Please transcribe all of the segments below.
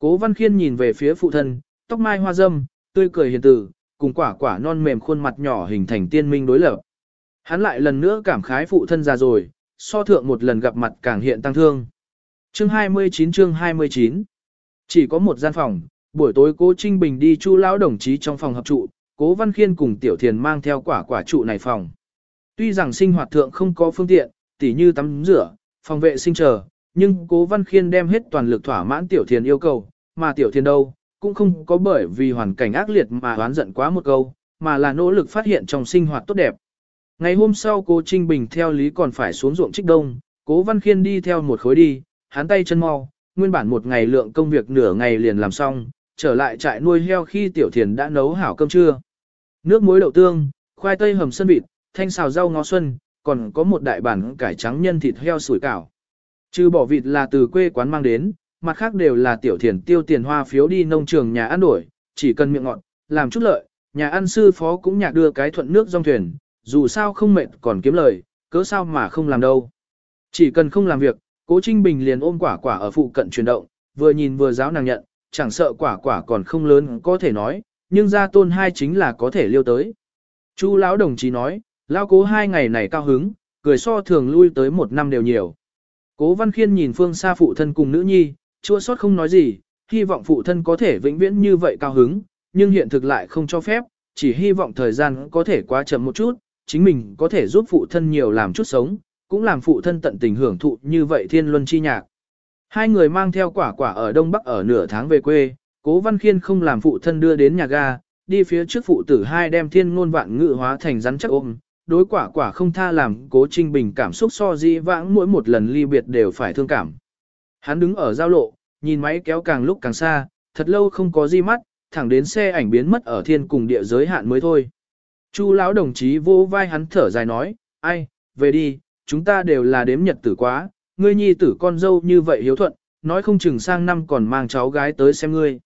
Cố Văn Khiên nhìn về phía phụ thân, tóc mai hoa dâm, tươi cười hiền từ, cùng quả quả non mềm khuôn mặt nhỏ hình thành tiên minh đối lập. Hắn lại lần nữa cảm khái phụ thân già rồi, so thượng một lần gặp mặt càng hiện tăng thương. Chương 29 chương 29 Chỉ có một gian phòng, buổi tối cố Trinh Bình đi chu lão đồng chí trong phòng hợp trụ, cố Văn Khiên cùng Tiểu Thiền mang theo quả quả trụ này phòng. Tuy rằng sinh hoạt thượng không có phương tiện, tỉ như tắm rửa, phòng vệ sinh chờ, nhưng cố Văn Khiên đem hết toàn lực thỏa mãn Tiểu Thiền yêu cầu, mà Tiểu Thiền đâu, cũng không có bởi vì hoàn cảnh ác liệt mà oán giận quá một câu, mà là nỗ lực phát hiện trong sinh hoạt tốt đẹp. Ngày hôm sau cô Trinh Bình theo lý còn phải xuống ruộng trích đông, cố Văn Khiên đi theo một khối đi, hắn tay chân mau, nguyên bản một ngày lượng công việc nửa ngày liền làm xong, trở lại trại nuôi heo khi Tiểu Thiền đã nấu hảo cơm trưa. Nước muối đậu tương, khoai tây hầm sân vịt, thanh xào rau ngó xuân, còn có một đại bản cải trắng nhân thịt heo sủi cảo. Trừ bỏ vịt là từ quê quán mang đến, mặt khác đều là tiểu thiền tiêu tiền hoa phiếu đi nông trường nhà ăn đổi, chỉ cần miệng ngọt, làm chút lợi, nhà ăn sư phó cũng nhạc đưa cái thuận nước dòng thuyền, dù sao không mệt còn kiếm lời, cớ sao mà không làm đâu. Chỉ cần không làm việc, cố Trinh Bình liền ôm quả quả ở phụ cận chuyển động, vừa nhìn vừa giáo nàng nhận, chẳng sợ quả quả còn không lớn có thể nói, nhưng ra tôn hai chính là có thể liêu tới. Chu lão đồng chí nói, lão cố hai ngày này cao hứng, cười so thường lui tới một năm đều nhiều. Cố Văn Khiên nhìn phương xa phụ thân cùng nữ nhi, chua xót không nói gì, hy vọng phụ thân có thể vĩnh viễn như vậy cao hứng, nhưng hiện thực lại không cho phép, chỉ hy vọng thời gian có thể quá chậm một chút, chính mình có thể giúp phụ thân nhiều làm chút sống, cũng làm phụ thân tận tình hưởng thụ như vậy thiên luân chi nhạc. Hai người mang theo quả quả ở Đông Bắc ở nửa tháng về quê, cố văn khiên không làm phụ thân đưa đến nhà ga, đi phía trước phụ tử hai đem thiên ngôn vạn ngự hóa thành rắn chắc ôm, đối quả quả không tha làm cố trinh bình cảm xúc so di vãng mỗi một lần ly biệt đều phải thương cảm. Hắn đứng ở giao lộ, nhìn máy kéo càng lúc càng xa, thật lâu không có di mắt, thẳng đến xe ảnh biến mất ở thiên cùng địa giới hạn mới thôi. Chu lão đồng chí vô vai hắn thở dài nói, ai, về đi, chúng ta đều là đếm nhật tử quá, ngươi nhi tử con dâu như vậy hiếu thuận, nói không chừng sang năm còn mang cháu gái tới xem ngươi.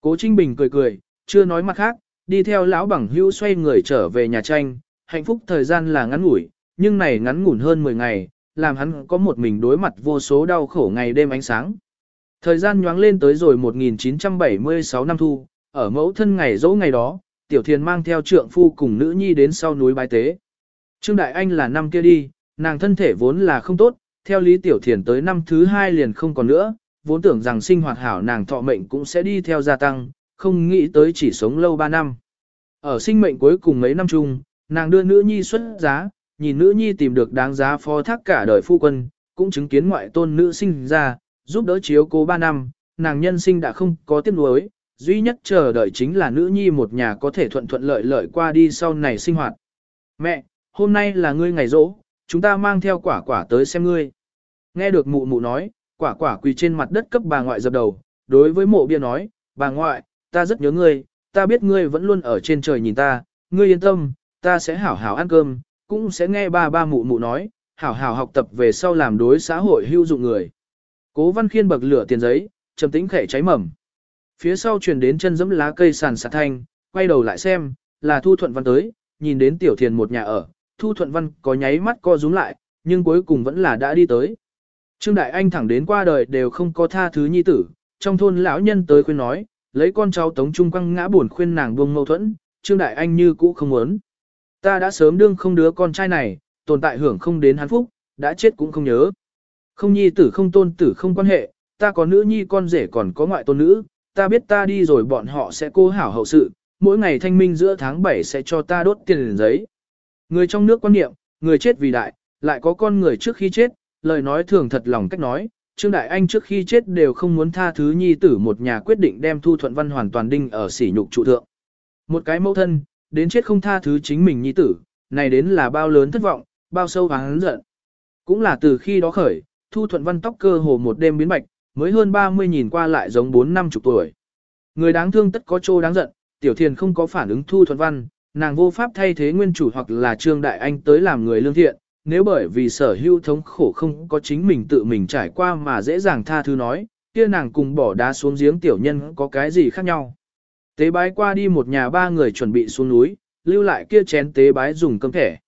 Cố Trinh Bình cười cười, chưa nói mặt khác, đi theo lão bằng hữu xoay người trở về nhà tranh, hạnh phúc thời gian là ngắn ngủi, nhưng này ngắn ngủn hơn 10 ngày, làm hắn có một mình đối mặt vô số đau khổ ngày đêm ánh sáng. Thời gian nhoáng lên tới rồi 1976 năm thu, ở mẫu thân ngày dỗ ngày đó, Tiểu Thiền mang theo trượng phu cùng nữ nhi đến sau núi bái tế. Trương Đại Anh là năm kia đi, nàng thân thể vốn là không tốt, theo lý Tiểu Thiền tới năm thứ hai liền không còn nữa, vốn tưởng rằng sinh hoạt hảo nàng thọ mệnh cũng sẽ đi theo gia tăng, không nghĩ tới chỉ sống lâu 3 năm. Ở sinh mệnh cuối cùng mấy năm chung, nàng đưa nữ nhi xuất giá, nhìn nữ nhi tìm được đáng giá phó thác cả đời phu quân, cũng chứng kiến ngoại tôn nữ sinh ra, giúp đỡ chiếu cố 3 năm, nàng nhân sinh đã không có tiếc nuối, duy nhất chờ đợi chính là nữ nhi một nhà có thể thuận thuận lợi lợi qua đi sau này sinh hoạt. Mẹ, hôm nay là ngươi ngày rỗ, chúng ta mang theo quả quả tới xem ngươi. Nghe được mụ mụ nói, quả quả quỳ trên mặt đất cấp bà ngoại dập đầu, đối với mộ bia nói, bà ngoại, ta rất nhớ ngươi, ta biết ngươi vẫn luôn ở trên trời nhìn ta, ngươi yên tâm, ta sẽ hảo hảo ăn cơm, cũng sẽ nghe ba ba mụ mụ nói, hảo hảo học tập về sau làm đối xã hội hữu dụng người. Cố Văn Khiên bậc lửa tiền giấy, trầm tĩnh khẽ cháy mầm. Phía sau truyền đến chân giẫm lá cây sàn sạt thanh, quay đầu lại xem, là Thu Thuận Văn tới, nhìn đến Tiểu Thiền một nhà ở, Thu Thuận Văn có nháy mắt co rúm lại, nhưng cuối cùng vẫn là đã đi tới. Trương Đại Anh thẳng đến qua đời đều không có tha thứ nhi tử, trong thôn lão nhân tới khuyên nói, lấy con cháu Tống Trung Quăng ngã buồn khuyên nàng buông mâu thuẫn, Trương Đại Anh như cũ không muốn. Ta đã sớm đương không đứa con trai này, tồn tại hưởng không đến hắn phúc, đã chết cũng không nhớ. Không nhi tử không tôn tử không quan hệ, ta có nữ nhi con rể còn có ngoại tôn nữ, ta biết ta đi rồi bọn họ sẽ cố hảo hậu sự, mỗi ngày thanh minh giữa tháng 7 sẽ cho ta đốt tiền giấy. Người trong nước quan niệm, người chết vì đại, lại có con người trước khi chết, lời nói thường thật lòng cách nói, Trương Đại Anh trước khi chết đều không muốn tha thứ nhi tử một nhà quyết định đem Thu Thuận Văn hoàn toàn đinh ở sỉ nhục trụ thượng. Một cái mẫu thân, đến chết không tha thứ chính mình nhi tử, này đến là bao lớn thất vọng, bao sâu và hắn giận. Cũng là từ khi đó khởi, Thu Thuận Văn tóc cơ hồ một đêm biến bạch, mới hơn 30 nhìn qua lại giống 4 năm chục tuổi. Người đáng thương tất có trô đáng giận, Tiểu Thiền không có phản ứng Thu Thuận Văn, nàng vô pháp thay thế nguyên chủ hoặc là Trương Đại Anh tới làm người lương thiện, nếu bởi vì sở hữu thống khổ không có chính mình tự mình trải qua mà dễ dàng tha thứ nói, kia nàng cùng bỏ đá xuống giếng tiểu nhân có cái gì khác nhau. Tế bái qua đi một nhà ba người chuẩn bị xuống núi, lưu lại kia chén tế bái dùng cơm thẻ.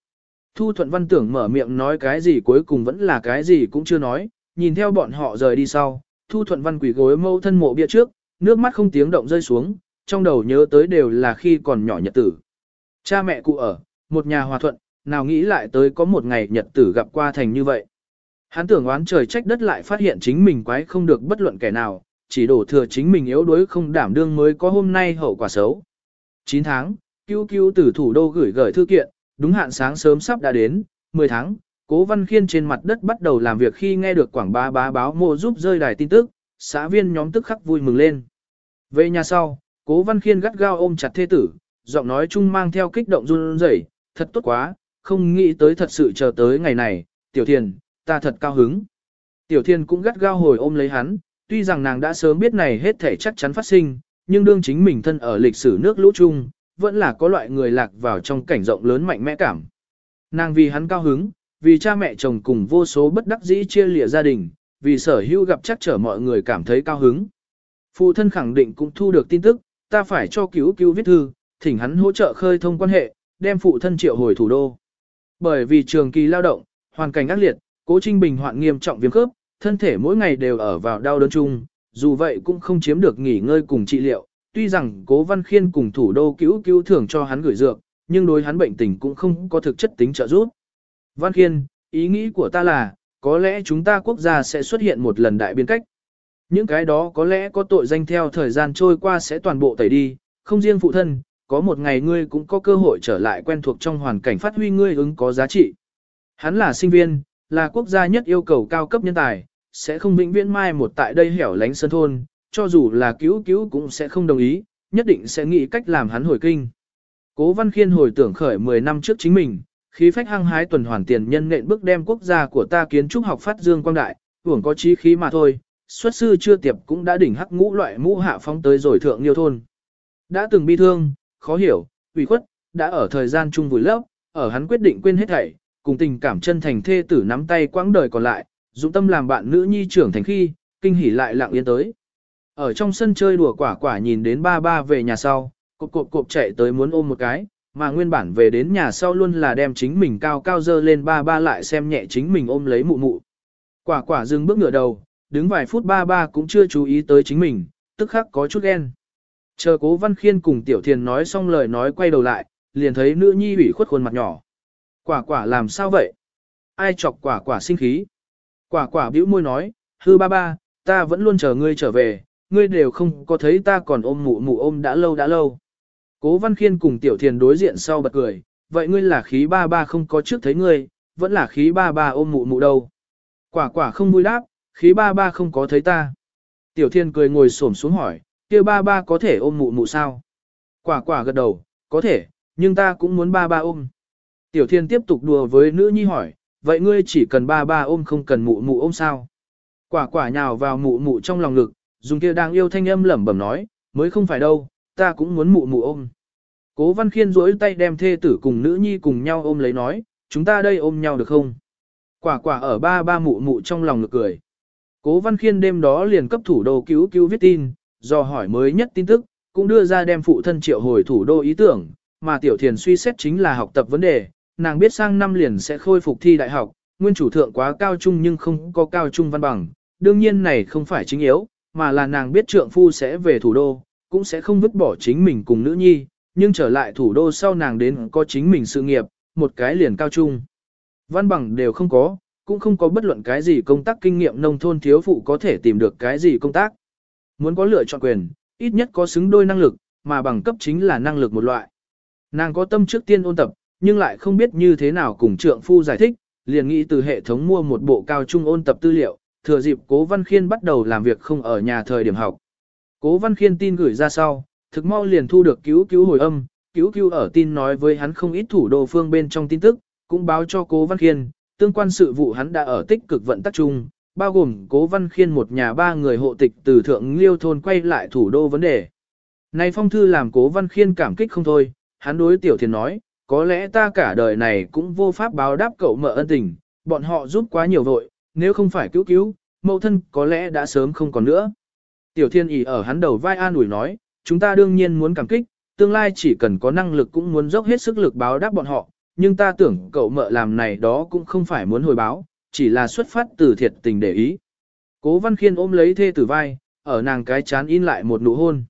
Thu Thuận Văn tưởng mở miệng nói cái gì cuối cùng vẫn là cái gì cũng chưa nói, nhìn theo bọn họ rời đi sau, Thu Thuận Văn quỷ gối mâu thân mộ bia trước, nước mắt không tiếng động rơi xuống, trong đầu nhớ tới đều là khi còn nhỏ nhật tử. Cha mẹ cụ ở, một nhà hòa thuận, nào nghĩ lại tới có một ngày nhật tử gặp qua thành như vậy. Hắn tưởng oán trời trách đất lại phát hiện chính mình quái không được bất luận kẻ nào, chỉ đổ thừa chính mình yếu đuối không đảm đương mới có hôm nay hậu quả xấu. 9 tháng, cứu cứu từ thủ đô gửi gửi thư kiện, đúng hạn sáng sớm sắp đã đến, 10 tháng, Cố Văn Khiên trên mặt đất bắt đầu làm việc khi nghe được quảng bá bá báo mô giúp rơi đài tin tức, xã viên nhóm tức khắc vui mừng lên. Về nhà sau, Cố Văn Khiên gắt gao ôm chặt thê tử, giọng nói chung mang theo kích động run rẩy, thật tốt quá, không nghĩ tới thật sự chờ tới ngày này, Tiểu Thiền, ta thật cao hứng. Tiểu Thiền cũng gắt gao hồi ôm lấy hắn, tuy rằng nàng đã sớm biết này hết thể chắc chắn phát sinh, nhưng đương chính mình thân ở lịch sử nước lũ chung, vẫn là có loại người lạc vào trong cảnh rộng lớn mạnh mẽ cảm. Nàng vì hắn cao hứng, vì cha mẹ chồng cùng vô số bất đắc dĩ chia lìa gia đình, vì sở hữu gặp chắc trở mọi người cảm thấy cao hứng. Phụ thân khẳng định cũng thu được tin tức, ta phải cho cứu cứu viết thư, thỉnh hắn hỗ trợ khơi thông quan hệ, đem phụ thân triệu hồi thủ đô. Bởi vì trường kỳ lao động, hoàn cảnh ác liệt, cố trinh bình hoạn nghiêm trọng viêm khớp, thân thể mỗi ngày đều ở vào đau đớn chung, dù vậy cũng không chiếm được nghỉ ngơi cùng trị liệu. Tuy rằng cố văn khiên cùng thủ đô cứu cứu thưởng cho hắn gửi dược, nhưng đối hắn bệnh tình cũng không có thực chất tính trợ giúp. Văn khiên, ý nghĩ của ta là, có lẽ chúng ta quốc gia sẽ xuất hiện một lần đại biến cách. Những cái đó có lẽ có tội danh theo thời gian trôi qua sẽ toàn bộ tẩy đi, không riêng phụ thân, có một ngày ngươi cũng có cơ hội trở lại quen thuộc trong hoàn cảnh phát huy ngươi ứng có giá trị. Hắn là sinh viên, là quốc gia nhất yêu cầu cao cấp nhân tài, sẽ không vĩnh viễn mai một tại đây hẻo lánh sân thôn, cho dù là cứu cứu cũng sẽ không đồng ý, nhất định sẽ nghĩ cách làm hắn hồi kinh. Cố Văn Khiên hồi tưởng khởi 10 năm trước chính mình, khí phách hăng hái tuần hoàn tiền nhân nện bước đem quốc gia của ta kiến trúc học phát dương quang đại, hưởng có chí khí mà thôi, xuất sư chưa tiệp cũng đã đỉnh hắc ngũ loại mũ hạ phong tới rồi thượng liêu thôn. Đã từng bi thương, khó hiểu, ủy khuất, đã ở thời gian chung vùi lấp, ở hắn quyết định quên hết thảy, cùng tình cảm chân thành thê tử nắm tay quãng đời còn lại, dụng tâm làm bạn nữ nhi trưởng thành khi, kinh hỉ lại lặng yên tới. Ở trong sân chơi đùa quả quả nhìn đến ba ba về nhà sau, cộp cộp cộp chạy tới muốn ôm một cái, mà nguyên bản về đến nhà sau luôn là đem chính mình cao cao dơ lên ba ba lại xem nhẹ chính mình ôm lấy mụ mụ. Quả quả dừng bước ngửa đầu, đứng vài phút ba ba cũng chưa chú ý tới chính mình, tức khắc có chút ghen. Chờ cố văn khiên cùng tiểu thiền nói xong lời nói quay đầu lại, liền thấy nữ nhi ủy khuất khuôn mặt nhỏ. Quả quả làm sao vậy? Ai chọc quả quả sinh khí? Quả quả bĩu môi nói, hư ba ba, ta vẫn luôn chờ ngươi trở về, ngươi đều không có thấy ta còn ôm mụ mụ ôm đã lâu đã lâu. Cố văn khiên cùng tiểu thiền đối diện sau bật cười, vậy ngươi là khí ba ba không có trước thấy ngươi, vẫn là khí ba ba ôm mụ mụ đâu. Quả quả không vui đáp, khí ba ba không có thấy ta. Tiểu thiền cười ngồi xổm xuống hỏi, kia ba ba có thể ôm mụ mụ sao? Quả quả gật đầu, có thể, nhưng ta cũng muốn ba ba ôm. Tiểu thiên tiếp tục đùa với nữ nhi hỏi, vậy ngươi chỉ cần ba ba ôm không cần mụ mụ ôm sao? Quả quả nhào vào mụ mụ trong lòng ngực, dùng kia đang yêu thanh âm lẩm bẩm nói, mới không phải đâu, ta cũng muốn mụ mụ ôm. Cố văn khiên duỗi tay đem thê tử cùng nữ nhi cùng nhau ôm lấy nói, chúng ta đây ôm nhau được không? Quả quả ở ba ba mụ mụ trong lòng ngực cười. Cố văn khiên đêm đó liền cấp thủ đô cứu cứu viết tin, do hỏi mới nhất tin tức, cũng đưa ra đem phụ thân triệu hồi thủ đô ý tưởng, mà tiểu thiền suy xét chính là học tập vấn đề, nàng biết sang năm liền sẽ khôi phục thi đại học, nguyên chủ thượng quá cao trung nhưng không có cao trung văn bằng, đương nhiên này không phải chính yếu, mà là nàng biết trượng phu sẽ về thủ đô, cũng sẽ không vứt bỏ chính mình cùng nữ nhi, nhưng trở lại thủ đô sau nàng đến có chính mình sự nghiệp, một cái liền cao trung. Văn bằng đều không có, cũng không có bất luận cái gì công tác kinh nghiệm nông thôn thiếu phụ có thể tìm được cái gì công tác. Muốn có lựa chọn quyền, ít nhất có xứng đôi năng lực, mà bằng cấp chính là năng lực một loại. Nàng có tâm trước tiên ôn tập, nhưng lại không biết như thế nào cùng trượng phu giải thích, liền nghĩ từ hệ thống mua một bộ cao trung ôn tập tư liệu, thừa dịp Cố Văn Khiên bắt đầu làm việc không ở nhà thời điểm học. Cố Văn Khiên tin gửi ra sau, thực mau liền thu được cứu cứu hồi âm, cứu cứu ở tin nói với hắn không ít thủ đô phương bên trong tin tức, cũng báo cho Cố Văn Khiên, tương quan sự vụ hắn đã ở tích cực vận tác chung, bao gồm Cố Văn Khiên một nhà ba người hộ tịch từ thượng liêu thôn quay lại thủ đô vấn đề. Này phong thư làm Cố Văn Khiên cảm kích không thôi, hắn đối Tiểu Thiền nói, có lẽ ta cả đời này cũng vô pháp báo đáp cậu mợ ân tình, bọn họ giúp quá nhiều vội, nếu không phải cứu cứu, mẫu thân có lẽ đã sớm không còn nữa. Tiểu Thiên ỉ ở hắn đầu vai an ủi nói, chúng ta đương nhiên muốn cảm kích, tương lai chỉ cần có năng lực cũng muốn dốc hết sức lực báo đáp bọn họ, nhưng ta tưởng cậu mợ làm này đó cũng không phải muốn hồi báo, chỉ là xuất phát từ thiệt tình để ý. Cố Văn Khiên ôm lấy thê tử vai, ở nàng cái chán in lại một nụ hôn.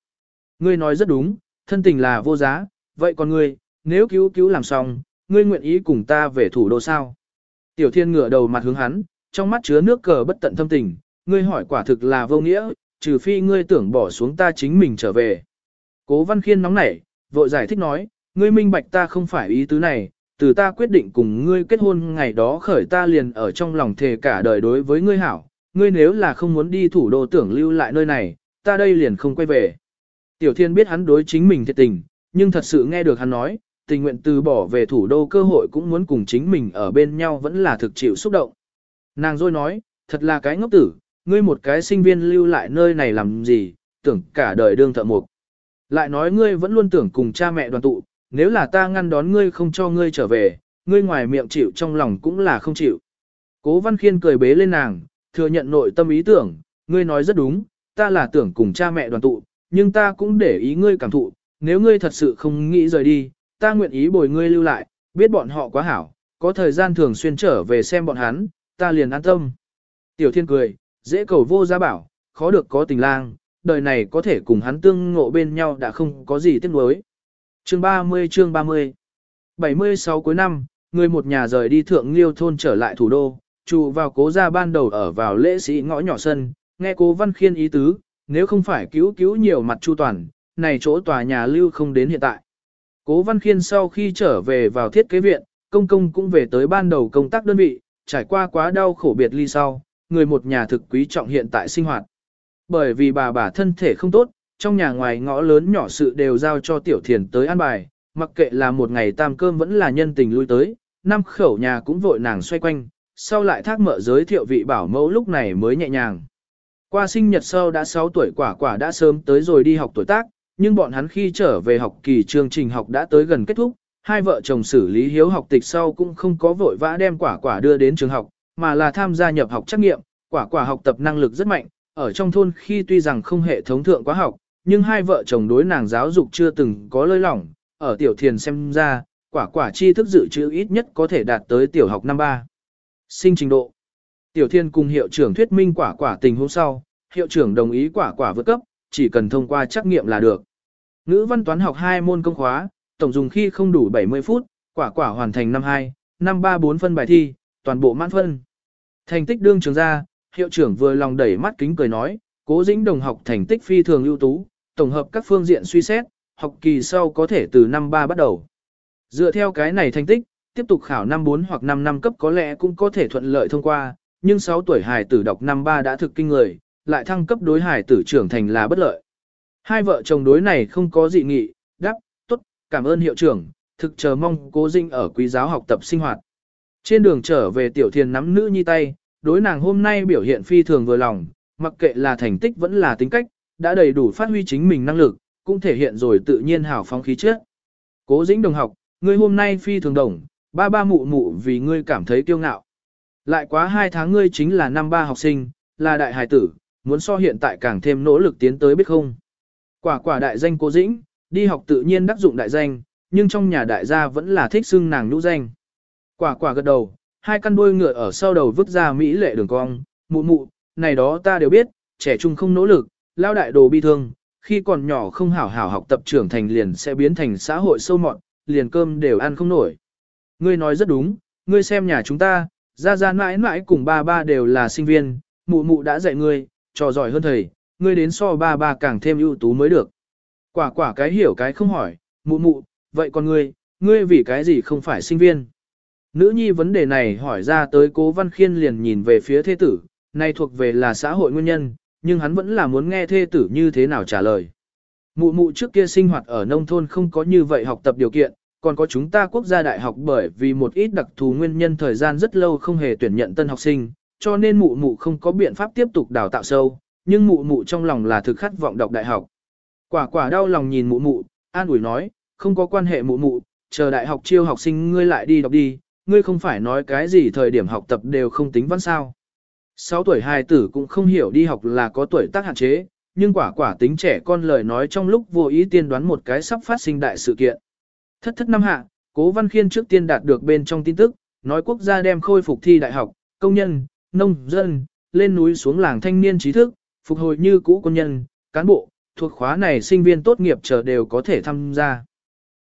Ngươi nói rất đúng, thân tình là vô giá, vậy còn ngươi, nếu cứu cứu làm xong, ngươi nguyện ý cùng ta về thủ đô sao? Tiểu thiên ngửa đầu mặt hướng hắn, trong mắt chứa nước cờ bất tận thâm tình, ngươi hỏi quả thực là vô nghĩa, trừ phi ngươi tưởng bỏ xuống ta chính mình trở về. Cố văn khiên nóng nảy, vội giải thích nói, ngươi minh bạch ta không phải ý tứ này, từ ta quyết định cùng ngươi kết hôn ngày đó khởi ta liền ở trong lòng thề cả đời đối với ngươi hảo, ngươi nếu là không muốn đi thủ đô tưởng lưu lại nơi này, ta đây liền không quay về. Tiểu thiên biết hắn đối chính mình thiệt tình, nhưng thật sự nghe được hắn nói, tình nguyện từ bỏ về thủ đô cơ hội cũng muốn cùng chính mình ở bên nhau vẫn là thực chịu xúc động. Nàng rồi nói, thật là cái ngốc tử, ngươi một cái sinh viên lưu lại nơi này làm gì, tưởng cả đời đương thợ mục. Lại nói ngươi vẫn luôn tưởng cùng cha mẹ đoàn tụ, nếu là ta ngăn đón ngươi không cho ngươi trở về, ngươi ngoài miệng chịu trong lòng cũng là không chịu. Cố Văn Khiên cười bế lên nàng, thừa nhận nội tâm ý tưởng, ngươi nói rất đúng, ta là tưởng cùng cha mẹ đoàn tụ, nhưng ta cũng để ý ngươi cảm thụ, nếu ngươi thật sự không nghĩ rời đi, ta nguyện ý bồi ngươi lưu lại, biết bọn họ quá hảo, có thời gian thường xuyên trở về xem bọn hắn, ta liền an tâm. Tiểu Thiên cười, dễ cầu vô gia bảo, khó được có tình lang, đời này có thể cùng hắn tương ngộ bên nhau đã không có gì tiếc nuối. Chương 30 chương 30 76 cuối năm, người một nhà rời đi thượng liêu thôn trở lại thủ đô, trụ vào cố gia ban đầu ở vào lễ sĩ ngõ nhỏ sân, nghe cố văn khiên ý tứ, nếu không phải cứu cứu nhiều mặt chu toàn, này chỗ tòa nhà lưu không đến hiện tại. Cố văn khiên sau khi trở về vào thiết kế viện, công công cũng về tới ban đầu công tác đơn vị, trải qua quá đau khổ biệt ly sau, người một nhà thực quý trọng hiện tại sinh hoạt. Bởi vì bà bà thân thể không tốt, trong nhà ngoài ngõ lớn nhỏ sự đều giao cho tiểu thiền tới an bài, mặc kệ là một ngày tam cơm vẫn là nhân tình lui tới, năm khẩu nhà cũng vội nàng xoay quanh, sau lại thác mợ giới thiệu vị bảo mẫu lúc này mới nhẹ nhàng. Qua sinh nhật sau đã 6 tuổi quả quả đã sớm tới rồi đi học tuổi tác, nhưng bọn hắn khi trở về học kỳ chương trình học đã tới gần kết thúc, hai vợ chồng xử lý hiếu học tịch sau cũng không có vội vã đem quả quả đưa đến trường học, mà là tham gia nhập học trắc nghiệm, quả quả học tập năng lực rất mạnh, ở trong thôn khi tuy rằng không hệ thống thượng quá học, nhưng hai vợ chồng đối nàng giáo dục chưa từng có lơi lỏng, ở tiểu thiền xem ra, quả quả tri thức dự trữ ít nhất có thể đạt tới tiểu học năm ba. Sinh trình độ. Tiểu thiên cùng hiệu trưởng thuyết minh quả quả tình hôm sau, hiệu trưởng đồng ý quả quả vượt cấp, chỉ cần thông qua trắc nghiệm là được. Ngữ văn toán học hai môn công khóa, tổng dùng khi không đủ 70 phút, quả quả hoàn thành năm 2, năm 3 4 phân bài thi, toàn bộ mãn phân. Thành tích đương trường ra, hiệu trưởng vừa lòng đẩy mắt kính cười nói, cố dĩnh đồng học thành tích phi thường ưu tú, tổng hợp các phương diện suy xét, học kỳ sau có thể từ năm 3 bắt đầu. Dựa theo cái này thành tích, tiếp tục khảo năm 4 hoặc năm năm cấp có lẽ cũng có thể thuận lợi thông qua, nhưng 6 tuổi hài tử đọc năm 3 đã thực kinh người, lại thăng cấp đối hài tử trưởng thành là bất lợi. Hai vợ chồng đối này không có dị nghị, đáp, tốt, cảm ơn hiệu trưởng, thực chờ mong cố dinh ở quý giáo học tập sinh hoạt. Trên đường trở về tiểu thiền nắm nữ nhi tay, đối nàng hôm nay biểu hiện phi thường vừa lòng, mặc kệ là thành tích vẫn là tính cách, đã đầy đủ phát huy chính mình năng lực, cũng thể hiện rồi tự nhiên hào phóng khí trước. Cố dĩnh đồng học, ngươi hôm nay phi thường đồng, ba ba mụ mụ vì ngươi cảm thấy kiêu ngạo. Lại quá hai tháng ngươi chính là năm ba học sinh, là đại hài tử, muốn so hiện tại càng thêm nỗ lực tiến tới biết không. Quả quả đại danh cố dĩnh, đi học tự nhiên đắc dụng đại danh, nhưng trong nhà đại gia vẫn là thích xưng nàng nhũ danh. Quả quả gật đầu, hai căn đuôi ngựa ở sau đầu vứt ra mỹ lệ đường cong, mụ mụ, này đó ta đều biết, trẻ trung không nỗ lực, lao đại đồ bi thương, khi còn nhỏ không hảo hảo học tập trưởng thành liền sẽ biến thành xã hội sâu mọt, liền cơm đều ăn không nổi. Ngươi nói rất đúng, ngươi xem nhà chúng ta, ra ra mãi mãi cùng ba ba đều là sinh viên, mụ mụ đã dạy ngươi, trò giỏi hơn thầy, ngươi đến so ba ba càng thêm ưu tú mới được. Quả quả cái hiểu cái không hỏi, mụ mụ, vậy còn ngươi, ngươi vì cái gì không phải sinh viên? Nữ nhi vấn đề này hỏi ra tới cố văn khiên liền nhìn về phía thế tử, Nay thuộc về là xã hội nguyên nhân, nhưng hắn vẫn là muốn nghe thê tử như thế nào trả lời. Mụ mụ trước kia sinh hoạt ở nông thôn không có như vậy học tập điều kiện, còn có chúng ta quốc gia đại học bởi vì một ít đặc thù nguyên nhân thời gian rất lâu không hề tuyển nhận tân học sinh, cho nên mụ mụ không có biện pháp tiếp tục đào tạo sâu, nhưng mụ mụ trong lòng là thực khát vọng đọc đại học. Quả quả đau lòng nhìn mụ mụ, an ủi nói, không có quan hệ mụ mụ, chờ đại học chiêu học sinh ngươi lại đi đọc đi, ngươi không phải nói cái gì thời điểm học tập đều không tính văn sao. 6 tuổi hài tử cũng không hiểu đi học là có tuổi tác hạn chế, nhưng quả quả tính trẻ con lời nói trong lúc vô ý tiên đoán một cái sắp phát sinh đại sự kiện. Thất thất năm hạ, Cố Văn Khiên trước tiên đạt được bên trong tin tức, nói quốc gia đem khôi phục thi đại học, công nhân, nông dân, lên núi xuống làng thanh niên trí thức, phục hồi như cũ quân nhân, cán bộ, thuộc khóa này sinh viên tốt nghiệp chờ đều có thể tham gia.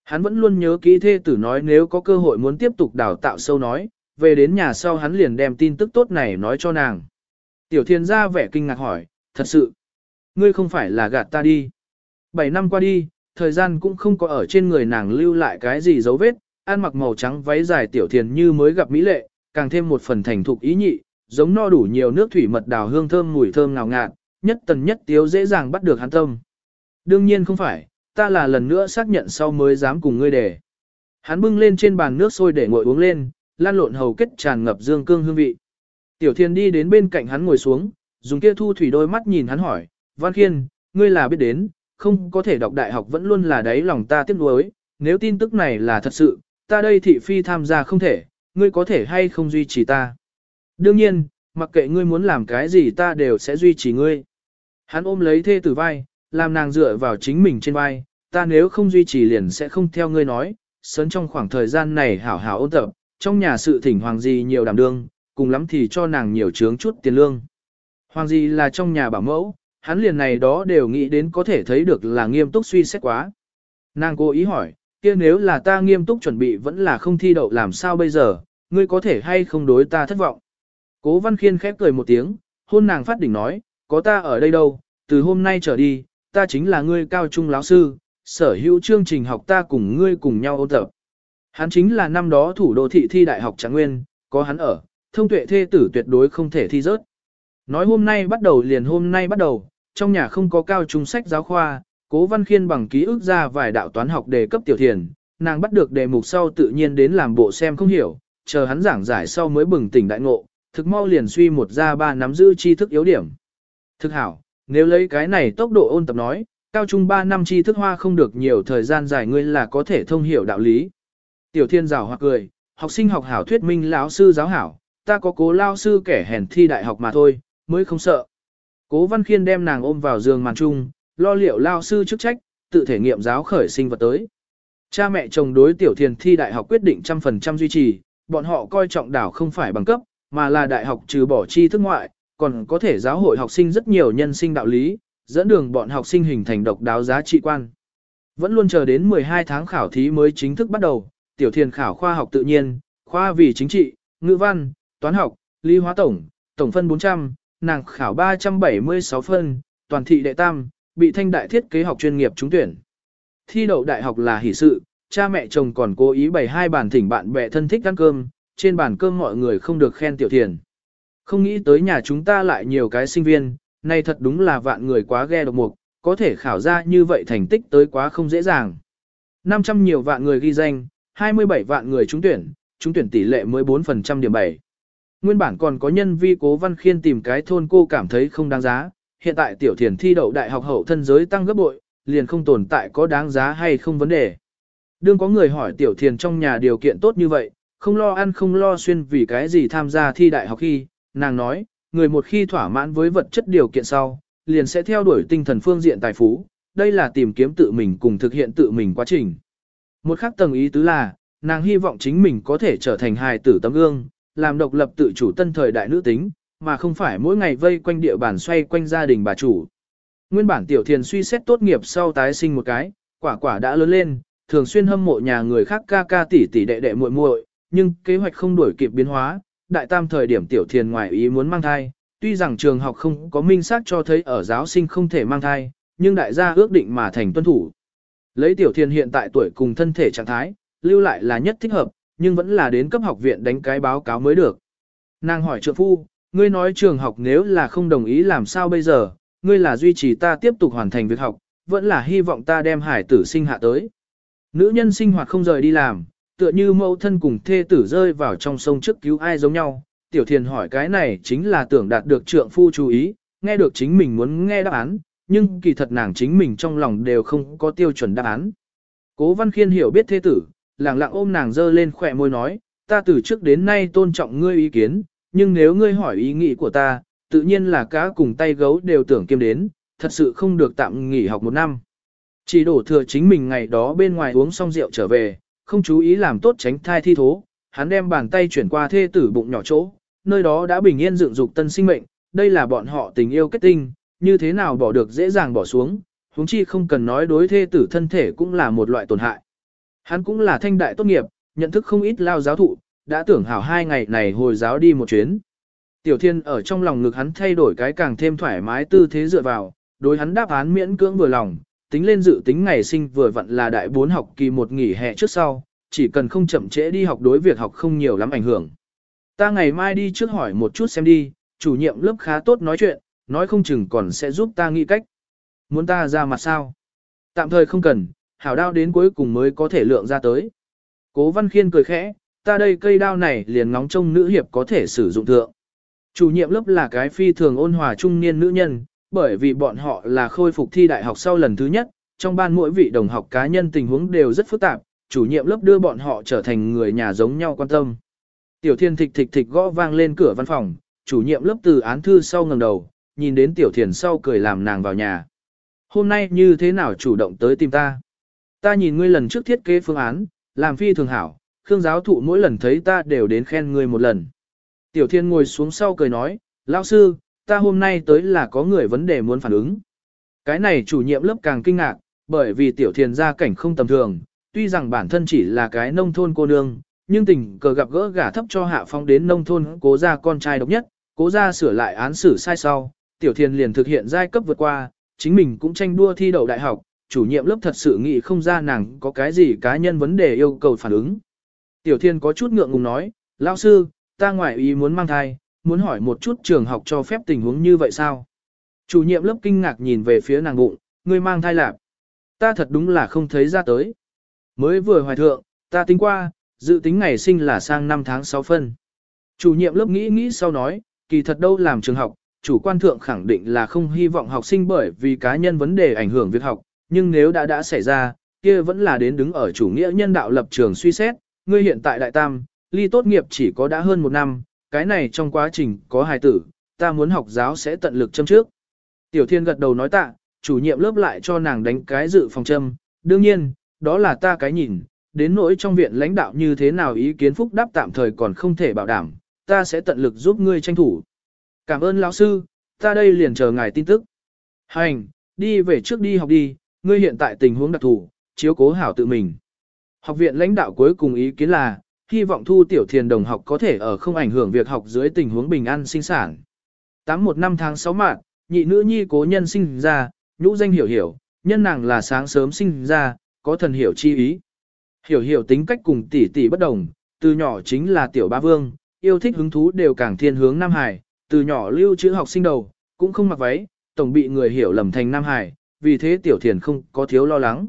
Hắn vẫn luôn nhớ kỹ thê tử nói nếu có cơ hội muốn tiếp tục đào tạo sâu nói, về đến nhà sau hắn liền đem tin tức tốt này nói cho nàng. Tiểu thiên ra vẻ kinh ngạc hỏi, thật sự, ngươi không phải là gạt ta đi. Bảy năm qua đi, thời gian cũng không có ở trên người nàng lưu lại cái gì dấu vết, ăn mặc màu trắng váy dài tiểu thiền như mới gặp mỹ lệ, càng thêm một phần thành thục ý nhị, giống no đủ nhiều nước thủy mật đào hương thơm mùi thơm ngào ngạt, nhất tần nhất tiếu dễ dàng bắt được hắn tâm. Đương nhiên không phải, ta là lần nữa xác nhận sau mới dám cùng ngươi để. Hắn bưng lên trên bàn nước sôi để ngồi uống lên, lan lộn hầu kết tràn ngập dương cương hương vị. Tiểu Thiên đi đến bên cạnh hắn ngồi xuống, dùng kia thu thủy đôi mắt nhìn hắn hỏi, Văn Khiên, ngươi là biết đến, không có thể đọc đại học vẫn luôn là đáy lòng ta tiếc nuối, nếu tin tức này là thật sự, ta đây thị phi tham gia không thể, ngươi có thể hay không duy trì ta. Đương nhiên, mặc kệ ngươi muốn làm cái gì ta đều sẽ duy trì ngươi. Hắn ôm lấy thê tử vai, làm nàng dựa vào chính mình trên vai, ta nếu không duy trì liền sẽ không theo ngươi nói, sớm trong khoảng thời gian này hảo hảo ôn tập, trong nhà sự thỉnh hoàng gì nhiều đảm đương, cùng lắm thì cho nàng nhiều trướng chút tiền lương. Hoàng gì là trong nhà bảo mẫu, hắn liền này đó đều nghĩ đến có thể thấy được là nghiêm túc suy xét quá. Nàng cố ý hỏi, kia nếu là ta nghiêm túc chuẩn bị vẫn là không thi đậu làm sao bây giờ, ngươi có thể hay không đối ta thất vọng. Cố văn khiên khép cười một tiếng, hôn nàng phát đỉnh nói, có ta ở đây đâu, từ hôm nay trở đi, ta chính là ngươi cao trung lão sư, sở hữu chương trình học ta cùng ngươi cùng nhau ôn tập. Hắn chính là năm đó thủ đô thị thi đại học Trạng Nguyên, có hắn ở, thông tuệ thê tử tuyệt đối không thể thi rớt. Nói hôm nay bắt đầu liền hôm nay bắt đầu, trong nhà không có cao trung sách giáo khoa, cố văn khiên bằng ký ức ra vài đạo toán học đề cấp tiểu thiền, nàng bắt được đề mục sau tự nhiên đến làm bộ xem không hiểu, chờ hắn giảng giải sau mới bừng tỉnh đại ngộ, thực mau liền suy một ra ba nắm giữ tri thức yếu điểm. Thực hảo, nếu lấy cái này tốc độ ôn tập nói, cao trung 3 năm tri thức hoa không được nhiều thời gian dài ngươi là có thể thông hiểu đạo lý. Tiểu thiên rào hoặc cười, học sinh học hảo thuyết minh lão sư giáo hảo, ta có cố lao sư kẻ hèn thi đại học mà thôi, mới không sợ. Cố văn khiên đem nàng ôm vào giường màn trung, lo liệu lao sư chức trách, tự thể nghiệm giáo khởi sinh vật tới. Cha mẹ chồng đối tiểu thiền thi đại học quyết định trăm phần trăm duy trì, bọn họ coi trọng đảo không phải bằng cấp, mà là đại học trừ bỏ tri thức ngoại, còn có thể giáo hội học sinh rất nhiều nhân sinh đạo lý, dẫn đường bọn học sinh hình thành độc đáo giá trị quan. Vẫn luôn chờ đến 12 tháng khảo thí mới chính thức bắt đầu, tiểu thiền khảo khoa học tự nhiên, khoa vì chính trị, ngữ văn, toán học, lý hóa tổng, tổng phân 400, nàng khảo 376 phân, toàn thị đệ tam, bị thanh đại thiết kế học chuyên nghiệp trúng tuyển. Thi đậu đại học là hỷ sự, cha mẹ chồng còn cố ý bày hai bàn thỉnh bạn bè thân thích ăn cơm, trên bàn cơm mọi người không được khen tiểu thiền. Không nghĩ tới nhà chúng ta lại nhiều cái sinh viên, nay thật đúng là vạn người quá ghe độc mục, có thể khảo ra như vậy thành tích tới quá không dễ dàng. 500 nhiều vạn người ghi danh, 27 vạn người trúng tuyển, trúng tuyển tỷ lệ 14% điểm 7. Nguyên bản còn có nhân vi cố văn khiên tìm cái thôn cô cảm thấy không đáng giá, hiện tại tiểu thiền thi đậu đại học hậu thân giới tăng gấp bội, liền không tồn tại có đáng giá hay không vấn đề. Đương có người hỏi tiểu thiền trong nhà điều kiện tốt như vậy, không lo ăn không lo xuyên vì cái gì tham gia thi đại học khi, nàng nói, người một khi thỏa mãn với vật chất điều kiện sau, liền sẽ theo đuổi tinh thần phương diện tài phú, đây là tìm kiếm tự mình cùng thực hiện tự mình quá trình. Một khác tầng ý tứ là, nàng hy vọng chính mình có thể trở thành hài tử tấm gương, làm độc lập tự chủ tân thời đại nữ tính, mà không phải mỗi ngày vây quanh địa bàn xoay quanh gia đình bà chủ. Nguyên bản tiểu thiền suy xét tốt nghiệp sau tái sinh một cái, quả quả đã lớn lên, thường xuyên hâm mộ nhà người khác ca ca tỷ tỷ đệ đệ muội muội, nhưng kế hoạch không đuổi kịp biến hóa, đại tam thời điểm tiểu thiền ngoài ý muốn mang thai, tuy rằng trường học không có minh xác cho thấy ở giáo sinh không thể mang thai, nhưng đại gia ước định mà thành tuân thủ. Lấy tiểu thiền hiện tại tuổi cùng thân thể trạng thái, lưu lại là nhất thích hợp, nhưng vẫn là đến cấp học viện đánh cái báo cáo mới được. Nàng hỏi trượng phu, ngươi nói trường học nếu là không đồng ý làm sao bây giờ, ngươi là duy trì ta tiếp tục hoàn thành việc học, vẫn là hy vọng ta đem hải tử sinh hạ tới. Nữ nhân sinh hoạt không rời đi làm, tựa như mẫu thân cùng thê tử rơi vào trong sông trước cứu ai giống nhau. Tiểu thiền hỏi cái này chính là tưởng đạt được trượng phu chú ý, nghe được chính mình muốn nghe đáp án, nhưng kỳ thật nàng chính mình trong lòng đều không có tiêu chuẩn đáp án. Cố văn khiên hiểu biết thê tử, lặng lặng ôm nàng dơ lên khỏe môi nói, ta từ trước đến nay tôn trọng ngươi ý kiến, nhưng nếu ngươi hỏi ý nghĩ của ta, tự nhiên là cá cùng tay gấu đều tưởng kiêm đến, thật sự không được tạm nghỉ học một năm. Chỉ đổ thừa chính mình ngày đó bên ngoài uống xong rượu trở về, không chú ý làm tốt tránh thai thi thố, hắn đem bàn tay chuyển qua thê tử bụng nhỏ chỗ, nơi đó đã bình yên dựng dục tân sinh mệnh, đây là bọn họ tình yêu kết tinh, như thế nào bỏ được dễ dàng bỏ xuống, huống chi không cần nói đối thê tử thân thể cũng là một loại tổn hại. Hắn cũng là thanh đại tốt nghiệp, nhận thức không ít lao giáo thụ, đã tưởng hảo hai ngày này hồi giáo đi một chuyến. Tiểu thiên ở trong lòng ngực hắn thay đổi cái càng thêm thoải mái tư thế dựa vào, đối hắn đáp án miễn cưỡng vừa lòng, tính lên dự tính ngày sinh vừa vặn là đại bốn học kỳ một nghỉ hè trước sau, chỉ cần không chậm trễ đi học đối việc học không nhiều lắm ảnh hưởng. Ta ngày mai đi trước hỏi một chút xem đi, chủ nhiệm lớp khá tốt nói chuyện, nói không chừng còn sẽ giúp ta nghĩ cách. Muốn ta ra mặt sao? Tạm thời không cần, hảo đao đến cuối cùng mới có thể lượng ra tới. Cố Văn Khiên cười khẽ, ta đây cây đao này liền ngóng trông nữ hiệp có thể sử dụng thượng. Chủ nhiệm lớp là cái phi thường ôn hòa trung niên nữ nhân, bởi vì bọn họ là khôi phục thi đại học sau lần thứ nhất, trong ban mỗi vị đồng học cá nhân tình huống đều rất phức tạp, chủ nhiệm lớp đưa bọn họ trở thành người nhà giống nhau quan tâm. Tiểu Thiên thịch thịch thịch gõ vang lên cửa văn phòng, chủ nhiệm lớp từ án thư sau ngẩng đầu, nhìn đến Tiểu Thiền sau cười làm nàng vào nhà. Hôm nay như thế nào chủ động tới tìm ta? Ta nhìn ngươi lần trước thiết kế phương án, làm phi thường hảo, Khương giáo thụ mỗi lần thấy ta đều đến khen ngươi một lần. Tiểu Thiên ngồi xuống sau cười nói, lão sư, ta hôm nay tới là có người vấn đề muốn phản ứng. Cái này chủ nhiệm lớp càng kinh ngạc, bởi vì Tiểu Thiên gia cảnh không tầm thường, tuy rằng bản thân chỉ là cái nông thôn cô nương, nhưng tình cờ gặp gỡ gả thấp cho hạ phong đến nông thôn cố gia con trai độc nhất, cố gia sửa lại án xử sai sau, Tiểu Thiên liền thực hiện giai cấp vượt qua, chính mình cũng tranh đua thi đậu đại học, chủ nhiệm lớp thật sự nghĩ không ra nàng có cái gì cá nhân vấn đề yêu cầu phản ứng. Tiểu Thiên có chút ngượng ngùng nói, lão sư, ta ngoại ý muốn mang thai, muốn hỏi một chút trường học cho phép tình huống như vậy sao? Chủ nhiệm lớp kinh ngạc nhìn về phía nàng bụng, ngươi mang thai lạp. Ta thật đúng là không thấy ra tới. Mới vừa hoài thượng, ta tính qua, dự tính ngày sinh là sang năm tháng 6 phân. Chủ nhiệm lớp nghĩ nghĩ sau nói, kỳ thật đâu làm trường học, chủ quan thượng khẳng định là không hy vọng học sinh bởi vì cá nhân vấn đề ảnh hưởng việc học, nhưng nếu đã đã xảy ra, kia vẫn là đến đứng ở chủ nghĩa nhân đạo lập trường suy xét, ngươi hiện tại đại tam, ly tốt nghiệp chỉ có đã hơn một năm, cái này trong quá trình có hài tử, ta muốn học giáo sẽ tận lực châm trước. Tiểu thiên gật đầu nói tạ, chủ nhiệm lớp lại cho nàng đánh cái dự phòng châm, đương nhiên, đó là ta cái nhìn, đến nỗi trong viện lãnh đạo như thế nào ý kiến phúc đáp tạm thời còn không thể bảo đảm, ta sẽ tận lực giúp ngươi tranh thủ. Cảm ơn lão sư, ta đây liền chờ ngài tin tức. Hành, đi về trước đi học đi, ngươi hiện tại tình huống đặc thù, chiếu cố hảo tự mình. Học viện lãnh đạo cuối cùng ý kiến là, hy vọng thu tiểu thiền đồng học có thể ở không ảnh hưởng việc học dưới tình huống bình an sinh sản. Tám một năm tháng 6 mạng, nhị nữ nhi cố nhân sinh ra, nhũ danh hiểu hiểu, nhân nàng là sáng sớm sinh ra, có thần hiểu chi ý. Hiểu hiểu tính cách cùng tỷ tỷ bất đồng, từ nhỏ chính là tiểu ba vương, yêu thích hứng thú đều càng thiên hướng Nam Hải, từ nhỏ lưu trữ học sinh đầu, cũng không mặc váy, tổng bị người hiểu lầm thành Nam Hải, vì thế tiểu thiền không có thiếu lo lắng.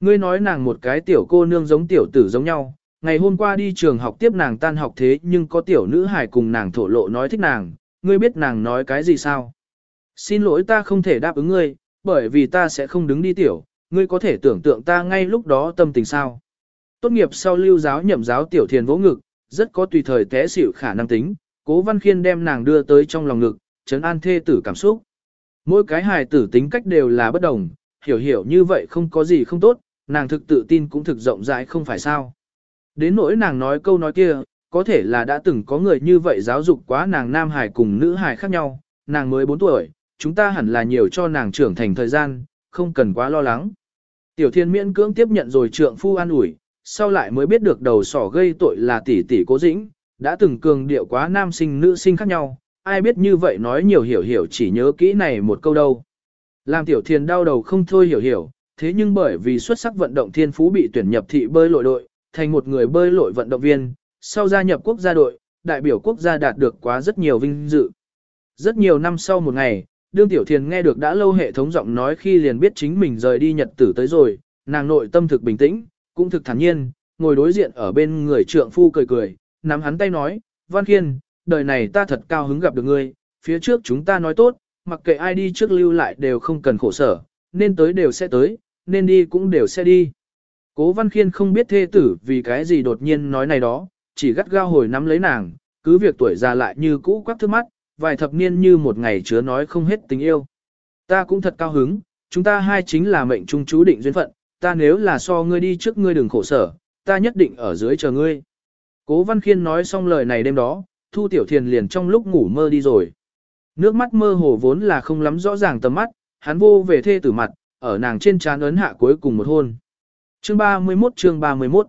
Ngươi nói nàng một cái tiểu cô nương giống tiểu tử giống nhau, ngày hôm qua đi trường học tiếp nàng tan học thế nhưng có tiểu nữ hải cùng nàng thổ lộ nói thích nàng, ngươi biết nàng nói cái gì sao? Xin lỗi ta không thể đáp ứng ngươi, bởi vì ta sẽ không đứng đi tiểu, ngươi có thể tưởng tượng ta ngay lúc đó tâm tình sao? Tốt nghiệp sau lưu giáo nhậm giáo tiểu thiền vỗ ngực, rất có tùy thời té xỉu khả năng tính, cố văn khiên đem nàng đưa tới trong lòng ngực, trấn an thê tử cảm xúc. Mỗi cái hài tử tính cách đều là bất đồng, hiểu hiểu như vậy không có gì không tốt, nàng thực tự tin cũng thực rộng rãi không phải sao. Đến nỗi nàng nói câu nói kia, có thể là đã từng có người như vậy giáo dục quá nàng nam hài cùng nữ hài khác nhau, nàng mới 4 tuổi, chúng ta hẳn là nhiều cho nàng trưởng thành thời gian, không cần quá lo lắng. Tiểu thiên miễn cưỡng tiếp nhận rồi trượng phu an ủi, sau lại mới biết được đầu sỏ gây tội là tỷ tỷ cố dĩnh, đã từng cường điệu quá nam sinh nữ sinh khác nhau, ai biết như vậy nói nhiều hiểu hiểu chỉ nhớ kỹ này một câu đâu. Làm tiểu thiên đau đầu không thôi hiểu hiểu, thế nhưng bởi vì xuất sắc vận động thiên phú bị tuyển nhập thị bơi lội đội, thành một người bơi lội vận động viên, sau gia nhập quốc gia đội, đại biểu quốc gia đạt được quá rất nhiều vinh dự. Rất nhiều năm sau một ngày, đương tiểu thiền nghe được đã lâu hệ thống giọng nói khi liền biết chính mình rời đi nhật tử tới rồi, nàng nội tâm thực bình tĩnh, cũng thực thản nhiên, ngồi đối diện ở bên người trượng phu cười cười, nắm hắn tay nói, Văn Khiên, đời này ta thật cao hứng gặp được ngươi, phía trước chúng ta nói tốt, mặc kệ ai đi trước lưu lại đều không cần khổ sở, nên tới đều sẽ tới, nên đi cũng đều sẽ đi. Cố Văn Khiên không biết thê tử vì cái gì đột nhiên nói này đó, chỉ gắt gao hồi nắm lấy nàng, cứ việc tuổi già lại như cũ quắc thước mắt, vài thập niên như một ngày chứa nói không hết tình yêu. Ta cũng thật cao hứng, chúng ta hai chính là mệnh trung chú định duyên phận, ta nếu là so ngươi đi trước ngươi đừng khổ sở, ta nhất định ở dưới chờ ngươi. Cố Văn Khiên nói xong lời này đêm đó, Thu Tiểu Thiền liền trong lúc ngủ mơ đi rồi. Nước mắt mơ hồ vốn là không lắm rõ ràng tầm mắt, hắn vô về thê tử mặt, ở nàng trên trán ấn hạ cuối cùng một hôn. Chương 31 chương 31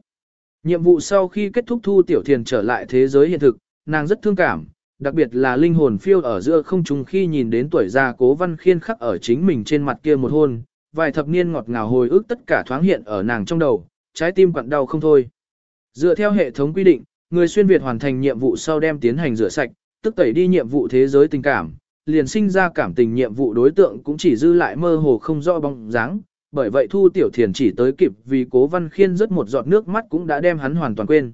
Nhiệm vụ sau khi kết thúc Thu Tiểu Thiền trở lại thế giới hiện thực, nàng rất thương cảm, đặc biệt là linh hồn phiêu ở giữa không trung khi nhìn đến tuổi già cố văn khiên khắc ở chính mình trên mặt kia một hôn, vài thập niên ngọt ngào hồi ức tất cả thoáng hiện ở nàng trong đầu, trái tim quặn đau không thôi. Dựa theo hệ thống quy định, người xuyên Việt hoàn thành nhiệm vụ sau đem tiến hành rửa sạch, tức tẩy đi nhiệm vụ thế giới tình cảm, liền sinh ra cảm tình nhiệm vụ đối tượng cũng chỉ dư lại mơ hồ không rõ bóng dáng, bởi vậy Thu Tiểu Thiền chỉ tới kịp vì Cố Văn Khiên rất một giọt nước mắt cũng đã đem hắn hoàn toàn quên.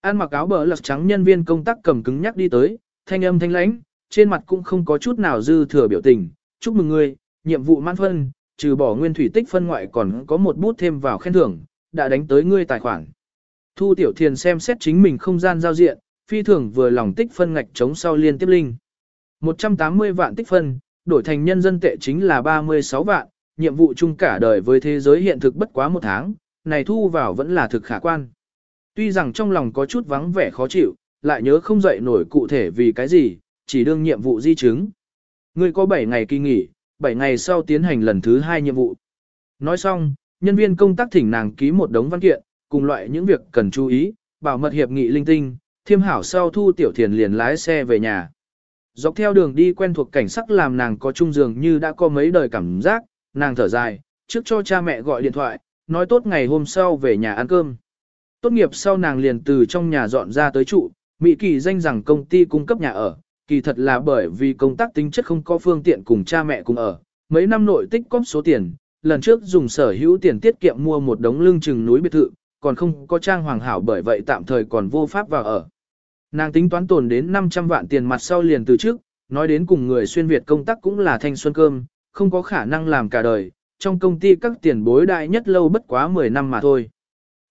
An mặc áo bờ lật trắng nhân viên công tác cầm cứng nhắc đi tới, thanh âm thanh lãnh, trên mặt cũng không có chút nào dư thừa biểu tình, chúc mừng ngươi, nhiệm vụ mãn phân, trừ bỏ nguyên thủy tích phân ngoại còn có một bút thêm vào khen thưởng, đã đánh tới ngươi tài khoản. Thu Tiểu Thiền xem xét chính mình không gian giao diện, phi thường vừa lòng tích phân ngạch chống sau liên tiếp linh. 180 vạn tích phân, đổi thành nhân dân tệ chính là 36 vạn, nhiệm vụ chung cả đời với thế giới hiện thực bất quá một tháng, này thu vào vẫn là thực khả quan. Tuy rằng trong lòng có chút vắng vẻ khó chịu, lại nhớ không dậy nổi cụ thể vì cái gì, chỉ đương nhiệm vụ di chứng. Ngươi có 7 ngày kỳ nghỉ, 7 ngày sau tiến hành lần thứ 2 nhiệm vụ. Nói xong, nhân viên công tác thỉnh nàng ký một đống văn kiện, cùng loại những việc cần chú ý, bảo mật hiệp nghị linh tinh, thiêm hảo sau thu tiểu thiền liền lái xe về nhà. Dọc theo đường đi quen thuộc cảnh sắc làm nàng có trung dường như đã có mấy đời cảm giác, nàng thở dài, trước cho cha mẹ gọi điện thoại, nói tốt ngày hôm sau về nhà ăn cơm. Tốt nghiệp sau nàng liền từ trong nhà dọn ra tới trụ, Mỹ kỳ danh rằng công ty cung cấp nhà ở, kỳ thật là bởi vì công tác tính chất không có phương tiện cùng cha mẹ cùng ở. Mấy năm nội tích cóp số tiền, lần trước dùng sở hữu tiền tiết kiệm mua một đống lưng chừng núi biệt thự, còn không có trang hoàng hảo bởi vậy tạm thời còn vô pháp vào ở. Nàng tính toán tồn đến 500 vạn tiền mặt sau liền từ trước, nói đến cùng người xuyên Việt công tác cũng là thanh xuân cơm, không có khả năng làm cả đời, trong công ty các tiền bối đại nhất lâu bất quá 10 năm mà thôi.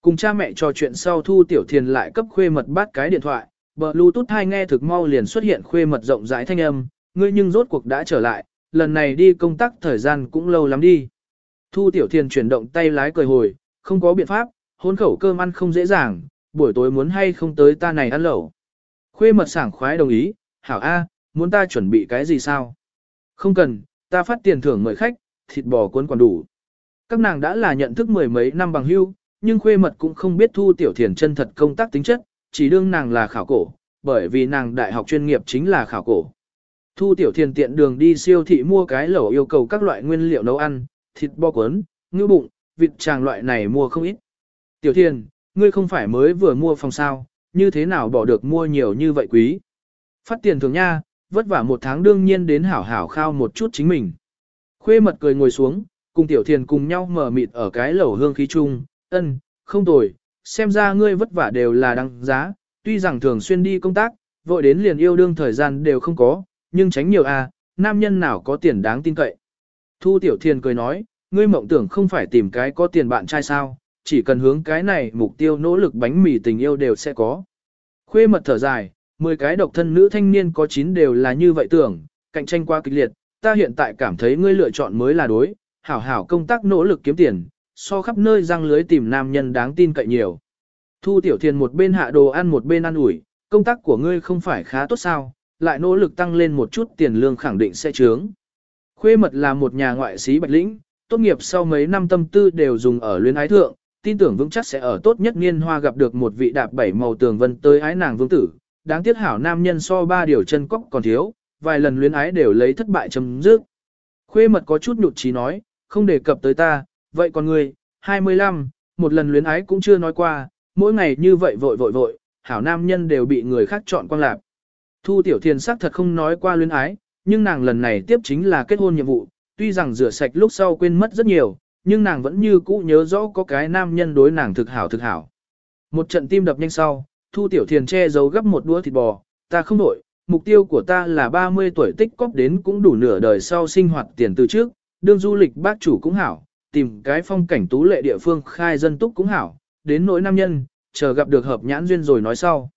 Cùng cha mẹ trò chuyện sau thu tiểu thiền lại cấp khuê mật bắt cái điện thoại, Bluetooth hai nghe thực mau liền xuất hiện khuê mật rộng rãi thanh âm, ngươi nhưng rốt cuộc đã trở lại, lần này đi công tác thời gian cũng lâu lắm đi. Thu tiểu thiền chuyển động tay lái cười hồi, không có biện pháp, hôn khẩu cơm ăn không dễ dàng, buổi tối muốn hay không tới ta này ăn lẩu. Khuê mật sảng khoái đồng ý, hảo A, muốn ta chuẩn bị cái gì sao? Không cần, ta phát tiền thưởng mời khách, thịt bò cuốn còn đủ. Các nàng đã là nhận thức mười mấy năm bằng hưu, nhưng khuê mật cũng không biết thu tiểu thiền chân thật công tác tính chất, chỉ đương nàng là khảo cổ, bởi vì nàng đại học chuyên nghiệp chính là khảo cổ. Thu tiểu thiền tiện đường đi siêu thị mua cái lẩu yêu cầu các loại nguyên liệu nấu ăn, thịt bò cuốn, ngư bụng, vịt tràng loại này mua không ít. Tiểu thiền, ngươi không phải mới vừa mua phòng sao, như thế nào bỏ được mua nhiều như vậy quý. Phát tiền thường nha, vất vả một tháng đương nhiên đến hảo hảo khao một chút chính mình. Khuê mật cười ngồi xuống, cùng tiểu thiền cùng nhau mở mịt ở cái lẩu hương khí chung, ân, không tồi, xem ra ngươi vất vả đều là đăng giá, tuy rằng thường xuyên đi công tác, vội đến liền yêu đương thời gian đều không có, nhưng tránh nhiều a, à, nam nhân nào có tiền đáng tin cậy. Thu tiểu thiền cười nói, ngươi mộng tưởng không phải tìm cái có tiền bạn trai sao, chỉ cần hướng cái này mục tiêu nỗ lực bánh mì tình yêu đều sẽ có. Khuê mật thở dài, 10 cái độc thân nữ thanh niên có 9 đều là như vậy tưởng, cạnh tranh qua kịch liệt, ta hiện tại cảm thấy ngươi lựa chọn mới là đối, hảo hảo công tác nỗ lực kiếm tiền, so khắp nơi răng lưới tìm nam nhân đáng tin cậy nhiều. Thu tiểu thiền một bên hạ đồ ăn một bên ăn ủi, công tác của ngươi không phải khá tốt sao, lại nỗ lực tăng lên một chút tiền lương khẳng định sẽ trướng. Khuê mật là một nhà ngoại sĩ bạch lĩnh, tốt nghiệp sau mấy năm tâm tư đều dùng ở luyến ái thượng, tin tưởng vững chắc sẽ ở tốt nhất niên hoa gặp được một vị đạp bảy màu tường vân tới ái nàng vương tử. Đáng tiếc hảo nam nhân so ba điều chân cóc còn thiếu, vài lần luyến ái đều lấy thất bại chấm dứt. Khuê mật có chút nhụt chí nói, không đề cập tới ta, vậy còn ngươi, 25, một lần luyến ái cũng chưa nói qua, mỗi ngày như vậy vội vội vội, hảo nam nhân đều bị người khác chọn quang lạc. Thu tiểu thiền sắc thật không nói qua luyến ái, nhưng nàng lần này tiếp chính là kết hôn nhiệm vụ, tuy rằng rửa sạch lúc sau quên mất rất nhiều, nhưng nàng vẫn như cũ nhớ rõ có cái nam nhân đối nàng thực hảo thực hảo. Một trận tim đập nhanh sau, Thu Tiểu Thiền che giấu gấp một đũa thịt bò, ta không đổi, mục tiêu của ta là 30 tuổi tích cóp đến cũng đủ nửa đời sau sinh hoạt tiền từ trước, đương du lịch bác chủ cũng hảo, tìm cái phong cảnh tú lệ địa phương khai dân túc cũng hảo, đến nỗi nam nhân, chờ gặp được hợp nhãn duyên rồi nói sau.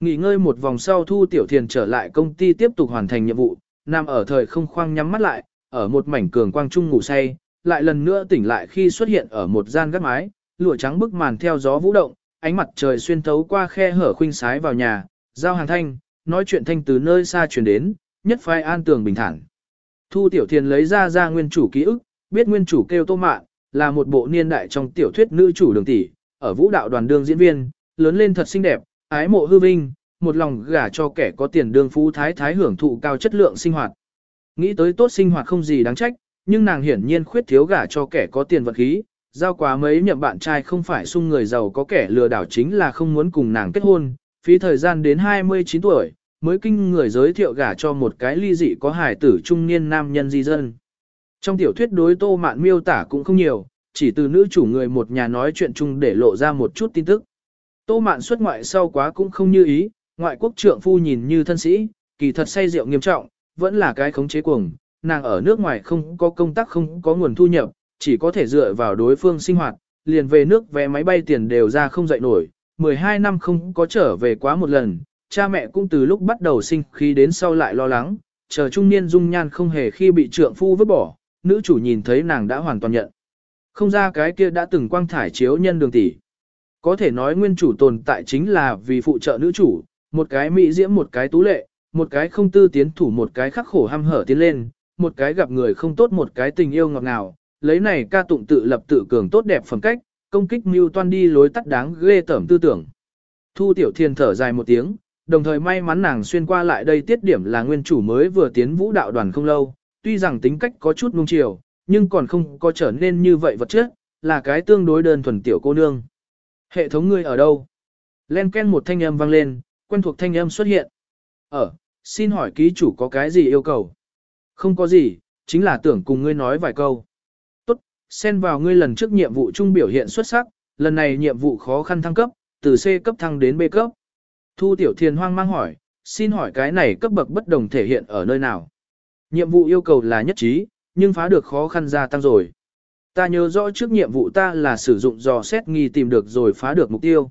Nghỉ ngơi một vòng sau Thu Tiểu Thiền trở lại công ty tiếp tục hoàn thành nhiệm vụ, nằm ở thời không khoang nhắm mắt lại, ở một mảnh cường quang trung ngủ say, lại lần nữa tỉnh lại khi xuất hiện ở một gian gác mái, lụa trắng bức màn theo gió vũ động, ánh mặt trời xuyên thấu qua khe hở khuynh sái vào nhà, giao hàng thanh, nói chuyện thanh từ nơi xa truyền đến, nhất phái an tường bình thản. Thu Tiểu Thiền lấy ra ra nguyên chủ ký ức, biết nguyên chủ kêu Tô Mạn, là một bộ niên đại trong tiểu thuyết nữ chủ đường tỷ, ở vũ đạo đoàn đương diễn viên, lớn lên thật xinh đẹp, ái mộ hư vinh, một lòng gả cho kẻ có tiền đương phú thái thái hưởng thụ cao chất lượng sinh hoạt. Nghĩ tới tốt sinh hoạt không gì đáng trách, nhưng nàng hiển nhiên khuyết thiếu gả cho kẻ có tiền vật khí, giao quá mấy nhậm bạn trai không phải sung người giàu có kẻ lừa đảo chính là không muốn cùng nàng kết hôn, phí thời gian đến 29 tuổi, mới kinh người giới thiệu gả cho một cái ly dị có hài tử trung niên nam nhân di dân. Trong tiểu thuyết đối tô mạn miêu tả cũng không nhiều, chỉ từ nữ chủ người một nhà nói chuyện chung để lộ ra một chút tin tức. Tô mạn xuất ngoại sau quá cũng không như ý, ngoại quốc trượng phu nhìn như thân sĩ, kỳ thật say rượu nghiêm trọng, vẫn là cái khống chế cuồng, nàng ở nước ngoài không có công tác không có nguồn thu nhập, chỉ có thể dựa vào đối phương sinh hoạt, liền về nước vé máy bay tiền đều ra không dậy nổi, 12 năm không có trở về quá một lần, cha mẹ cũng từ lúc bắt đầu sinh khí đến sau lại lo lắng, chờ trung niên dung nhan không hề khi bị trượng phu vứt bỏ, nữ chủ nhìn thấy nàng đã hoàn toàn nhận. Không ra cái kia đã từng quang thải chiếu nhân đường tỷ. Có thể nói nguyên chủ tồn tại chính là vì phụ trợ nữ chủ, một cái mỹ diễm một cái tú lệ, một cái không tư tiến thủ một cái khắc khổ ham hở tiến lên, một cái gặp người không tốt một cái tình yêu ngọt ngào, lấy này ca tụng tự lập tự cường tốt đẹp phẩm cách, công kích mưu toan đi lối tắt đáng ghê tởm tư tưởng. Thu tiểu thiên thở dài một tiếng, đồng thời may mắn nàng xuyên qua lại đây tiết điểm là nguyên chủ mới vừa tiến vũ đạo đoàn không lâu, tuy rằng tính cách có chút nung chiều, nhưng còn không có trở nên như vậy vật chất, là cái tương đối đơn thuần tiểu cô nương. Hệ thống ngươi ở đâu? Len ken một thanh âm vang lên, quen thuộc thanh âm xuất hiện. Ở, xin hỏi ký chủ có cái gì yêu cầu? Không có gì, chính là tưởng cùng ngươi nói vài câu. Xen vào ngươi lần trước nhiệm vụ trung biểu hiện xuất sắc, lần này nhiệm vụ khó khăn thăng cấp, từ C cấp thăng đến B cấp. Thu Tiểu Thiên hoang mang hỏi, xin hỏi cái này cấp bậc bất đồng thể hiện ở nơi nào? Nhiệm vụ yêu cầu là nhất trí, nhưng phá được khó khăn gia tăng rồi. Ta nhớ rõ trước nhiệm vụ ta là sử dụng dò xét nghi tìm được rồi phá được mục tiêu.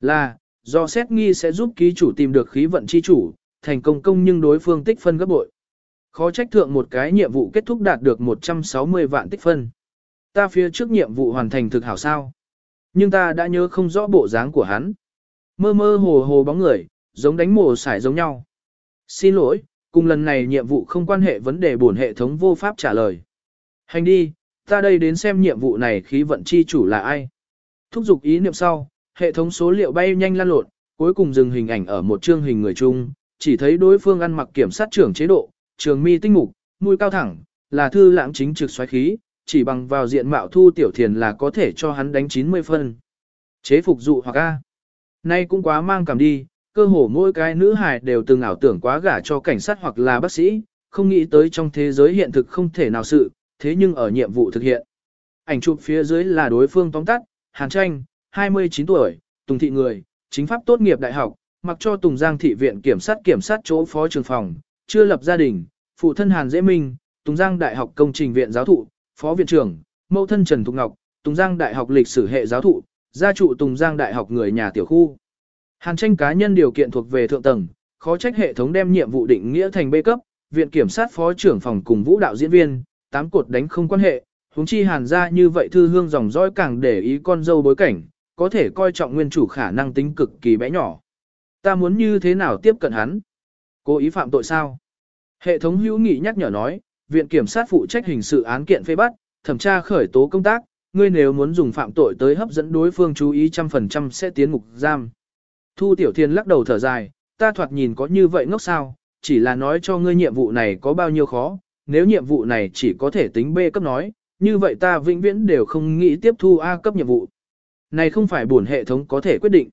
Là, dò xét nghi sẽ giúp ký chủ tìm được khí vận chi chủ, thành công công nhưng đối phương tích phân gấp bội. Khó trách thượng một cái nhiệm vụ kết thúc đạt được 160 vạn tích phân. Ta phía trước nhiệm vụ hoàn thành thực hảo sao. Nhưng ta đã nhớ không rõ bộ dáng của hắn. Mơ mơ hồ hồ bóng người, giống đánh mồ sải giống nhau. Xin lỗi, cùng lần này nhiệm vụ không quan hệ vấn đề bổn hệ thống vô pháp trả lời. Hành đi, ta đây đến xem nhiệm vụ này khí vận chi chủ là ai. Thúc giục ý niệm sau, hệ thống số liệu bay nhanh lan lộn, cuối cùng dừng hình ảnh ở một chương hình người chung, chỉ thấy đối phương ăn mặc kiểm sát trưởng chế độ, trường mi tinh mục, mũi cao thẳng, là thư lãng chính trực xoáy khí, chỉ bằng vào diện mạo thu tiểu thiền là có thể cho hắn đánh 90 phân. Chế phục dụ hoặc A. Nay cũng quá mang cảm đi, cơ hồ mỗi cái nữ hài đều từng ảo tưởng quá gả cho cảnh sát hoặc là bác sĩ, không nghĩ tới trong thế giới hiện thực không thể nào sự, thế nhưng ở nhiệm vụ thực hiện. Ảnh chụp phía dưới là đối phương tóm tắt, Hàn Tranh, 29 tuổi, Tùng Thị Người, chính pháp tốt nghiệp đại học, mặc cho Tùng Giang Thị Viện Kiểm sát Kiểm sát chỗ phó trường phòng, chưa lập gia đình, phụ thân Hàn Dễ Minh, Tùng Giang Đại học Công trình Viện Giáo thụ, phó viện trưởng, mẫu thân Trần Thục Ngọc, Tùng Giang Đại học Lịch sử hệ giáo thụ, gia trụ Tùng Giang Đại học người nhà tiểu khu. Hàn tranh cá nhân điều kiện thuộc về thượng tầng, khó trách hệ thống đem nhiệm vụ định nghĩa thành B cấp, viện kiểm sát phó trưởng phòng cùng vũ đạo diễn viên, tám cột đánh không quan hệ, huống chi hàn ra như vậy thư hương dòng dõi càng để ý con dâu bối cảnh, có thể coi trọng nguyên chủ khả năng tính cực kỳ bé nhỏ. Ta muốn như thế nào tiếp cận hắn? Cố ý phạm tội sao? Hệ thống hữu nghị nhắc nhở nói, viện kiểm sát phụ trách hình sự án kiện phê bắt, thẩm tra khởi tố công tác, ngươi nếu muốn dùng phạm tội tới hấp dẫn đối phương chú ý trăm phần trăm sẽ tiến ngục giam. Thu Tiểu Thiên lắc đầu thở dài, ta thoạt nhìn có như vậy ngốc sao, chỉ là nói cho ngươi nhiệm vụ này có bao nhiêu khó, nếu nhiệm vụ này chỉ có thể tính B cấp nói, như vậy ta vĩnh viễn đều không nghĩ tiếp thu A cấp nhiệm vụ. Này không phải buồn hệ thống có thể quyết định.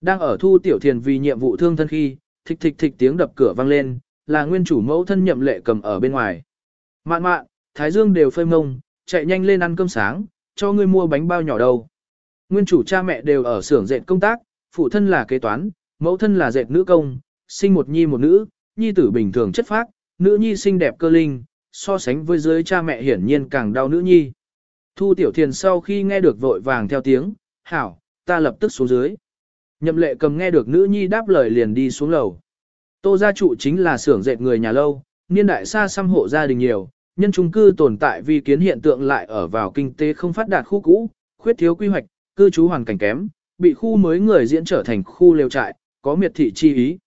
Đang ở Thu Tiểu Thiên vì nhiệm vụ thương thân khi, thịch thịch thịch tiếng đập cửa vang lên, là nguyên chủ mẫu thân nhậm lệ cầm ở bên ngoài. Mạn mạn, Thái Dương đều phơi mông, chạy nhanh lên ăn cơm sáng, cho ngươi mua bánh bao nhỏ đâu. Nguyên chủ cha mẹ đều ở xưởng dệt công tác, phụ thân là kế toán, mẫu thân là dệt nữ công, sinh một nhi một nữ, nhi tử bình thường chất phác, nữ nhi xinh đẹp cơ linh, so sánh với dưới cha mẹ hiển nhiên càng đau nữ nhi. Thu tiểu thiền sau khi nghe được vội vàng theo tiếng, hảo, ta lập tức xuống dưới. Nhậm lệ cầm nghe được nữ nhi đáp lời liền đi xuống lầu. Tô gia trụ chính là xưởng dệt người nhà lâu, niên đại xa xăm hộ gia đình nhiều, nhân trung cư tồn tại vì kiến hiện tượng lại ở vào kinh tế không phát đạt khu cũ, khuyết thiếu quy hoạch, cư trú hoàn cảnh kém, bị khu mới người diễn trở thành khu lều trại, có miệt thị chi ý.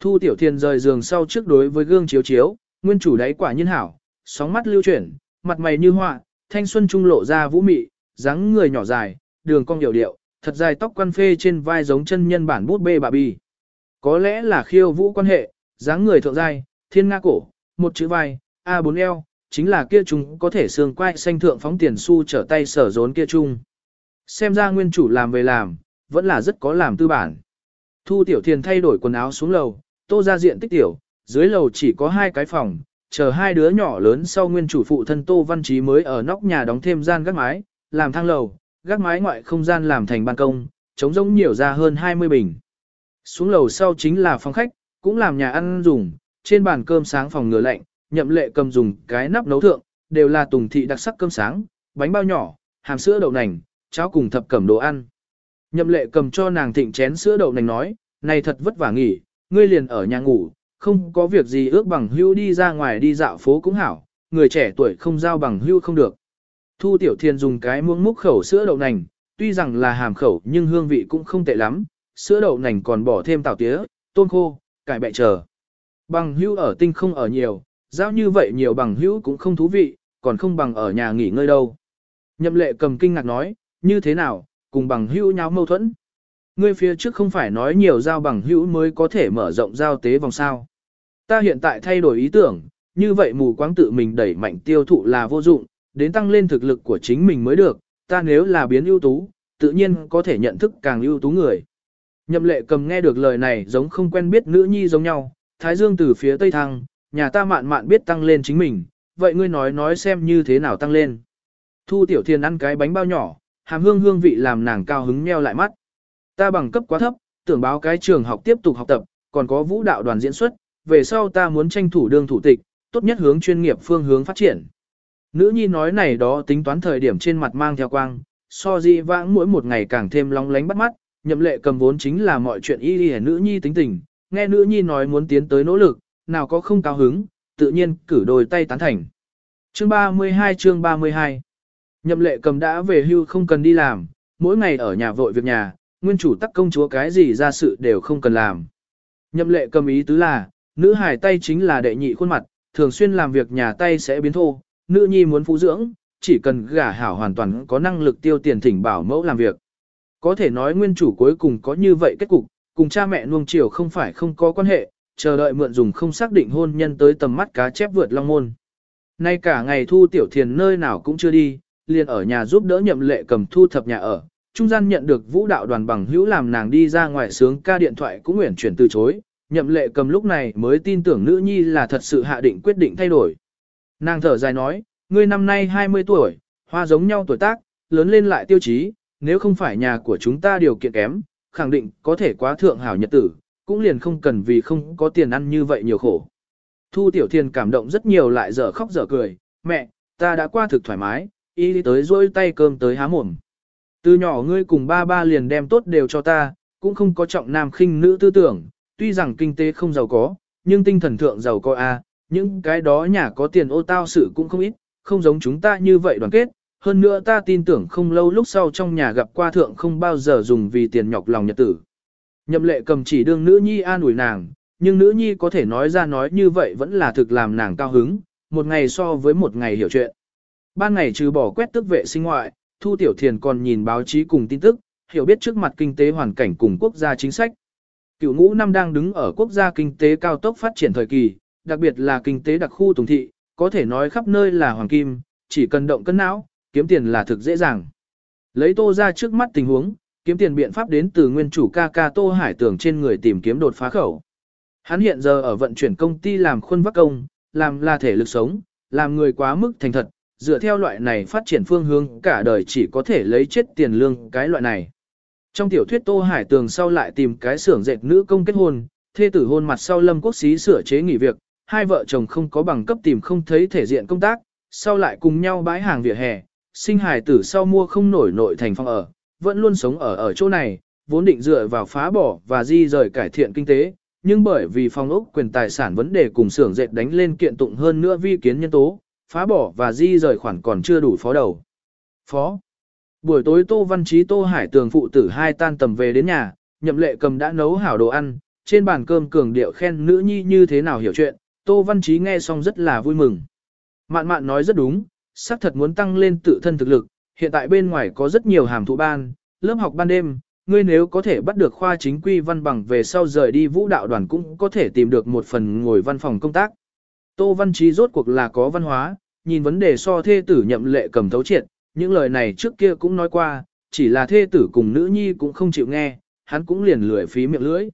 Thu Tiểu Thiên rời giường sau trước đối với gương chiếu chiếu, nguyên chủ đáy quả nhiên hảo, sóng mắt lưu chuyển, mặt mày như họa, thanh xuân trung lộ ra vũ mị, dáng người nhỏ dài, đường cong điệu điệu, thật dài tóc quan phê trên vai giống chân nhân bản bút bê bà bi. Có lẽ là khiêu vũ quan hệ, dáng người thượng giai, thiên nga cổ, một chữ vai, A4 eo, chính là kia chúng có thể xương quai xanh thượng phóng tiền xu trở tay sở rốn kia chung. Xem ra nguyên chủ làm về làm, vẫn là rất có làm tư bản. Thu Tiểu Thiền thay đổi quần áo xuống lầu, tô ra diện tích tiểu, dưới lầu chỉ có hai cái phòng, chờ hai đứa nhỏ lớn sau nguyên chủ phụ thân Tô Văn Trí mới ở nóc nhà đóng thêm gian gác mái, làm thang lầu, gác mái ngoại không gian làm thành ban công, trống rỗng nhiều ra hơn 20 bình. Xuống lầu sau chính là phòng khách, cũng làm nhà ăn dùng, trên bàn cơm sáng phòng ngừa lạnh, nhậm lệ cầm dùng cái nắp nấu thượng, đều là tùng thị đặc sắc cơm sáng, bánh bao nhỏ, hàm sữa đậu nành, cháo cùng thập cẩm đồ ăn. Nhậm lệ cầm cho nàng thịnh chén sữa đậu nành nói, này thật vất vả nghỉ, ngươi liền ở nhà ngủ, không có việc gì ước bằng hưu đi ra ngoài đi dạo phố cũng hảo, người trẻ tuổi không giao bằng hưu không được. Thu Tiểu Thiên dùng cái muỗng múc khẩu sữa đậu nành, tuy rằng là hàm khẩu nhưng hương vị cũng không tệ lắm, sữa đậu nành còn bỏ thêm tảo tía, tôm khô, cải bẹ chờ. Bằng hưu ở tinh không ở nhiều, giao như vậy nhiều bằng hữu cũng không thú vị, còn không bằng ở nhà nghỉ ngơi đâu. Nhậm lệ cầm kinh ngạc nói, như thế nào, cùng bằng hữu nháo mâu thuẫn. Ngươi phía trước không phải nói nhiều giao bằng hữu mới có thể mở rộng giao tế vòng sao. Ta hiện tại thay đổi ý tưởng, như vậy mù quáng tự mình đẩy mạnh tiêu thụ là vô dụng, đến tăng lên thực lực của chính mình mới được, ta nếu là biến ưu tú, tự nhiên có thể nhận thức càng ưu tú người. Nhậm lệ cầm nghe được lời này giống không quen biết nữ nhi giống nhau, thái dương từ phía tây thăng, nhà ta mạn mạn biết tăng lên chính mình, vậy ngươi nói nói xem như thế nào tăng lên. Thu tiểu thiên ăn cái bánh bao nhỏ, hàm hương hương vị làm nàng cao hứng nheo lại mắt. Ta bằng cấp quá thấp, tưởng báo cái trường học tiếp tục học tập, còn có vũ đạo đoàn diễn xuất, về sau ta muốn tranh thủ đương thủ tịch, tốt nhất hướng chuyên nghiệp phương hướng phát triển. Nữ nhi nói này đó tính toán thời điểm trên mặt mang theo quang, so di vãng mỗi một ngày càng thêm long lánh bắt mắt, nhậm lệ cầm vốn chính là mọi chuyện y y nữ nhi tính tình, nghe nữ nhi nói muốn tiến tới nỗ lực, nào có không cao hứng, tự nhiên cử đôi tay tán thành. Chương 32 chương 32 Nhậm lệ cầm đã về hưu không cần đi làm, mỗi ngày ở nhà vội việc nhà, nguyên chủ tắc công chúa cái gì ra sự đều không cần làm. Nhậm lệ cầm ý tứ là, nữ hài tay chính là đệ nhị khuôn mặt, thường xuyên làm việc nhà tay sẽ biến thô, nữ nhi muốn phụ dưỡng, chỉ cần gả hảo hoàn toàn có năng lực tiêu tiền thỉnh bảo mẫu làm việc. Có thể nói nguyên chủ cuối cùng có như vậy kết cục, cùng cha mẹ nuông chiều không phải không có quan hệ, chờ đợi mượn dùng không xác định hôn nhân tới tầm mắt cá chép vượt long môn. Nay cả ngày thu tiểu thiền nơi nào cũng chưa đi, liền ở nhà giúp đỡ nhậm lệ cầm thu thập nhà ở. Trung gian nhận được vũ đạo đoàn bằng hữu làm nàng đi ra ngoài sướng ca điện thoại cũng nguyện chuyển từ chối, nhậm lệ cầm lúc này mới tin tưởng nữ nhi là thật sự hạ định quyết định thay đổi. Nàng thở dài nói, ngươi năm nay 20 tuổi, hoa giống nhau tuổi tác, lớn lên lại tiêu chí, nếu không phải nhà của chúng ta điều kiện kém, khẳng định có thể quá thượng hảo nhật tử, cũng liền không cần vì không có tiền ăn như vậy nhiều khổ. Thu Tiểu Thiên cảm động rất nhiều lại dở khóc dở cười, mẹ, ta đã qua thực thoải mái, y đi tới rôi tay cơm tới há mồm. Từ nhỏ ngươi cùng ba ba liền đem tốt đều cho ta, cũng không có trọng nam khinh nữ tư tưởng, tuy rằng kinh tế không giàu có, nhưng tinh thần thượng giàu có a, những cái đó nhà có tiền ô tao sự cũng không ít, không giống chúng ta như vậy đoàn kết. Hơn nữa ta tin tưởng không lâu lúc sau trong nhà gặp qua thượng không bao giờ dùng vì tiền nhọc lòng nhật tử. Nhậm lệ cầm chỉ đương nữ nhi an ủi nàng, nhưng nữ nhi có thể nói ra nói như vậy vẫn là thực làm nàng cao hứng, một ngày so với một ngày hiểu chuyện. Ban ngày trừ bỏ quét tức vệ sinh ngoại, Thu Tiểu Thiền còn nhìn báo chí cùng tin tức, hiểu biết trước mặt kinh tế hoàn cảnh cùng quốc gia chính sách. Cựu ngũ năm đang đứng ở quốc gia kinh tế cao tốc phát triển thời kỳ, đặc biệt là kinh tế đặc khu Tùng Thị, có thể nói khắp nơi là hoàng kim, chỉ cần động cân não, kiếm tiền là thực dễ dàng. Lấy tô ra trước mắt tình huống, kiếm tiền biện pháp đến từ nguyên chủ ca ca Tô Hải Tường trên người tìm kiếm đột phá khẩu. Hắn hiện giờ ở vận chuyển công ty làm khuôn vắc công, làm là thể lực sống, làm người quá mức thành thật, dựa theo loại này phát triển phương hướng cả đời chỉ có thể lấy chết tiền lương cái loại này. Trong tiểu thuyết Tô Hải Tường sau lại tìm cái xưởng dệt nữ công kết hôn, thê tử hôn mặt sau Lâm Quốc Xí sửa chế nghỉ việc, hai vợ chồng không có bằng cấp tìm không thấy thể diện công tác, sau lại cùng nhau bãi hàng vỉa hè, sinh hài tử sau mua không nổi nội thành phòng ở, vẫn luôn sống ở ở chỗ này, vốn định dựa vào phá bỏ và di rời cải thiện kinh tế, nhưng bởi vì phong ốc quyền tài sản vấn đề cùng xưởng dệt đánh lên kiện tụng hơn nữa vi kiến nhân tố, phá bỏ và di rời khoản còn chưa đủ phó đầu. Phó. Buổi tối Tô Văn Chí Tô Hải Tường phụ tử hai tan tầm về đến nhà, nhậm lệ cầm đã nấu hảo đồ ăn, trên bàn cơm cường điệu khen nữ nhi như thế nào hiểu chuyện, Tô Văn Chí nghe xong rất là vui mừng. Mạn mạn nói rất đúng, xác thật muốn tăng lên tự thân thực lực, hiện tại bên ngoài có rất nhiều hàm thụ ban, lớp học ban đêm, ngươi nếu có thể bắt được khoa chính quy văn bằng về sau rời đi vũ đạo đoàn cũng có thể tìm được một phần ngồi văn phòng công tác. Tô Văn Trí rốt cuộc là có văn hóa, nhìn vấn đề so thê tử nhậm lệ cầm thấu triệt, những lời này trước kia cũng nói qua, chỉ là thê tử cùng nữ nhi cũng không chịu nghe, hắn cũng liền lười phí miệng lưỡi.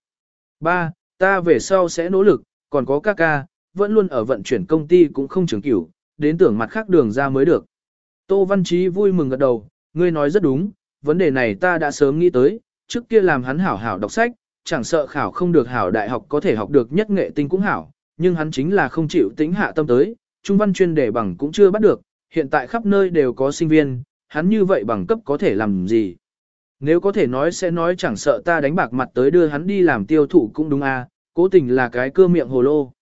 Ba, ta về sau sẽ nỗ lực, còn có ca ca, vẫn luôn ở vận chuyển công ty cũng không trưởng cửu, đến tưởng mặt khác đường ra mới được. Tô Văn Chí vui mừng gật đầu, ngươi nói rất đúng, vấn đề này ta đã sớm nghĩ tới, trước kia làm hắn hảo hảo đọc sách, chẳng sợ khảo không được hảo đại học có thể học được nhất nghệ tinh cũng hảo, nhưng hắn chính là không chịu tính hạ tâm tới, trung văn chuyên đề bằng cũng chưa bắt được, hiện tại khắp nơi đều có sinh viên, hắn như vậy bằng cấp có thể làm gì. Nếu có thể nói sẽ nói chẳng sợ ta đánh bạc mặt tới đưa hắn đi làm tiêu thụ cũng đúng à? cố tình là cái cơ miệng hồ lô.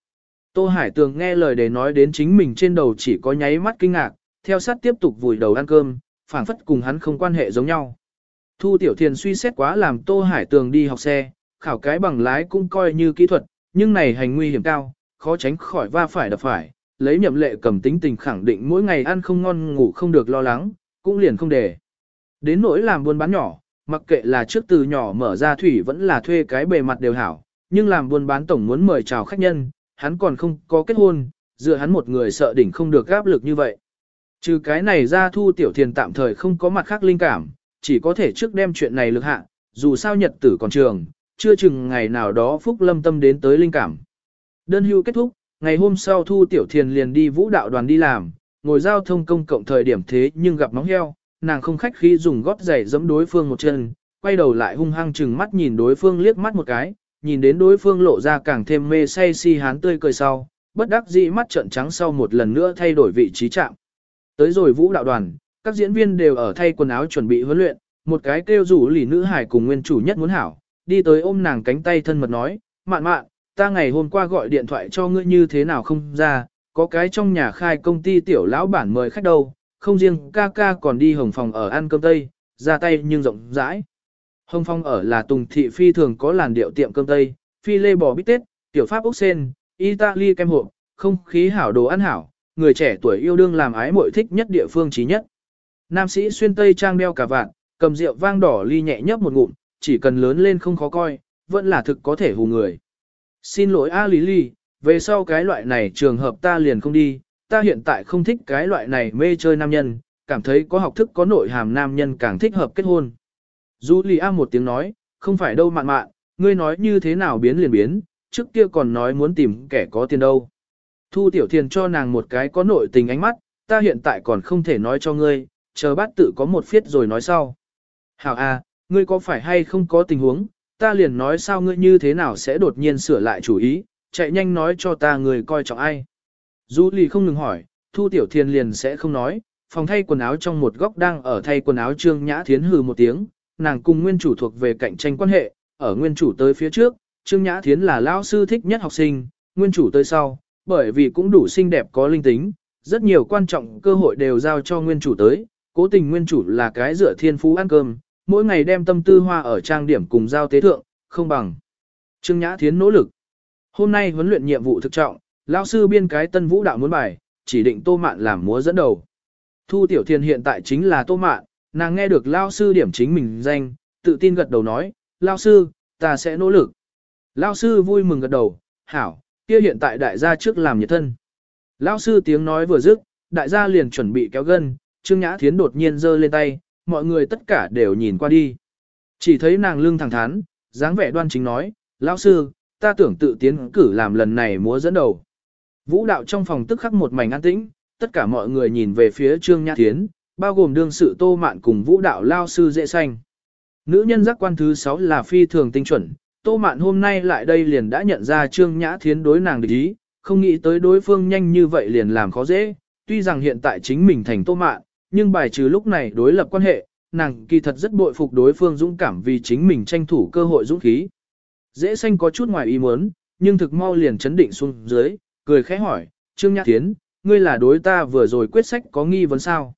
Tô Hải Tường nghe lời để nói đến chính mình trên đầu chỉ có nháy mắt kinh ngạc, theo sát tiếp tục vùi đầu ăn cơm, phảng phất cùng hắn không quan hệ giống nhau. Thu Tiểu Thiền suy xét quá làm Tô Hải Tường đi học xe, khảo cái bằng lái cũng coi như kỹ thuật, nhưng này hành nguy hiểm cao, khó tránh khỏi va phải đập phải, lấy nhậm lệ cầm tính tình khẳng định mỗi ngày ăn không ngon ngủ không được lo lắng, cũng liền không để. Đến nỗi làm buôn bán nhỏ, mặc kệ là trước từ nhỏ mở ra thủy vẫn là thuê cái bề mặt đều hảo, nhưng làm buôn bán tổng muốn mời chào khách nhân, hắn còn không có kết hôn, dựa hắn một người sợ đỉnh không được áp lực như vậy. Trừ cái này ra thu tiểu thiền tạm thời không có mặt khác linh cảm, chỉ có thể trước đem chuyện này lực hạ, dù sao nhật tử còn trường, chưa chừng ngày nào đó Phúc Lâm Tâm đến tới linh cảm. Đơn hưu kết thúc, ngày hôm sau Thu Tiểu Thiền liền đi vũ đạo đoàn đi làm, ngồi giao thông công cộng thời điểm thế nhưng gặp móng heo, nàng không khách khi dùng gót giày giẫm đối phương một chân, quay đầu lại hung hăng chừng mắt nhìn đối phương liếc mắt một cái, nhìn đến đối phương lộ ra càng thêm mê say si hán tươi cười sau, bất đắc dĩ mắt trợn trắng sau một lần nữa thay đổi vị trí chạm. Tới rồi vũ đạo đoàn, các diễn viên đều ở thay quần áo chuẩn bị huấn luyện, một cái kêu rủ lì nữ hải cùng nguyên chủ nhất muốn hảo, đi tới ôm nàng cánh tay thân mật nói, mạn mạn, ta ngày hôm qua gọi điện thoại cho ngươi như thế nào không ra, có cái trong nhà khai công ty tiểu lão bản mời khách đâu, không riêng ca ca còn đi hồng phòng ở ăn cơm tây, ra tay nhưng rộng rãi. Hồng phong ở là tùng thị phi thường có làn điệu tiệm cơm tây, phi lê bò bít tết, tiểu pháp ốc sen, Italy kem hộp, không khí hảo đồ ăn hảo, người trẻ tuổi yêu đương làm ái muội thích nhất địa phương trí nhất. Nam sĩ xuyên tây trang đeo cả vạn, cầm rượu vang đỏ ly nhẹ nhấp một ngụm, chỉ cần lớn lên không khó coi, vẫn là thực có thể hù người. Xin lỗi A Lý Ly, về sau cái loại này trường hợp ta liền không đi, ta hiện tại không thích cái loại này mê chơi nam nhân, cảm thấy có học thức có nội hàm nam nhân càng thích hợp kết hôn. Du Lì A một tiếng nói, không phải đâu mạn mạn, ngươi nói như thế nào biến liền biến, trước kia còn nói muốn tìm kẻ có tiền đâu. Thu Tiểu Thiền cho nàng một cái có nội tình ánh mắt, ta hiện tại còn không thể nói cho ngươi, chờ bát tự có một phiết rồi nói sau. Hảo A, ngươi có phải hay không có tình huống, ta liền nói sao ngươi như thế nào sẽ đột nhiên sửa lại chủ ý, chạy nhanh nói cho ta người coi trọng ai. Du Lì không ngừng hỏi, Thu Tiểu Thiền liền sẽ không nói, phòng thay quần áo trong một góc đang ở thay quần áo Trương Nhã Thiến hừ một tiếng, nàng cùng nguyên chủ thuộc về cạnh tranh quan hệ, ở nguyên chủ tới phía trước, Trương Nhã Thiến là lao sư thích nhất học sinh, nguyên chủ tới sau, bởi vì cũng đủ xinh đẹp có linh tính, rất nhiều quan trọng cơ hội đều giao cho nguyên chủ tới, cố tình nguyên chủ là cái dựa thiên phú ăn cơm, mỗi ngày đem tâm tư hoa ở trang điểm cùng giao tế thượng, không bằng. Trương Nhã Thiến nỗ lực. Hôm nay huấn luyện nhiệm vụ thực trọng, lão sư biên cái tân vũ đạo muốn bài, chỉ định Tô Mạn làm múa dẫn đầu. Thu Tiểu Thiên hiện tại chính là Tô Mạn, nàng nghe được lao sư điểm chính mình danh, tự tin gật đầu nói, lao sư, ta sẽ nỗ lực. Lao sư vui mừng gật đầu, hảo, kia hiện tại đại gia trước làm nhiệt thân. Lao sư tiếng nói vừa dứt, đại gia liền chuẩn bị kéo gân, Trương Nhã Thiến đột nhiên giơ lên tay, mọi người tất cả đều nhìn qua đi. Chỉ thấy nàng lưng thẳng thắn, dáng vẻ đoan chính nói, lão sư, ta tưởng tự tiến cử làm lần này múa dẫn đầu. Vũ đạo trong phòng tức khắc một mảnh an tĩnh, tất cả mọi người nhìn về phía Trương Nhã Thiến, bao gồm đương sự tô mạn cùng vũ đạo lao sư dễ xanh. Nữ nhân giác quan thứ 6 là phi thường tinh chuẩn, tô mạn hôm nay lại đây liền đã nhận ra Trương Nhã Thiến đối nàng địch ý, không nghĩ tới đối phương nhanh như vậy liền làm khó dễ, tuy rằng hiện tại chính mình thành tô mạn, nhưng bài trừ lúc này đối lập quan hệ, nàng kỳ thật rất bội phục đối phương dũng cảm vì chính mình tranh thủ cơ hội dũng khí. Dễ xanh có chút ngoài ý muốn, nhưng thực mau liền chấn định xuống dưới, cười khẽ hỏi, Trương Nhã Thiến, ngươi là đối ta vừa rồi quyết sách có nghi vấn sao?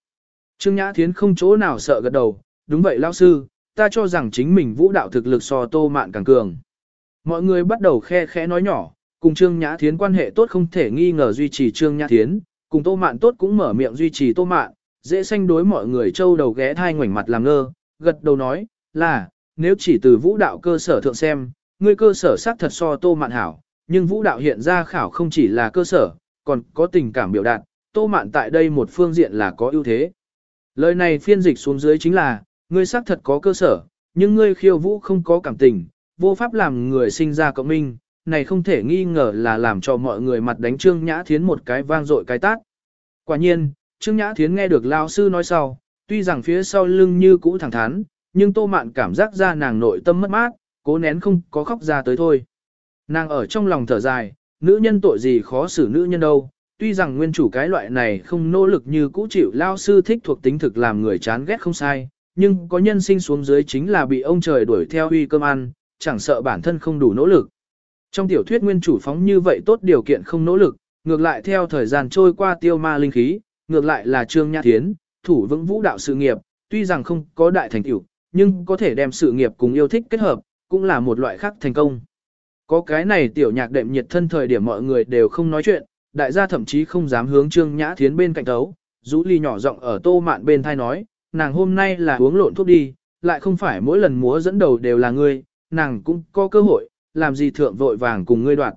Trương Nhã Thiến không chỗ nào sợ gật đầu, đúng vậy lão sư, ta cho rằng chính mình vũ đạo thực lực so tô mạn càng cường. Mọi người bắt đầu khe khẽ nói nhỏ, cùng Trương Nhã Thiến quan hệ tốt không thể nghi ngờ duy trì Trương Nhã Thiến, cùng Tô Mạn tốt cũng mở miệng duy trì Tô Mạn, dễ xanh đối mọi người trâu đầu ghé thai ngoảnh mặt làm ngơ, gật đầu nói, là, nếu chỉ từ vũ đạo cơ sở thượng xem, ngươi cơ sở xác thật so Tô Mạn hảo, nhưng vũ đạo hiện ra khảo không chỉ là cơ sở, còn có tình cảm biểu đạt, Tô Mạn tại đây một phương diện là có ưu thế. Lời này phiên dịch xuống dưới chính là, ngươi xác thật có cơ sở, nhưng ngươi khiêu vũ không có cảm tình, vô pháp làm người sinh ra cộng minh, này không thể nghi ngờ là làm cho mọi người mặt đánh Trương Nhã Thiến một cái vang dội cái tát. Quả nhiên, Trương Nhã Thiến nghe được lao sư nói sau, tuy rằng phía sau lưng như cũ thẳng thắn, nhưng Tô Mạn cảm giác ra nàng nội tâm mất mát, cố nén không có khóc ra tới thôi. Nàng ở trong lòng thở dài, nữ nhân tội gì khó xử nữ nhân đâu, tuy rằng nguyên chủ cái loại này không nỗ lực như cũ chịu lao sư thích thuộc tính thực làm người chán ghét không sai, nhưng có nhân sinh xuống dưới chính là bị ông trời đuổi theo uy cơm ăn, chẳng sợ bản thân không đủ nỗ lực. Trong tiểu thuyết nguyên chủ phóng như vậy tốt điều kiện không nỗ lực, ngược lại theo thời gian trôi qua tiêu ma linh khí, ngược lại là Trương Nhã Thiến, thủ vững vũ đạo sự nghiệp, tuy rằng không có đại thành tựu, nhưng có thể đem sự nghiệp cùng yêu thích kết hợp, cũng là một loại khác thành công. Có cái này tiểu nhạc đệm nhiệt thân thời điểm mọi người đều không nói chuyện, đại gia thậm chí không dám hướng Trương Nhã Thiến bên cạnh tấu, rũ ly nhỏ giọng ở tô mạn bên thai nói, nàng hôm nay là uống lộn thuốc đi, lại không phải mỗi lần múa dẫn đầu đều là ngươi, nàng cũng có cơ hội, làm gì thượng vội vàng cùng ngươi đoạt.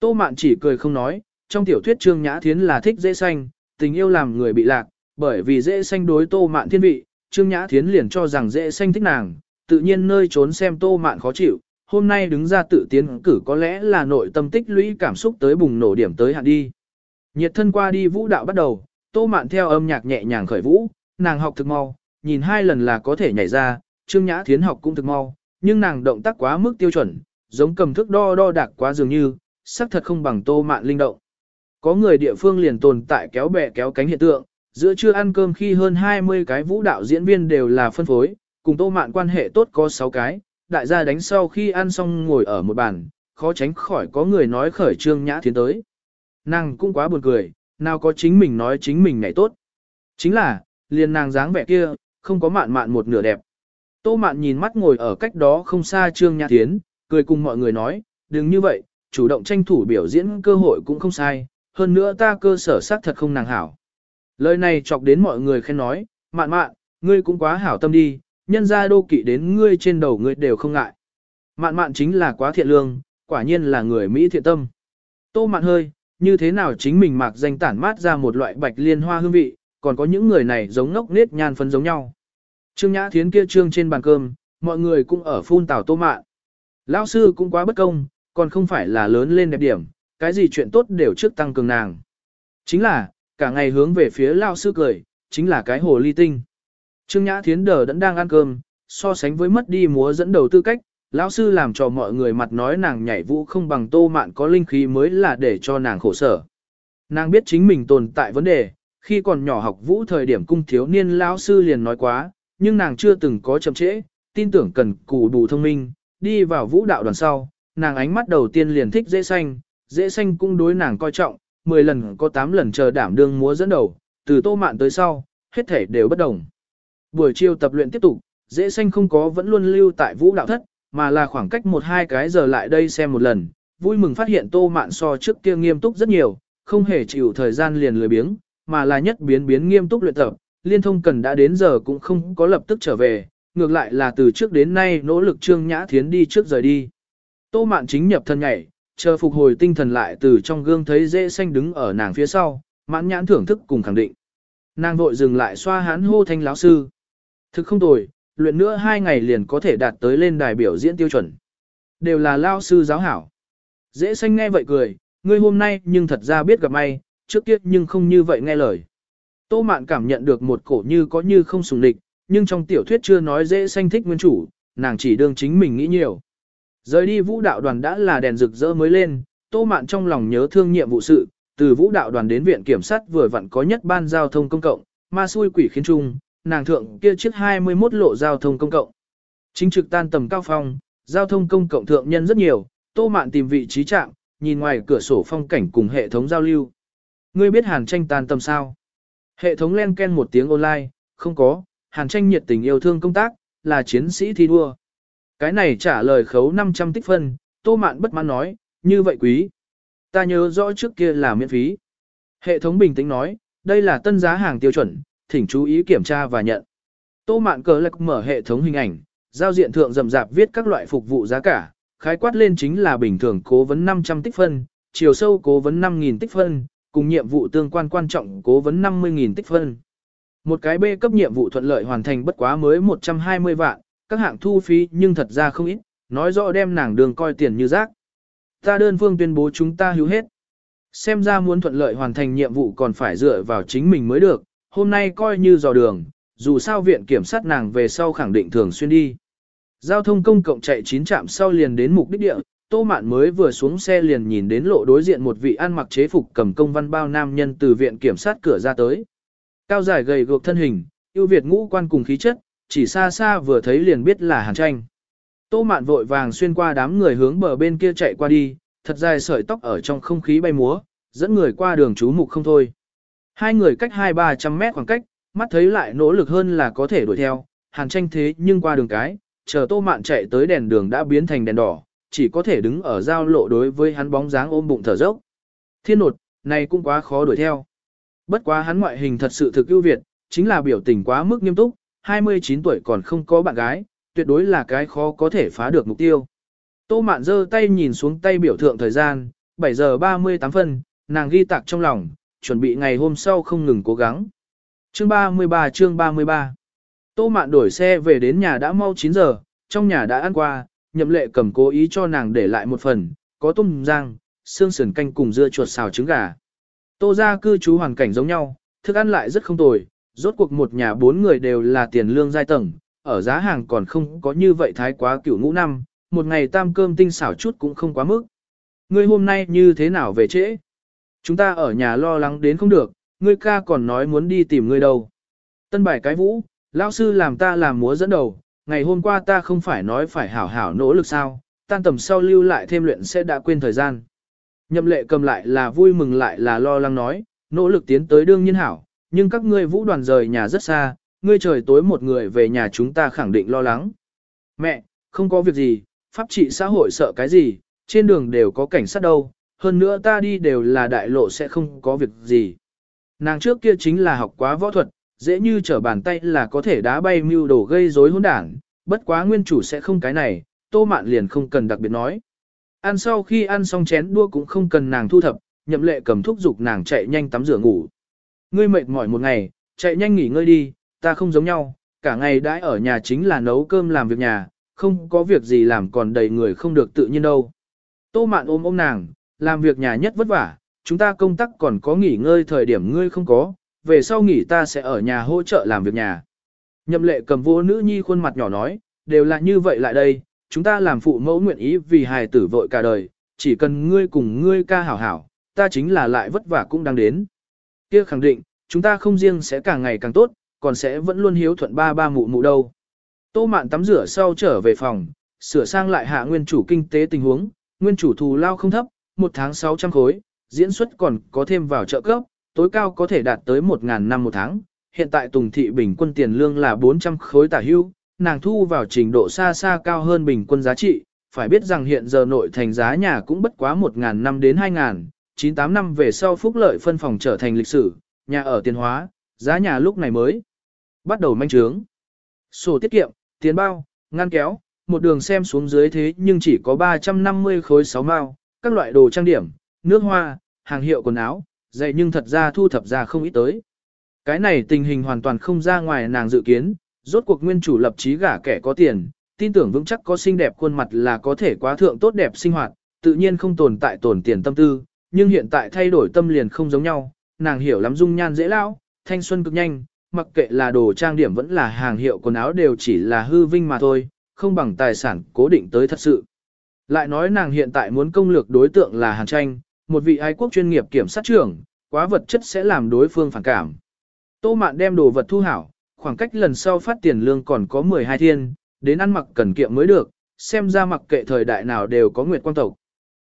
Tô mạn chỉ cười không nói, trong tiểu thuyết Trương Nhã Thiến là thích dễ xanh, tình yêu làm người bị lạc, bởi vì dễ xanh đối tô mạn thiên vị, Trương Nhã Thiến liền cho rằng dễ xanh thích nàng, tự nhiên nơi trốn xem tô mạn khó chịu, hôm nay đứng ra tự tiến cử có lẽ là nội tâm tích lũy cảm xúc tới bùng nổ điểm tới hạn đi. Nhiệt thân qua đi vũ đạo bắt đầu, tô mạn theo âm nhạc nhẹ nhàng khởi vũ, nàng học thực mau, nhìn hai lần là có thể nhảy ra, Trương Nhã Thiến học cũng thực mau, nhưng nàng động tác quá mức tiêu chuẩn, giống cầm thước đo đo đạc quá dường như, sắc thật không bằng tô mạn linh động. Có người địa phương liền tồn tại kéo bè kéo cánh hiện tượng, giữa trưa ăn cơm khi hơn 20 cái vũ đạo diễn viên đều là phân phối, cùng tô mạn quan hệ tốt có 6 cái, đại gia đánh sau khi ăn xong ngồi ở một bàn, khó tránh khỏi có người nói khởi trương nhã thiến tới. Nàng cũng quá buồn cười, nào có chính mình nói chính mình này tốt. Chính là, liền nàng dáng vẻ kia, không có mạn mạn một nửa đẹp. Tô mạn nhìn mắt ngồi ở cách đó không xa trương nhã thiến, cười cùng mọi người nói, đừng như vậy, chủ động tranh thủ biểu diễn cơ hội cũng không sai, hơn nữa ta cơ sở xác thật không nàng hảo. Lời này chọc đến mọi người khen nói, mạn mạn, ngươi cũng quá hảo tâm đi, nhân ra đô kỵ đến ngươi trên đầu ngươi đều không ngại. Mạn mạn chính là quá thiện lương, quả nhiên là người Mỹ thiện tâm. Tô mạn hơi, như thế nào chính mình mạc danh tản mát ra một loại bạch liên hoa hương vị, còn có những người này giống ngốc nết nhan phấn giống nhau. Trương Nhã Thiến kia trương trên bàn cơm, mọi người cũng ở phun tảo tô mạn. Lão sư cũng quá bất công, còn không phải là lớn lên đẹp điểm, cái gì chuyện tốt đều trước tăng cường nàng. Chính là, cả ngày hướng về phía Lão sư cười, chính là cái hồ ly tinh. Trương Nhã Thiến đờ đẫn đang ăn cơm, so sánh với mất đi múa dẫn đầu tư cách, lão sư làm cho mọi người mặt nói nàng nhảy vũ không bằng tô mạn có linh khí mới là để cho nàng khổ sở. Nàng biết chính mình tồn tại vấn đề, khi còn nhỏ học vũ thời điểm cung thiếu niên lão sư liền nói quá, nhưng nàng chưa từng có chậm trễ, tin tưởng cần cù đủ thông minh, đi vào vũ đạo đoàn sau, nàng ánh mắt đầu tiên liền thích dễ xanh, dễ xanh cũng đối nàng coi trọng, 10 lần có 8 lần chờ đảm đương múa dẫn đầu, từ tô mạn tới sau, hết thể đều bất đồng. Buổi chiều tập luyện tiếp tục, dễ xanh không có vẫn luôn lưu tại vũ đạo thất, mà là khoảng cách một hai cái giờ lại đây xem một lần, vui mừng phát hiện tô mạn so trước kia nghiêm túc rất nhiều, không hề chịu thời gian liền lười biếng, mà là nhất biến biến nghiêm túc luyện tập, liên thông cần đã đến giờ cũng không có lập tức trở về, ngược lại là từ trước đến nay nỗ lực trương nhã thiến đi trước rời đi. Tô mạn chính nhập thân nhảy, chờ phục hồi tinh thần lại từ trong gương thấy dễ xanh đứng ở nàng phía sau, mãn nhãn thưởng thức cùng khẳng định. Nàng vội dừng lại xoa hán hô thanh lão sư. Thực không tồi, luyện nữa hai ngày liền có thể đạt tới lên đài biểu diễn tiêu chuẩn. Đều là lao sư giáo hảo. Dễ xanh nghe vậy cười, ngươi hôm nay nhưng thật ra biết gặp may, trước kia nhưng không như vậy nghe lời. Tô mạn cảm nhận được một cổ như có như không sùng địch, nhưng trong tiểu thuyết chưa nói dễ xanh thích nguyên chủ, nàng chỉ đương chính mình nghĩ nhiều. Rời đi vũ đạo đoàn đã là đèn rực rỡ mới lên, tô mạn trong lòng nhớ thương nhiệm vụ sự, từ vũ đạo đoàn đến viện kiểm sát vừa vặn có nhất ban giao thông công cộng, ma xui quỷ khiến chung, nàng thượng kia chiếc 21 lộ giao thông công cộng. Chính trực tan tầm cao phong, giao thông công cộng thượng nhân rất nhiều, tô mạn tìm vị trí trạm, nhìn ngoài cửa sổ phong cảnh cùng hệ thống giao lưu. Ngươi biết hàn tranh tan tầm sao? Hệ thống len ken một tiếng online, không có, hàn tranh nhiệt tình yêu thương công tác, là chiến sĩ thi đua. Cái này trả lời khấu 500 tích phân, Tô Mạn bất mãn nói, như vậy quý. Ta nhớ rõ trước kia là miễn phí. Hệ thống bình tĩnh nói, đây là tân giá hàng tiêu chuẩn, thỉnh chú ý kiểm tra và nhận. Tô Mạn cờ lạc mở hệ thống hình ảnh, giao diện thượng rầm rạp viết các loại phục vụ giá cả, khái quát lên chính là bình thường cố vấn 500 tích phân, chiều sâu cố vấn 5.000 tích phân, cùng nhiệm vụ tương quan quan trọng cố vấn 50.000 tích phân. Một cái B cấp nhiệm vụ thuận lợi hoàn thành bất quá mới 120 vạn, các hạng thu phí nhưng thật ra không ít, nói rõ đem nàng đường coi tiền như rác. Ta đơn phương tuyên bố chúng ta hữu hết. Xem ra muốn thuận lợi hoàn thành nhiệm vụ còn phải dựa vào chính mình mới được, hôm nay coi như dò đường, dù sao viện kiểm sát nàng về sau khẳng định thường xuyên đi. Giao thông công cộng chạy 9 trạm sau liền đến mục đích địa, Tô Mạn mới vừa xuống xe liền nhìn đến lộ đối diện một vị ăn mặc chế phục cầm công văn bao nam nhân từ viện kiểm sát cửa ra tới. Cao dài gầy gộc thân hình, ưu việt ngũ quan cùng khí chất, chỉ xa xa vừa thấy liền biết là Hàn Tranh. Tô Mạn vội vàng xuyên qua đám người hướng bờ bên kia chạy qua đi, thật dài sợi tóc ở trong không khí bay múa, dẫn người qua đường chú mục không thôi. Hai người cách hai ba trăm mét khoảng cách, mắt thấy lại nỗ lực hơn là có thể đuổi theo, Hàn Tranh thế nhưng qua đường cái, chờ Tô Mạn chạy tới đèn đường đã biến thành đèn đỏ, chỉ có thể đứng ở giao lộ đối với hắn bóng dáng ôm bụng thở dốc. Thiên nột, này cũng quá khó đuổi theo. Bất quá hắn ngoại hình thật sự thực ưu việt, chính là biểu tình quá mức nghiêm túc, 29 tuổi còn không có bạn gái, tuyệt đối là cái khó có thể phá được mục tiêu. Tô Mạn giơ tay nhìn xuống tay biểu thượng thời gian, 7 giờ 38 phân, nàng ghi tạc trong lòng, chuẩn bị ngày hôm sau không ngừng cố gắng. Chương 33 chương 33 Tô Mạn đổi xe về đến nhà đã mau 9 giờ, trong nhà đã ăn qua, nhậm lệ cầm cố ý cho nàng để lại một phần, có tôm rang, xương sườn canh cùng dưa chuột xào trứng gà. Tô ra cư trú hoàn cảnh giống nhau, thức ăn lại rất không tồi, rốt cuộc một nhà bốn người đều là tiền lương giai tầng, ở giá hàng còn không có như vậy thái quá cửu ngũ năm, một ngày tam cơm tinh xảo chút cũng không quá mức. Ngươi hôm nay như thế nào về trễ? Chúng ta ở nhà lo lắng đến không được, ngươi ca còn nói muốn đi tìm ngươi đâu. Tân bài cái vũ, lão sư làm ta làm múa dẫn đầu, ngày hôm qua ta không phải nói phải hảo hảo nỗ lực sao, tan tầm sau lưu lại thêm luyện sẽ đã quên thời gian. Nhậm lệ cầm lại là vui mừng lại là lo lắng nói, nỗ lực tiến tới đương nhiên hảo, nhưng các ngươi vũ đoàn rời nhà rất xa, ngươi trời tối một người về nhà chúng ta khẳng định lo lắng. Mẹ, không có việc gì, pháp trị xã hội sợ cái gì, trên đường đều có cảnh sát đâu, hơn nữa ta đi đều là đại lộ sẽ không có việc gì. Nàng trước kia chính là học quá võ thuật, dễ như trở bàn tay là có thể đá bay mưu đồ gây rối hỗn đảng, bất quá nguyên chủ sẽ không cái này, tô mạn liền không cần đặc biệt nói. Ăn sau khi ăn xong chén đua cũng không cần nàng thu thập, nhậm lệ cầm thúc giục nàng chạy nhanh tắm rửa ngủ. Ngươi mệt mỏi một ngày, chạy nhanh nghỉ ngơi đi, ta không giống nhau, cả ngày đãi ở nhà chính là nấu cơm làm việc nhà, không có việc gì làm còn đầy người không được tự nhiên đâu. Tô mạn ôm ôm nàng, làm việc nhà nhất vất vả, chúng ta công tác còn có nghỉ ngơi thời điểm ngươi không có, về sau nghỉ ta sẽ ở nhà hỗ trợ làm việc nhà. Nhậm lệ cầm vô nữ nhi khuôn mặt nhỏ nói, đều là như vậy lại đây, chúng ta làm phụ mẫu nguyện ý vì hài tử vội cả đời, chỉ cần ngươi cùng ngươi ca hảo hảo, ta chính là lại vất vả cũng đang đến. Kia khẳng định, chúng ta không riêng sẽ càng ngày càng tốt, còn sẽ vẫn luôn hiếu thuận ba ba mụ mụ đâu. Tô mạn tắm rửa sau trở về phòng, sửa sang lại hạ nguyên chủ kinh tế tình huống, nguyên chủ thù lao không thấp, một tháng 600 khối, diễn xuất còn có thêm vào trợ cấp, tối cao có thể đạt tới 1.000 năm một tháng. Hiện tại Tùng Thị bình quân tiền lương là 400 khối tả hưu, nàng thu vào trình độ xa xa cao hơn bình quân giá trị, phải biết rằng hiện giờ nội thành giá nhà cũng bất quá 1.000 năm đến 2.000, 98 năm về sau phúc lợi phân phòng trở thành lịch sử, nhà ở tiền hóa, giá nhà lúc này mới bắt đầu manh trướng. Sổ tiết kiệm, tiền bao, ngăn kéo, một đường xem xuống dưới thế nhưng chỉ có 350 khối 6 mao, các loại đồ trang điểm, nước hoa, hàng hiệu quần áo, dạy nhưng thật ra thu thập ra không ít tới. Cái này tình hình hoàn toàn không ra ngoài nàng dự kiến, rốt cuộc nguyên chủ lập trí gả kẻ có tiền, tin tưởng vững chắc có xinh đẹp khuôn mặt là có thể quá thượng tốt đẹp sinh hoạt, tự nhiên không tồn tại tổn tiền tâm tư, nhưng hiện tại thay đổi tâm liền không giống nhau, nàng hiểu lắm dung nhan dễ lão, thanh xuân cực nhanh, mặc kệ là đồ trang điểm vẫn là hàng hiệu quần áo đều chỉ là hư vinh mà thôi, không bằng tài sản cố định tới thật sự. Lại nói nàng hiện tại muốn công lược đối tượng là Hàn Tranh, một vị ái quốc chuyên nghiệp kiểm sát trưởng, quá vật chất sẽ làm đối phương phản cảm. Tô Mạn đem đồ vật thu hảo, khoảng cách lần sau phát tiền lương còn có 12 thiên, đến ăn mặc cần kiệm mới được, xem ra mặc kệ thời đại nào đều có nguyệt quan tộc.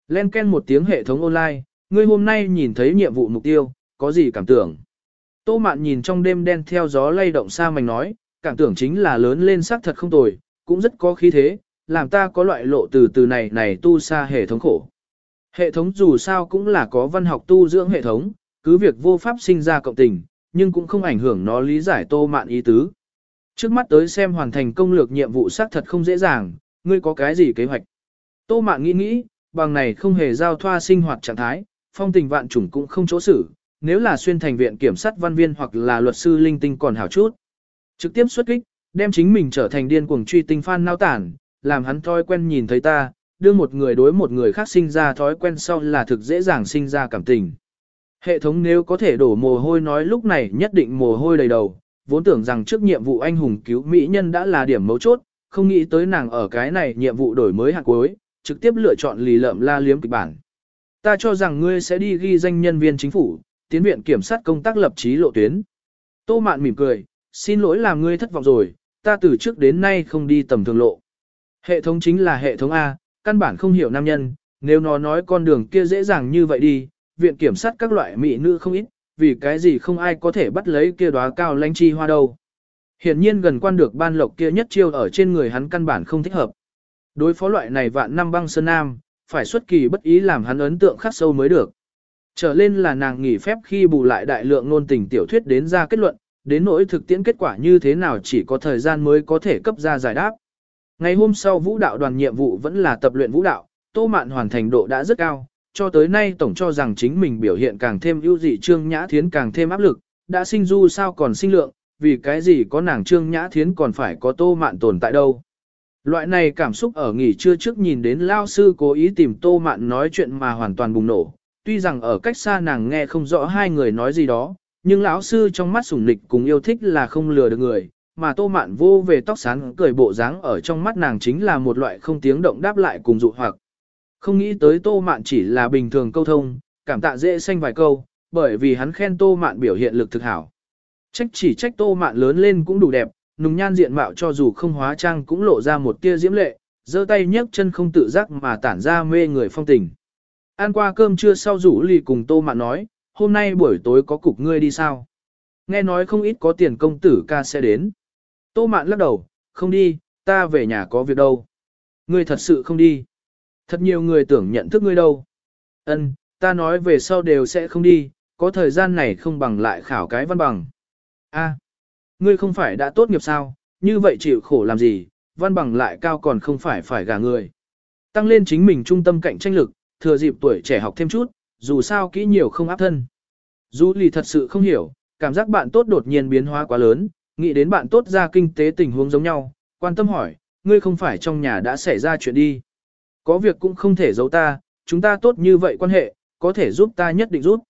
Len ken một tiếng hệ thống online, ngươi hôm nay nhìn thấy nhiệm vụ mục tiêu, có gì cảm tưởng? Tô Mạn nhìn trong đêm đen theo gió lay động xa mảnh nói, cảm tưởng chính là lớn lên sắc thật không tồi, cũng rất có khí thế, làm ta có loại lộ từ từ này này tu xa hệ thống khổ. Hệ thống dù sao cũng là có văn học tu dưỡng hệ thống, cứ việc vô pháp sinh ra cộng tình, nhưng cũng không ảnh hưởng nó lý giải tô mạn ý tứ. Trước mắt tới xem hoàn thành công lược nhiệm vụ xác thật không dễ dàng, ngươi có cái gì kế hoạch? Tô mạn nghĩ nghĩ, bằng này không hề giao thoa sinh hoạt trạng thái, phong tình vạn chủng cũng không chỗ xử, nếu là xuyên thành viện kiểm sát văn viên hoặc là luật sư linh tinh còn hảo chút. Trực tiếp xuất kích, đem chính mình trở thành điên cuồng truy tinh phan nao tản, làm hắn thói quen nhìn thấy ta, đưa một người đối một người khác sinh ra thói quen sau là thực dễ dàng sinh ra cảm tình. Hệ thống nếu có thể đổ mồ hôi nói lúc này nhất định mồ hôi đầy đầu, vốn tưởng rằng trước nhiệm vụ anh hùng cứu mỹ nhân đã là điểm mấu chốt, không nghĩ tới nàng ở cái này nhiệm vụ đổi mới hạng cuối, trực tiếp lựa chọn lì lợm la liếm kịch bản. Ta cho rằng ngươi sẽ đi ghi danh nhân viên chính phủ, tiến viện kiểm sát công tác lập trí lộ tuyến. Tô Mạn mỉm cười, xin lỗi làm ngươi thất vọng rồi, ta từ trước đến nay không đi tầm thường lộ. Hệ thống chính là hệ thống A, căn bản không hiểu nam nhân, nếu nó nói con đường kia dễ dàng như vậy đi, viện kiểm sát các loại mỹ nữ không ít, vì cái gì không ai có thể bắt lấy kia đóa cao lanh chi hoa đâu. Hiển nhiên gần quan được ban lộc kia nhất chiêu ở trên người hắn căn bản không thích hợp. Đối phó loại này vạn năm băng sơn nam, phải xuất kỳ bất ý làm hắn ấn tượng khắc sâu mới được. Trở lên là nàng nghỉ phép khi bù lại đại lượng ngôn tình tiểu thuyết đến ra kết luận, đến nỗi thực tiễn kết quả như thế nào chỉ có thời gian mới có thể cấp ra giải đáp. Ngày hôm sau vũ đạo đoàn nhiệm vụ vẫn là tập luyện vũ đạo, Tô Mạn hoàn thành độ đã rất cao, cho tới nay tổng cho rằng chính mình biểu hiện càng thêm ưu dị Trương Nhã Thiến càng thêm áp lực, đã sinh du sao còn sinh lượng, vì cái gì có nàng Trương Nhã Thiến còn phải có Tô Mạn tồn tại đâu. Loại này cảm xúc ở nghỉ trưa trước nhìn đến lao sư cố ý tìm Tô Mạn nói chuyện mà hoàn toàn bùng nổ, tuy rằng ở cách xa nàng nghe không rõ hai người nói gì đó, nhưng lão sư trong mắt sủng nịch cùng yêu thích là không lừa được người, mà Tô Mạn vô về tóc sáng cười bộ dáng ở trong mắt nàng chính là một loại không tiếng động đáp lại cùng dụ hoặc. Không nghĩ tới Tô Mạn chỉ là bình thường câu thông, cảm tạ dễ xanh vài câu, bởi vì hắn khen Tô Mạn biểu hiện lực thực hảo. Trách chỉ trách Tô Mạn lớn lên cũng đủ đẹp, nùng nhan diện mạo cho dù không hóa trang cũng lộ ra một tia diễm lệ, giơ tay nhấc chân không tự giác mà tản ra mê người phong tình. Ăn qua cơm trưa sau rủ lì cùng Tô Mạn nói, hôm nay buổi tối có cục ngươi đi sao? Nghe nói không ít có tiền công tử ca sẽ đến. Tô Mạn lắc đầu, không đi, ta về nhà có việc đâu. Ngươi thật sự không đi. Thật nhiều người tưởng nhận thức ngươi đâu. Ân, ta nói về sau đều sẽ không đi, có thời gian này không bằng lại khảo cái văn bằng. A, ngươi không phải đã tốt nghiệp sao, như vậy chịu khổ làm gì, văn bằng lại cao còn không phải phải gả người. Tăng lên chính mình trung tâm cạnh tranh lực, thừa dịp tuổi trẻ học thêm chút, dù sao kỹ nhiều không áp thân. Dù lì thật sự không hiểu, cảm giác bạn tốt đột nhiên biến hóa quá lớn, nghĩ đến bạn tốt ra kinh tế tình huống giống nhau, quan tâm hỏi, ngươi không phải trong nhà đã xảy ra chuyện đi. Có việc cũng không thể giấu ta, chúng ta tốt như vậy quan hệ, có thể giúp ta nhất định giúp.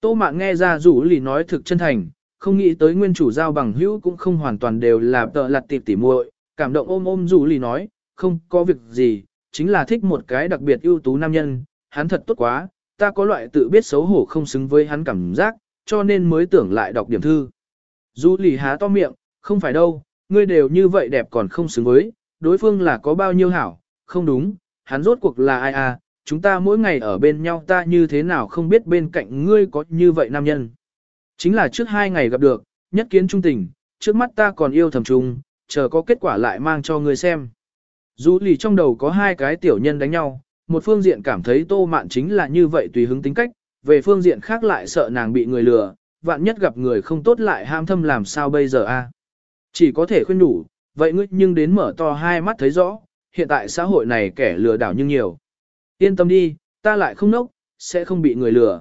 Tô Mạn nghe ra rủ lì nói thực chân thành, không nghĩ tới nguyên chủ giao bằng hữu cũng không hoàn toàn đều là tợ lặt tịp tỉ muội, cảm động ôm ôm rủ lì nói, không có việc gì, chính là thích một cái đặc biệt ưu tú nam nhân, hắn thật tốt quá, ta có loại tự biết xấu hổ không xứng với hắn cảm giác, cho nên mới tưởng lại đọc điểm thư. Du lì há to miệng, không phải đâu, ngươi đều như vậy đẹp còn không xứng với, đối phương là có bao nhiêu hảo, không đúng, hắn rốt cuộc là ai à, chúng ta mỗi ngày ở bên nhau ta như thế nào không biết bên cạnh ngươi có như vậy nam nhân. Chính là trước hai ngày gặp được, nhất kiến trung tình, trước mắt ta còn yêu thầm trung, chờ có kết quả lại mang cho ngươi xem. Du lì trong đầu có hai cái tiểu nhân đánh nhau, một phương diện cảm thấy tô mạn chính là như vậy tùy hứng tính cách, về phương diện khác lại sợ nàng bị người lừa, vạn nhất gặp người không tốt lại ham thâm làm sao bây giờ a? Chỉ có thể khuyên đủ, vậy ngươi nhưng đến mở to hai mắt thấy rõ, hiện tại xã hội này kẻ lừa đảo nhưng nhiều. Yên tâm đi, ta lại không nốc, sẽ không bị người lừa.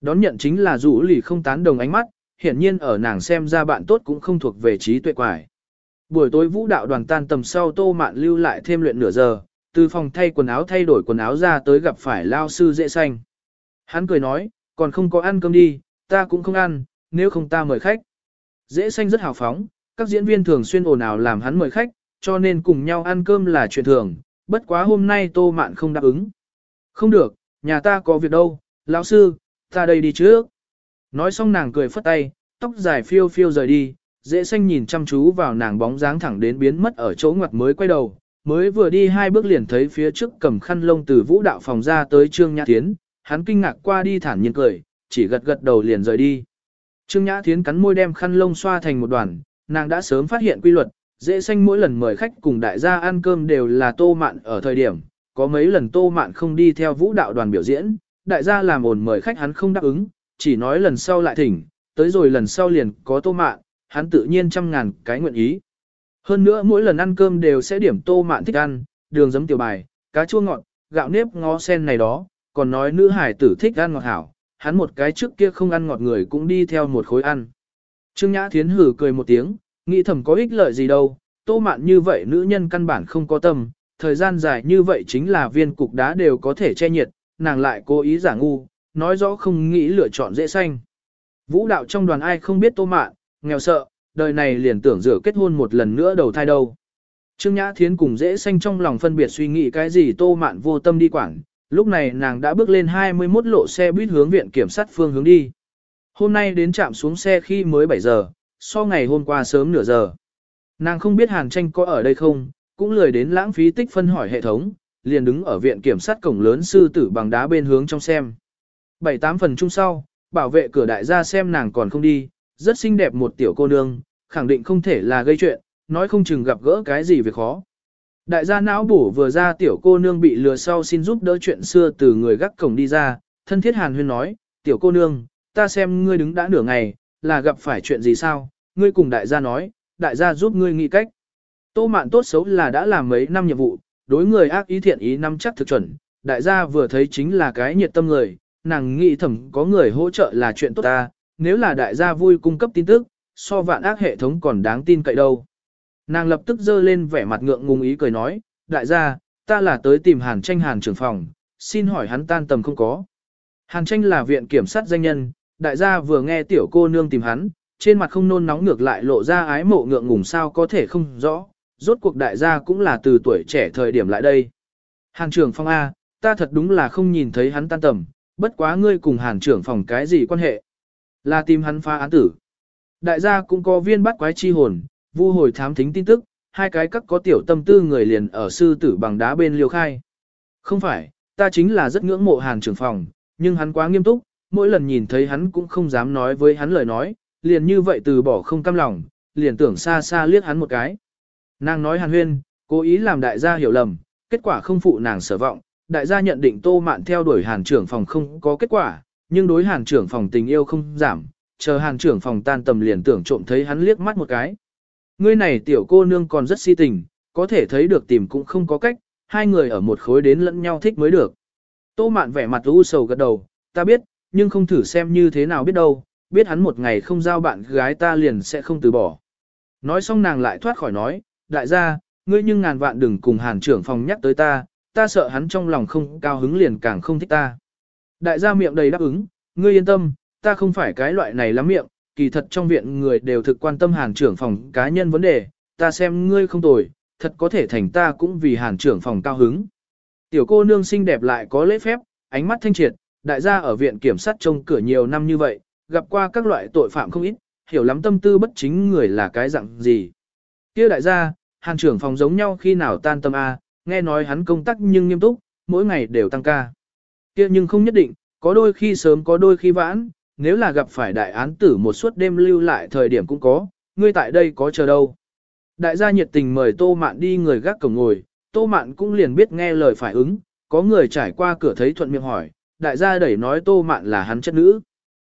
Đón nhận chính là rủ lì không tán đồng ánh mắt, hiển nhiên ở nàng xem ra bạn tốt cũng không thuộc về trí tuệ quải. Buổi tối vũ đạo đoàn tan tầm sau tô mạn lưu lại thêm luyện nửa giờ, từ phòng thay quần áo thay đổi quần áo ra tới gặp phải lao sư dễ xanh. Hắn cười nói, còn không có ăn cơm đi, ta cũng không ăn, nếu không ta mời khách. Dễ xanh rất hào phóng, các diễn viên thường xuyên ồn ào làm hắn mời khách, cho nên cùng nhau ăn cơm là chuyện thường, bất quá hôm nay tô mạn không đáp ứng. Không được, nhà ta có việc đâu, lão sư, ta đây đi trước. Nói xong nàng cười phất tay, tóc dài phiêu phiêu rời đi, dễ xanh nhìn chăm chú vào nàng bóng dáng thẳng đến biến mất ở chỗ ngoặt mới quay đầu, mới vừa đi hai bước liền thấy phía trước cầm khăn lông từ vũ đạo phòng ra tới Trương Nhã Thiến, hắn kinh ngạc qua đi thản nhiên cười, chỉ gật gật đầu liền rời đi. Trương Nhã Thiến cắn môi đem khăn lông xoa thành một đoàn, nàng đã sớm phát hiện quy luật, dễ xanh mỗi lần mời khách cùng đại gia ăn cơm đều là tô mạn ở thời điểm, có mấy lần tô mạn không đi theo vũ đạo đoàn biểu diễn, đại gia làm ồn mời khách hắn không đáp ứng, chỉ nói lần sau lại thỉnh, tới rồi lần sau liền có tô mạn, hắn tự nhiên trăm ngàn cái nguyện ý. Hơn nữa mỗi lần ăn cơm đều sẽ điểm tô mạn thích ăn, đường giấm tiểu bài, cá chua ngọt, gạo nếp ngó sen này đó, còn nói nữ hải tử thích ăn ngọt hảo, hắn một cái trước kia không ăn ngọt người cũng đi theo một khối ăn. Trương Nhã Thiến hử cười một tiếng, nghĩ thầm có ích lợi gì đâu, tô mạn như vậy nữ nhân căn bản không có tâm, thời gian dài như vậy chính là viên cục đá đều có thể che nhiệt, nàng lại cố ý giả ngu, nói rõ không nghĩ lựa chọn dễ xanh. Vũ đạo trong đoàn ai không biết tô mạn, nghèo sợ, đời này liền tưởng rửa kết hôn một lần nữa đầu thai đâu. Trương Nhã Thiến cùng dễ xanh trong lòng phân biệt suy nghĩ cái gì tô mạn vô tâm đi quảng, lúc này nàng đã bước lên 21 lộ xe buýt hướng viện kiểm sát phương hướng đi. Hôm nay đến trạm xuống xe khi mới 7 giờ, so ngày hôm qua sớm nửa giờ. Nàng không biết Hàn Tranh có ở đây không, cũng lười đến lãng phí tích phân hỏi hệ thống, liền đứng ở viện kiểm sát cổng lớn sư tử bằng đá bên hướng trong xem. Bảy tám phần chung sau, bảo vệ cửa đại gia xem nàng còn không đi, rất xinh đẹp một tiểu cô nương, khẳng định không thể là gây chuyện, nói không chừng gặp gỡ cái gì việc khó. Đại gia não bổ vừa ra tiểu cô nương bị lừa sau xin giúp đỡ chuyện xưa từ người gác cổng đi ra, thân thiết hàn huyên nói, tiểu cô nương, ta xem ngươi đứng đã nửa ngày, là gặp phải chuyện gì sao, ngươi cùng đại gia nói, đại gia giúp ngươi nghĩ cách. Tô mạn tốt xấu là đã làm mấy năm nhiệm vụ, đối người ác ý thiện ý năm chắc thực chuẩn, đại gia vừa thấy chính là cái nhiệt tâm người, nàng nghĩ thầm có người hỗ trợ là chuyện tốt ta, nếu là đại gia vui cung cấp tin tức, so vạn ác hệ thống còn đáng tin cậy đâu. Nàng lập tức dơ lên vẻ mặt ngượng ngùng ý cười nói, đại gia, ta là tới tìm hàn tranh hàn trưởng phòng, xin hỏi hắn tan tầm không có. Hàn tranh là viện kiểm sát danh nhân, đại gia vừa nghe tiểu cô nương tìm hắn, trên mặt không nôn nóng ngược lại lộ ra ái mộ ngượng ngùng sao có thể không rõ, rốt cuộc đại gia cũng là từ tuổi trẻ thời điểm lại đây. Hàn trưởng phòng A, ta thật đúng là không nhìn thấy hắn tan tầm, bất quá ngươi cùng hàn trưởng phòng cái gì quan hệ. Là tìm hắn phá án tử. Đại gia cũng có viên bắt quái chi hồn, vu hồi thám thính tin tức, hai cái các có tiểu tâm tư người liền ở sư tử bằng đá bên liêu khai. Không phải, ta chính là rất ngưỡng mộ hàn trưởng phòng, nhưng hắn quá nghiêm túc, mỗi lần nhìn thấy hắn cũng không dám nói với hắn lời nói, liền như vậy từ bỏ không cam lòng, liền tưởng xa xa liếc hắn một cái. Nàng nói hàn huyên, cố ý làm đại gia hiểu lầm, kết quả không phụ nàng sở vọng, đại gia nhận định tô mạn theo đuổi hàn trưởng phòng không có kết quả, nhưng đối hàn trưởng phòng tình yêu không giảm, chờ hàn trưởng phòng tan tầm liền tưởng trộm thấy hắn liếc mắt một cái. Ngươi này tiểu cô nương còn rất si tình, có thể thấy được tìm cũng không có cách, hai người ở một khối đến lẫn nhau thích mới được. Tô mạn vẻ mặt u sầu gật đầu, ta biết, nhưng không thử xem như thế nào biết đâu, biết hắn một ngày không giao bạn gái ta liền sẽ không từ bỏ. Nói xong nàng lại thoát khỏi nói, đại gia, ngươi nhưng ngàn vạn đừng cùng hàn trưởng phòng nhắc tới ta, ta sợ hắn trong lòng không cao hứng liền càng không thích ta. Đại gia miệng đầy đáp ứng, ngươi yên tâm, ta không phải cái loại này lắm miệng, kỳ thật trong viện người đều thực quan tâm hàn trưởng phòng cá nhân vấn đề, ta xem ngươi không tồi, thật có thể thành ta cũng vì hàn trưởng phòng cao hứng. Tiểu cô nương xinh đẹp lại có lễ phép, ánh mắt thanh triệt, đại gia ở viện kiểm sát trông cửa nhiều năm như vậy, gặp qua các loại tội phạm không ít, hiểu lắm tâm tư bất chính người là cái dạng gì. Kia đại gia, hàn trưởng phòng giống nhau khi nào tan tâm A, nghe nói hắn công tác nhưng nghiêm túc, mỗi ngày đều tăng ca. Kia nhưng không nhất định, có đôi khi sớm có đôi khi vãn, nếu là gặp phải đại án tử một suốt đêm lưu lại thời điểm cũng có, ngươi tại đây có chờ đâu. Đại gia nhiệt tình mời Tô Mạn đi người gác cổng ngồi, Tô Mạn cũng liền biết nghe lời phải ứng, có người trải qua cửa thấy thuận miệng hỏi, đại gia đẩy nói Tô Mạn là hắn chất nữ.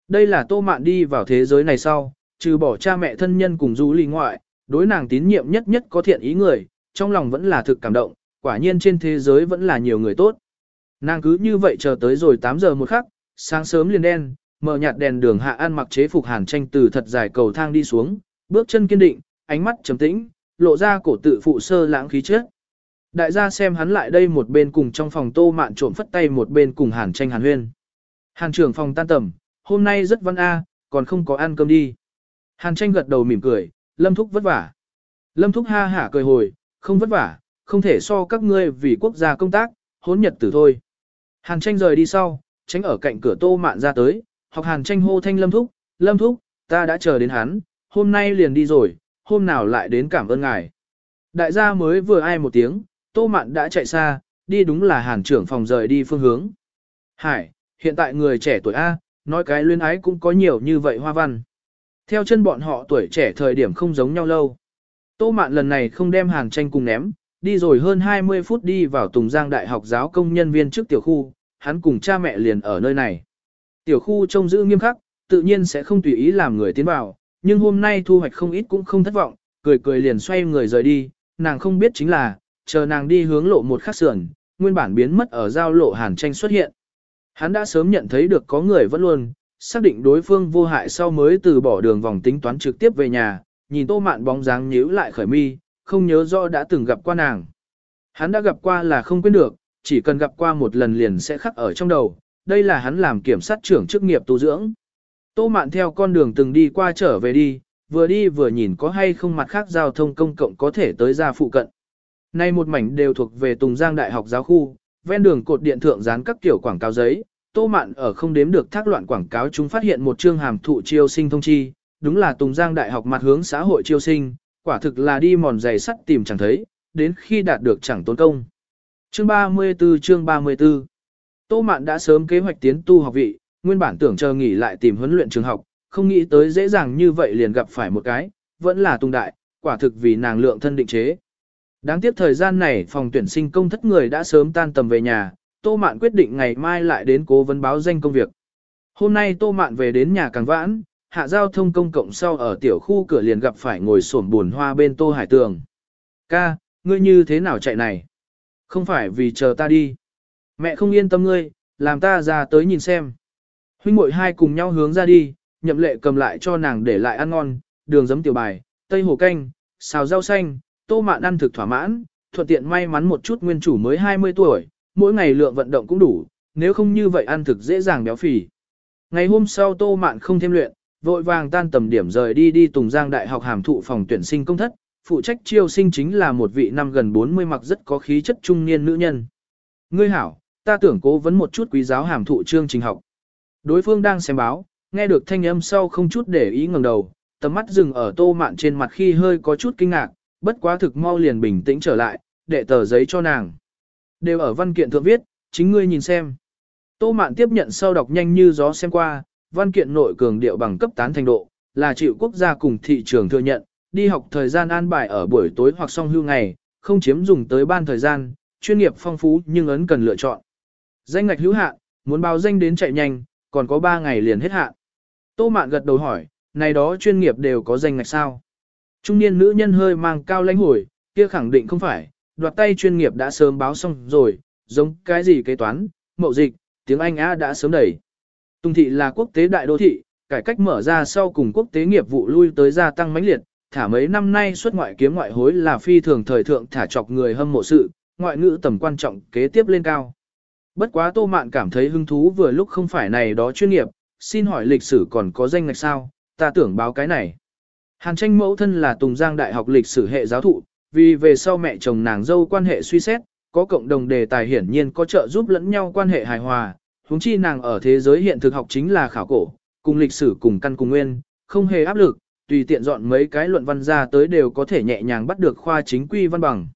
Đây là Tô Mạn đi vào thế giới này sau, trừ bỏ cha mẹ thân nhân cùng du ly ngoại, đối nàng tín nhiệm nhất nhất có thiện ý người, trong lòng vẫn là thực cảm động, quả nhiên trên thế giới vẫn là nhiều người tốt. Nàng cứ như vậy chờ tới rồi 8 giờ một khắc, sáng sớm liền đen, mở nhạt đèn đường hạ an mặc chế phục hàn tranh từ thật dài cầu thang đi xuống, bước chân kiên định, ánh mắt trầm tĩnh, lộ ra cổ tự phụ sơ lãng khí chất Đại gia xem hắn lại đây một bên cùng trong phòng tô mạn trộm phất tay một bên cùng hàn tranh hàn huyên. Hàn trưởng phòng tan tầm, hôm nay rất văn a, còn không có ăn cơm đi. Hàn tranh gật đầu mỉm cười, lâm thúc vất vả. Lâm thúc ha hả cười hồi, không vất vả, không thể so các ngươi vì quốc gia công tác, hốn nhật tử thôi. Hàn tranh rời đi sau, tránh ở cạnh cửa tô mạn ra tới, học hàn tranh hô thanh lâm thúc, lâm thúc, ta đã chờ đến hắn, hôm nay liền đi rồi, hôm nào lại đến cảm ơn ngài. Đại gia mới vừa ai một tiếng, tô mạn đã chạy xa, đi đúng là hàn trưởng phòng rời đi phương hướng. Hải, hiện tại người trẻ tuổi A, nói cái luyến ái cũng có nhiều như vậy hoa văn. Theo chân bọn họ tuổi trẻ thời điểm không giống nhau lâu. Tô Mạn lần này không đem Hàn Tranh cùng ném, đi rồi hơn 20 phút đi vào Tùng Giang Đại học giáo công nhân viên trước tiểu khu, hắn cùng cha mẹ liền ở nơi này. Tiểu khu trông giữ nghiêm khắc, tự nhiên sẽ không tùy ý làm người tiến vào, nhưng hôm nay thu hoạch không ít cũng không thất vọng, cười cười liền xoay người rời đi, nàng không biết chính là, chờ nàng đi hướng lộ một khắc sườn, nguyên bản biến mất ở giao lộ Hàn Tranh xuất hiện. Hắn đã sớm nhận thấy được có người vẫn luôn, xác định đối phương vô hại sau mới từ bỏ đường vòng tính toán trực tiếp về nhà, nhìn tô mạn bóng dáng nhíu lại khởi mi, không nhớ rõ đã từng gặp qua nàng. Hắn đã gặp qua là không quên được, chỉ cần gặp qua một lần liền sẽ khắc ở trong đầu, đây là hắn làm kiểm sát trưởng chức nghiệp tu dưỡng. Tô mạn theo con đường từng đi qua trở về đi, vừa đi vừa nhìn có hay không mặt khác giao thông công cộng có thể tới ra phụ cận. Nay một mảnh đều thuộc về Tùng Giang Đại học giáo khu, ven đường cột điện thượng dán các kiểu quảng cáo giấy, Tô Mạn ở không đếm được thác loạn quảng cáo chúng phát hiện một chương hàm thụ chiêu sinh thông chi, đúng là Tùng Giang Đại học mặt hướng xã hội chiêu sinh, quả thực là đi mòn giày sắt tìm chẳng thấy, đến khi đạt được chẳng tốn công. Chương 34 chương 34 Tô Mạn đã sớm kế hoạch tiến tu học vị, nguyên bản tưởng chờ nghỉ lại tìm huấn luyện trường học, không nghĩ tới dễ dàng như vậy liền gặp phải một cái, vẫn là Tung Đại, quả thực vì nàng lượng thân định chế. Đáng tiếc thời gian này phòng tuyển sinh công thất người đã sớm tan tầm về nhà, Tô Mạn quyết định ngày mai lại đến cố vấn báo danh công việc. Hôm nay Tô Mạn về đến nhà càng vãn, hạ giao thông công cộng sau ở tiểu khu cửa liền gặp phải ngồi sổn buồn hoa bên Tô Hải Tường. Ca, ngươi như thế nào chạy này? Không phải vì chờ ta đi. Mẹ không yên tâm ngươi, làm ta ra tới nhìn xem. Huynh muội hai cùng nhau hướng ra đi, nhậm lệ cầm lại cho nàng để lại ăn ngon, đường giấm tiểu bài, tây hồ canh, xào rau xanh, tô mạn ăn thực thỏa mãn, thuận tiện may mắn một chút nguyên chủ mới 20 tuổi, mỗi ngày lượng vận động cũng đủ, nếu không như vậy ăn thực dễ dàng béo phì. Ngày hôm sau tô mạn không thêm luyện, vội vàng tan tầm điểm rời đi đi Tùng Giang Đại học hàm thụ phòng tuyển sinh công thất, phụ trách chiêu sinh chính là một vị năm gần 40 mặc rất có khí chất trung niên nữ nhân. Ngươi hảo, ta tưởng cố vấn một chút quý giáo hàm thụ chương trình học. Đối phương đang xem báo, nghe được thanh âm sau không chút để ý ngẩng đầu, tầm mắt dừng ở tô mạn trên mặt khi hơi có chút kinh ngạc, bất quá thực mau liền bình tĩnh trở lại, để tờ giấy cho nàng. Đều ở văn kiện thượng viết, chính ngươi nhìn xem. Tô mạn tiếp nhận sau đọc nhanh như gió xem qua, văn kiện nội cường điệu bằng cấp tán thành độ, là chịu quốc gia cùng thị trường thừa nhận, đi học thời gian an bài ở buổi tối hoặc song hưu ngày, không chiếm dùng tới ban thời gian, chuyên nghiệp phong phú nhưng ấn cần lựa chọn. Danh ngạch hữu hạn, muốn báo danh đến chạy nhanh, còn có 3 ngày liền hết hạn. Tô Mạn gật đầu hỏi, này đó chuyên nghiệp đều có danh ngạch sao? Trung niên nữ nhân hơi mang cao lãnh hồi, kia khẳng định không phải, đoạt tay chuyên nghiệp đã sớm báo xong rồi, giống cái gì kế toán, mậu dịch, tiếng Anh Á đã sớm đẩy. Tùng thị là quốc tế đại đô thị, cải cách mở ra sau cùng quốc tế nghiệp vụ lui tới gia tăng mãnh liệt, thả mấy năm nay xuất ngoại kiếm ngoại hối là phi thường thời thượng thả chọc người hâm mộ sự, ngoại ngữ tầm quan trọng kế tiếp lên cao. Bất quá Tô Mạn cảm thấy hứng thú vừa lúc không phải này đó chuyên nghiệp, xin hỏi lịch sử còn có danh ngạch sao, ta tưởng báo cái này. Hàn tranh mẫu thân là Tùng Giang Đại học lịch sử hệ giáo thụ, vì về sau mẹ chồng nàng dâu quan hệ suy xét, có cộng đồng đề tài hiển nhiên có trợ giúp lẫn nhau quan hệ hài hòa, huống chi nàng ở thế giới hiện thực học chính là khảo cổ, cùng lịch sử cùng căn cùng nguyên, không hề áp lực, tùy tiện dọn mấy cái luận văn ra tới đều có thể nhẹ nhàng bắt được khoa chính quy văn bằng.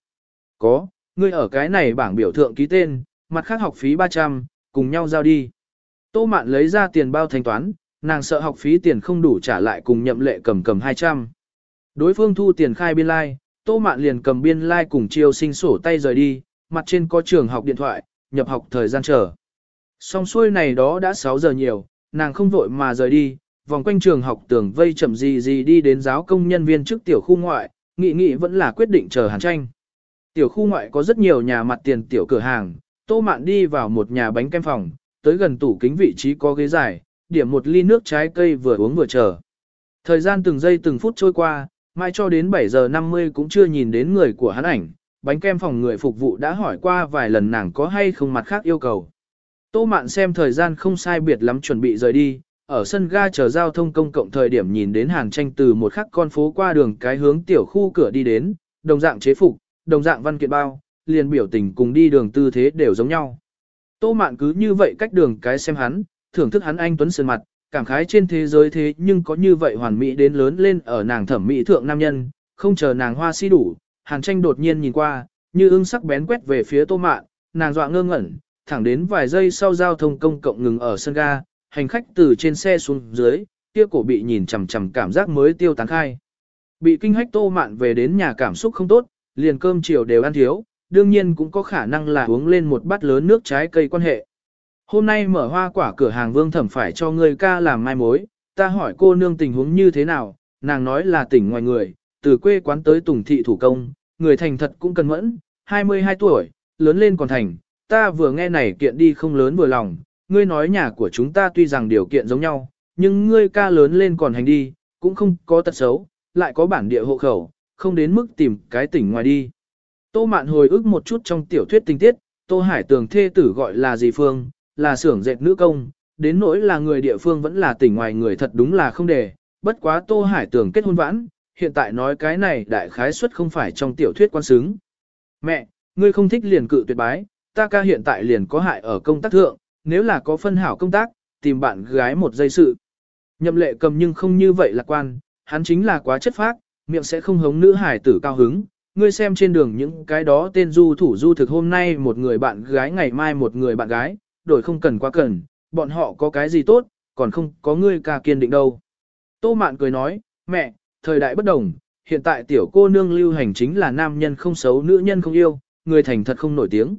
Có, ngươi ở cái này bảng biểu thượng ký tên, mặt khác học phí 300, cùng nhau giao đi. Tô Mạn lấy ra tiền bao thanh toán, nàng sợ học phí tiền không đủ trả lại cùng nhậm lệ cầm cầm 200. Đối phương thu tiền khai biên lai, like, Tô Mạn liền cầm biên lai like cùng chiêu sinh sổ tay rời đi, mặt trên có trường học điện thoại, nhập học thời gian chờ. Xong xuôi này đó đã 6 giờ nhiều, nàng không vội mà rời đi, vòng quanh trường học tưởng vây chậm gì gì đi đến giáo công nhân viên trước tiểu khu ngoại, nghị nghị vẫn là quyết định chờ hàn tranh. Tiểu khu ngoại có rất nhiều nhà mặt tiền tiểu cửa hàng, tô mạn đi vào một nhà bánh kem phòng, tới gần tủ kính vị trí có ghế dài, điểm một ly nước trái cây vừa uống vừa chờ. Thời gian từng giây từng phút trôi qua, mai cho đến 7 giờ 50 cũng chưa nhìn đến người của hắn ảnh, bánh kem phòng người phục vụ đã hỏi qua vài lần nàng có hay không mặt khác yêu cầu. Tô Mạn xem thời gian không sai biệt lắm chuẩn bị rời đi, ở sân ga chờ giao thông công cộng thời điểm nhìn đến Hàn Tranh từ một khắc con phố qua đường cái hướng tiểu khu cửa đi đến, đồng dạng chế phục, đồng dạng văn kiện bao, liền biểu tình cùng đi đường tư thế đều giống nhau. Tô Mạn cứ như vậy cách đường cái xem hắn, thưởng thức hắn anh tuấn sơn mặt, cảm khái trên thế giới thế nhưng có như vậy hoàn mỹ đến lớn lên ở nàng thẩm mỹ thượng nam nhân, không chờ nàng hoa si đủ, Hàn Tranh đột nhiên nhìn qua, như ưng sắc bén quét về phía Tô Mạn, nàng dọa ngơ ngẩn, thẳng đến vài giây sau giao thông công cộng ngừng ở sân ga, hành khách từ trên xe xuống dưới, kia cổ bị nhìn chằm chằm cảm giác mới tiêu tán khai. Bị kinh hách tô mạn về đến nhà cảm xúc không tốt, liền cơm chiều đều ăn thiếu, đương nhiên cũng có khả năng là uống lên một bát lớn nước trái cây quan hệ. Hôm nay mở hoa quả cửa hàng vương thẩm phải cho người ca làm mai mối, ta hỏi cô nương tình huống như thế nào, nàng nói là tỉnh ngoài người, từ quê quán tới tùng thị thủ công, người thành thật cũng cần mẫn, 22 tuổi, lớn lên còn thành, ta vừa nghe này kiện đi không lớn vừa lòng, ngươi nói nhà của chúng ta tuy rằng điều kiện giống nhau, nhưng ngươi ca lớn lên còn hành đi, cũng không có tật xấu, lại có bản địa hộ khẩu, không đến mức tìm cái tỉnh ngoài đi. Tô Mạn hồi ức một chút trong tiểu thuyết tình tiết, Tô Hải Tường thê tử gọi là gì Phương, là xưởng dệt nữ công, đến nỗi là người địa phương vẫn là tỉnh ngoài người thật đúng là không để, bất quá Tô Hải Tường kết hôn vãn, hiện tại nói cái này đại khái suất không phải trong tiểu thuyết quan xứng. Mẹ, ngươi không thích liền cự tuyệt bái, ta ca hiện tại liền có hại ở công tác thượng, nếu là có phân hảo công tác, tìm bạn gái một giây sự. Nhậm lệ cầm nhưng không như vậy lạc quan, hắn chính là quá chất phác, miệng sẽ không hống nữ hải tử cao hứng. Ngươi xem trên đường những cái đó tên du thủ du thực hôm nay một người bạn gái ngày mai một người bạn gái, đổi không cần quá cần, bọn họ có cái gì tốt, còn không có ngươi ca kiên định đâu. Tô Mạn cười nói, mẹ, thời đại bất đồng, hiện tại tiểu cô nương lưu hành chính là nam nhân không xấu nữ nhân không yêu, người thành thật không nổi tiếng.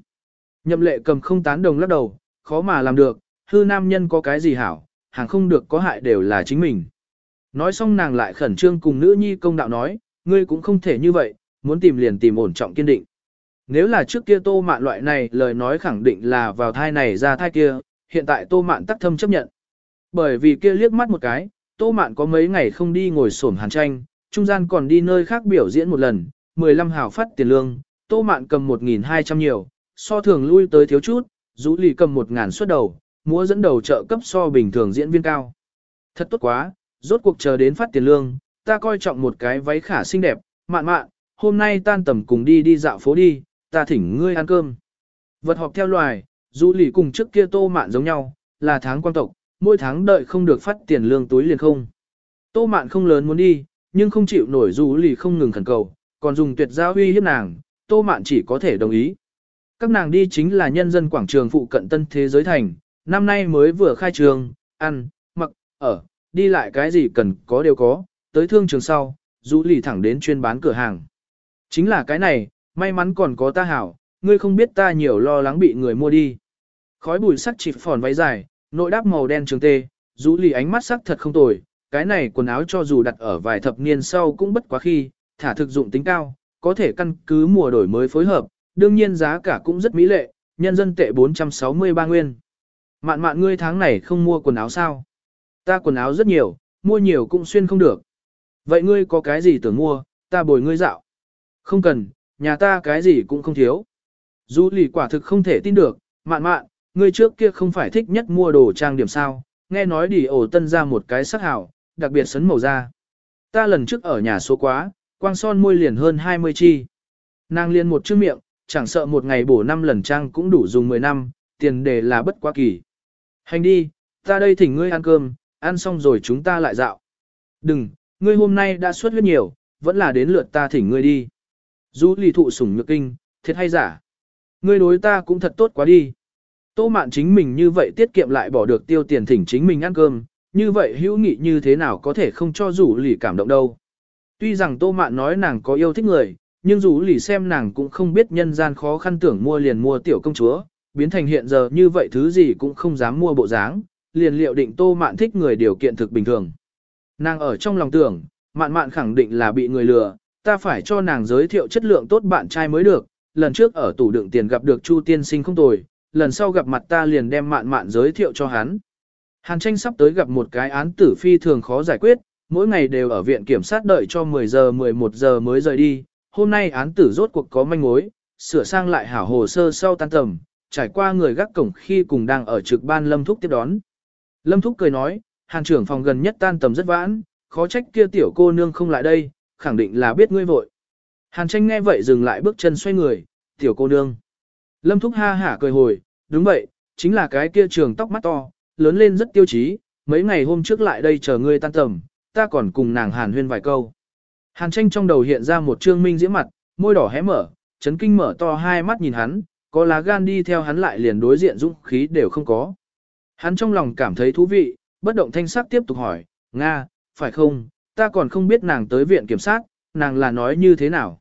Nhậm lệ cầm không tán đồng lắc đầu, khó mà làm được, hư nam nhân có cái gì hảo, hàng không được có hại đều là chính mình. Nói xong nàng lại khẩn trương cùng nữ nhi công đạo nói, ngươi cũng không thể như vậy, muốn tìm liền tìm ổn trọng kiên định. Nếu là trước kia tô mạn loại này lời nói khẳng định là vào thai này ra thai kia, hiện tại tô mạn tắc thâm chấp nhận. Bởi vì kia liếc mắt một cái, tô mạn có mấy ngày không đi ngồi sổm hàn tranh, trung gian còn đi nơi khác biểu diễn một lần, 15 hào phát tiền lương, tô mạn cầm 1.200 nhiều, so thường lui tới thiếu chút, rũ lì cầm 1.000 suất đầu, múa dẫn đầu trợ cấp so bình thường diễn viên cao. Thật tốt quá, rốt cuộc chờ đến phát tiền lương, ta coi trọng một cái váy khả xinh đẹp, mạn mạn, hôm nay tan tầm cùng đi đi dạo phố đi, ta thỉnh ngươi ăn cơm. Vật họp theo loài, dù lì cùng trước kia tô mạn giống nhau, là tháng quan tộc, mỗi tháng đợi không được phát tiền lương túi liền không. Tô mạn không lớn muốn đi, nhưng không chịu nổi dù lì không ngừng khẩn cầu, còn dùng tuyệt giao uy hiếp nàng, tô mạn chỉ có thể đồng ý. Các nàng đi chính là nhân dân quảng trường phụ cận tân thế giới thành, năm nay mới vừa khai trường, ăn, mặc, ở, đi lại cái gì cần có đều có, tới thương trường sau, dù lì thẳng đến chuyên bán cửa hàng. Chính là cái này, may mắn còn có ta hảo, ngươi không biết ta nhiều lo lắng bị người mua đi. Khói bụi sắc chỉ phòn váy dài, nội đáp màu đen trường tê, rũ lì ánh mắt sắc thật không tồi, cái này quần áo cho dù đặt ở vài thập niên sau cũng bất quá khi, thả thực dụng tính cao, có thể căn cứ mùa đổi mới phối hợp, đương nhiên giá cả cũng rất mỹ lệ, nhân dân tệ 463 nguyên. Mạn mạn ngươi tháng này không mua quần áo sao? Ta quần áo rất nhiều, mua nhiều cũng xuyên không được. Vậy ngươi có cái gì tưởng mua, ta bồi ngươi dạo. Không cần, nhà ta cái gì cũng không thiếu. Du lì quả thực không thể tin được, mạn mạn, ngươi trước kia không phải thích nhất mua đồ trang điểm sao, nghe nói đi ổ tân ra một cái sắc hảo, đặc biệt sấn màu da. Ta lần trước ở nhà số quá, quang son môi liền hơn 20 chi. Nàng liền một chữ miệng, chẳng sợ một ngày bổ 5 lần trang cũng đủ dùng 10 năm, tiền đề là bất quá kỳ. Hành đi, ta đây thỉnh ngươi ăn cơm, ăn xong rồi chúng ta lại dạo. Đừng, ngươi hôm nay đã suốt huyết nhiều, vẫn là đến lượt ta thỉnh ngươi đi. Dù lì thụ sủng nhược kinh, thiệt hay giả. Ngươi đối ta cũng thật tốt quá đi. Tô mạn chính mình như vậy tiết kiệm lại bỏ được tiêu tiền thỉnh chính mình ăn cơm, như vậy hữu nghị như thế nào có thể không cho rủ lì cảm động đâu. Tuy rằng tô mạn nói nàng có yêu thích người, nhưng rủ lì xem nàng cũng không biết nhân gian khó khăn tưởng mua liền mua tiểu công chúa, biến thành hiện giờ như vậy thứ gì cũng không dám mua bộ dáng, liền liệu định tô mạn thích người điều kiện thực bình thường. Nàng ở trong lòng tưởng, mạn mạn khẳng định là bị người lừa, ta phải cho nàng giới thiệu chất lượng tốt bạn trai mới được, lần trước ở tủ đựng tiền gặp được Chu tiên sinh không tồi, lần sau gặp mặt ta liền đem mạn mạn giới thiệu cho hắn. Hàn tranh sắp tới gặp một cái án tử phi thường khó giải quyết, mỗi ngày đều ở viện kiểm sát đợi cho 10 giờ 11 giờ mới rời đi, hôm nay án tử rốt cuộc có manh mối, sửa sang lại hảo hồ sơ sau tan tầm, trải qua người gác cổng khi cùng đang ở trực ban Lâm Thúc tiếp đón. Lâm Thúc cười nói, hàn trưởng phòng gần nhất tan tầm rất vãn, khó trách kia tiểu cô nương không lại đây, khẳng định là biết ngươi vội. Hàn tranh nghe vậy dừng lại bước chân xoay người, tiểu cô nương. Lâm Thúc ha hả cười hồi, đúng vậy, chính là cái kia trường tóc mắt to, lớn lên rất tiêu chí, mấy ngày hôm trước lại đây chờ ngươi tan tầm, ta còn cùng nàng hàn huyên vài câu. Hàn tranh trong đầu hiện ra một trương minh diễm mặt, môi đỏ hé mở, chấn kinh mở to hai mắt nhìn hắn, có lá gan đi theo hắn lại liền đối diện dũng khí đều không có. Hắn trong lòng cảm thấy thú vị, bất động thanh sắc tiếp tục hỏi, Nga, phải không, ta còn không biết nàng tới viện kiểm sát, nàng là nói như thế nào.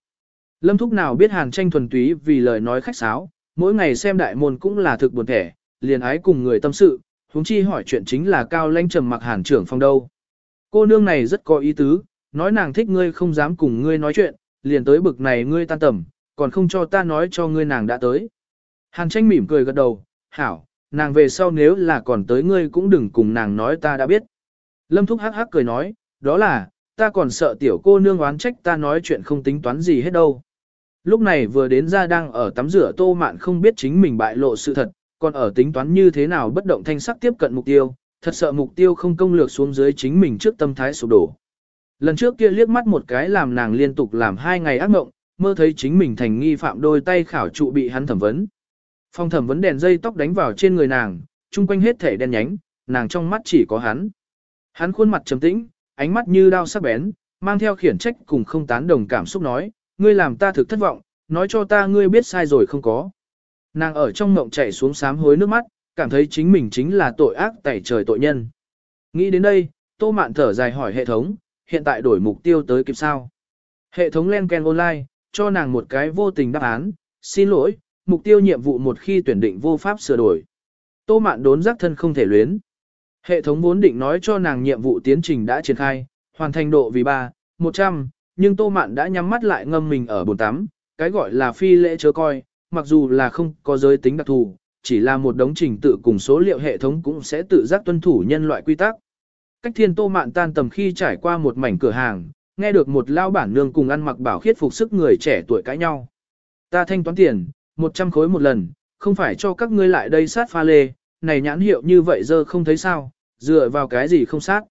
Lâm Thúc nào biết Hàn tranh thuần túy vì lời nói khách sáo, mỗi ngày xem đại môn cũng là thực buồn thẻ, liền ái cùng người tâm sự, huống chi hỏi chuyện chính là cao lãnh trầm mặc Hàn trưởng phong đâu. Cô nương này rất có ý tứ, nói nàng thích ngươi không dám cùng ngươi nói chuyện, liền tới bực này ngươi tan tầm, còn không cho ta nói cho ngươi nàng đã tới. Hàn tranh mỉm cười gật đầu, hảo, nàng về sau nếu là còn tới ngươi cũng đừng cùng nàng nói ta đã biết. Lâm Thúc hắc hắc cười nói, đó là, ta còn sợ tiểu cô nương oán trách ta nói chuyện không tính toán gì hết đâu. Lúc này vừa đến ra đang ở tắm rửa tô mạn không biết chính mình bại lộ sự thật, còn ở tính toán như thế nào bất động thanh sắc tiếp cận mục tiêu, thật sợ mục tiêu không công lược xuống dưới chính mình trước tâm thái sụp đổ. Lần trước kia liếc mắt một cái làm nàng liên tục làm hai ngày ác mộng, mơ thấy chính mình thành nghi phạm đôi tay khảo trụ bị hắn thẩm vấn. Phong thẩm vấn đèn dây tóc đánh vào trên người nàng, chung quanh hết thể đen nhánh, nàng trong mắt chỉ có hắn. Hắn khuôn mặt trầm tĩnh, ánh mắt như đao sắc bén, mang theo khiển trách cùng không tán đồng cảm xúc nói, ngươi làm ta thực thất vọng, nói cho ta ngươi biết sai rồi không có. Nàng ở trong mộng chạy xuống sám hối nước mắt, cảm thấy chính mình chính là tội ác tẩy trời tội nhân. Nghĩ đến đây, tô mạn thở dài hỏi hệ thống, hiện tại đổi mục tiêu tới kịp sao. Hệ thống len ken online, cho nàng một cái vô tình đáp án, xin lỗi, mục tiêu nhiệm vụ một khi tuyển định vô pháp sửa đổi. Tô mạn đốn giác thân không thể luyến. Hệ thống vốn định nói cho nàng nhiệm vụ tiến trình đã triển khai, hoàn thành độ vì 3, 100, nhưng tô mạn đã nhắm mắt lại ngâm mình ở bồn tắm, cái gọi là phi lễ chớ coi, mặc dù là không có giới tính đặc thù, chỉ là một đống trình tự cùng số liệu hệ thống cũng sẽ tự giác tuân thủ nhân loại quy tắc. Cách thiên tô mạn tan tầm khi trải qua một mảnh cửa hàng, nghe được một lao bản nương cùng ăn mặc bảo khiết phục sức người trẻ tuổi cãi nhau. Ta thanh toán tiền, 100 khối một lần, không phải cho các ngươi lại đây sát pha lê, này nhãn hiệu như vậy giờ không thấy sao, dựa vào cái gì không sát.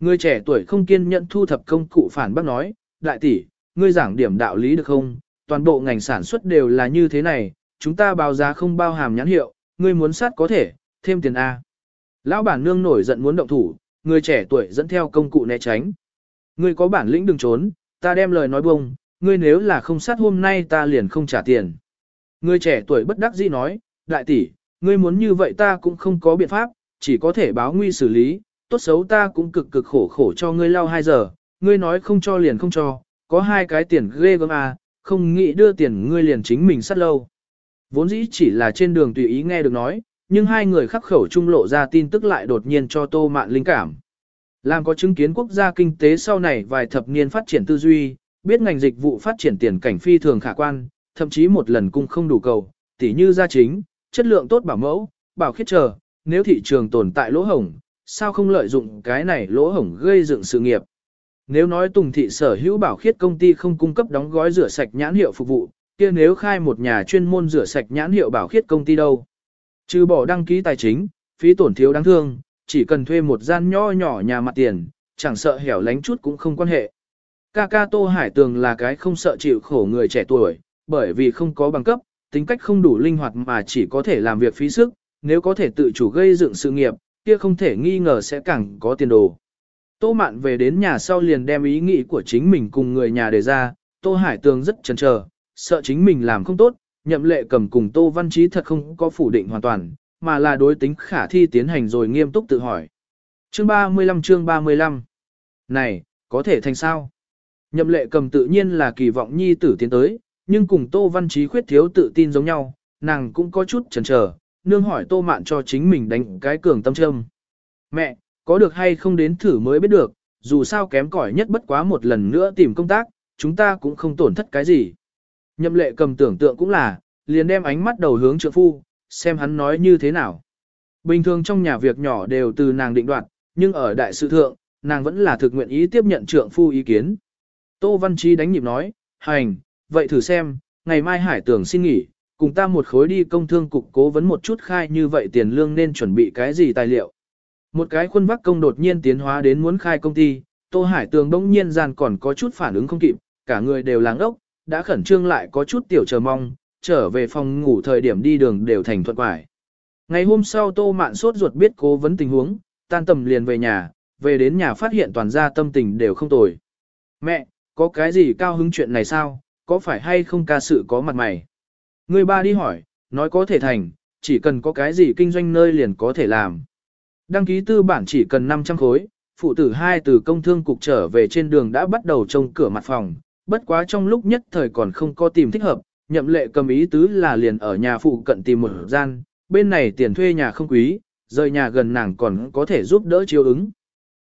Người trẻ tuổi không kiên nhẫn thu thập công cụ phản bác nói, đại tỷ, ngươi giảng điểm đạo lý được không, toàn bộ ngành sản xuất đều là như thế này, chúng ta báo giá không bao hàm nhãn hiệu, ngươi muốn sát có thể, thêm tiền A. Lão bản nương nổi giận muốn động thủ, người trẻ tuổi dẫn theo công cụ né tránh. Ngươi có bản lĩnh đừng trốn, ta đem lời nói bông, ngươi nếu là không sát hôm nay ta liền không trả tiền. Người trẻ tuổi bất đắc dĩ nói, đại tỷ, ngươi muốn như vậy ta cũng không có biện pháp, chỉ có thể báo nguy xử lý, tốt xấu ta cũng cực cực khổ khổ cho ngươi lao 2 giờ, ngươi nói không cho liền không cho, có hai cái tiền ghê gớm à, không nghĩ đưa tiền ngươi liền chính mình sắt lâu. Vốn dĩ chỉ là trên đường tùy ý nghe được nói, nhưng hai người khắc khẩu trung lộ ra tin tức lại đột nhiên cho tô mạn linh cảm. Làm có chứng kiến quốc gia kinh tế sau này vài thập niên phát triển tư duy, biết ngành dịch vụ phát triển tiền cảnh phi thường khả quan, thậm chí một lần cung không đủ cầu, tỉ như gia chính, chất lượng tốt bảo mẫu, bảo khiết chờ, nếu thị trường tồn tại lỗ hổng, sao không lợi dụng cái này lỗ hổng gây dựng sự nghiệp. Nếu nói Tùng thị sở hữu bảo khiết công ty không cung cấp đóng gói rửa sạch nhãn hiệu phục vụ, kia nếu khai một nhà chuyên môn rửa sạch nhãn hiệu bảo khiết công ty đâu? Trừ bỏ đăng ký tài chính, phí tổn thiếu đáng thương, chỉ cần thuê một gian nho nhỏ nhà mặt tiền, chẳng sợ hẻo lánh chút cũng không quan hệ. Kaka Tô Hải Tường là cái không sợ chịu khổ người trẻ tuổi, bởi vì không có bằng cấp, tính cách không đủ linh hoạt mà chỉ có thể làm việc phí sức, nếu có thể tự chủ gây dựng sự nghiệp, kia không thể nghi ngờ sẽ càng có tiền đồ. Tô Mạn về đến nhà sau liền đem ý nghĩ của chính mình cùng người nhà đề ra, Tô Hải Tường rất chần chờ, sợ chính mình làm không tốt, nhậm lệ cầm cùng Tô Văn trí thật không có phủ định hoàn toàn, mà là đối tính khả thi tiến hành rồi nghiêm túc tự hỏi. Chương 35 chương 35 Này, có thể thành sao? Nhậm lệ cầm tự nhiên là kỳ vọng nhi tử tiến tới, nhưng cùng Tô Văn trí khuyết thiếu tự tin giống nhau, nàng cũng có chút chần chờ, nương hỏi Tô Mạn cho chính mình đánh cái cường tâm châm. Mẹ, có được hay không đến thử mới biết được, dù sao kém cỏi nhất bất quá một lần nữa tìm công tác, chúng ta cũng không tổn thất cái gì. Nhậm lệ cầm tưởng tượng cũng là, liền đem ánh mắt đầu hướng trượng phu, xem hắn nói như thế nào. Bình thường trong nhà việc nhỏ đều từ nàng định đoạt, nhưng ở đại sự thượng, nàng vẫn là thực nguyện ý tiếp nhận trượng phu ý kiến. Tô Văn Chi đánh nhịp nói, hành, vậy thử xem, ngày mai hải tưởng xin nghỉ, cùng ta một khối đi công thương cục cố vấn một chút khai như vậy tiền lương nên chuẩn bị cái gì tài liệu. Một cái khuôn vắc công đột nhiên tiến hóa đến muốn khai công ty, Tô Hải Tường đông nhiên gian còn có chút phản ứng không kịp, cả người đều láng ốc, đã khẩn trương lại có chút tiểu chờ mong, trở về phòng ngủ thời điểm đi đường đều thành thuận quải. Ngày hôm sau Tô Mạn sốt ruột biết cố vấn tình huống, tan tầm liền về nhà, về đến nhà phát hiện toàn gia tâm tình đều không tồi. Mẹ, có cái gì cao hứng chuyện này sao, có phải hay không ca sự có mặt mày? Người ba đi hỏi, nói có thể thành, chỉ cần có cái gì kinh doanh nơi liền có thể làm. Đăng ký tư bản chỉ cần 500 khối, phụ tử hai từ công thương cục trở về trên đường đã bắt đầu trông cửa mặt phòng, bất quá trong lúc nhất thời còn không có tìm thích hợp, nhậm lệ cầm ý tứ là liền ở nhà phụ cận tìm một gian, bên này tiền thuê nhà không quý, rời nhà gần nàng còn có thể giúp đỡ chiếu ứng.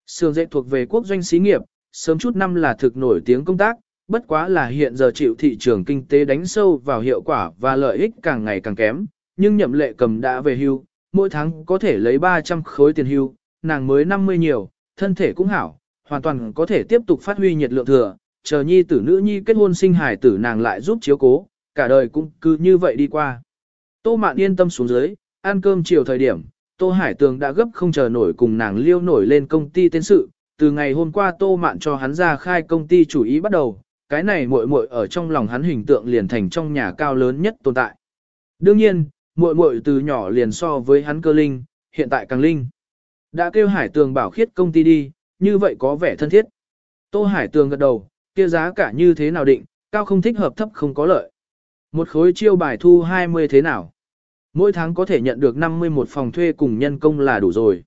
Sương dệt thuộc về quốc doanh xí nghiệp, sớm chút năm là thực nổi tiếng công tác, bất quá là hiện giờ chịu thị trường kinh tế đánh sâu vào hiệu quả và lợi ích càng ngày càng kém, nhưng nhậm lệ cầm đã về hưu, mỗi tháng có thể lấy 300 khối tiền hưu, nàng mới 50 nhiều, thân thể cũng hảo, hoàn toàn có thể tiếp tục phát huy nhiệt lượng thừa, chờ nhi tử nữ nhi kết hôn sinh hài tử nàng lại giúp chiếu cố, cả đời cũng cứ như vậy đi qua. Tô Mạn yên tâm xuống dưới, ăn cơm chiều thời điểm, Tô Hải Tường đã gấp không chờ nổi cùng nàng liêu nổi lên công ty tên sự, từ ngày hôm qua Tô Mạn cho hắn ra khai công ty chủ ý bắt đầu, cái này muội muội ở trong lòng hắn hình tượng liền thành trong nhà cao lớn nhất tồn tại. Đương nhiên, muội muội từ nhỏ liền so với hắn cơ linh, hiện tại càng linh. Đã kêu Hải Tường bảo khiết công ty đi, như vậy có vẻ thân thiết. Tô Hải Tường gật đầu, kia giá cả như thế nào định, cao không thích hợp thấp không có lợi. Một khối chiêu bài thu 20 thế nào? Mỗi tháng có thể nhận được 51 phòng thuê cùng nhân công là đủ rồi.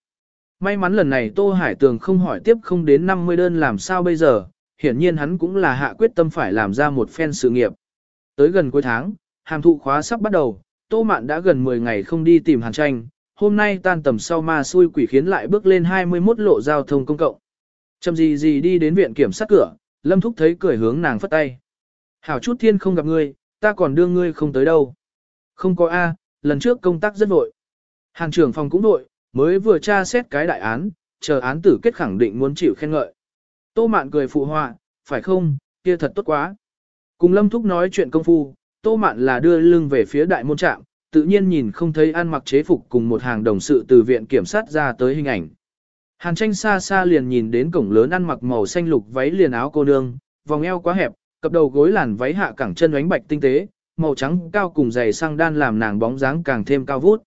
May mắn lần này Tô Hải Tường không hỏi tiếp không đến 50 đơn làm sao bây giờ, hiển nhiên hắn cũng là hạ quyết tâm phải làm ra một phen sự nghiệp. Tới gần cuối tháng, hàm thụ khóa sắp bắt đầu, Tô Mạn đã gần 10 ngày không đi tìm hàn tranh, hôm nay tan tầm sau ma xui quỷ khiến lại bước lên 21 lộ giao thông công cộng. Chầm gì gì đi đến viện kiểm sát cửa, Lâm Thúc thấy cười hướng nàng phất tay. Hảo chút thiên không gặp ngươi, ta còn đưa ngươi không tới đâu. Không có A, lần trước công tác rất vội. Hàng trưởng phòng cũng vội, mới vừa tra xét cái đại án, chờ án tử kết khẳng định muốn chịu khen ngợi. Tô Mạn cười phụ họa, phải không, kia thật tốt quá. Cùng Lâm Thúc nói chuyện công phu, Tô Mạn là đưa lưng về phía đại môn trạm, tự nhiên nhìn không thấy ăn mặc chế phục cùng một hàng đồng sự từ viện kiểm sát ra tới hình ảnh. Hàn tranh xa xa liền nhìn đến cổng lớn ăn mặc màu xanh lục váy liền áo cô nương, vòng eo quá hẹp, cặp đầu gối làn váy hạ cẳng chân ánh bạch tinh tế, màu trắng cao cùng giày sang đan làm nàng bóng dáng càng thêm cao vút.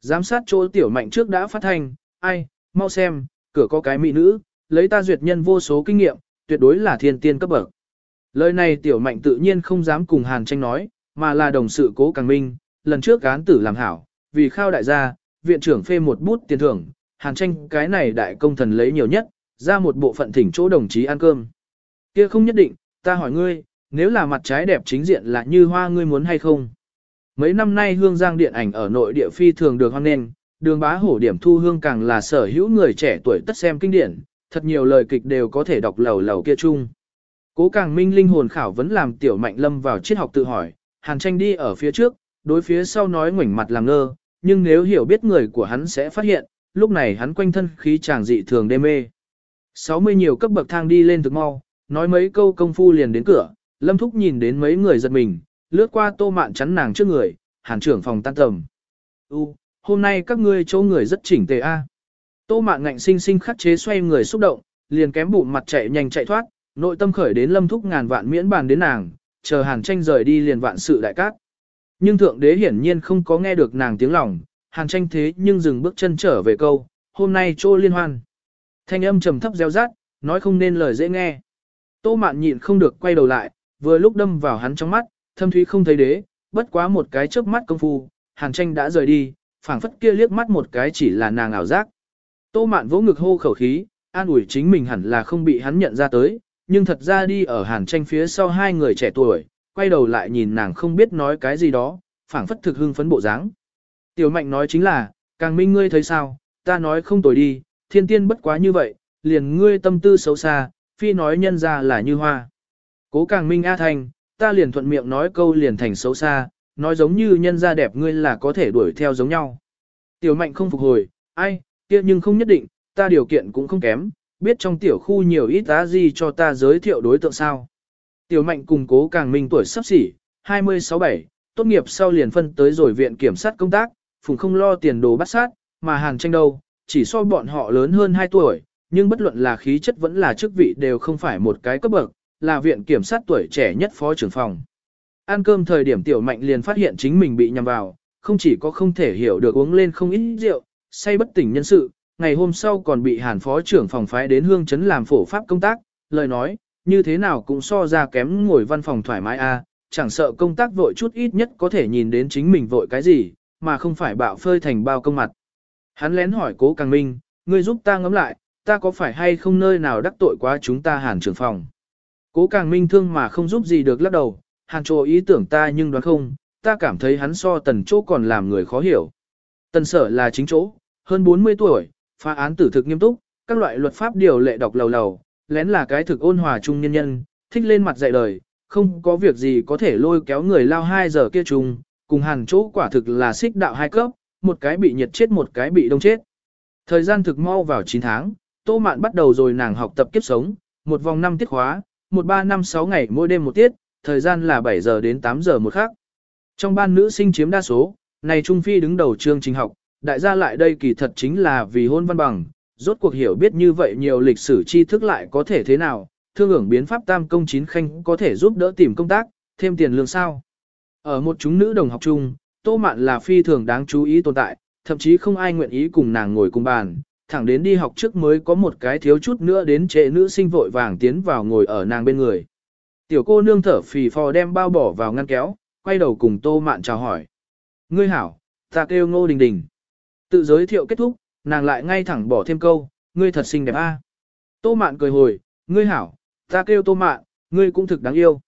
Giám sát chỗ tiểu mạnh trước đã phát thanh, ai, mau xem, cửa có cái mỹ nữ, lấy ta duyệt nhân vô số kinh nghiệm, tuyệt đối là thiên tiên cấp bậc. Lời này tiểu mạnh tự nhiên không dám cùng Hàn tranh nói, mà là đồng sự cố càng minh, lần trước cán tử làm hảo, vì khao đại gia, viện trưởng phê một bút tiền thưởng, Hàn tranh cái này đại công thần lấy nhiều nhất, ra một bộ phận thỉnh chỗ đồng chí ăn cơm. Kia không nhất định, ta hỏi ngươi, nếu là mặt trái đẹp chính diện là như hoa ngươi muốn hay không? Mấy năm nay hương giang điện ảnh ở nội địa phi thường được hoan nghênh, đường bá hổ điểm thu hương càng là sở hữu người trẻ tuổi tất xem kinh điển, thật nhiều lời kịch đều có thể đọc lầu lầu kia chung. Cố càng minh linh hồn khảo vẫn làm tiểu mạnh lâm vào triết học tự hỏi, hàn tranh đi ở phía trước, đối phía sau nói ngoảnh mặt làm ngơ, nhưng nếu hiểu biết người của hắn sẽ phát hiện, lúc này hắn quanh thân khí chàng dị thường đê mê. 60 nhiều cấp bậc thang đi lên thực mau, nói mấy câu công phu liền đến cửa, Lâm Thúc nhìn đến mấy người giật mình, lướt qua tô mạn chắn nàng trước người, hàn trưởng phòng tan tầm. U, hôm nay các ngươi chỗ người rất chỉnh tề a. Tô mạn ngạnh sinh sinh khắc chế xoay người xúc động, liền kém bụng mặt chạy nhanh chạy thoát, nội tâm khởi đến Lâm Thúc ngàn vạn miễn bàn đến nàng, chờ hàn tranh rời đi liền vạn sự đại cát. Nhưng thượng đế hiển nhiên không có nghe được nàng tiếng lòng, hàn tranh thế nhưng dừng bước chân trở về câu, hôm nay chỗ liên hoan. Thanh âm trầm thấp reo rát, nói không nên lời dễ nghe. Tô mạn nhịn không được quay đầu lại, vừa lúc đâm vào hắn trong mắt, thâm thúy không thấy đế, bất quá một cái chớp mắt công phu, hàn tranh đã rời đi, phảng phất kia liếc mắt một cái chỉ là nàng ảo giác. Tô mạn vỗ ngực hô khẩu khí, an ủi chính mình hẳn là không bị hắn nhận ra tới, nhưng thật ra đi ở hàn tranh phía sau hai người trẻ tuổi, quay đầu lại nhìn nàng không biết nói cái gì đó, phảng phất thực hưng phấn bộ dáng. Tiểu mạnh nói chính là, càng minh ngươi thấy sao, ta nói không tồi đi, thiên tiên bất quá như vậy, liền ngươi tâm tư xấu xa, phi nói nhân ra là như hoa. Cố càng minh A Thanh, ta liền thuận miệng nói câu liền thành xấu xa, nói giống như nhân ra đẹp ngươi là có thể đuổi theo giống nhau. Tiểu mạnh không phục hồi, ai, kia nhưng không nhất định, ta điều kiện cũng không kém, biết trong tiểu khu nhiều ít á gì cho ta giới thiệu đối tượng sao. Tiểu mạnh cùng cố càng minh tuổi sắp xỉ, 26-7, tốt nghiệp sau liền phân tới rồi viện kiểm sát công tác, phùng không lo tiền đồ bắt sát, mà hàng tranh đâu, chỉ so bọn họ lớn hơn 2 tuổi, nhưng bất luận là khí chất vẫn là chức vị đều không phải một cái cấp bậc, là viện kiểm sát tuổi trẻ nhất phó trưởng phòng. Ăn cơm thời điểm tiểu mạnh liền phát hiện chính mình bị nhầm vào, không chỉ có không thể hiểu được uống lên không ít rượu, say bất tỉnh nhân sự, ngày hôm sau còn bị hàn phó trưởng phòng phái đến hương chấn làm phổ pháp công tác, lời nói, như thế nào cũng so ra kém ngồi văn phòng thoải mái a, chẳng sợ công tác vội chút ít nhất có thể nhìn đến chính mình vội cái gì, mà không phải bạo phơi thành bao công mặt. Hắn lén hỏi cố càng minh, ngươi giúp ta ngẫm lại, ta có phải hay không nơi nào đắc tội quá chúng ta hàn trưởng phòng. Cố càng minh thương mà không giúp gì được lắc đầu, hàn chỗ ý tưởng ta nhưng đoán không, ta cảm thấy hắn so tần chỗ còn làm người khó hiểu. Tần sở là chính chỗ, hơn 40 tuổi, phá án tử thực nghiêm túc, các loại luật pháp điều lệ đọc lầu lầu, lén là cái thực ôn hòa trung nhân nhân, thích lên mặt dạy đời, không có việc gì có thể lôi kéo người lao 2 giờ kia chung, cùng hàng chỗ quả thực là xích đạo hai cấp, một cái bị nhiệt chết một cái bị đông chết. Thời gian thực mau vào 9 tháng, Tô Mạn bắt đầu rồi nàng học tập kiếp sống, một vòng năm tiết khóa, một ba năm 6 ngày mỗi đêm một tiết, thời gian là 7 giờ đến 8 giờ một khắc. Trong ban nữ sinh chiếm đa số, này Trung Phi đứng đầu chương trình học, đại gia lại đây kỳ thật chính là vì hôn văn bằng, rốt cuộc hiểu biết như vậy nhiều lịch sử tri thức lại có thể thế nào, thương hưởng biến pháp tam công chín khanh có thể giúp đỡ tìm công tác, thêm tiền lương sao. Ở một chúng nữ đồng học chung, Tô Mạn là phi thường đáng chú ý tồn tại, thậm chí không ai nguyện ý cùng nàng ngồi cùng bàn, thẳng đến đi học trước mới có một cái thiếu chút nữa đến trễ nữ sinh vội vàng tiến vào ngồi ở nàng bên người. Tiểu cô nương thở phì phò đem bao bỏ vào ngăn kéo, quay đầu cùng Tô Mạn chào hỏi. Ngươi hảo, ta kêu Ngô Đình Đình. Tự giới thiệu kết thúc, nàng lại ngay thẳng bỏ thêm câu, ngươi thật xinh đẹp a. Tô Mạn cười hồi, ngươi hảo, ta kêu Tô Mạn, ngươi cũng thực đáng yêu.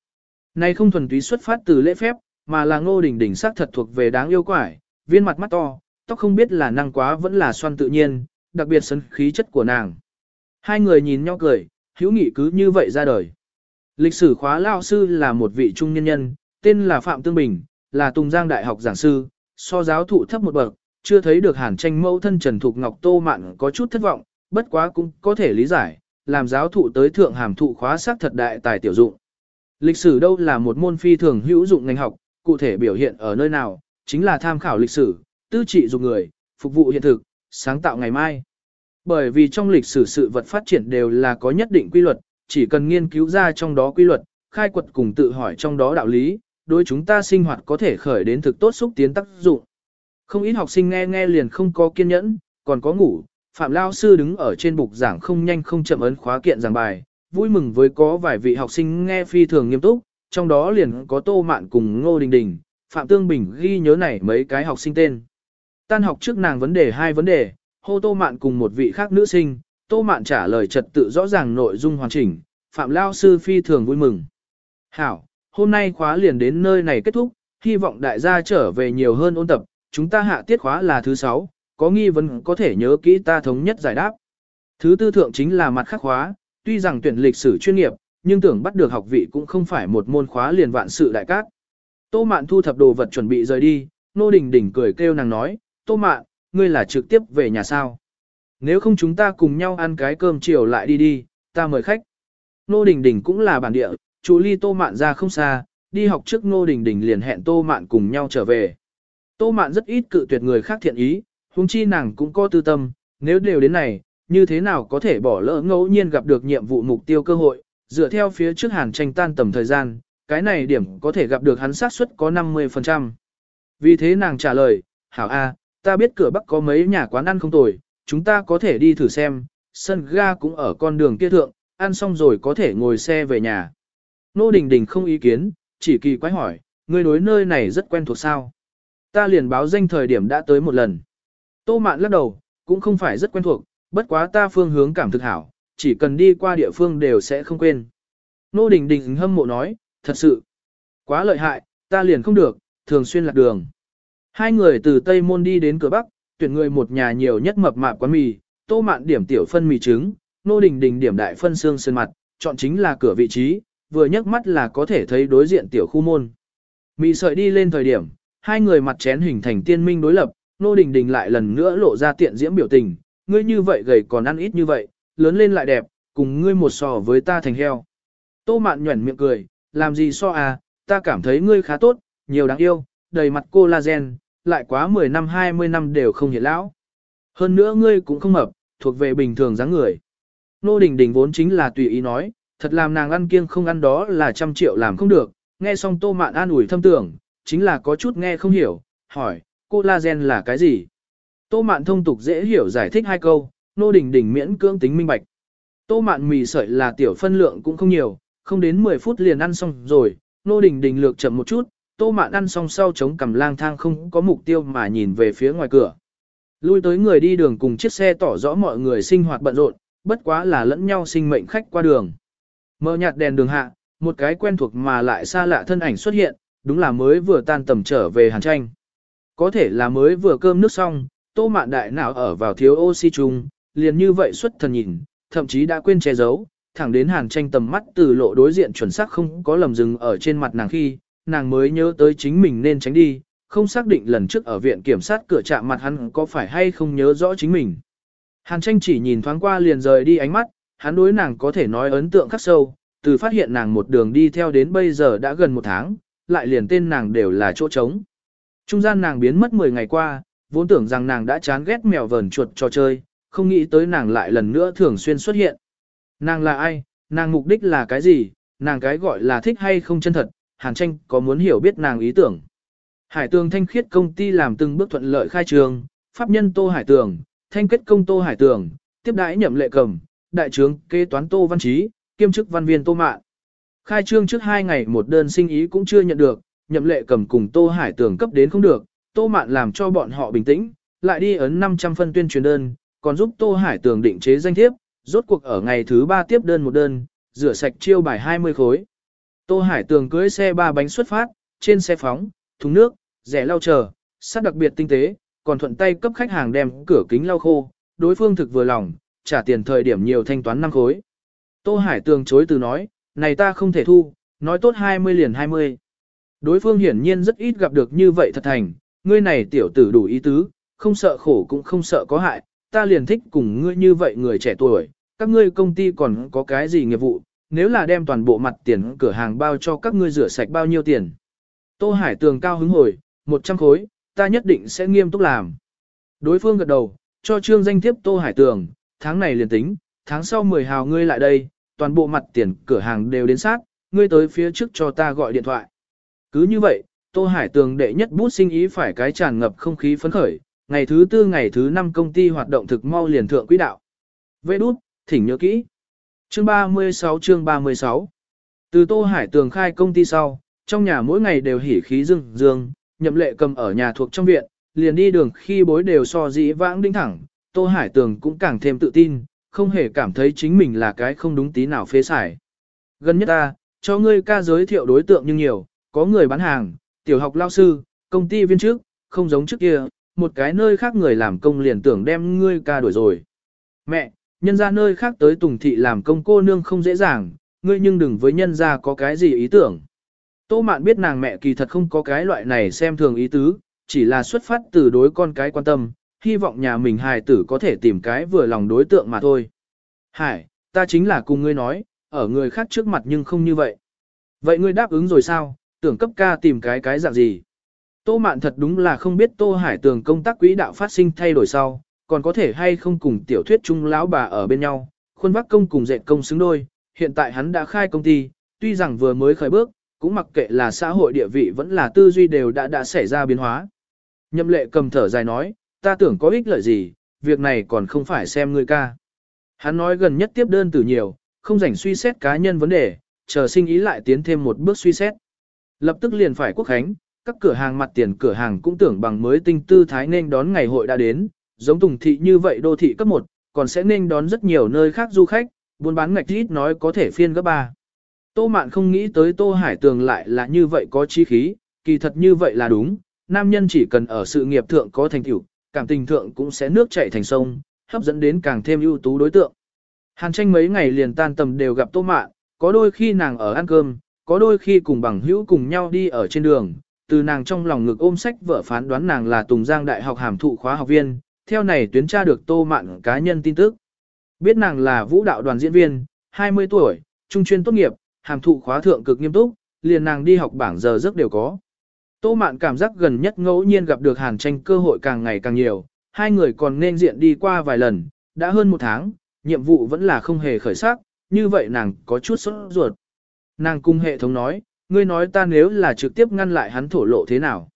Này không thuần túy xuất phát từ lễ phép, mà là Ngô đỉnh đỉnh sắc thật thuộc về đáng yêu quải, viên mặt mắt to, tóc không biết là năng quá vẫn là xoan tự nhiên, đặc biệt sân khí chất của nàng. Hai người nhìn nhau cười, hữu nghị cứ như vậy ra đời. Lịch sử khóa lao sư là một vị trung nhân nhân, tên là Phạm Tương Bình, là Tùng Giang Đại học giảng sư, so giáo thụ thấp một bậc, chưa thấy được hàn tranh mẫu thân Trần Thục Ngọc Tô Mạn có chút thất vọng, bất quá cũng có thể lý giải, làm giáo thụ tới thượng hàm thụ khóa sắc thật đại tài tiểu dụng. Lịch sử đâu là một môn phi thường hữu dụng ngành học, cụ thể biểu hiện ở nơi nào, chính là tham khảo lịch sử, tư trị dục người, phục vụ hiện thực, sáng tạo ngày mai. Bởi vì trong lịch sử sự vật phát triển đều là có nhất định quy luật, chỉ cần nghiên cứu ra trong đó quy luật, khai quật cùng tự hỏi trong đó đạo lý, đối chúng ta sinh hoạt có thể khởi đến thực tốt xúc tiến tác dụng. Không ít học sinh nghe nghe liền không có kiên nhẫn, còn có ngủ, Phạm Lao Sư đứng ở trên bục giảng không nhanh không chậm ấn khóa kiện giảng bài, vui mừng với có vài vị học sinh nghe phi thường nghiêm túc, trong đó liền có Tô Mạn cùng Ngô Đình Đình, Phạm Tương Bình ghi nhớ này mấy cái học sinh tên. Tan học trước nàng vấn đề hai vấn đề, hô Tô Mạn cùng một vị khác nữ sinh, Tô Mạn trả lời trật tự rõ ràng nội dung hoàn chỉnh, Phạm Lao Sư phi thường vui mừng. Hảo, hôm nay khóa liền đến nơi này kết thúc, hy vọng đại gia trở về nhiều hơn ôn tập, chúng ta hạ tiết khóa là thứ sáu, có nghi vấn có thể nhớ kỹ ta thống nhất giải đáp. Thứ tư thượng chính là mặt khắc khóa, tuy rằng tuyển lịch sử chuyên nghiệp, nhưng tưởng bắt được học vị cũng không phải một môn khóa liền vạn sự đại cát. Tô Mạn thu thập đồ vật chuẩn bị rời đi, Nô Đình Đình cười kêu nàng nói, Tô Mạn, ngươi là trực tiếp về nhà sao? Nếu không chúng ta cùng nhau ăn cái cơm chiều lại đi đi, ta mời khách. Nô Đình Đình cũng là bản địa, chú ly Tô Mạn ra không xa, đi học trước Nô Đình Đình liền hẹn Tô Mạn cùng nhau trở về. Tô Mạn rất ít cự tuyệt người khác thiện ý, huống chi nàng cũng có tư tâm, nếu đều đến này, như thế nào có thể bỏ lỡ ngẫu nhiên gặp được nhiệm vụ mục tiêu cơ hội, dựa theo phía trước hàn tranh tan tầm thời gian, cái này điểm có thể gặp được hắn xác suất có 50%. Vì thế nàng trả lời, hảo A, ta biết cửa bắc có mấy nhà quán ăn không tồi, chúng ta có thể đi thử xem, sân ga cũng ở con đường kia thượng, ăn xong rồi có thể ngồi xe về nhà. Nô Đình Đình không ý kiến, chỉ kỳ quái hỏi, ngươi đối nơi này rất quen thuộc sao? Ta liền báo danh thời điểm đã tới một lần. Tô Mạn lắc đầu, cũng không phải rất quen thuộc, bất quá ta phương hướng cảm thực hảo, chỉ cần đi qua địa phương đều sẽ không quên. Nô Đình Đình hâm mộ nói, thật sự, quá lợi hại, ta liền không được, thường xuyên lạc đường. Hai người từ Tây Môn đi đến cửa Bắc, tuyển người một nhà nhiều nhất mập mạp quán mì, tô mạn điểm tiểu phân mì trứng, nô đình đình điểm đại phân xương sơn mặt, chọn chính là cửa vị trí, vừa nhấc mắt là có thể thấy đối diện tiểu khu môn. Mì sợi đi lên thời điểm, hai người mặt chén hình thành tiên minh đối lập, nô đình đình lại lần nữa lộ ra tiện diễm biểu tình, ngươi như vậy gầy còn ăn ít như vậy, lớn lên lại đẹp, cùng ngươi một sò với ta thành heo. Tô mạn nhuẩn miệng cười, làm gì so à, ta cảm thấy ngươi khá tốt, nhiều đáng yêu, đầy mặt collagen, lại quá 10 năm 20 năm đều không hiện lão. Hơn nữa ngươi cũng không mập, thuộc về bình thường dáng người. Nô Đình Đình vốn chính là tùy ý nói, thật làm nàng ăn kiêng không ăn đó là trăm triệu làm không được, nghe xong tô mạn an ủi thâm tưởng, chính là có chút nghe không hiểu, hỏi, collagen là cái gì? Tô mạn thông tục dễ hiểu giải thích hai câu, Nô Đình Đình miễn cưỡng tính minh bạch. Tô mạn mì sợi là tiểu phân lượng cũng không nhiều, không đến 10 phút liền ăn xong rồi, Nô Đình Đình lược chậm một chút, Tô Mạn ăn xong sau chống cầm lang thang không có mục tiêu mà nhìn về phía ngoài cửa. Lui tới người đi đường cùng chiếc xe tỏ rõ mọi người sinh hoạt bận rộn, bất quá là lẫn nhau sinh mệnh khách qua đường. Mờ nhạt đèn đường hạ, một cái quen thuộc mà lại xa lạ thân ảnh xuất hiện, đúng là mới vừa tan tầm trở về Hàn Tranh. Có thể là mới vừa cơm nước xong, tô mạn đại não ở vào thiếu oxy chung, liền như vậy xuất thần nhìn, thậm chí đã quên che giấu, thẳng đến Hàn Tranh tầm mắt từ lộ đối diện chuẩn xác không có lầm dừng ở trên mặt nàng khi, nàng mới nhớ tới chính mình nên tránh đi, không xác định lần trước ở viện kiểm sát cửa chạm mặt hắn có phải hay không nhớ rõ chính mình. Hàn tranh chỉ nhìn thoáng qua liền rời đi ánh mắt, hắn đối nàng có thể nói ấn tượng khắc sâu, từ phát hiện nàng một đường đi theo đến bây giờ đã gần một tháng, lại liền tên nàng đều là chỗ trống. Trung gian nàng biến mất 10 ngày qua, vốn tưởng rằng nàng đã chán ghét mèo vờn chuột trò chơi, không nghĩ tới nàng lại lần nữa thường xuyên xuất hiện. Nàng là ai, nàng mục đích là cái gì, nàng cái gọi là thích hay không chân thật, Hàn tranh có muốn hiểu biết nàng ý tưởng. Hải tường thanh khiết công ty làm từng bước thuận lợi khai trường, pháp nhân Tô Hải tường, thanh kết công Tô Hải tường, tiếp đãi nhậm lệ cầm, đại trướng kế toán Tô Văn Trí, kiêm chức văn viên Tô Mạn. Khai trương trước hai ngày một đơn sinh ý cũng chưa nhận được, nhậm lệ cầm cùng Tô Hải tường cấp đến không được, Tô Mạn làm cho bọn họ bình tĩnh, lại đi ấn 500 phân tuyên truyền đơn, còn giúp Tô Hải tường định chế danh thiếp, rốt cuộc ở ngày thứ ba tiếp đơn một đơn, rửa sạch chiêu bài 20 khối. Tô Hải tường cưới xe ba bánh xuất phát, trên xe phóng, thùng nước, rẻ lau chờ, sát đặc biệt tinh tế, còn thuận tay cấp khách hàng đem cửa kính lau khô, đối phương thực vừa lòng, trả tiền thời điểm nhiều thanh toán năm khối. Tô Hải tường chối từ nói, này ta không thể thu, nói tốt 20 liền 20. Đối phương hiển nhiên rất ít gặp được như vậy thật thành, ngươi này tiểu tử đủ ý tứ, không sợ khổ cũng không sợ có hại, ta liền thích cùng ngươi như vậy người trẻ tuổi, các ngươi công ty còn có cái gì nghiệp vụ, nếu là đem toàn bộ mặt tiền cửa hàng bao cho các ngươi rửa sạch bao nhiêu tiền. Tô Hải tường cao hứng hồi, 100 khối, ta nhất định sẽ nghiêm túc làm. Đối phương gật đầu, cho trương danh thiếp Tô Hải tường, tháng này liền tính, tháng sau 10 hào ngươi lại đây, toàn bộ mặt tiền cửa hàng đều đến sát, ngươi tới phía trước cho ta gọi điện thoại. Cứ như vậy, Tô Hải tường đệ nhất bút sinh ý phải cái tràn ngập không khí phấn khởi, ngày thứ tư ngày thứ năm công ty hoạt động thực mau liền thượng quỹ đạo. Vê đút, thỉnh nhớ kỹ. Chương 36 chương 36 Từ Tô Hải tường khai công ty sau, trong nhà mỗi ngày đều hỉ khí dương dương, nhậm lệ cầm ở nhà thuộc trong viện, liền đi đường khi bối đều so dĩ vãng đinh thẳng, Tô Hải tường cũng càng thêm tự tin, không hề cảm thấy chính mình là cái không đúng tí nào phế xài. Gần nhất ta, cho ngươi ca giới thiệu đối tượng nhưng nhiều, có người bán hàng, tiểu học lao sư, công ty viên chức không giống trước kia, một cái nơi khác người làm công liền tưởng đem ngươi ca đuổi rồi. Mẹ, nhân ra nơi khác tới Tùng Thị làm công cô nương không dễ dàng, ngươi nhưng đừng với nhân ra có cái gì ý tưởng. Tô Mạn biết nàng mẹ kỳ thật không có cái loại này xem thường ý tứ, chỉ là xuất phát từ đối con cái quan tâm, hy vọng nhà mình hài tử có thể tìm cái vừa lòng đối tượng mà thôi. Hải, ta chính là cùng ngươi nói, ở người khác trước mặt nhưng không như vậy. Vậy ngươi đáp ứng rồi sao, tưởng cấp ca tìm cái cái dạng gì? Tô Mạn thật đúng là không biết Tô Hải tường công tác quỹ đạo phát sinh thay đổi sau, còn có thể hay không cùng tiểu thuyết chung lão bà ở bên nhau, khuôn vác công cùng dệt công xứng đôi, hiện tại hắn đã khai công ty, tuy rằng vừa mới khởi bước, cũng mặc kệ là xã hội địa vị vẫn là tư duy đều đã đã xảy ra biến hóa. Nhậm lệ cầm thở dài nói, ta tưởng có ích lợi gì, việc này còn không phải xem ngươi ca. Hắn nói gần nhất tiếp đơn từ nhiều, không rảnh suy xét cá nhân vấn đề, chờ sinh ý lại tiến thêm một bước suy xét. Lập tức liền phải quốc khánh, các cửa hàng mặt tiền cửa hàng cũng tưởng bằng mới tinh tư thái nên đón ngày hội đã đến, giống Tùng thị như vậy đô thị cấp 1, còn sẽ nên đón rất nhiều nơi khác du khách, buôn bán ngạch ít nói có thể phiên gấp ba. Tô Mạn không nghĩ tới Tô Hải Tường lại là như vậy có chi khí, kỳ thật như vậy là đúng, nam nhân chỉ cần ở sự nghiệp thượng có thành tựu, cảm tình thượng cũng sẽ nước chảy thành sông, hấp dẫn đến càng thêm ưu tú đối tượng. Hàn tranh mấy ngày liền tan tầm đều gặp Tô Mạn, có đôi khi nàng ở ăn cơm, có đôi khi cùng bằng hữu cùng nhau đi ở trên đường, từ nàng trong lòng ngực ôm sách vợ phán đoán nàng là Tùng Giang Đại học hàm thụ khóa học viên, theo này tuyến tra được Tô Mạn cá nhân tin tức. Biết nàng là vũ đạo đoàn diễn viên, 20 tuổi, trung chuyên tốt nghiệp, hàm thụ khóa thượng cực nghiêm túc, liền nàng đi học bảng giờ giấc đều có. Tô Mạn cảm giác gần nhất ngẫu nhiên gặp được Hàn Tranh cơ hội càng ngày càng nhiều, hai người còn nên diện đi qua vài lần, đã hơn một tháng, nhiệm vụ vẫn là không hề khởi sắc, như vậy nàng có chút sốt ruột. Nàng cung hệ thống nói, ngươi nói ta nếu là trực tiếp ngăn lại hắn thổ lộ thế nào.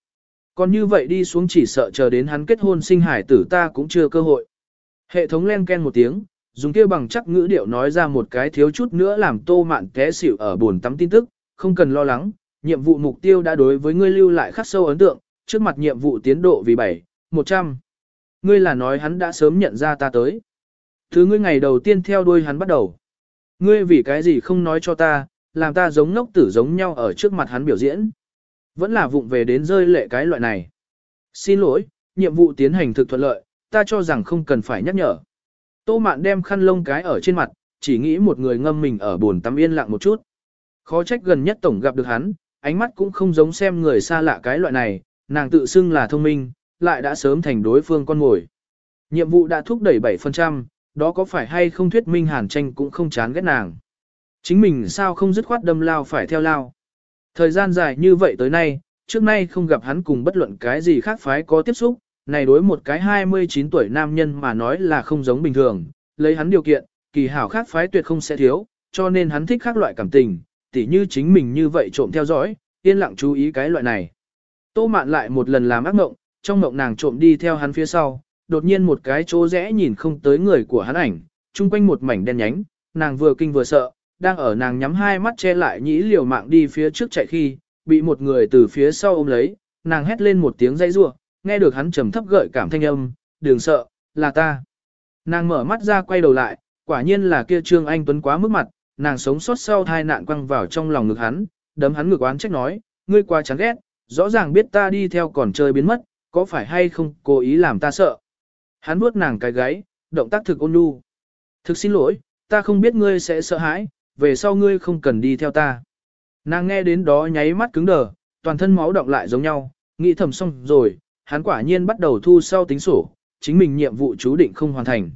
Còn như vậy đi xuống chỉ sợ chờ đến hắn kết hôn sinh hải tử ta cũng chưa cơ hội. Hệ thống len ken một tiếng, dùng kia bằng chắc ngữ điệu nói ra một cái thiếu chút nữa làm tô mạn té xỉu ở buồn tắm tin tức, không cần lo lắng, nhiệm vụ mục tiêu đã đối với ngươi lưu lại khắc sâu ấn tượng, trước mặt nhiệm vụ tiến độ vì 7, 100. Ngươi là nói hắn đã sớm nhận ra ta tới. Thứ ngươi ngày đầu tiên theo đuôi hắn bắt đầu. Ngươi vì cái gì không nói cho ta, làm ta giống ngốc tử giống nhau ở trước mặt hắn biểu diễn. Vẫn là vụng về đến rơi lệ cái loại này. Xin lỗi, nhiệm vụ tiến hành thực thuận lợi, ta cho rằng không cần phải nhắc nhở. Tô mạn đem khăn lông cái ở trên mặt, chỉ nghĩ một người ngâm mình ở bồn tắm yên lặng một chút. Khó trách gần nhất tổng gặp được hắn, ánh mắt cũng không giống xem người xa lạ cái loại này, nàng tự xưng là thông minh, lại đã sớm thành đối phương con ngồi. Nhiệm vụ đã thúc đẩy 7%, đó có phải hay không thuyết minh hàn tranh cũng không chán ghét nàng. Chính mình sao không dứt khoát đâm lao phải theo lao. Thời gian dài như vậy tới nay, trước nay không gặp hắn cùng bất luận cái gì khác phái có tiếp xúc, này đối một cái 29 tuổi nam nhân mà nói là không giống bình thường, lấy hắn điều kiện, kỳ hảo khác phái tuyệt không sẽ thiếu, cho nên hắn thích khác loại cảm tình, tỉ như chính mình như vậy trộm theo dõi, yên lặng chú ý cái loại này. Tô mạn lại một lần làm ác mộng, trong mộng nàng trộm đi theo hắn phía sau, đột nhiên một cái chỗ rẽ nhìn không tới người của hắn ảnh, chung quanh một mảnh đen nhánh, nàng vừa kinh vừa sợ, đang ở nàng nhắm hai mắt che lại nhĩ liều mạng đi phía trước chạy khi, bị một người từ phía sau ôm lấy, nàng hét lên một tiếng dây rủa, nghe được hắn trầm thấp gợi cảm thanh âm, đừng sợ, là ta. Nàng mở mắt ra quay đầu lại, quả nhiên là kia Trương Anh Tuấn quá mức mặt, nàng sống sót sau tai nạn quăng vào trong lòng ngực hắn, đấm hắn ngực oán trách nói, ngươi quá chán ghét, rõ ràng biết ta đi theo còn chơi biến mất, có phải hay không cố ý làm ta sợ. Hắn vuốt nàng cái gáy, động tác thực ôn nhu. Thực xin lỗi, ta không biết ngươi sẽ sợ hãi, về sau ngươi không cần đi theo ta. Nàng nghe đến đó nháy mắt cứng đờ, toàn thân máu động lại giống nhau, nghĩ thầm xong rồi, hắn quả nhiên bắt đầu thu sau tính sổ, chính mình nhiệm vụ chú định không hoàn thành.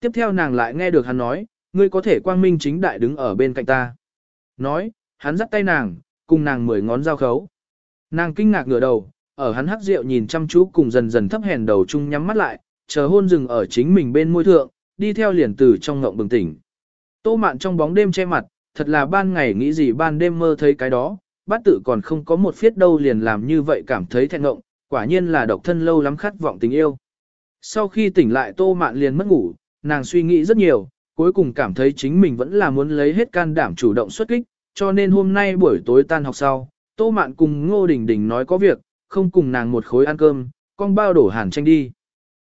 Tiếp theo nàng lại nghe được hắn nói, ngươi có thể quang minh chính đại đứng ở bên cạnh ta. Nói, hắn dắt tay nàng, cùng nàng mười ngón giao khấu. Nàng kinh ngạc ngửa đầu, ở hắn hắc rượu nhìn chăm chú cùng dần dần thấp hèn đầu chung nhắm mắt lại, chờ hôn dừng ở chính mình bên môi thượng, đi theo liền từ trong ngộng bừng tỉnh. Tô mạn trong bóng đêm che mặt, thật là ban ngày nghĩ gì ban đêm mơ thấy cái đó, bát tự còn không có một phiết đâu liền làm như vậy cảm thấy thẹn ngộng, quả nhiên là độc thân lâu lắm khát vọng tình yêu. Sau khi tỉnh lại tô mạn liền mất ngủ, nàng suy nghĩ rất nhiều, cuối cùng cảm thấy chính mình vẫn là muốn lấy hết can đảm chủ động xuất kích, cho nên hôm nay buổi tối tan học sau, tô mạn cùng Ngô Đình Đình nói có việc, không cùng nàng một khối ăn cơm, con bao đổ hàn tranh đi.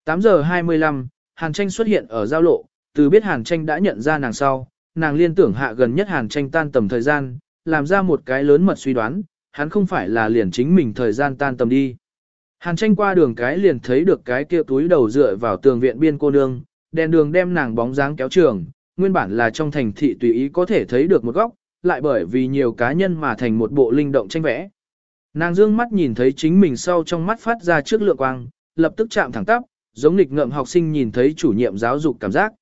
8 giờ 25, hàn tranh xuất hiện ở giao lộ, từ biết hàn tranh đã nhận ra nàng sau, nàng liên tưởng hạ gần nhất hàn tranh tan tầm thời gian, làm ra một cái lớn mật suy đoán, hắn không phải là liền chính mình thời gian tan tầm đi. Hàn tranh qua đường cái liền thấy được cái kia túi đầu dựa vào tường viện biên cô nương, đèn đường đem nàng bóng dáng kéo trường, nguyên bản là trong thành thị tùy ý có thể thấy được một góc, lại bởi vì nhiều cá nhân mà thành một bộ linh động tranh vẽ. Nàng dương mắt nhìn thấy chính mình sau trong mắt phát ra trước lượng quang, lập tức chạm thẳng tắp, giống nghịch ngợm học sinh nhìn thấy chủ nhiệm giáo dục cảm giác.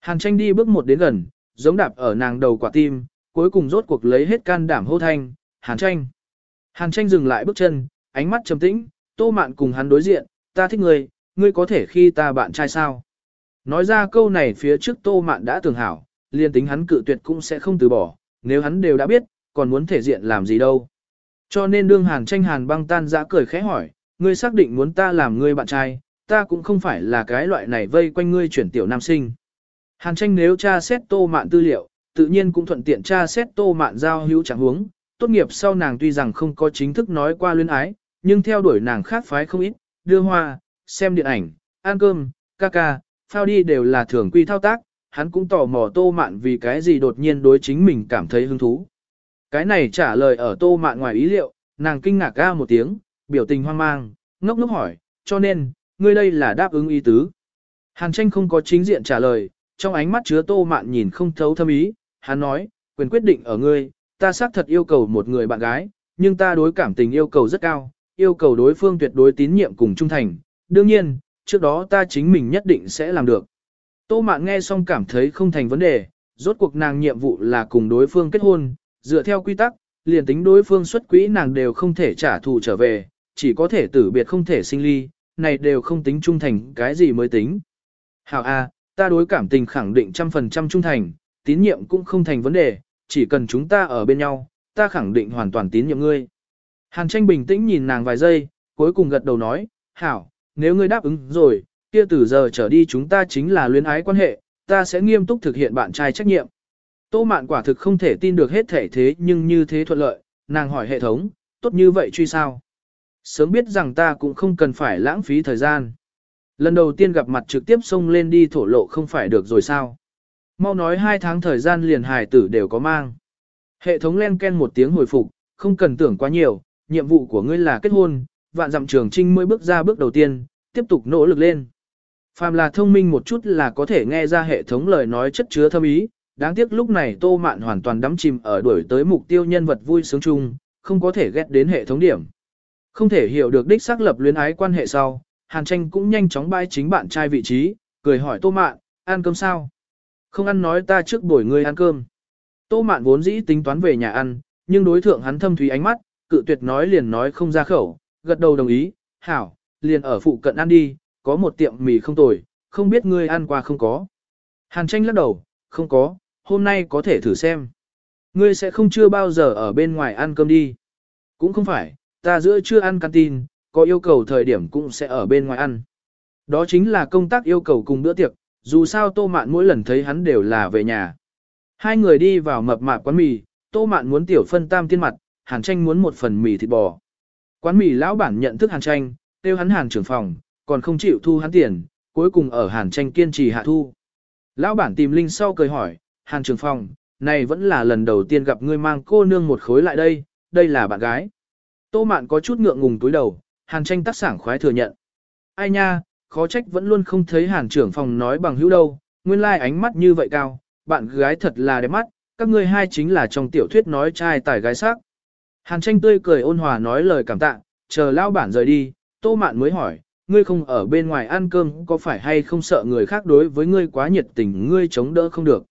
Hàn tranh đi bước một đến gần, giống đạp ở nàng đầu quả tim, cuối cùng rốt cuộc lấy hết can đảm hô thanh, hàn tranh. Hàn tranh dừng lại bước chân, ánh mắt trầm tĩnh, tô mạn cùng hắn đối diện, ta thích ngươi, ngươi có thể khi ta bạn trai sao. Nói ra câu này phía trước tô mạn đã tưởng hảo, liền tính hắn cự tuyệt cũng sẽ không từ bỏ, nếu hắn đều đã biết, còn muốn thể diện làm gì đâu. Cho nên đương hàn tranh hàn băng tan giã cười khẽ hỏi, ngươi xác định muốn ta làm ngươi bạn trai, ta cũng không phải là cái loại này vây quanh ngươi chuyển tiểu nam sinh. Hàn tranh nếu tra xét tô mạn tư liệu, tự nhiên cũng thuận tiện tra xét tô mạn giao hữu trạng huống. Tốt nghiệp sau nàng tuy rằng không có chính thức nói qua luyến ái, nhưng theo đuổi nàng khác phái không ít, đưa hoa, xem điện ảnh, ăn cơm, ca ca, phao đi đều là thường quy thao tác, hắn cũng tò mò tô mạn vì cái gì đột nhiên đối chính mình cảm thấy hứng thú. Cái này trả lời ở tô mạn ngoài ý liệu, nàng kinh ngạc ga một tiếng, biểu tình hoang mang, ngốc ngốc hỏi, cho nên, ngươi đây là đáp ứng ý tứ. Hàn tranh không có chính diện trả lời, trong ánh mắt chứa tô mạn nhìn không thấu thâm ý, hắn nói, quyền quyết định ở ngươi, ta xác thật yêu cầu một người bạn gái, nhưng ta đối cảm tình yêu cầu rất cao, yêu cầu đối phương tuyệt đối tín nhiệm cùng trung thành, đương nhiên, trước đó ta chính mình nhất định sẽ làm được. Tô mạn nghe xong cảm thấy không thành vấn đề, rốt cuộc nàng nhiệm vụ là cùng đối phương kết hôn, dựa theo quy tắc, liền tính đối phương xuất quỹ nàng đều không thể trả thù trở về, chỉ có thể tử biệt không thể sinh ly, này đều không tính trung thành cái gì mới tính. Hảo A, ta đối cảm tình khẳng định trăm phần trăm trung thành, tín nhiệm cũng không thành vấn đề, chỉ cần chúng ta ở bên nhau, ta khẳng định hoàn toàn tín nhiệm ngươi. Hàn tranh bình tĩnh nhìn nàng vài giây, cuối cùng gật đầu nói, Hảo, nếu ngươi đáp ứng rồi, kia từ giờ trở đi chúng ta chính là luyến ái quan hệ, ta sẽ nghiêm túc thực hiện bạn trai trách nhiệm. Tô mạn quả thực không thể tin được hết thể thế nhưng như thế thuận lợi, nàng hỏi hệ thống, tốt như vậy truy sao? Sớm biết rằng ta cũng không cần phải lãng phí thời gian. Lần đầu tiên gặp mặt trực tiếp xông lên đi thổ lộ không phải được rồi sao? Mau nói hai tháng thời gian liền hài tử đều có mang. Hệ thống len ken một tiếng hồi phục, không cần tưởng quá nhiều, nhiệm vụ của ngươi là kết hôn, vạn dặm trường trinh mới bước ra bước đầu tiên, tiếp tục nỗ lực lên. Phàm là thông minh một chút là có thể nghe ra hệ thống lời nói chất chứa thâm ý, đáng tiếc lúc này Tô Mạn hoàn toàn đắm chìm ở đuổi tới mục tiêu nhân vật vui sướng chung, không có thể ghét đến hệ thống điểm. Không thể hiểu được đích xác lập luyến ái quan hệ sau, Hàn Tranh cũng nhanh chóng bay chính bạn trai vị trí, cười hỏi Tô Mạn, ăn cơm sao? Không ăn nói ta trước buổi ngươi ăn cơm. Tô Mạn vốn dĩ tính toán về nhà ăn, nhưng đối thượng hắn thâm thúy ánh mắt, cự tuyệt nói liền nói không ra khẩu, gật đầu đồng ý, hảo, liền ở phụ cận ăn đi, có một tiệm mì không tồi, không biết ngươi ăn qua không có. Hàn tranh lắc đầu, không có, hôm nay có thể thử xem. Ngươi sẽ không chưa bao giờ ở bên ngoài ăn cơm đi. Cũng không phải, ta giữa chưa ăn canteen, có yêu cầu thời điểm cũng sẽ ở bên ngoài ăn. Đó chính là công tác yêu cầu cùng bữa tiệc, dù sao tô mạn mỗi lần thấy hắn đều là về nhà. Hai người đi vào mập mạp quán mì, tô mạn muốn tiểu phân tam tiên mặt, hàn tranh muốn một phần mì thịt bò. Quán mì lão bản nhận thức hàn tranh, tiêu hắn hàn trưởng phòng, còn không chịu thu hắn tiền, cuối cùng ở hàn tranh kiên trì hạ thu. Lão bản tìm Linh sau cười hỏi, hàn trưởng phòng, này vẫn là lần đầu tiên gặp ngươi mang cô nương một khối lại đây, đây là bạn gái. Tô mạn có chút ngượng ngùng túi đầu, hàn tranh tác sảng khoái thừa nhận. Ai nha, khó trách vẫn luôn không thấy hàn trưởng phòng nói bằng hữu đâu, nguyên lai like ánh mắt như vậy cao, bạn gái thật là đẹp mắt, các ngươi hai chính là trong tiểu thuyết nói trai tài gái sắc. Hàn tranh tươi cười ôn hòa nói lời cảm tạ, chờ lao bản rời đi, tô mạn mới hỏi, ngươi không ở bên ngoài ăn cơm có phải hay không sợ người khác đối với ngươi quá nhiệt tình ngươi chống đỡ không được.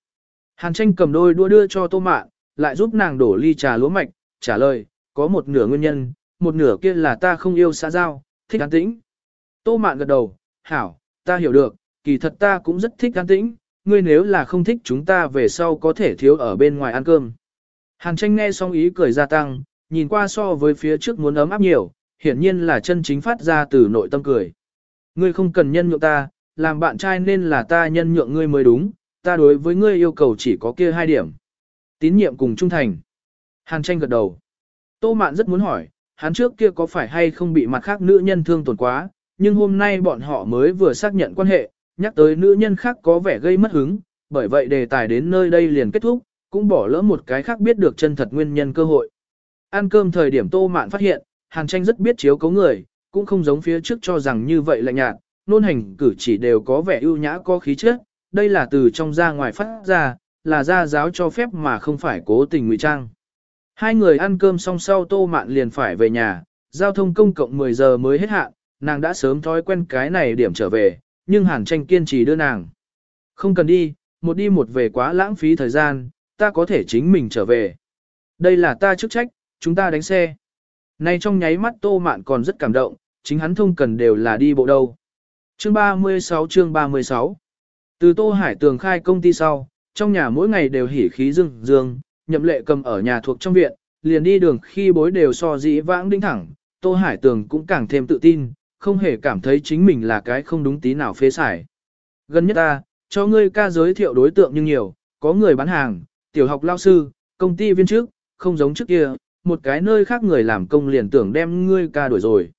Hàn tranh cầm đôi đua đưa cho tô mạn, lại giúp nàng đổ ly trà lúa mạch, trả lời, có một nửa nguyên nhân, một nửa kia là ta không yêu xã giao, thích an tĩnh. Tô mạn gật đầu, hảo, ta hiểu được, kỳ thật ta cũng rất thích an tĩnh, ngươi nếu là không thích chúng ta về sau có thể thiếu ở bên ngoài ăn cơm. Hàn tranh nghe xong ý cười gia tăng, nhìn qua so với phía trước muốn ấm áp nhiều, hiển nhiên là chân chính phát ra từ nội tâm cười. Ngươi không cần nhân nhượng ta, làm bạn trai nên là ta nhân nhượng ngươi mới đúng, ta đối với ngươi yêu cầu chỉ có kia hai điểm. Tín nhiệm cùng trung thành. Hàn tranh gật đầu. Tô mạn rất muốn hỏi, hắn trước kia có phải hay không bị mặt khác nữ nhân thương tổn quá, nhưng hôm nay bọn họ mới vừa xác nhận quan hệ, nhắc tới nữ nhân khác có vẻ gây mất hứng, bởi vậy đề tài đến nơi đây liền kết thúc, cũng bỏ lỡ một cái khác biết được chân thật nguyên nhân cơ hội. Ăn cơm thời điểm Tô Mạn phát hiện, Hàn Tranh rất biết chiếu cấu người, cũng không giống phía trước cho rằng như vậy lạnh nhạt, nôn hành cử chỉ đều có vẻ ưu nhã có khí chất, đây là từ trong ra ngoài phát ra, là gia giáo cho phép mà không phải cố tình ngụy trang. Hai người ăn cơm xong sau Tô Mạn liền phải về nhà, giao thông công cộng 10 giờ mới hết hạn, nàng đã sớm thói quen cái này điểm trở về, nhưng Hàn Tranh kiên trì đưa nàng. Không cần đi, một đi một về quá lãng phí thời gian, ta có thể chính mình trở về. Đây là ta chức trách, chúng ta đánh xe. Nay trong nháy mắt Tô Mạn còn rất cảm động, chính hắn thông cần đều là đi bộ đâu. Chương 36 chương 36 Từ Tô Hải tường khai công ty sau, trong nhà mỗi ngày đều hỉ khí dương dương, nhậm lệ cầm ở nhà thuộc trong viện, liền đi đường khi bối đều so dĩ vãng đinh thẳng, Tô Hải tường cũng càng thêm tự tin, không hề cảm thấy chính mình là cái không đúng tí nào phế xài. Gần nhất ta, cho ngươi ca giới thiệu đối tượng nhưng nhiều, có người bán hàng, tiểu học lao sư, công ty viên chức, không giống trước kia, một cái nơi khác người làm công liền tưởng đem ngươi ca đuổi rồi.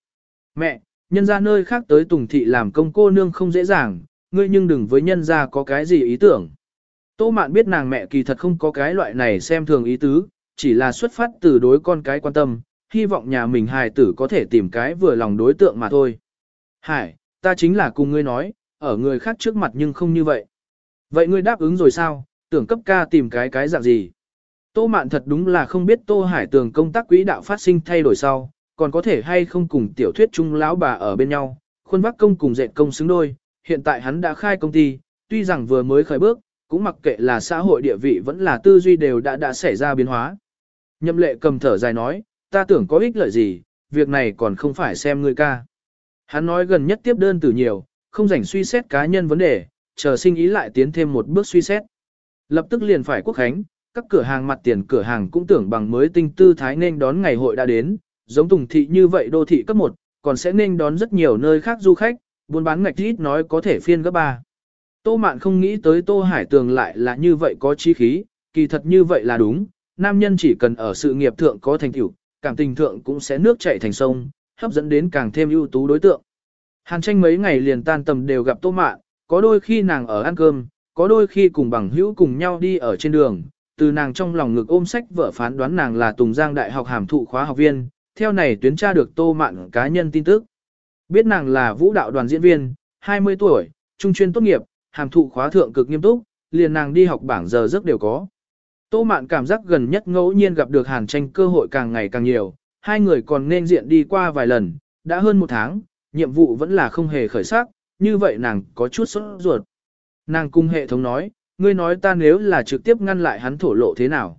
Mẹ, nhân ra nơi khác tới Tùng Thị làm công cô nương không dễ dàng, ngươi nhưng đừng với nhân ra có cái gì ý tưởng. Tô Mạn biết nàng mẹ kỳ thật không có cái loại này xem thường ý tứ, chỉ là xuất phát từ đối con cái quan tâm, hy vọng nhà mình hài tử có thể tìm cái vừa lòng đối tượng mà thôi. Hải, ta chính là cùng ngươi nói, ở người khác trước mặt nhưng không như vậy. Vậy ngươi đáp ứng rồi sao, tưởng cấp ca tìm cái cái dạng gì? Tô Mạn thật đúng là không biết Tô Hải Tường công tác quỹ đạo phát sinh thay đổi sau, còn có thể hay không cùng tiểu thuyết trung lão bà ở bên nhau, khuôn vác công cùng dệt công xứng đôi, hiện tại hắn đã khai công ty, tuy rằng vừa mới khởi bước, cũng mặc kệ là xã hội địa vị vẫn là tư duy đều đã đã xảy ra biến hóa. Nhậm lệ cầm thở dài nói, ta tưởng có ích lợi gì, việc này còn không phải xem ngươi ca. Hắn nói gần nhất tiếp đơn từ nhiều, không rảnh suy xét cá nhân vấn đề, chờ sinh ý lại tiến thêm một bước suy xét. Lập tức liền phải quốc khánh, các cửa hàng mặt tiền cửa hàng cũng tưởng bằng mới tinh tư thái nên đón ngày hội đã đến, giống Tùng thị như vậy đô thị cấp 1, còn sẽ nên đón rất nhiều nơi khác du khách, buôn bán ngạch ít nói có thể phiên gấp ba. Tô Mạn không nghĩ tới Tô Hải Tường lại là như vậy có chí khí, kỳ thật như vậy là đúng, nam nhân chỉ cần ở sự nghiệp thượng có thành tựu, cảm tình thượng cũng sẽ nước chảy thành sông, hấp dẫn đến càng thêm ưu tú đối tượng. Hàn tranh mấy ngày liền tan tầm đều gặp Tô Mạn, có đôi khi nàng ở ăn cơm, có đôi khi cùng bằng hữu cùng nhau đi ở trên đường, từ nàng trong lòng ngực ôm sách vợ phán đoán nàng là Tùng Giang Đại học hàm thụ khóa học viên, theo này tuyến tra được tô mạn cá nhân tin tức. Biết nàng là vũ đạo đoàn diễn viên, 20 tuổi, trung chuyên tốt nghiệp, hàm thụ khóa thượng cực nghiêm túc, liền nàng đi học bảng giờ giấc đều có. Tô mạn cảm giác gần nhất ngẫu nhiên gặp được hàn tranh cơ hội càng ngày càng nhiều, hai người còn nên diện đi qua vài lần, đã hơn một tháng, nhiệm vụ vẫn là không hề khởi sắc, như vậy nàng có chút sốt ruột. Nàng cung hệ thống nói, ngươi nói ta nếu là trực tiếp ngăn lại hắn thổ lộ thế nào.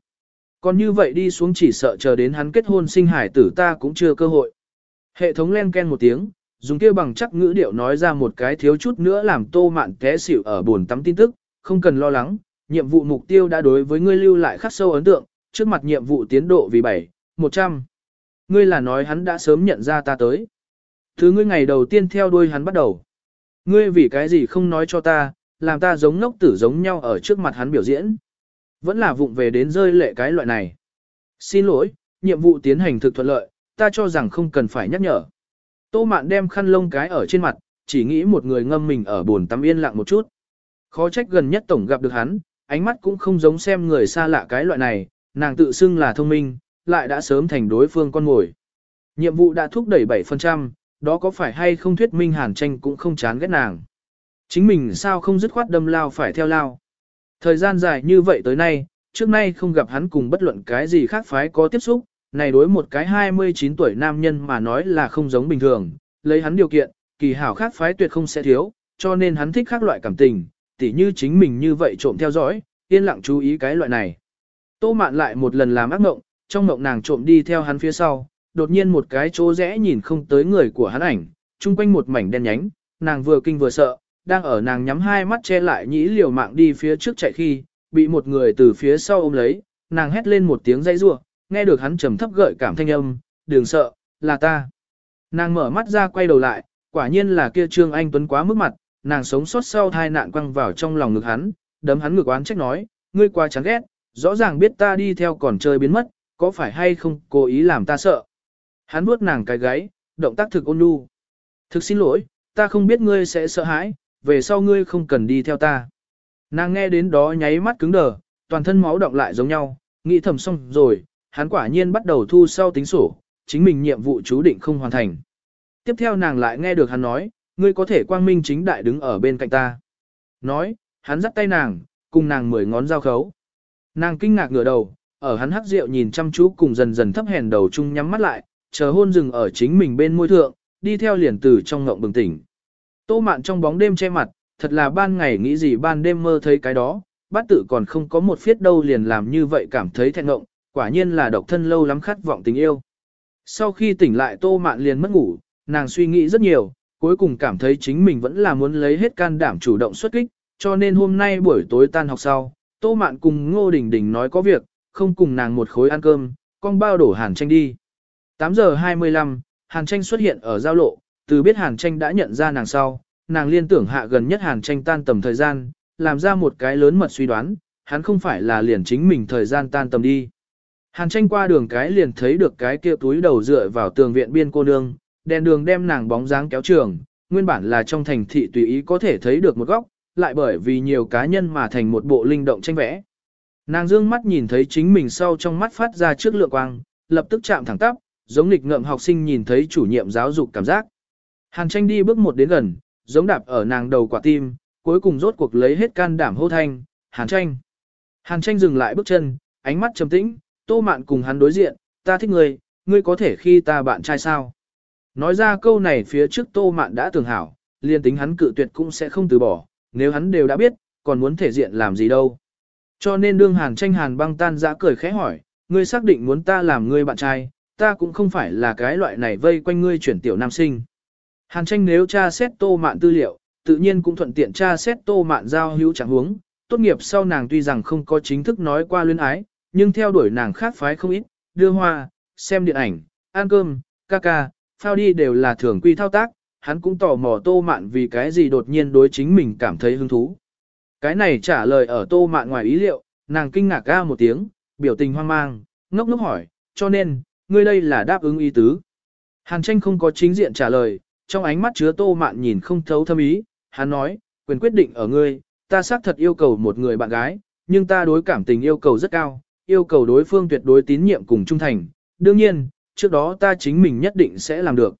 Còn như vậy đi xuống chỉ sợ chờ đến hắn kết hôn sinh hải tử ta cũng chưa cơ hội. Hệ thống len ken một tiếng, dùng kia bằng chắc ngữ điệu nói ra một cái thiếu chút nữa làm tô mạn té xỉu ở buồn tắm tin tức, không cần lo lắng, nhiệm vụ mục tiêu đã đối với ngươi lưu lại khắc sâu ấn tượng, trước mặt nhiệm vụ tiến độ vì 7, 100. Ngươi là nói hắn đã sớm nhận ra ta tới. Thứ ngươi ngày đầu tiên theo đuôi hắn bắt đầu. Ngươi vì cái gì không nói cho ta, làm ta giống ngốc tử giống nhau ở trước mặt hắn biểu diễn. Vẫn là vụng về đến rơi lệ cái loại này. Xin lỗi, nhiệm vụ tiến hành thực thuận lợi, ta cho rằng không cần phải nhắc nhở. Tô mạn đem khăn lông cái ở trên mặt, chỉ nghĩ một người ngâm mình ở buồn tắm yên lặng một chút. Khó trách gần nhất tổng gặp được hắn, ánh mắt cũng không giống xem người xa lạ cái loại này, nàng tự xưng là thông minh, lại đã sớm thành đối phương con ngồi. Nhiệm vụ đã thúc đẩy 7%, đó có phải hay không thuyết minh hàn tranh cũng không chán ghét nàng. Chính mình sao không dứt khoát đâm lao phải theo lao. Thời gian dài như vậy tới nay, trước nay không gặp hắn cùng bất luận cái gì khác phái có tiếp xúc, này đối một cái 29 tuổi nam nhân mà nói là không giống bình thường, lấy hắn điều kiện, kỳ hảo khác phái tuyệt không sẽ thiếu, cho nên hắn thích khác loại cảm tình, tỉ như chính mình như vậy trộm theo dõi, yên lặng chú ý cái loại này. Tô mạn lại một lần làm ác mộng, trong mộng nàng trộm đi theo hắn phía sau, đột nhiên một cái chỗ rẽ nhìn không tới người của hắn ảnh, chung quanh một mảnh đen nhánh, nàng vừa kinh vừa sợ, đang ở nàng nhắm hai mắt che lại nhĩ liều mạng đi phía trước chạy khi, bị một người từ phía sau ôm lấy, nàng hét lên một tiếng dây rủa, nghe được hắn trầm thấp gợi cảm thanh âm, đừng sợ, là ta. Nàng mở mắt ra quay đầu lại, quả nhiên là kia Trương Anh Tuấn quá mức mặt, nàng sống sót sau thai nạn quăng vào trong lòng ngực hắn, đấm hắn ngực oán trách nói, ngươi quá chán ghét, rõ ràng biết ta đi theo còn chơi biến mất, có phải hay không cố ý làm ta sợ. Hắn vuốt nàng cái gáy, động tác thực ôn nhu. Thực xin lỗi, ta không biết ngươi sẽ sợ hãi, về sau ngươi không cần đi theo ta. Nàng nghe đến đó nháy mắt cứng đờ, toàn thân máu động lại giống nhau, nghĩ thầm xong rồi, hắn quả nhiên bắt đầu thu sau tính sổ, chính mình nhiệm vụ chú định không hoàn thành. Tiếp theo nàng lại nghe được hắn nói, ngươi có thể quang minh chính đại đứng ở bên cạnh ta. Nói, hắn dắt tay nàng, cùng nàng mười ngón giao khấu. Nàng kinh ngạc ngửa đầu, ở hắn hắc rượu nhìn chăm chú cùng dần dần thấp hèn đầu chung nhắm mắt lại, chờ hôn dừng ở chính mình bên môi thượng, đi theo liền từ trong ngộng bừng tỉnh. Tô mạn trong bóng đêm che mặt, thật là ban ngày nghĩ gì ban đêm mơ thấy cái đó, bát tự còn không có một phiết đâu liền làm như vậy cảm thấy thẹn ngộng, quả nhiên là độc thân lâu lắm khát vọng tình yêu. Sau khi tỉnh lại tô mạn liền mất ngủ, nàng suy nghĩ rất nhiều, cuối cùng cảm thấy chính mình vẫn là muốn lấy hết can đảm chủ động xuất kích, cho nên hôm nay buổi tối tan học sau, tô mạn cùng Ngô Đình Đình nói có việc, không cùng nàng một khối ăn cơm, con bao đổ hàn tranh đi. 8 giờ 25, hàn tranh xuất hiện ở giao lộ, từ biết hàn tranh đã nhận ra nàng sau, nàng liên tưởng hạ gần nhất hàn tranh tan tầm thời gian, làm ra một cái lớn mật suy đoán, hắn không phải là liền chính mình thời gian tan tầm đi. Hàn tranh qua đường cái liền thấy được cái kia túi đầu dựa vào tường viện biên cô nương, đèn đường đem nàng bóng dáng kéo trường, nguyên bản là trong thành thị tùy ý có thể thấy được một góc, lại bởi vì nhiều cá nhân mà thành một bộ linh động tranh vẽ. Nàng dương mắt nhìn thấy chính mình sau trong mắt phát ra trước lượng quang, lập tức chạm thẳng tắp, giống nghịch ngợm học sinh nhìn thấy chủ nhiệm giáo dục cảm giác. Hàn tranh đi bước một đến gần, giống đạp ở nàng đầu quả tim, cuối cùng rốt cuộc lấy hết can đảm hô thanh, Hàn tranh. Hàn tranh dừng lại bước chân, ánh mắt trầm tĩnh, tô mạn cùng hắn đối diện, ta thích ngươi, ngươi có thể khi ta bạn trai sao. Nói ra câu này phía trước tô mạn đã tưởng hảo, liền tính hắn cự tuyệt cũng sẽ không từ bỏ, nếu hắn đều đã biết, còn muốn thể diện làm gì đâu. Cho nên đương hàn tranh hàn băng tan ra cười khẽ hỏi, ngươi xác định muốn ta làm ngươi bạn trai, ta cũng không phải là cái loại này vây quanh ngươi chuyển tiểu nam sinh. Hàn tranh nếu tra xét tô mạn tư liệu, tự nhiên cũng thuận tiện tra xét tô mạn giao hữu chẳng huống. Tốt nghiệp sau nàng tuy rằng không có chính thức nói qua luyến ái, nhưng theo đuổi nàng khác phái không ít, đưa hoa, xem điện ảnh, ăn cơm, ca ca, phao đi đều là thường quy thao tác, hắn cũng tò mò tô mạn vì cái gì đột nhiên đối chính mình cảm thấy hứng thú. Cái này trả lời ở tô mạn ngoài ý liệu, nàng kinh ngạc ga một tiếng, biểu tình hoang mang, ngốc ngốc hỏi, cho nên, ngươi đây là đáp ứng ý tứ. Hàn tranh không có chính diện trả lời, trong ánh mắt chứa tô mạn nhìn không thấu thâm ý, hắn nói, quyền quyết định ở ngươi, ta xác thật yêu cầu một người bạn gái, nhưng ta đối cảm tình yêu cầu rất cao, yêu cầu đối phương tuyệt đối tín nhiệm cùng trung thành. Đương nhiên, trước đó ta chính mình nhất định sẽ làm được.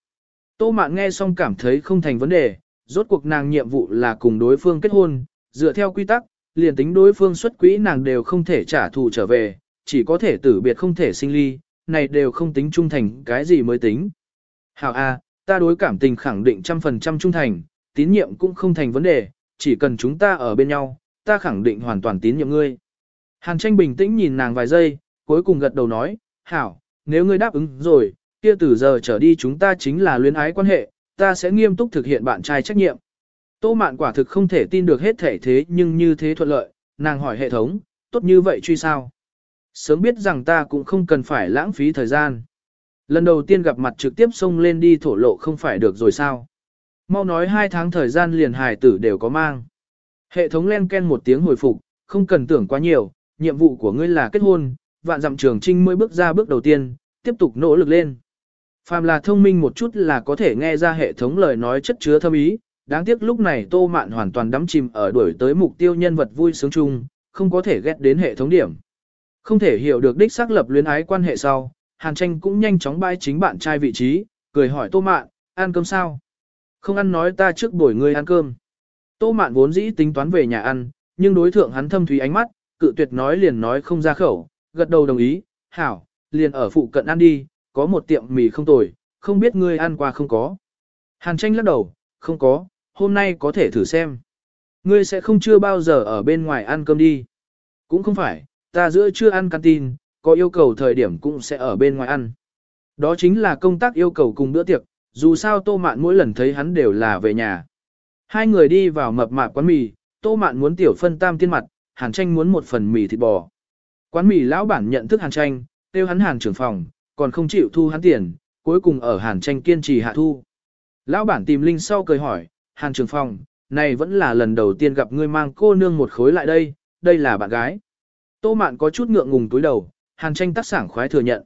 Tô Mạn nghe xong cảm thấy không thành vấn đề, rốt cuộc nàng nhiệm vụ là cùng đối phương kết hôn, dựa theo quy tắc, liền tính đối phương xuất quỹ nàng đều không thể trả thù trở về, chỉ có thể tử biệt không thể sinh ly, này đều không tính trung thành cái gì mới tính. Hảo A, ta đối cảm tình khẳng định trăm phần trăm trung thành, tín nhiệm cũng không thành vấn đề, chỉ cần chúng ta ở bên nhau, ta khẳng định hoàn toàn tín nhiệm ngươi. Hàn tranh bình tĩnh nhìn nàng vài giây, cuối cùng gật đầu nói, Hảo, nếu ngươi đáp ứng rồi, kia từ giờ trở đi chúng ta chính là luyến ái quan hệ, ta sẽ nghiêm túc thực hiện bạn trai trách nhiệm. Tô mạn quả thực không thể tin được hết thể thế nhưng như thế thuận lợi, nàng hỏi hệ thống, tốt như vậy truy sao? Sớm biết rằng ta cũng không cần phải lãng phí thời gian. Lần đầu tiên gặp mặt trực tiếp xông lên đi thổ lộ không phải được rồi sao? Mau nói hai tháng thời gian liền hài tử đều có mang. Hệ thống len ken một tiếng hồi phục, không cần tưởng quá nhiều, nhiệm vụ của ngươi là kết hôn, vạn dặm trường trinh mới bước ra bước đầu tiên, tiếp tục nỗ lực lên. Phàm là thông minh một chút là có thể nghe ra hệ thống lời nói chất chứa thâm ý, đáng tiếc lúc này Tô Mạn hoàn toàn đắm chìm ở đuổi tới mục tiêu nhân vật vui sướng chung, không có thể ghét đến hệ thống điểm. Không thể hiểu được đích xác lập luyến ái quan hệ sau, Hàn Tranh cũng nhanh chóng bay chính bạn trai vị trí, cười hỏi Tô Mạn, ăn cơm sao? Không ăn nói ta trước buổi ngươi ăn cơm. Tô Mạn vốn dĩ tính toán về nhà ăn, nhưng đối thượng hắn thâm thúy ánh mắt, cự tuyệt nói liền nói không ra khẩu, gật đầu đồng ý, hảo, liền ở phụ cận ăn đi, có một tiệm mì không tồi, không biết ngươi ăn qua không có. Hàn tranh lắc đầu, không có, hôm nay có thể thử xem. Ngươi sẽ không chưa bao giờ ở bên ngoài ăn cơm đi. Cũng không phải, ta giữa chưa ăn canteen, có yêu cầu thời điểm cũng sẽ ở bên ngoài ăn. Đó chính là công tác yêu cầu cùng bữa tiệc, dù sao tô mạn mỗi lần thấy hắn đều là về nhà. Hai người đi vào mập mạp quán mì, tô mạn muốn tiểu phân tam tiên mặt, hàn tranh muốn một phần mì thịt bò. Quán mì lão bản nhận thức hàn tranh, tiêu hắn hàn trưởng phòng, còn không chịu thu hắn tiền, cuối cùng ở hàn tranh kiên trì hạ thu. Lão bản tìm Linh sau cười hỏi, hàn trưởng phòng, này vẫn là lần đầu tiên gặp ngươi mang cô nương một khối lại đây, đây là bạn gái. Tô mạn có chút ngượng ngùng túi đầu, hàn tranh tác sảng khoái thừa nhận.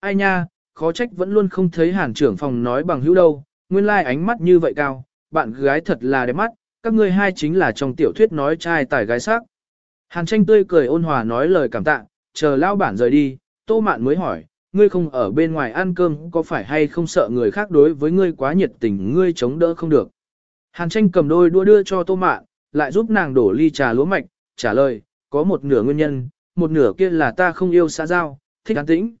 Ai nha, khó trách vẫn luôn không thấy hàn trưởng phòng nói bằng hữu đâu, nguyên lai like ánh mắt như vậy cao, bạn gái thật là đẹp mắt, các ngươi hai chính là trong tiểu thuyết nói trai tài gái sắc. Hàn tranh tươi cười ôn hòa nói lời cảm tạ, chờ lao bản rời đi, tô mạn mới hỏi, ngươi không ở bên ngoài ăn cơm có phải hay không sợ người khác đối với ngươi quá nhiệt tình ngươi chống đỡ không được. Hàn tranh cầm đôi đua đưa cho tô mạn, lại giúp nàng đổ ly trà lúa mạch, trả lời, có một nửa nguyên nhân, một nửa kia là ta không yêu xã giao, thích an tĩnh.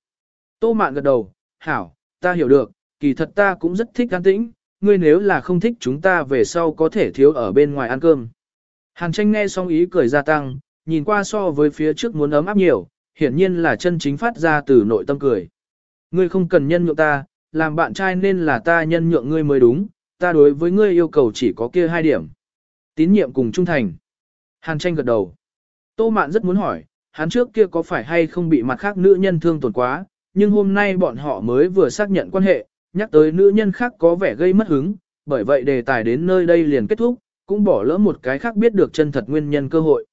Tô mạn gật đầu, hảo, ta hiểu được, kỳ thật ta cũng rất thích an tĩnh, ngươi nếu là không thích chúng ta về sau có thể thiếu ở bên ngoài ăn cơm. Hàn tranh nghe xong ý cười gia tăng, nhìn qua so với phía trước muốn ấm áp nhiều, hiển nhiên là chân chính phát ra từ nội tâm cười. Ngươi không cần nhân nhượng ta, làm bạn trai nên là ta nhân nhượng ngươi mới đúng, ta đối với ngươi yêu cầu chỉ có kia hai điểm. Tín nhiệm cùng trung thành. Hàn tranh gật đầu. Tô mạn rất muốn hỏi, hắn trước kia có phải hay không bị mặt khác nữ nhân thương tổn quá, nhưng hôm nay bọn họ mới vừa xác nhận quan hệ, nhắc tới nữ nhân khác có vẻ gây mất hứng, bởi vậy đề tài đến nơi đây liền kết thúc, cũng bỏ lỡ một cái khác biết được chân thật nguyên nhân cơ hội.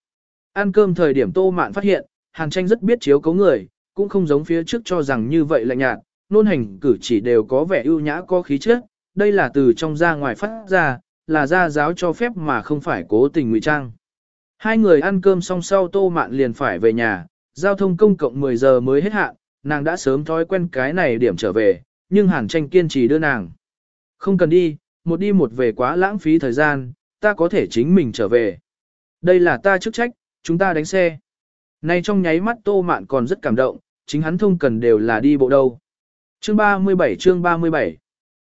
Ăn cơm thời điểm Tô Mạn phát hiện, Hàn Tranh rất biết chiếu cấu người, cũng không giống phía trước cho rằng như vậy lạnh nhạt, nôn hành cử chỉ đều có vẻ ưu nhã có khí chất, đây là từ trong ra ngoài phát ra, là ra giáo cho phép mà không phải cố tình ngụy trang. Hai người ăn cơm xong sau Tô Mạn liền phải về nhà, giao thông công cộng 10 giờ mới hết hạn, nàng đã sớm thói quen cái này điểm trở về, nhưng Hàn Tranh kiên trì đưa nàng. Không cần đi, một đi một về quá lãng phí thời gian, ta có thể chính mình trở về. Đây là ta chức trách, chúng ta đánh xe. Nay trong nháy mắt Tô Mạn còn rất cảm động, chính hắn thông cần đều là đi bộ đâu. Chương 37 chương 37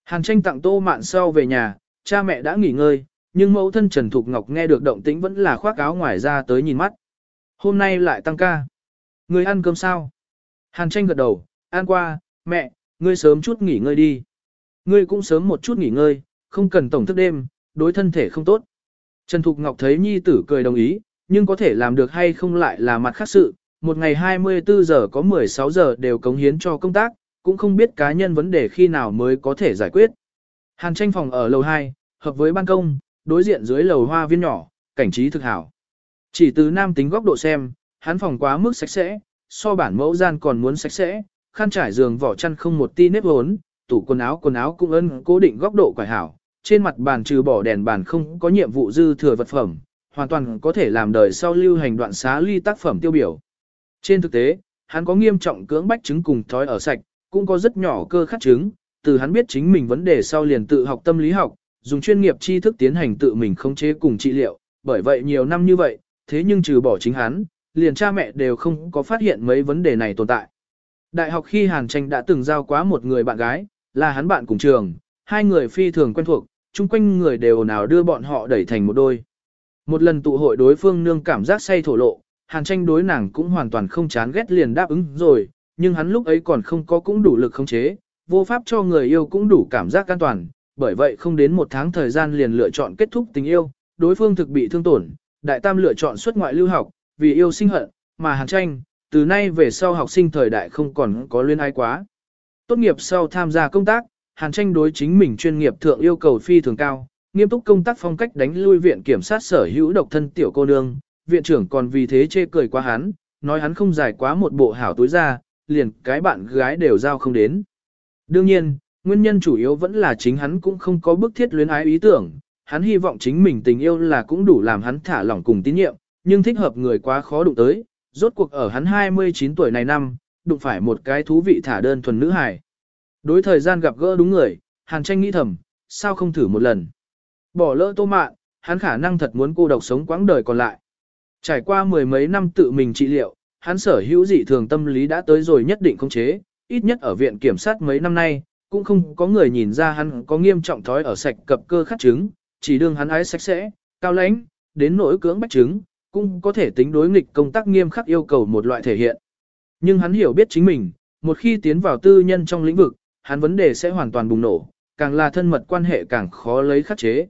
Hàn tranh tặng Tô Mạn sau về nhà, cha mẹ đã nghỉ ngơi, nhưng mẫu thân Trần Thục Ngọc nghe được động tĩnh vẫn là khoác áo ngoài ra tới nhìn mắt. Hôm nay lại tăng ca. ngươi ăn cơm sao? Hàn tranh gật đầu, ăn qua, mẹ, ngươi sớm chút nghỉ ngơi đi. Ngươi cũng sớm một chút nghỉ ngơi, không cần tổng thức đêm, đối thân thể không tốt. Trần Thục Ngọc thấy nhi tử cười đồng ý, nhưng có thể làm được hay không lại là mặt khác sự. Một ngày 24 giờ có 16 giờ đều cống hiến cho công tác, cũng không biết cá nhân vấn đề khi nào mới có thể giải quyết. Hàn tranh phòng ở lầu 2, hợp với ban công, đối diện dưới lầu hoa viên nhỏ, cảnh trí thực hảo. Chỉ từ nam tính góc độ xem, hắn phòng quá mức sạch sẽ, so bản mẫu gian còn muốn sạch sẽ, khăn trải giường vỏ chăn không một ti nếp hốn, tủ quần áo quần áo cũng ân cố định góc độ quải hảo, trên mặt bàn trừ bỏ đèn bàn không có nhiệm vụ dư thừa vật phẩm, hoàn toàn có thể làm đời sau lưu hành đoạn xá ly tác phẩm tiêu biểu. Trên thực tế, hắn có nghiêm trọng cưỡng bách chứng cùng thói ở sạch, cũng có rất nhỏ cơ khắc chứng, từ hắn biết chính mình vấn đề sau liền tự học tâm lý học, dùng chuyên nghiệp tri thức tiến hành tự mình khống chế cùng trị liệu, bởi vậy nhiều năm như vậy, thế nhưng trừ bỏ chính hắn, liền cha mẹ đều không có phát hiện mấy vấn đề này tồn tại. Đại học khi Hàn Tranh đã từng giao quá một người bạn gái, là hắn bạn cùng trường, hai người phi thường quen thuộc, chung quanh người đều nào đưa bọn họ đẩy thành một đôi. Một lần tụ hội đối phương nương cảm giác say thổ lộ, Hàn Tranh đối nàng cũng hoàn toàn không chán ghét liền đáp ứng rồi, nhưng hắn lúc ấy còn không có cũng đủ lực khống chế, vô pháp cho người yêu cũng đủ cảm giác an toàn, bởi vậy không đến một tháng thời gian liền lựa chọn kết thúc tình yêu, đối phương thực bị thương tổn, đại tam lựa chọn xuất ngoại lưu học, vì yêu sinh hận, mà Hàn Tranh, từ nay về sau học sinh thời đại không còn có liên ai quá. Tốt nghiệp sau tham gia công tác, Hàn Tranh đối chính mình chuyên nghiệp thượng yêu cầu phi thường cao, nghiêm túc công tác phong cách đánh lui viện kiểm sát sở hữu độc thân tiểu cô nương, viện trưởng còn vì thế chê cười quá hắn, nói hắn không giải quá một bộ hảo túi ra, liền cái bạn gái đều giao không đến. Đương nhiên, nguyên nhân chủ yếu vẫn là chính hắn cũng không có bức thiết luyến ái ý tưởng, hắn hy vọng chính mình tình yêu là cũng đủ làm hắn thả lỏng cùng tín nhiệm, nhưng thích hợp người quá khó đụng tới, rốt cuộc ở hắn 29 tuổi này năm, đụng phải một cái thú vị thả đơn thuần nữ hài. Đối thời gian gặp gỡ đúng người, Hàn Tranh nghĩ thầm, sao không thử một lần. Bỏ lỡ tô mạn, hắn khả năng thật muốn cô độc sống quãng đời còn lại. Trải qua mười mấy năm tự mình trị liệu, hắn sở hữu dị thường tâm lý đã tới rồi nhất định không chế, ít nhất ở viện kiểm sát mấy năm nay, cũng không có người nhìn ra hắn có nghiêm trọng thói ở sạch cập cơ khắc chứng, chỉ đương hắn ái sạch sẽ, cao lãnh, đến nỗi cưỡng bách chứng, cũng có thể tính đối nghịch công tác nghiêm khắc yêu cầu một loại thể hiện. Nhưng hắn hiểu biết chính mình, một khi tiến vào tư nhân trong lĩnh vực, hắn vấn đề sẽ hoàn toàn bùng nổ, càng là thân mật quan hệ càng khó lấy khắc chế.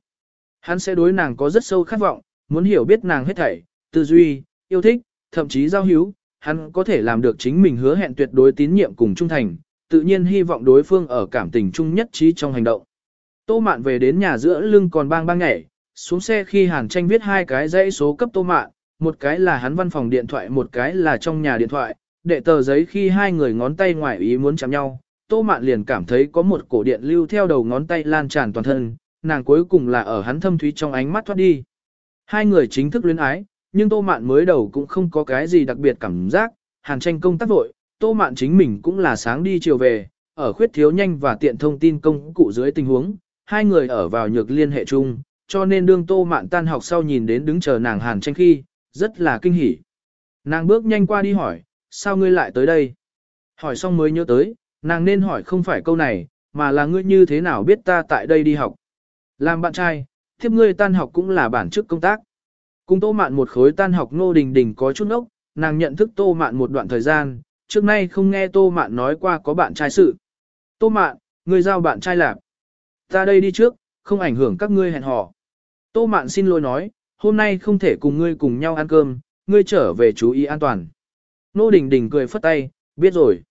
Hắn sẽ đối nàng có rất sâu khát vọng, muốn hiểu biết nàng hết thảy, tư duy, yêu thích, thậm chí giao hữu, hắn có thể làm được chính mình hứa hẹn tuyệt đối tín nhiệm cùng trung thành, tự nhiên hy vọng đối phương ở cảm tình chung nhất trí trong hành động. Tô Mạn về đến nhà giữa lưng còn bang bang nhảy, xuống xe khi Hàn Tranh viết hai cái dãy số cấp Tô Mạn, một cái là hắn văn phòng điện thoại một cái là trong nhà điện thoại, đệ tờ giấy khi hai người ngón tay ngoài ý muốn chạm nhau, Tô Mạn liền cảm thấy có một cổ điện lưu theo đầu ngón tay lan tràn toàn thân, nàng cuối cùng là ở hắn thâm thúy trong ánh mắt thoát đi. Hai người chính thức luyến ái, nhưng Tô Mạn mới đầu cũng không có cái gì đặc biệt cảm giác, Hàn Tranh công tác vội, Tô Mạn chính mình cũng là sáng đi chiều về, ở khuyết thiếu nhanh và tiện thông tin công cụ dưới tình huống, hai người ở vào nhược liên hệ chung, cho nên đương Tô Mạn tan học sau nhìn đến đứng chờ nàng Hàn Tranh khi, rất là kinh hỉ. Nàng bước nhanh qua đi hỏi, sao ngươi lại tới đây? Hỏi xong mới nhớ tới, nàng nên hỏi không phải câu này, mà là ngươi như thế nào biết ta tại đây đi học. Làm bạn trai, thiếp ngươi tan học cũng là bản chức công tác. Cùng tô mạn một khối tan học ngô đình đình có chút ốc, nàng nhận thức tô mạn một đoạn thời gian, trước nay không nghe tô mạn nói qua có bạn trai sự. Tô mạn, ngươi giao bạn trai lạc. Ta đây đi trước, không ảnh hưởng các ngươi hẹn hò. Tô mạn xin lỗi nói, hôm nay không thể cùng ngươi cùng nhau ăn cơm, ngươi trở về chú ý an toàn. Nô Đình Đình cười phất tay, biết rồi.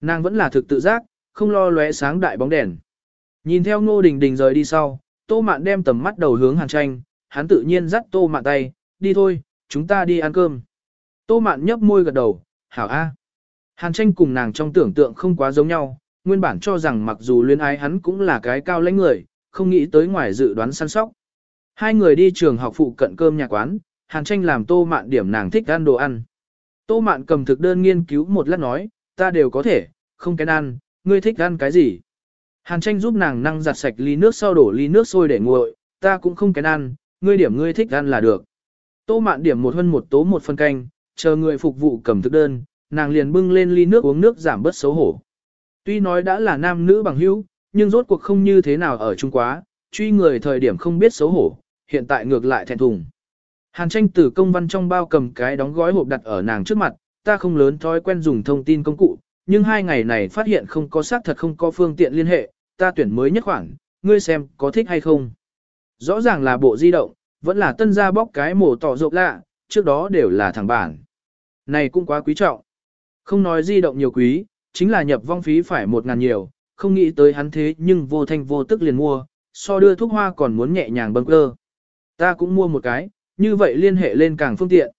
Nàng vẫn là thực tự giác, không lo lóe sáng đại bóng đèn. Nhìn theo Ngô Đình Đình rời đi sau, Tô Mạn đem tầm mắt đầu hướng Hàn Tranh, hắn tự nhiên dắt Tô Mạn tay, đi thôi, chúng ta đi ăn cơm. Tô Mạn nhấp môi gật đầu, hảo a. Hàn Tranh cùng nàng trong tưởng tượng không quá giống nhau, nguyên bản cho rằng mặc dù luyến ái hắn cũng là cái cao lãnh người, không nghĩ tới ngoài dự đoán săn sóc. Hai người đi trường học phụ cận cơm nhà quán, Hàn Tranh làm Tô Mạn điểm nàng thích ăn đồ ăn. Tô Mạn cầm thực đơn nghiên cứu một lát nói, ta đều có thể, không kén ăn, ngươi thích ăn cái gì. Hàn tranh giúp nàng năng giặt sạch ly nước sau đổ ly nước sôi để nguội, ta cũng không kén ăn, ngươi điểm ngươi thích ăn là được. Tô mạn điểm một hơn một tố một phân canh, chờ người phục vụ cầm thực đơn, nàng liền bưng lên ly nước uống nước giảm bớt xấu hổ. Tuy nói đã là nam nữ bằng hữu, nhưng rốt cuộc không như thế nào ở Trung Quá, truy người thời điểm không biết xấu hổ, hiện tại ngược lại thẹn thùng. Hàn tranh tử công văn trong bao cầm cái đóng gói hộp đặt ở nàng trước mặt, ta không lớn thói quen dùng thông tin công cụ, nhưng hai ngày này phát hiện không có xác thật không có phương tiện liên hệ, ta tuyển mới nhất khoảng, ngươi xem có thích hay không. Rõ ràng là bộ di động, vẫn là tân gia bóc cái mổ tỏ rộng lạ, trước đó đều là thằng bản. Này cũng quá quý trọng. Không nói di động nhiều quý, chính là nhập vong phí phải một ngàn nhiều, không nghĩ tới hắn thế nhưng vô thanh vô tức liền mua, so đưa thuốc hoa còn muốn nhẹ nhàng bâng cơ. Ta cũng mua một cái, như vậy liên hệ lên càng phương tiện.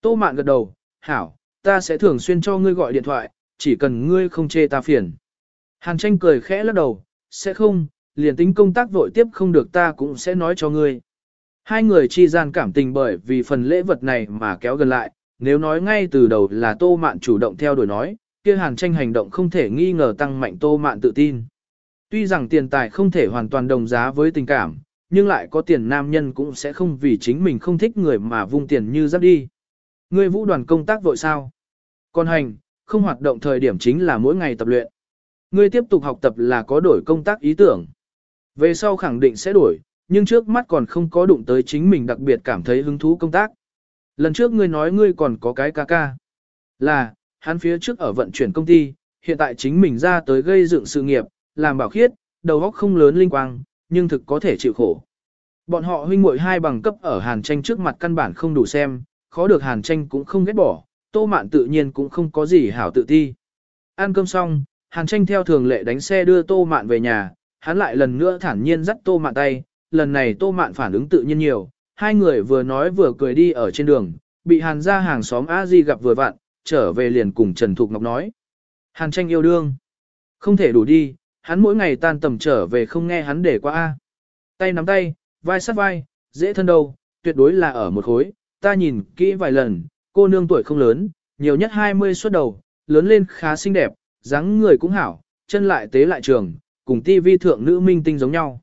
Tô mạn gật đầu, hảo, ta sẽ thường xuyên cho ngươi gọi điện thoại, chỉ cần ngươi không chê ta phiền. Hàn tranh cười khẽ lắc đầu, sẽ không, liền tính công tác vội tiếp không được ta cũng sẽ nói cho ngươi. Hai người chi gian cảm tình bởi vì phần lễ vật này mà kéo gần lại, nếu nói ngay từ đầu là Tô Mạn chủ động theo đuổi nói, kia Hàn Tranh hành động không thể nghi ngờ tăng mạnh Tô Mạn tự tin. Tuy rằng tiền tài không thể hoàn toàn đồng giá với tình cảm, nhưng lại có tiền nam nhân cũng sẽ không vì chính mình không thích người mà vung tiền như dắt đi. Ngươi vũ đoàn công tác vội sao? Còn hành, không hoạt động thời điểm chính là mỗi ngày tập luyện. Ngươi tiếp tục học tập là có đổi công tác ý tưởng. Về sau khẳng định sẽ đổi, nhưng trước mắt còn không có đụng tới chính mình đặc biệt cảm thấy hứng thú công tác. Lần trước ngươi nói ngươi còn có cái ca ca. Là, hắn phía trước ở vận chuyển công ty, hiện tại chính mình ra tới gây dựng sự nghiệp, làm bảo khiết, đầu óc không lớn linh quang, nhưng thực có thể chịu khổ. Bọn họ huynh muội hai bằng cấp ở Hàn Tranh trước mặt căn bản không đủ xem, khó được Hàn Tranh cũng không ghét bỏ, Tô Mạn tự nhiên cũng không có gì hảo tự ti. Ăn cơm xong, Hàn Tranh theo thường lệ đánh xe đưa Tô Mạn về nhà, hắn lại lần nữa thản nhiên dắt Tô Mạn tay, lần này Tô Mạn phản ứng tự nhiên nhiều, hai người vừa nói vừa cười đi ở trên đường, bị Hàn ra hàng xóm A Di gặp vừa vặn, trở về liền cùng Trần Thục Ngọc nói. Hàn Tranh yêu đương. Không thể đủ đi, hắn mỗi ngày tan tầm trở về không nghe hắn để qua A. Tay nắm tay, vai sát vai, dễ thân đâu, tuyệt đối là ở một khối, ta nhìn kỹ vài lần, cô nương tuổi không lớn, nhiều nhất 20 xuất đầu, lớn lên khá xinh đẹp, dáng người cũng hảo, chân lại tế lại trường, cùng ti vi thượng nữ minh tinh giống nhau.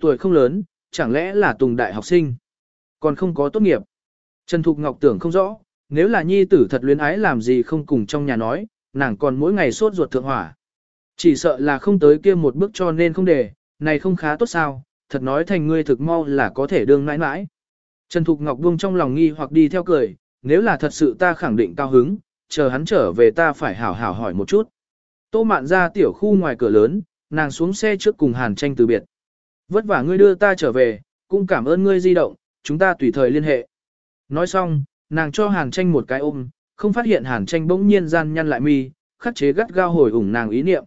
Tuổi không lớn, chẳng lẽ là tùng đại học sinh, còn không có tốt nghiệp. Trần Thục Ngọc tưởng không rõ, nếu là nhi tử thật luyến ái làm gì không cùng trong nhà nói, nàng còn mỗi ngày sốt ruột thượng hỏa. Chỉ sợ là không tới kia một bước cho nên không để, này không khá tốt sao, thật nói thành ngươi thực mau là có thể đương mãi mãi. Trần Thục Ngọc buông trong lòng nghi hoặc đi theo cười, nếu là thật sự ta khẳng định cao hứng, chờ hắn trở về ta phải hảo hảo hỏi một chút. Tô mạn ra tiểu khu ngoài cửa lớn, nàng xuống xe trước cùng Hàn tranh từ biệt. Vất vả ngươi đưa ta trở về, cũng cảm ơn ngươi di động, chúng ta tùy thời liên hệ. Nói xong, nàng cho Hàn tranh một cái ôm, không phát hiện Hàn tranh bỗng nhiên gian nhăn lại mi, khắc chế gắt gao hồi ủng nàng ý niệm.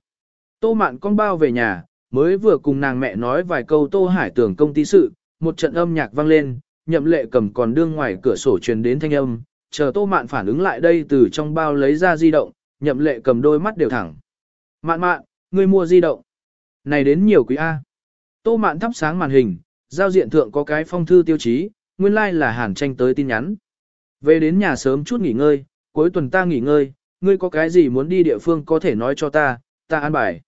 Tô mạn con bao về nhà, mới vừa cùng nàng mẹ nói vài câu Tô Hải tưởng công ty sự, một trận âm nhạc vang lên, nhậm lệ cầm còn đương ngoài cửa sổ truyền đến thanh âm, chờ Tô Mạn phản ứng lại đây từ trong bao lấy ra di động, nhậm lệ cầm đôi mắt đều thẳng. Mạn mạn, ngươi mua di động. Này đến nhiều quý A. Tô Mạn thắp sáng màn hình, giao diện thượng có cái phong thư tiêu chí, nguyên lai like là hàn tranh tới tin nhắn. Về đến nhà sớm chút nghỉ ngơi, cuối tuần ta nghỉ ngơi, ngươi có cái gì muốn đi địa phương có thể nói cho ta, ta an bài.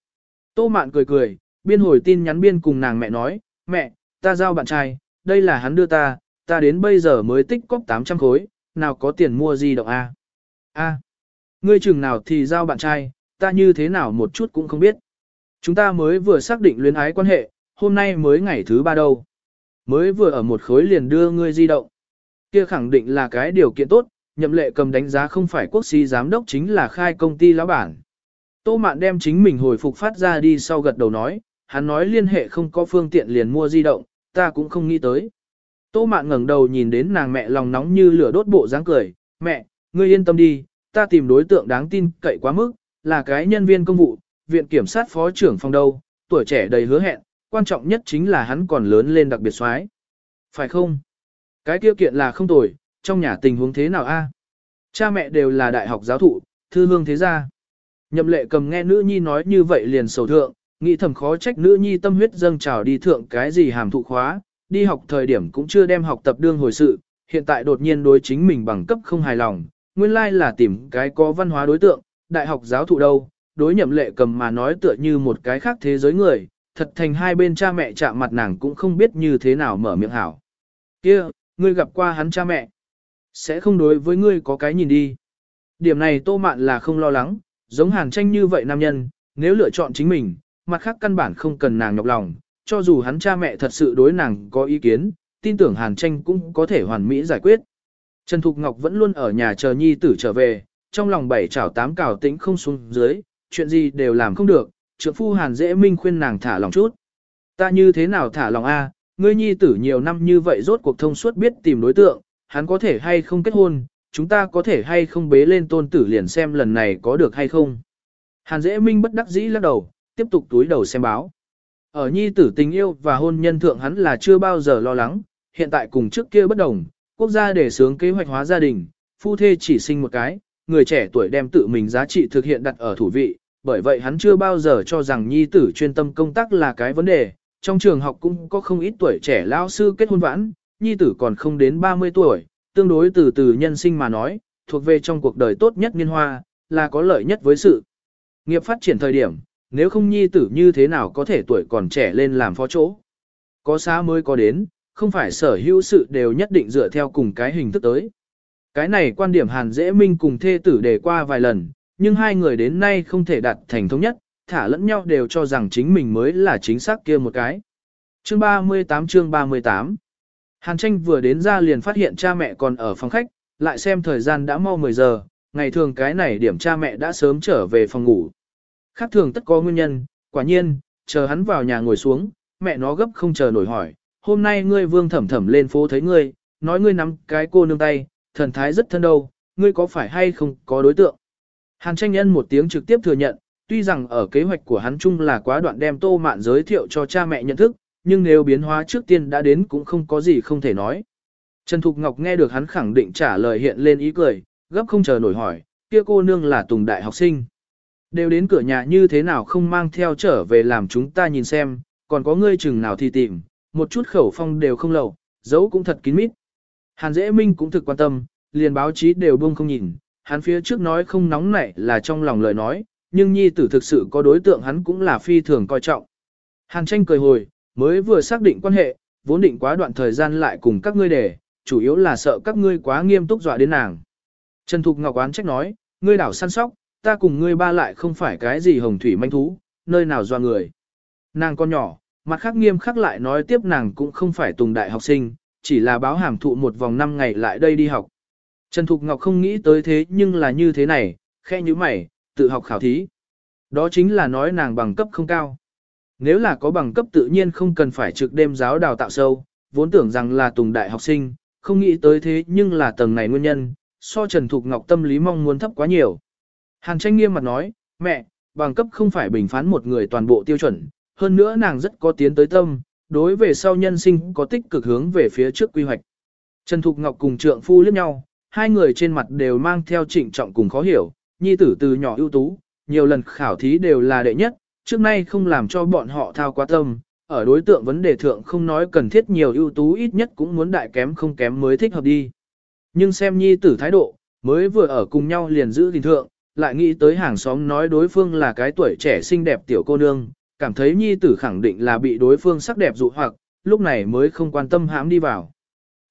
Tô Mạn cười cười, biên hồi tin nhắn biên cùng nàng mẹ nói, mẹ, ta giao bạn trai, đây là hắn đưa ta, ta đến bây giờ mới tích cóp 800 khối, nào có tiền mua gì động A. A. Ngươi chừng nào thì giao bạn trai, ta như thế nào một chút cũng không biết. Chúng ta mới vừa xác định luyến ái quan hệ, hôm nay mới ngày thứ ba đâu. Mới vừa ở một khối liền đưa ngươi di động. Kia khẳng định là cái điều kiện tốt, nhậm lệ cầm đánh giá không phải quốc sĩ giám đốc chính là khai công ty lão bản. Tô Mạn đem chính mình hồi phục phát ra đi sau gật đầu nói, hắn nói liên hệ không có phương tiện liền mua di động, ta cũng không nghĩ tới. Tô Mạn ngẩng đầu nhìn đến nàng mẹ lòng nóng như lửa đốt bộ dáng cười, mẹ, ngươi yên tâm đi, ta tìm đối tượng đáng tin cậy quá mức, là cái nhân viên công vụ, viện kiểm sát phó trưởng phòng đâu, tuổi trẻ đầy hứa hẹn, quan trọng nhất chính là hắn còn lớn lên đặc biệt xoái. Phải không? Cái tiêu kiện là không tồi, trong nhà tình huống thế nào a? Cha mẹ đều là đại học giáo thụ, thư hương thế gia. Nhậm lệ cầm nghe nữ nhi nói như vậy liền sầu thượng, nghĩ thầm khó trách nữ nhi tâm huyết dâng trào đi thượng cái gì hàm thụ khóa, đi học thời điểm cũng chưa đem học tập đương hồi sự, hiện tại đột nhiên đối chính mình bằng cấp không hài lòng, nguyên lai là tìm cái có văn hóa đối tượng, đại học giáo thụ đâu, đối nhậm lệ cầm mà nói tựa như một cái khác thế giới người, thật thành hai bên cha mẹ chạm mặt nàng cũng không biết như thế nào mở miệng hảo. kia ngươi gặp qua hắn cha mẹ, sẽ không đối với ngươi có cái nhìn đi. Điểm này tô mạn là không lo lắng, giống hàn tranh như vậy nam nhân, nếu lựa chọn chính mình, mặt khác căn bản không cần nàng nhọc lòng, cho dù hắn cha mẹ thật sự đối nàng có ý kiến, tin tưởng hàn tranh cũng có thể hoàn mỹ giải quyết. Trần Thục Ngọc vẫn luôn ở nhà chờ nhi tử trở về, trong lòng bảy chảo tám cào tĩnh không xuống dưới, chuyện gì đều làm không được, trượng phu hàn dễ minh khuyên nàng thả lòng chút. Ta như thế nào thả lòng a? ngươi nhi tử nhiều năm như vậy rốt cuộc thông suốt biết tìm đối tượng, hắn có thể hay không kết hôn, chúng ta có thể hay không bế lên tôn tử liền xem lần này có được hay không. Hàn dễ minh bất đắc dĩ lắc đầu, tiếp tục túi đầu xem báo. Ở nhi tử tình yêu và hôn nhân thượng hắn là chưa bao giờ lo lắng, hiện tại cùng trước kia bất đồng, quốc gia để sướng kế hoạch hóa gia đình, phu thê chỉ sinh một cái, người trẻ tuổi đem tự mình giá trị thực hiện đặt ở thủ vị, bởi vậy hắn chưa bao giờ cho rằng nhi tử chuyên tâm công tác là cái vấn đề, trong trường học cũng có không ít tuổi trẻ lao sư kết hôn vãn, nhi tử còn không đến 30 tuổi, tương đối từ từ nhân sinh mà nói, thuộc về trong cuộc đời tốt nhất niên hoa, là có lợi nhất với sự. Nghiệp phát triển thời điểm, nếu không nhi tử như thế nào có thể tuổi còn trẻ lên làm phó chỗ. Có xa mới có đến, không phải sở hữu sự đều nhất định dựa theo cùng cái hình thức tới. Cái này quan điểm Hàn Dễ Minh cùng thê tử đề qua vài lần, nhưng hai người đến nay không thể đạt thành thống nhất, thả lẫn nhau đều cho rằng chính mình mới là chính xác kia một cái. Chương 38 chương 38 Hàn tranh vừa đến ra liền phát hiện cha mẹ còn ở phòng khách, lại xem thời gian đã mau 10 giờ, ngày thường cái này điểm cha mẹ đã sớm trở về phòng ngủ. Khác thường tất có nguyên nhân, quả nhiên, chờ hắn vào nhà ngồi xuống, mẹ nó gấp không chờ nổi hỏi, hôm nay ngươi vương thẩm thẩm lên phố thấy ngươi, nói ngươi nắm cái cô nương tay, thần thái rất thân đâu, ngươi có phải hay không có đối tượng. Hàn tranh nhân một tiếng trực tiếp thừa nhận, tuy rằng ở kế hoạch của hắn chung là quá đoạn đem tô mạn giới thiệu cho cha mẹ nhận thức, nhưng nếu biến hóa trước tiên đã đến cũng không có gì không thể nói. Trần Thục Ngọc nghe được hắn khẳng định trả lời hiện lên ý cười, gấp không chờ nổi hỏi, kia cô nương là Tùng Đại học sinh. Đều đến cửa nhà như thế nào không mang theo trở về làm chúng ta nhìn xem, còn có ngươi chừng nào thì tìm, một chút khẩu phong đều không lầu, dấu cũng thật kín mít. Hàn Dễ Minh cũng thực quan tâm, liền báo chí đều buông không nhìn, hắn phía trước nói không nóng nảy là trong lòng lời nói, nhưng nhi tử thực sự có đối tượng hắn cũng là phi thường coi trọng. Hàn tranh cười hồi, mới vừa xác định quan hệ, vốn định quá đoạn thời gian lại cùng các ngươi để, chủ yếu là sợ các ngươi quá nghiêm túc dọa đến nàng. Trần Thục Ngọc oán trách nói, ngươi đảo săn sóc, ta cùng ngươi ba lại không phải cái gì hồng thủy manh thú, nơi nào dọa người. Nàng con nhỏ, mặt khác nghiêm khắc lại nói tiếp nàng cũng không phải tùng đại học sinh, chỉ là báo hàm thụ một vòng năm ngày lại đây đi học. Trần Thục Ngọc không nghĩ tới thế nhưng là như thế này, khe như mày, tự học khảo thí. Đó chính là nói nàng bằng cấp không cao. Nếu là có bằng cấp tự nhiên không cần phải trực đêm giáo đào tạo sâu, vốn tưởng rằng là tùng đại học sinh, không nghĩ tới thế nhưng là tầng này nguyên nhân, so Trần Thục Ngọc tâm lý mong muốn thấp quá nhiều. Hàn tranh nghiêm mặt nói, mẹ, bằng cấp không phải bình phán một người toàn bộ tiêu chuẩn, hơn nữa nàng rất có tiến tới tâm, đối về sau nhân sinh có tích cực hướng về phía trước quy hoạch. Trần Thục Ngọc cùng trượng phu liếc nhau, hai người trên mặt đều mang theo trịnh trọng cùng khó hiểu, nhi tử từ nhỏ ưu tú, nhiều lần khảo thí đều là đệ nhất, trước nay không làm cho bọn họ thao quá tâm, ở đối tượng vấn đề thượng không nói cần thiết nhiều ưu tú ít nhất cũng muốn đại kém không kém mới thích hợp đi. Nhưng xem nhi tử thái độ, mới vừa ở cùng nhau liền giữ tình thượng, lại nghĩ tới hàng xóm nói đối phương là cái tuổi trẻ xinh đẹp tiểu cô nương, cảm thấy nhi tử khẳng định là bị đối phương sắc đẹp dụ hoặc, lúc này mới không quan tâm hãm đi vào.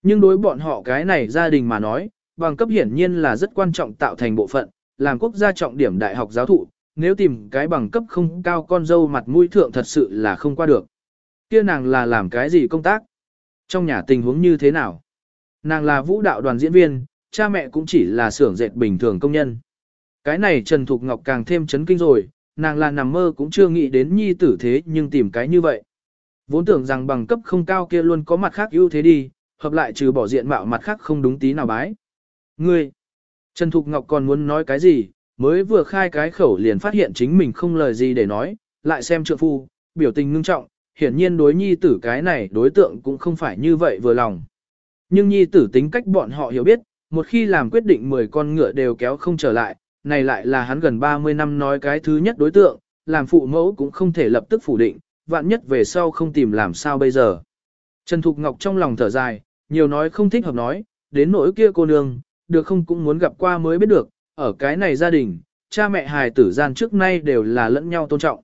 Nhưng đối bọn họ cái này gia đình mà nói, bằng cấp hiển nhiên là rất quan trọng tạo thành bộ phận, làm quốc gia trọng điểm đại học giáo thụ, nếu tìm cái bằng cấp không cao con dâu mặt mũi thượng thật sự là không qua được. Kia nàng là làm cái gì công tác? Trong nhà tình huống như thế nào? Nàng là vũ đạo đoàn diễn viên, cha mẹ cũng chỉ là xưởng dệt bình thường công nhân. Cái này Trần Thục Ngọc càng thêm chấn kinh rồi, nàng là nằm mơ cũng chưa nghĩ đến nhi tử thế nhưng tìm cái như vậy. Vốn tưởng rằng bằng cấp không cao kia luôn có mặt khác ưu thế đi, hợp lại trừ bỏ diện mạo mặt khác không đúng tí nào bái. Ngươi, Trần Thục Ngọc còn muốn nói cái gì, mới vừa khai cái khẩu liền phát hiện chính mình không lời gì để nói, lại xem trượng phu, biểu tình ngưng trọng, hiển nhiên đối nhi tử cái này đối tượng cũng không phải như vậy vừa lòng. Nhưng nhi tử tính cách bọn họ hiểu biết, một khi làm quyết định 10 con ngựa đều kéo không trở lại, này lại là hắn gần 30 năm nói cái thứ nhất đối tượng, làm phụ mẫu cũng không thể lập tức phủ định, vạn nhất về sau không tìm làm sao bây giờ. Trần Thục Ngọc trong lòng thở dài, nhiều nói không thích hợp nói, đến nỗi kia cô nương, được không cũng muốn gặp qua mới biết được, ở cái này gia đình, cha mẹ hài tử gian trước nay đều là lẫn nhau tôn trọng.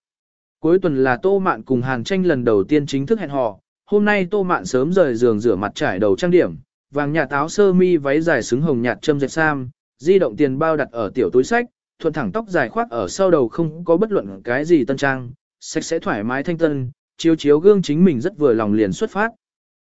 Cuối tuần là Tô Mạn cùng Hàn Tranh lần đầu tiên chính thức hẹn hò, hôm nay Tô Mạn sớm rời giường rửa mặt trải đầu trang điểm, vàng nhà táo sơ mi váy dài xứng hồng nhạt châm dệt sam, di động tiền bao đặt ở tiểu túi sách, thuận thẳng tóc dài khoác ở sau đầu không có bất luận cái gì tân trang, sạch sẽ thoải mái thanh tân, chiếu chiếu gương chính mình rất vừa lòng liền xuất phát.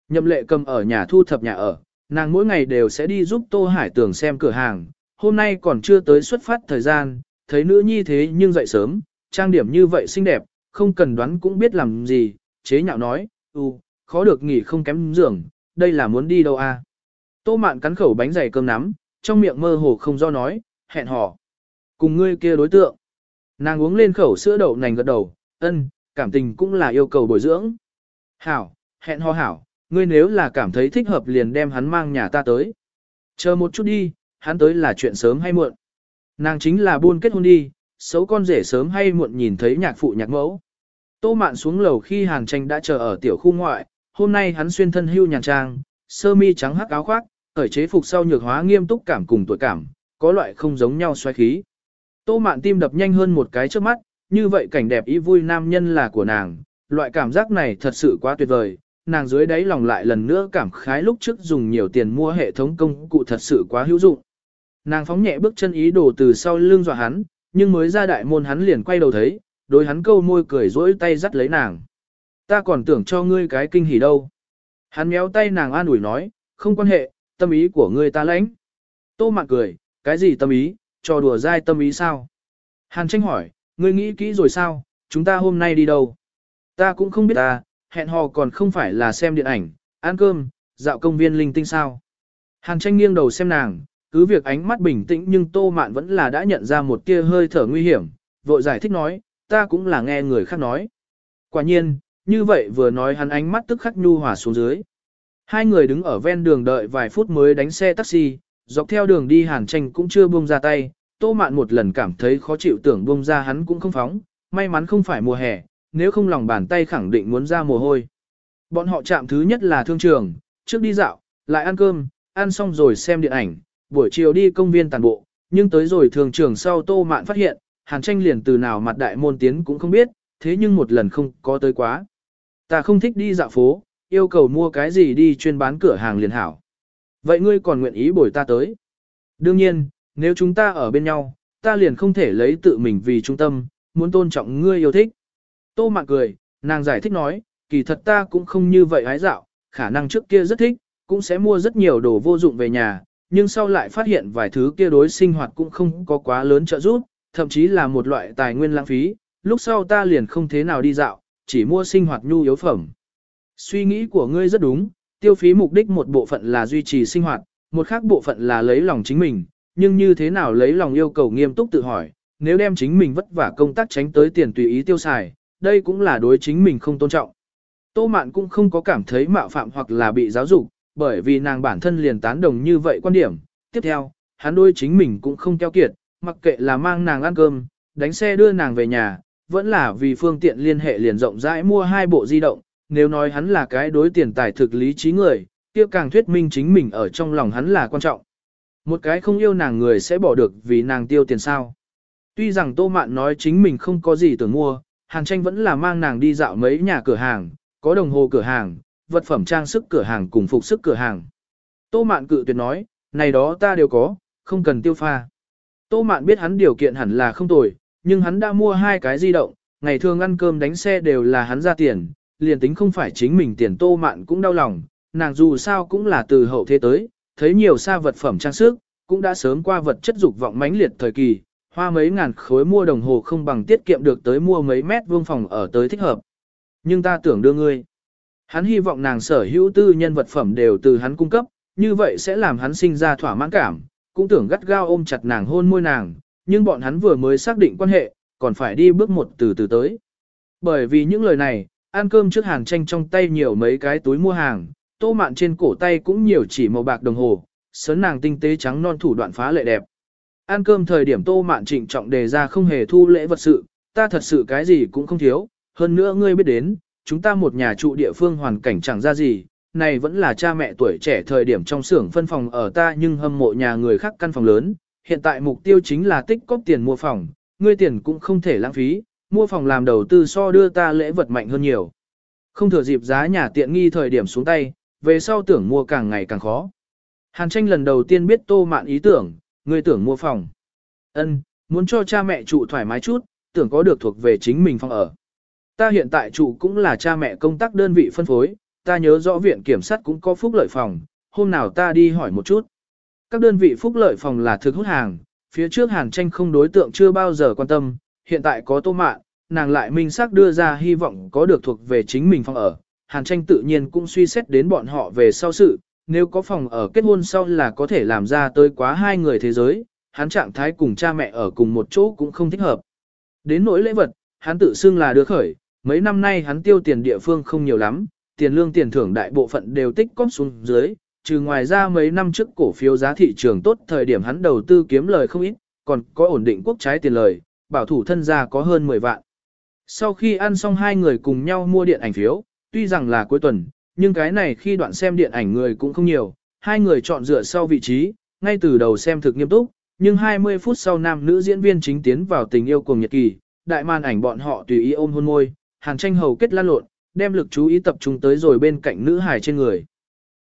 Nhậm lệ cầm ở nhà thu thập nhà ở, nàng mỗi ngày đều sẽ đi giúp Tô Hải Tường xem cửa hàng, hôm nay còn chưa tới xuất phát thời gian, thấy nữ nhi thế nhưng dậy sớm, trang điểm như vậy xinh đẹp, không cần đoán cũng biết làm gì, chế nhạo nói, ừ, khó được nghỉ không kém giường, đây là muốn đi đâu à. Tô mạn cắn khẩu bánh dày cơm nắm, trong miệng mơ hồ không do nói, hẹn hò. Cùng ngươi kia đối tượng. Nàng uống lên khẩu sữa đậu nành gật đầu, ân, cảm tình cũng là yêu cầu bồi dưỡng. Hảo, hẹn hò hảo, ngươi nếu là cảm thấy thích hợp liền đem hắn mang nhà ta tới. Chờ một chút đi, hắn tới là chuyện sớm hay muộn. Nàng chính là buôn kết hôn đi, xấu con rể sớm hay muộn nhìn thấy nhạc phụ nhạc mẫu. Tô mạn xuống lầu khi hàng tranh đã chờ ở tiểu khu ngoại, hôm nay hắn xuyên thân hưu nhàn trang, sơ mi trắng hắc áo khoác, khởi chế phục sau nhược hóa nghiêm túc cảm cùng tuổi cảm, có loại không giống nhau xoáy khí. Tô mạn tim đập nhanh hơn một cái trước mắt, như vậy cảnh đẹp ý vui nam nhân là của nàng, loại cảm giác này thật sự quá tuyệt vời, nàng dưới đáy lòng lại lần nữa cảm khái lúc trước dùng nhiều tiền mua hệ thống công cụ thật sự quá hữu dụng. Nàng phóng nhẹ bước chân ý đồ từ sau lưng dọa hắn, nhưng mới ra đại môn hắn liền quay đầu thấy, đối hắn câu môi cười rỗi tay dắt lấy nàng. Ta còn tưởng cho ngươi cái kinh hỉ đâu. Hắn méo tay nàng an ủi nói, không quan hệ, tâm ý của ngươi ta lãnh. Tô mạn cười, cái gì tâm ý, trò đùa dai tâm ý sao? Hàn tranh hỏi, ngươi nghĩ kỹ rồi sao, chúng ta hôm nay đi đâu? Ta cũng không biết ta, hẹn hò còn không phải là xem điện ảnh, ăn cơm, dạo công viên linh tinh sao. Hàn tranh nghiêng đầu xem nàng, cứ việc ánh mắt bình tĩnh nhưng tô mạn vẫn là đã nhận ra một tia hơi thở nguy hiểm, vội giải thích nói, ta cũng là nghe người khác nói. Quả nhiên, như vậy vừa nói hắn ánh mắt tức khắc nhu hòa xuống dưới. Hai người đứng ở ven đường đợi vài phút mới đánh xe taxi, dọc theo đường đi hàn tranh cũng chưa buông ra tay, tô mạn một lần cảm thấy khó chịu tưởng buông ra hắn cũng không phóng, may mắn không phải mùa hè, nếu không lòng bàn tay khẳng định muốn ra mồ hôi. Bọn họ chạm thứ nhất là thương trường, trước đi dạo, lại ăn cơm, ăn xong rồi xem điện ảnh, buổi chiều đi công viên tàn bộ, nhưng tới rồi thương trường sau tô mạn phát hiện, hàn tranh liền từ nào mặt đại môn tiến cũng không biết, thế nhưng một lần không có tới quá. Ta không thích đi dạo phố, yêu cầu mua cái gì đi chuyên bán cửa hàng liền hảo. Vậy ngươi còn nguyện ý bồi ta tới? Đương nhiên, nếu chúng ta ở bên nhau, ta liền không thể lấy tự mình vì trung tâm, muốn tôn trọng ngươi yêu thích. Tô mạn cười, nàng giải thích nói, kỳ thật ta cũng không như vậy hái dạo, khả năng trước kia rất thích, cũng sẽ mua rất nhiều đồ vô dụng về nhà, nhưng sau lại phát hiện vài thứ kia đối sinh hoạt cũng không có quá lớn trợ giúp, thậm chí là một loại tài nguyên lãng phí, lúc sau ta liền không thế nào đi dạo, chỉ mua sinh hoạt nhu yếu phẩm. Suy nghĩ của ngươi rất đúng, tiêu phí mục đích một bộ phận là duy trì sinh hoạt, một khác bộ phận là lấy lòng chính mình, nhưng như thế nào lấy lòng yêu cầu nghiêm túc tự hỏi, nếu đem chính mình vất vả công tác tránh tới tiền tùy ý tiêu xài, đây cũng là đối chính mình không tôn trọng. Tô Mạn cũng không có cảm thấy mạo phạm hoặc là bị giáo dục, bởi vì nàng bản thân liền tán đồng như vậy quan điểm. Tiếp theo, hắn đôi chính mình cũng không keo kiệt, mặc kệ là mang nàng ăn cơm, đánh xe đưa nàng về nhà, vẫn là vì phương tiện liên hệ liền rộng rãi mua hai bộ di động, nếu nói hắn là cái đối tiền tài thực lý trí người, kia càng thuyết minh chính mình ở trong lòng hắn là quan trọng. Một cái không yêu nàng người sẽ bỏ được vì nàng tiêu tiền sao. Tuy rằng Tô Mạn nói chính mình không có gì tưởng mua, Hàn tranh vẫn là mang nàng đi dạo mấy nhà cửa hàng, có đồng hồ cửa hàng, vật phẩm trang sức cửa hàng cùng phục sức cửa hàng. Tô mạn cự tuyệt nói, này đó ta đều có, không cần tiêu pha. Tô mạn biết hắn điều kiện hẳn là không tồi, nhưng hắn đã mua hai cái di động, ngày thường ăn cơm đánh xe đều là hắn ra tiền, liền tính không phải chính mình tiền tô mạn cũng đau lòng, nàng dù sao cũng là từ hậu thế tới, thấy nhiều xa vật phẩm trang sức, cũng đã sớm qua vật chất dục vọng mãnh liệt thời kỳ, hoa mấy ngàn khối mua đồng hồ không bằng tiết kiệm được tới mua mấy mét vuông phòng ở tới thích hợp. Nhưng ta tưởng đưa ngươi. Hắn hy vọng nàng sở hữu tư nhân vật phẩm đều từ hắn cung cấp, như vậy sẽ làm hắn sinh ra thỏa mãn cảm, cũng tưởng gắt gao ôm chặt nàng hôn môi nàng, nhưng bọn hắn vừa mới xác định quan hệ, còn phải đi bước một từ từ tới. Bởi vì những lời này, ăn cơm trước hàng tranh trong tay nhiều mấy cái túi mua hàng, tô mạn trên cổ tay cũng nhiều chỉ màu bạc đồng hồ, sớn nàng tinh tế trắng non thủ đoạn phá lệ đẹp. Ăn cơm thời điểm tô mạn trịnh trọng đề ra không hề thu lễ vật sự, ta thật sự cái gì cũng không thiếu, hơn nữa ngươi biết đến, chúng ta một nhà trụ địa phương hoàn cảnh chẳng ra gì, này vẫn là cha mẹ tuổi trẻ thời điểm trong xưởng phân phòng ở ta nhưng hâm mộ nhà người khác căn phòng lớn, hiện tại mục tiêu chính là tích cóp tiền mua phòng, ngươi tiền cũng không thể lãng phí, mua phòng làm đầu tư so đưa ta lễ vật mạnh hơn nhiều. Không thừa dịp giá nhà tiện nghi thời điểm xuống tay, về sau tưởng mua càng ngày càng khó. Hàn tranh lần đầu tiên biết tô mạn ý tưởng, ngươi tưởng mua phòng. Ân, muốn cho cha mẹ trụ thoải mái chút, tưởng có được thuộc về chính mình phòng ở. Ta hiện tại trụ cũng là cha mẹ công tác đơn vị phân phối, ta nhớ rõ viện kiểm sát cũng có phúc lợi phòng, hôm nào ta đi hỏi một chút. Các đơn vị phúc lợi phòng là thực hút hàng, phía trước hàn tranh không đối tượng chưa bao giờ quan tâm, hiện tại có tô mạn, nàng lại minh xác đưa ra hy vọng có được thuộc về chính mình phòng ở. Hàn tranh tự nhiên cũng suy xét đến bọn họ về sau sự, nếu có phòng ở kết hôn sau là có thể làm ra tới quá hai người thế giới, hắn trạng thái cùng cha mẹ ở cùng một chỗ cũng không thích hợp. Đến nỗi lễ vật, hắn tự xưng là đưa khởi, mấy năm nay hắn tiêu tiền địa phương không nhiều lắm, tiền lương tiền thưởng đại bộ phận đều tích cóp xuống dưới, trừ ngoài ra mấy năm trước cổ phiếu giá thị trường tốt thời điểm hắn đầu tư kiếm lời không ít, còn có ổn định quốc trái tiền lời, bảo thủ thân gia có hơn 10 vạn. Sau khi ăn xong hai người cùng nhau mua điện ảnh phiếu, tuy rằng là cuối tuần, nhưng cái này khi đoạn xem điện ảnh người cũng không nhiều, hai người chọn dựa sau vị trí, ngay từ đầu xem thực nghiêm túc, nhưng 20 phút sau nam nữ diễn viên chính tiến vào tình yêu cùng nhật kỳ, đại màn ảnh bọn họ tùy ý ôm hôn môi, hàn tranh hầu kết lan lộn, đem lực chú ý tập trung tới rồi bên cạnh nữ hài trên người.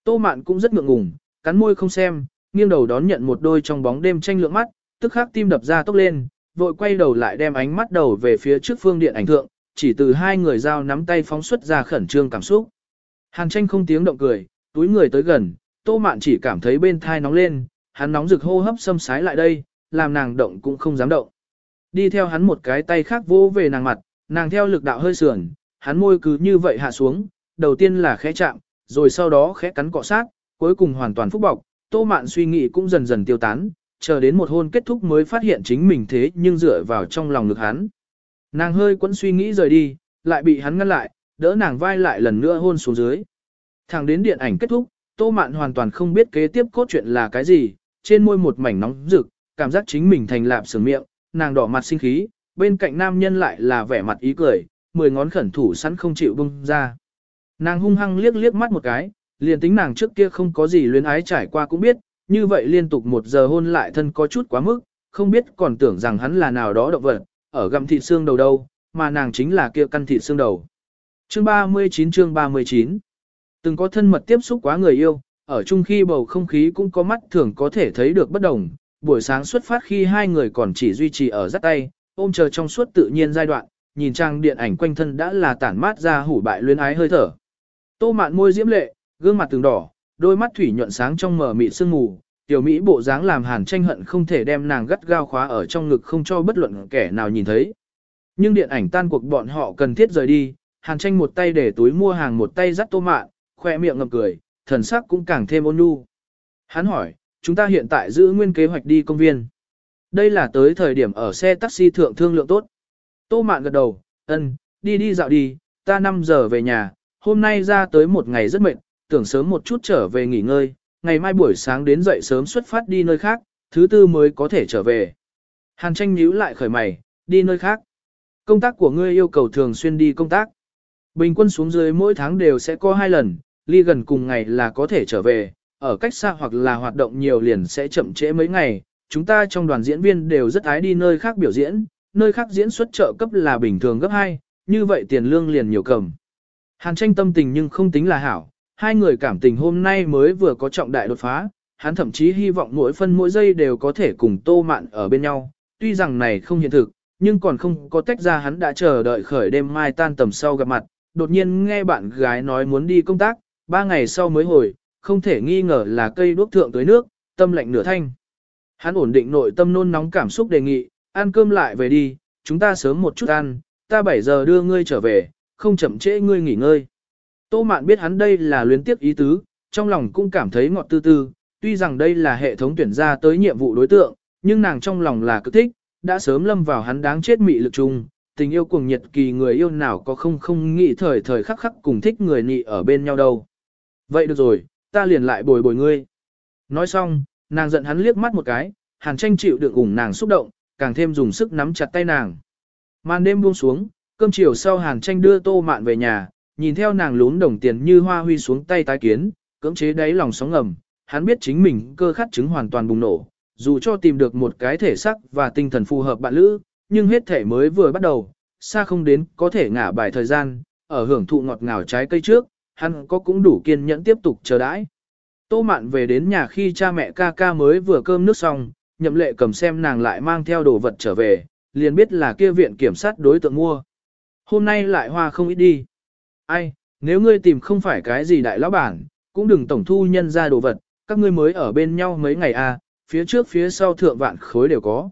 Tô mạn cũng rất ngượng ngùng, cắn môi không xem, nghiêng đầu đón nhận một đôi trong bóng đêm tranh lượng mắt, tức khắc tim đập ra tốc lên, vội quay đầu lại đem ánh mắt đầu về phía trước phương điện ảnh thượng, chỉ từ hai người giao nắm tay phóng xuất ra khẩn trương cảm xúc. Hàn tranh không tiếng động cười, túi người tới gần, tô mạn chỉ cảm thấy bên thai nóng lên, hắn nóng rực hô hấp xâm sái lại đây, làm nàng động cũng không dám động. Đi theo hắn một cái tay khác vô về nàng mặt, nàng theo lực đạo hơi sườn, hắn môi cứ như vậy hạ xuống, đầu tiên là khẽ chạm, rồi sau đó khẽ cắn cọ sát, cuối cùng hoàn toàn phúc bọc, tô mạn suy nghĩ cũng dần dần tiêu tán, chờ đến một hôn kết thúc mới phát hiện chính mình thế nhưng dựa vào trong lòng ngực hắn. Nàng hơi quẫn suy nghĩ rời đi, lại bị hắn ngăn lại, đỡ nàng vai lại lần nữa hôn xuống dưới. Thẳng đến điện ảnh kết thúc, Tô Mạn hoàn toàn không biết kế tiếp cốt truyện là cái gì, trên môi một mảnh nóng rực, cảm giác chính mình thành lạp sườn miệng, nàng đỏ mặt sinh khí, bên cạnh nam nhân lại là vẻ mặt ý cười, mười ngón khẩn thủ sẵn không chịu bung ra. Nàng hung hăng liếc liếc mắt một cái, liền tính nàng trước kia không có gì luyến ái trải qua cũng biết, như vậy liên tục một giờ hôn lại thân có chút quá mức, không biết còn tưởng rằng hắn là nào đó động vật, ở gặm thịt xương đầu đâu, mà nàng chính là kia căn thịt xương đầu. Chương 39 chương 39 Từng có thân mật tiếp xúc quá người yêu, ở chung khi bầu không khí cũng có mắt thường có thể thấy được bất đồng. Buổi sáng xuất phát khi hai người còn chỉ duy trì ở dắt tay, ôm chờ trong suốt tự nhiên giai đoạn, nhìn trang điện ảnh quanh thân đã là tản mát ra hủ bại luyến ái hơi thở. Tô mạn môi diễm lệ, gương mặt từng đỏ, đôi mắt thủy nhuận sáng trong mờ mịt sương mù, tiểu mỹ bộ dáng làm hàn tranh hận không thể đem nàng gắt gao khóa ở trong ngực không cho bất luận kẻ nào nhìn thấy. Nhưng điện ảnh tan cuộc bọn họ cần thiết rời đi, hàn tranh một tay để túi mua hàng một tay dắt tô mạn, khoe miệng ngậm cười, thần sắc cũng càng thêm ôn nhu. Hắn hỏi, chúng ta hiện tại giữ nguyên kế hoạch đi công viên. Đây là tới thời điểm ở xe taxi thượng thương lượng tốt. Tô mạn gật đầu, ân, đi đi dạo đi, ta 5 giờ về nhà, hôm nay ra tới một ngày rất mệt, tưởng sớm một chút trở về nghỉ ngơi, ngày mai buổi sáng đến dậy sớm xuất phát đi nơi khác, thứ tư mới có thể trở về. Hàn tranh nhíu lại khởi mày, đi nơi khác. Công tác của ngươi yêu cầu thường xuyên đi công tác. Bình quân xuống dưới mỗi tháng đều sẽ có hai lần, ly gần cùng ngày là có thể trở về, ở cách xa hoặc là hoạt động nhiều liền sẽ chậm trễ mấy ngày. Chúng ta trong đoàn diễn viên đều rất ái đi nơi khác biểu diễn, nơi khác diễn xuất trợ cấp là bình thường gấp 2, như vậy tiền lương liền nhiều cầm. Hàn tranh tâm tình nhưng không tính là hảo, hai người cảm tình hôm nay mới vừa có trọng đại đột phá, hắn thậm chí hy vọng mỗi phân mỗi giây đều có thể cùng tô mạn ở bên nhau, tuy rằng này không hiện thực, nhưng còn không có tách ra hắn đã chờ đợi khởi đêm mai tan tầm sau gặp mặt, đột nhiên nghe bạn gái nói muốn đi công tác, ba ngày sau mới hồi, không thể nghi ngờ là cây đuốc thượng tới nước, tâm lạnh nửa thanh. Hắn ổn định nội tâm nôn nóng cảm xúc đề nghị, ăn cơm lại về đi, chúng ta sớm một chút ăn, ta 7 giờ đưa ngươi trở về, không chậm trễ ngươi nghỉ ngơi. Tô Mạn biết hắn đây là luyến tiếc ý tứ, trong lòng cũng cảm thấy ngọt tư tư, tuy rằng đây là hệ thống tuyển ra tới nhiệm vụ đối tượng, nhưng nàng trong lòng là cực thích, đã sớm lâm vào hắn đáng chết mị lực chung, tình yêu cuồng nhiệt kỳ người yêu nào có không không nghĩ thời thời khắc khắc cùng thích người nị ở bên nhau đâu. Vậy được rồi, ta liền lại bồi bồi ngươi. Nói xong, nàng giận hắn liếc mắt một cái, hàn tranh chịu được ủng nàng xúc động, càng thêm dùng sức nắm chặt tay nàng. Màn đêm buông xuống, cơm chiều sau hàn tranh đưa tô mạn về nhà, nhìn theo nàng lún đồng tiền như hoa huy xuống tay tái kiến, cưỡng chế đáy lòng sóng ngầm, hắn biết chính mình cơ khát chứng hoàn toàn bùng nổ, dù cho tìm được một cái thể sắc và tinh thần phù hợp bạn lữ, nhưng hết thể mới vừa bắt đầu, xa không đến có thể ngả bài thời gian, ở hưởng thụ ngọt ngào trái cây trước, hắn có cũng đủ kiên nhẫn tiếp tục chờ đãi. Tô mạn về đến nhà khi cha mẹ ca ca mới vừa cơm nước xong, nhậm lệ cầm xem nàng lại mang theo đồ vật trở về, liền biết là kia viện kiểm sát đối tượng mua. Hôm nay lại hoa không ít đi. Ai, nếu ngươi tìm không phải cái gì đại lão bản, cũng đừng tổng thu nhân ra đồ vật, các ngươi mới ở bên nhau mấy ngày à, phía trước phía sau thượng vạn khối đều có.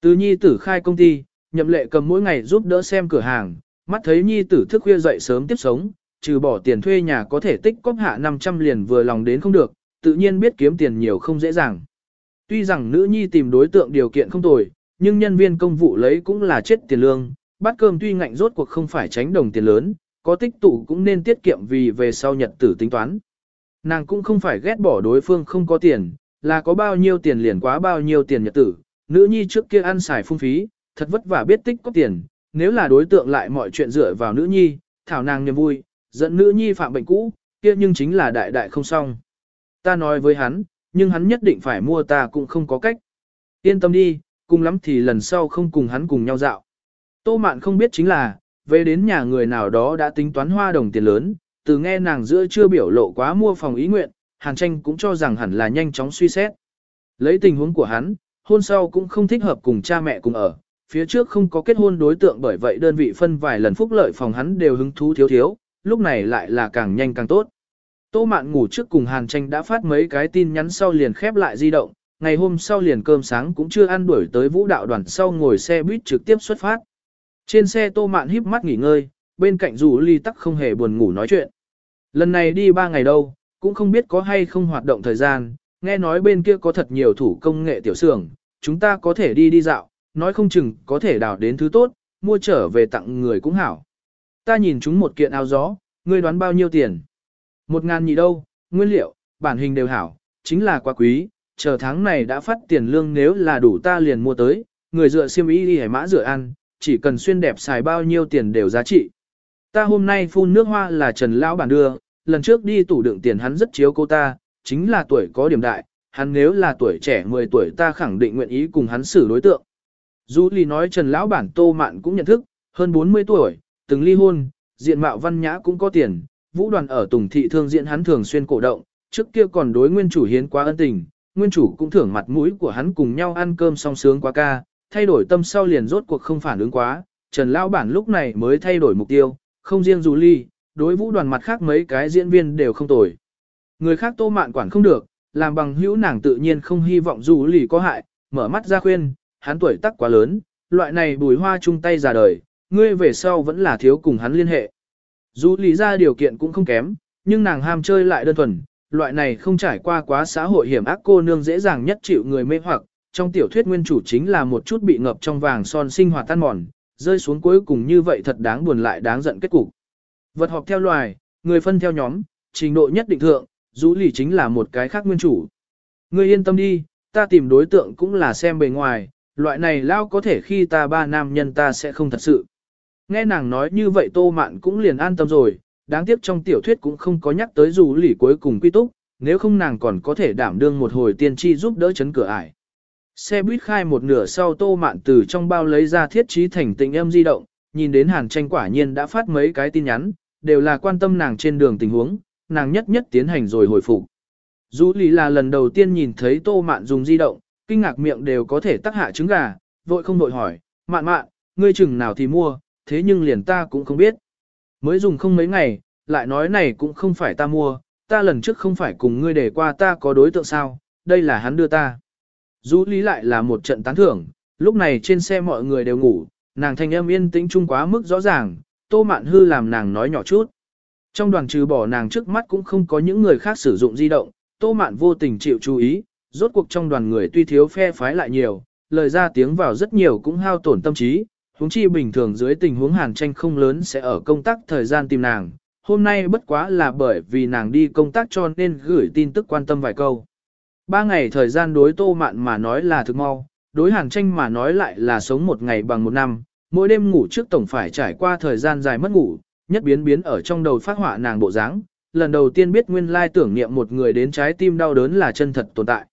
Từ nhi tử khai công ty, nhậm lệ cầm mỗi ngày giúp đỡ xem cửa hàng, mắt thấy nhi tử thức khuya dậy sớm tiếp sống, trừ bỏ tiền thuê nhà có thể tích cóp hạ 500 liền vừa lòng đến không được, tự nhiên biết kiếm tiền nhiều không dễ dàng. Tuy rằng nữ nhi tìm đối tượng điều kiện không tồi, nhưng nhân viên công vụ lấy cũng là chết tiền lương, bát cơm tuy ngạnh rốt cuộc không phải tránh đồng tiền lớn, có tích tụ cũng nên tiết kiệm vì về sau nhật tử tính toán. Nàng cũng không phải ghét bỏ đối phương không có tiền, là có bao nhiêu tiền liền quá bao nhiêu tiền nhật tử, nữ nhi trước kia ăn xài phung phí, thật vất vả biết tích có tiền, nếu là đối tượng lại mọi chuyện dựa vào nữ nhi, thảo nàng niềm vui, dẫn nữ nhi phạm bệnh cũ, kia nhưng chính là đại đại không xong. Ta nói với hắn, nhưng hắn nhất định phải mua ta cũng không có cách. Yên tâm đi, cùng lắm thì lần sau không cùng hắn cùng nhau dạo. Tô Mạn không biết chính là, về đến nhà người nào đó đã tính toán hoa đồng tiền lớn, từ nghe nàng giữa chưa biểu lộ quá mua phòng ý nguyện, Hàn Tranh cũng cho rằng hẳn là nhanh chóng suy xét. Lấy tình huống của hắn, hôn sau cũng không thích hợp cùng cha mẹ cùng ở, phía trước không có kết hôn đối tượng bởi vậy đơn vị phân vài lần phúc lợi phòng hắn đều hứng thú thiếu thiếu, lúc này lại là càng nhanh càng tốt. Tô Mạn ngủ trước cùng Hàn Tranh đã phát mấy cái tin nhắn sau liền khép lại di động, ngày hôm sau liền cơm sáng cũng chưa ăn đuổi tới vũ đạo đoàn sau ngồi xe buýt trực tiếp xuất phát. Trên xe Tô Mạn híp mắt nghỉ ngơi, bên cạnh rủ ly tắc không hề buồn ngủ nói chuyện. Lần này đi ba ngày đâu, cũng không biết có hay không hoạt động thời gian, nghe nói bên kia có thật nhiều thủ công nghệ tiểu xưởng, chúng ta có thể đi đi dạo, nói không chừng có thể đào đến thứ tốt, mua trở về tặng người cũng hảo. Ta nhìn chúng một kiện áo gió, ngươi đoán bao nhiêu tiền? Một ngàn nhị đâu, nguyên liệu, bản hình đều hảo, chính là quá quý, chờ tháng này đã phát tiền lương nếu là đủ ta liền mua tới, người dựa xiêm y đi hải mã rửa ăn, chỉ cần xuyên đẹp xài bao nhiêu tiền đều giá trị. Ta hôm nay phun nước hoa là Trần Lão bản đưa, lần trước đi tủ đựng tiền hắn rất chiếu cô ta, chính là tuổi có điểm đại, hắn nếu là tuổi trẻ 10 tuổi ta khẳng định nguyện ý cùng hắn xử đối tượng. Dù lì nói Trần Lão bản Tô Mạn cũng nhận thức, hơn 40 tuổi, từng ly hôn, diện mạo văn nhã cũng có tiền, vũ đoàn ở Tùng Thị Thương diện hắn thường xuyên cổ động, trước kia còn đối nguyên chủ hiến quá ân tình, nguyên chủ cũng thưởng mặt mũi của hắn cùng nhau ăn cơm song sướng quá ca, thay đổi tâm sau liền rốt cuộc không phản ứng quá, Trần Lão bản lúc này mới thay đổi mục tiêu, không riêng Dù Ly, đối vũ đoàn mặt khác mấy cái diễn viên đều không tồi. Người khác Tô Mạn quản không được, làm bằng hữu nàng tự nhiên không hy vọng dù lì có hại, mở mắt ra khuyên, hắn tuổi tác quá lớn, loại này bùi hoa chung tay già đời, ngươi về sau vẫn là thiếu cùng hắn liên hệ. Dù lì ra điều kiện cũng không kém, nhưng nàng ham chơi lại đơn thuần, loại này không trải qua quá xã hội hiểm ác cô nương dễ dàng nhất chịu người mê hoặc, trong tiểu thuyết nguyên chủ chính là một chút bị ngập trong vàng son sinh hoạt tan mòn, rơi xuống cuối cùng như vậy thật đáng buồn lại đáng giận kết cục. Vật họp theo loài, người phân theo nhóm, trình độ nhất định thượng, rũ lì chính là một cái khác nguyên chủ. Ngươi yên tâm đi, ta tìm đối tượng cũng là xem bề ngoài, loại này lao có thể khi ta ba nam nhân ta sẽ không thật sự. Nghe nàng nói như vậy tô mạn cũng liền an tâm rồi, đáng tiếc trong tiểu thuyết cũng không có nhắc tới dù lỉ cuối cùng quy túc, nếu không nàng còn có thể đảm đương một hồi tiên tri giúp đỡ chấn cửa ải. Xe buýt khai một nửa sau tô mạn từ trong bao lấy ra thiết trí thành tình âm di động, nhìn đến hàn tranh quả nhiên đã phát mấy cái tin nhắn, đều là quan tâm nàng trên đường tình huống, nàng nhất nhất tiến hành rồi hồi phục. Dù lì là lần đầu tiên nhìn thấy tô mạn dùng di động, kinh ngạc miệng đều có thể tắc hạ trứng gà, vội không vội hỏi, mạn mạn, ngươi chừng nào thì mua, thế nhưng liền ta cũng không biết. Mới dùng không mấy ngày, lại nói này cũng không phải ta mua, ta lần trước không phải cùng ngươi để qua ta có đối tượng sao, đây là hắn đưa ta. Dũ lý lại là một trận tán thưởng, lúc này trên xe mọi người đều ngủ, nàng thanh âm yên tĩnh chung quá mức rõ ràng, tô mạn hư làm nàng nói nhỏ chút. Trong đoàn trừ bỏ nàng trước mắt cũng không có những người khác sử dụng di động, tô mạn vô tình chịu chú ý, rốt cuộc trong đoàn người tuy thiếu phe phái lại nhiều, lời ra tiếng vào rất nhiều cũng hao tổn tâm trí, huống chi bình thường dưới tình huống hàn tranh không lớn sẽ ở công tác thời gian tìm nàng, hôm nay bất quá là bởi vì nàng đi công tác cho nên gửi tin tức quan tâm vài câu. Ba ngày thời gian đối tô mạn mà nói là thực mau, đối hàn tranh mà nói lại là sống một ngày bằng một năm, mỗi đêm ngủ trước tổng phải trải qua thời gian dài mất ngủ, nhất biến biến ở trong đầu phát họa nàng bộ dáng. lần đầu tiên biết nguyên lai tưởng niệm một người đến trái tim đau đớn là chân thật tồn tại.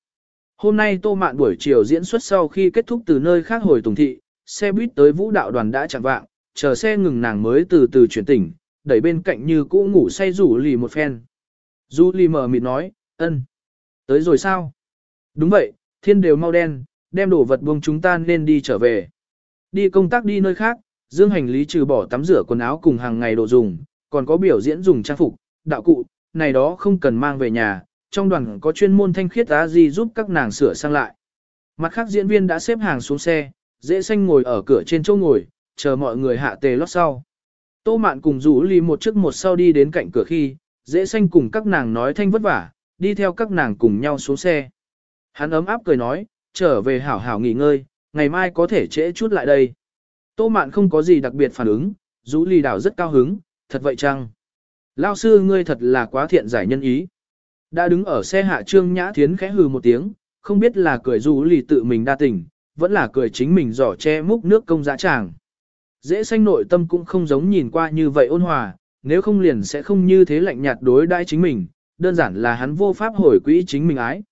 Hôm nay Tô Mạn buổi chiều diễn xuất sau khi kết thúc từ nơi khác hồi Tùng Thị, xe buýt tới vũ đạo đoàn đã chặn vạng, chờ xe ngừng nàng mới từ từ chuyển tỉnh, đẩy bên cạnh như cũ ngủ say rủ lì một phen. Du lì mở mịt nói, ân, tới rồi sao? Đúng vậy, thiên đều mau đen, đem đồ vật buông chúng ta nên đi trở về. Đi công tác đi nơi khác, dương hành lý trừ bỏ tắm rửa quần áo cùng hàng ngày đồ dùng, còn có biểu diễn dùng trang phục, đạo cụ, này đó không cần mang về nhà, trong đoàn có chuyên môn thanh khiết á gì giúp các nàng sửa sang lại. Mặt khác diễn viên đã xếp hàng xuống xe, dễ xanh ngồi ở cửa trên chỗ ngồi, chờ mọi người hạ tề lót sau. Tô mạn cùng rủ ly một trước một sau đi đến cạnh cửa khi, dễ xanh cùng các nàng nói thanh vất vả, đi theo các nàng cùng nhau xuống xe. Hắn ấm áp cười nói, trở về hảo hảo nghỉ ngơi, ngày mai có thể trễ chút lại đây. Tô mạn không có gì đặc biệt phản ứng, rũ ly đảo rất cao hứng, thật vậy chăng? Lao sư ngươi thật là quá thiện giải nhân ý. Đã đứng ở xe hạ trương nhã thiến khẽ hừ một tiếng, không biết là cười rũ ly tự mình đa tình, vẫn là cười chính mình giỏ che múc nước công dã tràng. Dễ xanh nội tâm cũng không giống nhìn qua như vậy ôn hòa, nếu không liền sẽ không như thế lạnh nhạt đối đãi chính mình, đơn giản là hắn vô pháp hồi quỹ chính mình ái.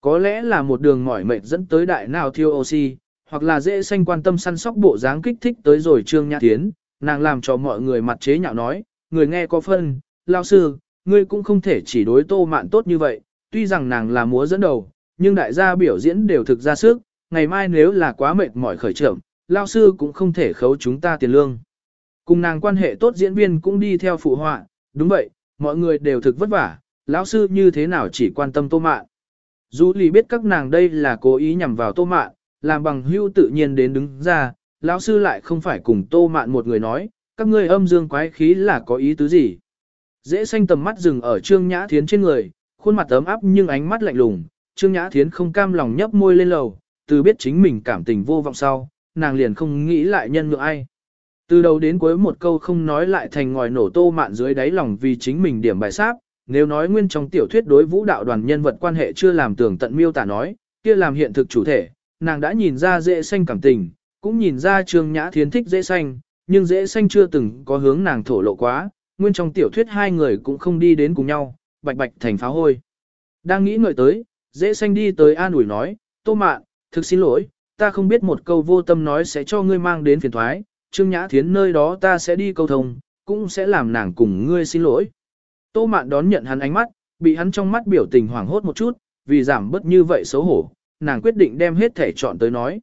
Có lẽ là một đường mỏi mệt dẫn tới đại nào thiêu oxy, hoặc là dễ xanh quan tâm săn sóc bộ dáng kích thích tới rồi Trương Nhã Tiến, nàng làm cho mọi người mặt chế nhạo nói, người nghe có phân, lao sư, ngươi cũng không thể chỉ đối tô mạn tốt như vậy, tuy rằng nàng là múa dẫn đầu, nhưng đại gia biểu diễn đều thực ra sức, ngày mai nếu là quá mệt mỏi khởi trưởng, lao sư cũng không thể khấu chúng ta tiền lương. Cùng nàng quan hệ tốt diễn viên cũng đi theo phụ họa, đúng vậy, mọi người đều thực vất vả, lão sư như thế nào chỉ quan tâm tô mạn. Dù lì biết các nàng đây là cố ý nhằm vào tô mạn, làm bằng hưu tự nhiên đến đứng ra, lão sư lại không phải cùng tô mạn một người nói, các ngươi âm dương quái khí là có ý tứ gì. Dễ xanh tầm mắt dừng ở trương nhã thiến trên người, khuôn mặt ấm áp nhưng ánh mắt lạnh lùng, trương nhã thiến không cam lòng nhấp môi lên lầu, từ biết chính mình cảm tình vô vọng sau, nàng liền không nghĩ lại nhân nhượng ai. Từ đầu đến cuối một câu không nói lại thành ngòi nổ tô mạn dưới đáy lòng vì chính mình điểm bài sáp, nếu nói nguyên trong tiểu thuyết đối vũ đạo đoàn nhân vật quan hệ chưa làm tưởng tận miêu tả nói, kia làm hiện thực chủ thể, nàng đã nhìn ra dễ xanh cảm tình, cũng nhìn ra trương nhã thiến thích dễ xanh, nhưng dễ xanh chưa từng có hướng nàng thổ lộ quá, nguyên trong tiểu thuyết hai người cũng không đi đến cùng nhau, bạch bạch thành pháo hôi. Đang nghĩ ngợi tới, dễ xanh đi tới an ủi nói, tô mạn, thực xin lỗi, ta không biết một câu vô tâm nói sẽ cho ngươi mang đến phiền thoái, trương nhã thiến nơi đó ta sẽ đi câu thông, cũng sẽ làm nàng cùng ngươi xin lỗi. Tô mạn đón nhận hắn ánh mắt, bị hắn trong mắt biểu tình hoảng hốt một chút, vì giảm bớt như vậy xấu hổ, nàng quyết định đem hết thể chọn tới nói.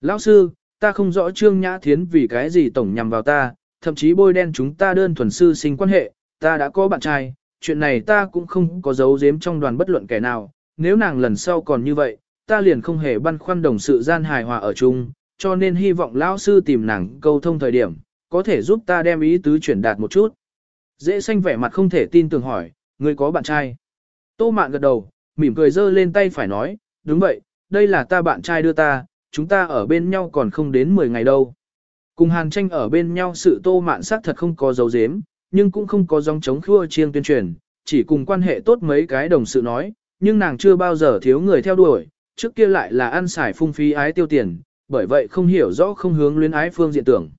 Lão sư, ta không rõ Trương Nhã Thiến vì cái gì tổng nhằm vào ta, thậm chí bôi đen chúng ta đơn thuần sư sinh quan hệ, ta đã có bạn trai, chuyện này ta cũng không có giấu giếm trong đoàn bất luận kẻ nào, nếu nàng lần sau còn như vậy, ta liền không hề băn khoăn đồng sự gian hài hòa ở chung, cho nên hy vọng lão sư tìm nàng câu thông thời điểm, có thể giúp ta đem ý tứ chuyển đạt một chút. Dễ xanh vẻ mặt không thể tin tưởng hỏi, người có bạn trai? Tô mạn gật đầu, mỉm cười giơ lên tay phải nói, đúng vậy, đây là ta bạn trai đưa ta, chúng ta ở bên nhau còn không đến 10 ngày đâu. Cùng hàn tranh ở bên nhau sự tô mạn sắc thật không có dấu dếm, nhưng cũng không có dòng chống khua chiêng tuyên truyền, chỉ cùng quan hệ tốt mấy cái đồng sự nói, nhưng nàng chưa bao giờ thiếu người theo đuổi, trước kia lại là ăn xài phung phí ái tiêu tiền, bởi vậy không hiểu rõ không hướng luyến ái phương diện tưởng.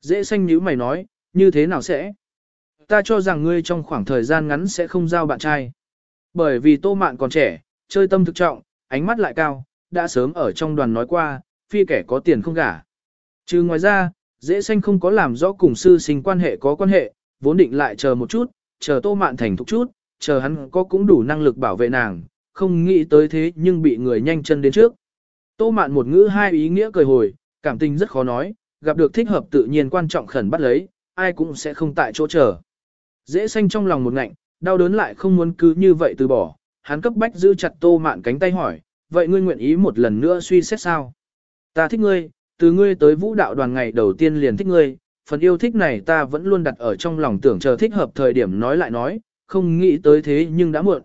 Dễ xanh nhíu mày nói, như thế nào sẽ? Ta cho rằng ngươi trong khoảng thời gian ngắn sẽ không giao bạn trai. Bởi vì tô mạn còn trẻ, chơi tâm thực trọng, ánh mắt lại cao, đã sớm ở trong đoàn nói qua, phi kẻ có tiền không gả. Trừ ngoài ra, dễ xanh không có làm rõ cùng sư sinh quan hệ có quan hệ, vốn định lại chờ một chút, chờ tô mạn thành thục chút, chờ hắn có cũng đủ năng lực bảo vệ nàng, không nghĩ tới thế nhưng bị người nhanh chân đến trước. Tô mạn một ngữ hai ý nghĩa cười hồi, cảm tình rất khó nói, gặp được thích hợp tự nhiên quan trọng khẩn bắt lấy, ai cũng sẽ không tại chỗ chờ. Dễ xanh trong lòng một ngạnh, đau đớn lại không muốn cứ như vậy từ bỏ, hắn cấp bách giữ chặt tô mạn cánh tay hỏi, vậy ngươi nguyện ý một lần nữa suy xét sao? Ta thích ngươi, từ ngươi tới vũ đạo đoàn ngày đầu tiên liền thích ngươi, phần yêu thích này ta vẫn luôn đặt ở trong lòng tưởng chờ thích hợp thời điểm nói lại nói, không nghĩ tới thế nhưng đã muộn.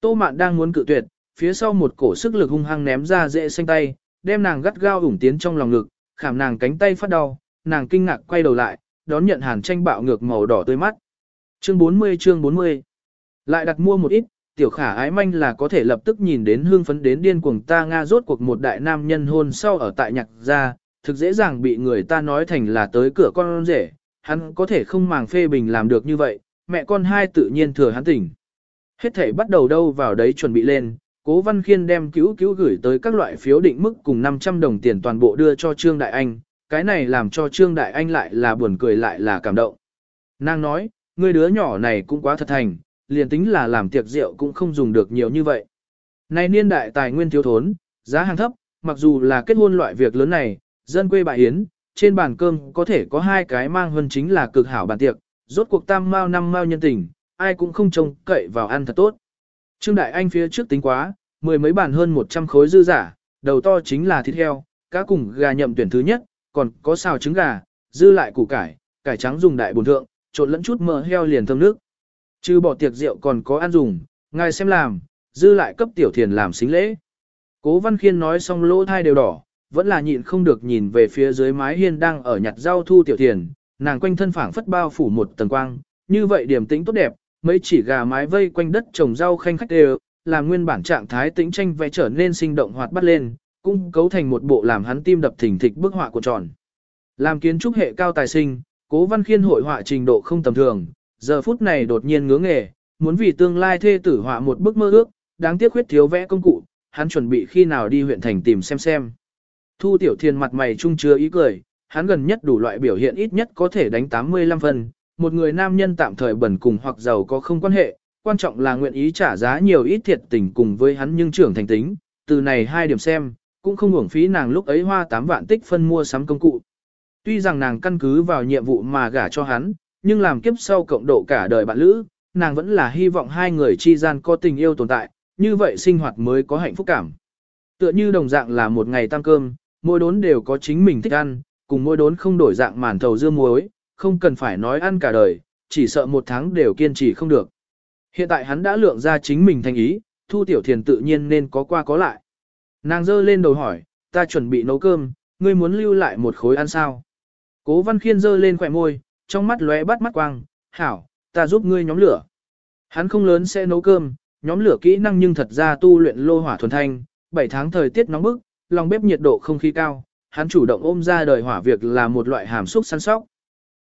Tô mạn đang muốn cự tuyệt, phía sau một cổ sức lực hung hăng ném ra dễ xanh tay, đem nàng gắt gao ủng tiến trong lòng ngực, khảm nàng cánh tay phát đau, nàng kinh ngạc quay đầu lại, đón nhận hàn tranh bạo ngược màu đỏ tươi mắt. Chương 40 chương 40 Lại đặt mua một ít, tiểu khả ái manh là có thể lập tức nhìn đến hương phấn đến điên cuồng ta Nga rốt cuộc một đại nam nhân hôn sau ở tại nhạc gia, thực dễ dàng bị người ta nói thành là tới cửa con rể, hắn có thể không màng phê bình làm được như vậy, mẹ con hai tự nhiên thừa hắn tỉnh. Hết thể bắt đầu đâu vào đấy chuẩn bị lên, cố văn khiên đem cứu cứu gửi tới các loại phiếu định mức cùng 500 đồng tiền toàn bộ đưa cho Trương Đại Anh, cái này làm cho Trương Đại Anh lại là buồn cười lại là cảm động. Nàng nói, người đứa nhỏ này cũng quá thật thành, liền tính là làm tiệc rượu cũng không dùng được nhiều như vậy. Nay niên đại tài nguyên thiếu thốn, giá hàng thấp, mặc dù là kết hôn loại việc lớn này, dân quê bại yến, trên bàn cơm có thể có hai cái mang hơn chính là cực hảo bàn tiệc, rốt cuộc tam mao năm mao nhân tình, ai cũng không trông cậy vào ăn thật tốt. Trương Đại Anh phía trước tính quá, mười mấy bàn hơn 100 khối dư giả, đầu to chính là thịt heo, cá cùng gà nhậm tuyển thứ nhất, còn có xào trứng gà, dư lại củ cải, cải trắng dùng đại bồn thượng, trộn lẫn chút mỡ heo liền thơm nước. Chứ bỏ tiệc rượu còn có ăn dùng, ngài xem làm, dư lại cấp tiểu thiền làm xính lễ. Cố Văn Khiên nói xong lỗ thai đều đỏ, vẫn là nhịn không được nhìn về phía dưới mái hiên đang ở nhặt rau thu tiểu thiền, nàng quanh thân phảng phất bao phủ một tầng quang, như vậy điểm tĩnh tốt đẹp, mấy chỉ gà mái vây quanh đất trồng rau khanh khách đều, làm nguyên bản trạng thái tĩnh tranh vẽ trở nên sinh động hoạt bắt lên, cũng cấu thành một bộ làm hắn tim đập thình thịch bức họa của tròn. Làm kiến trúc hệ cao tài sinh, Cố Văn Khiên hội họa trình độ không tầm thường, giờ phút này đột nhiên ngứa nghề, muốn vì tương lai thê tử họa một bức mơ ước, đáng tiếc khuyết thiếu vẽ công cụ, hắn chuẩn bị khi nào đi huyện thành tìm xem xem. Thu Tiểu Thiên mặt mày trung chứa ý cười, hắn gần nhất đủ loại biểu hiện ít nhất có thể đánh 85 phần, một người nam nhân tạm thời bẩn cùng hoặc giàu có không quan hệ, quan trọng là nguyện ý trả giá nhiều ít thiệt tình cùng với hắn nhưng trưởng thành tính, từ này hai điểm xem, cũng không uổng phí nàng lúc ấy hoa 8 vạn tích phân mua sắm công cụ. Tuy rằng nàng căn cứ vào nhiệm vụ mà gả cho hắn, nhưng làm kiếp sau cộng độ cả đời bạn lữ, nàng vẫn là hy vọng hai người chi gian có tình yêu tồn tại, như vậy sinh hoạt mới có hạnh phúc cảm. Tựa như đồng dạng là một ngày tăng cơm, mỗi đốn đều có chính mình thích ăn, cùng mỗi đốn không đổi dạng màn thầu dưa muối, không cần phải nói ăn cả đời, chỉ sợ một tháng đều kiên trì không được. Hiện tại hắn đã lượng ra chính mình thành ý, Thu Tiểu Thiền tự nhiên nên có qua có lại. Nàng dơ lên đầu hỏi, ta chuẩn bị nấu cơm, ngươi muốn lưu lại một khối ăn sao? Cố Văn Khiên dơ lên khỏe môi, trong mắt lóe bắt mắt quang, hảo, ta giúp ngươi nhóm lửa. Hắn không lớn sẽ nấu cơm, nhóm lửa kỹ năng nhưng thật ra tu luyện lô hỏa thuần thanh, 7 tháng thời tiết nóng bức, lòng bếp nhiệt độ không khí cao, hắn chủ động ôm ra đời hỏa việc là một loại hàm xúc săn sóc.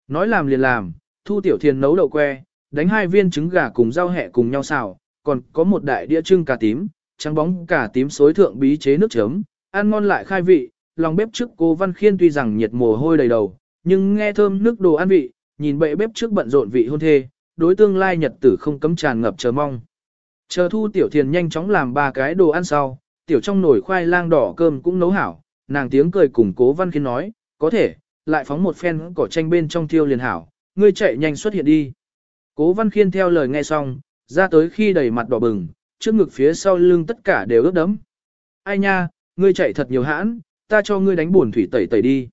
Nói làm liền làm, Thu Tiểu Thiền nấu đậu que, đánh hai viên trứng gà cùng rau hẹ cùng nhau xào, còn có một đại đĩa trưng cà tím, trắng bóng cà tím xối thượng bí chế nước chấm, ăn ngon lại khai vị, lòng bếp trước cô Văn Khiên tuy rằng nhiệt mồ hôi đầy đầu, nhưng nghe thơm nước đồ ăn vị, nhìn bệ bếp trước bận rộn vị hôn thê, đối tương lai nhật tử không cấm tràn ngập chờ mong. Chờ thu tiểu thiền nhanh chóng làm ba cái đồ ăn sau, tiểu trong nồi khoai lang đỏ cơm cũng nấu hảo, nàng tiếng cười cùng cố văn khiến nói, có thể, lại phóng một phen cỏ tranh bên trong thiêu liền hảo, ngươi chạy nhanh xuất hiện đi. Cố văn khiên theo lời nghe xong, ra tới khi đầy mặt đỏ bừng, trước ngực phía sau lưng tất cả đều ướt đẫm. Ai nha, ngươi chạy thật nhiều hãn, ta cho ngươi đánh buồn thủy tẩy tẩy đi.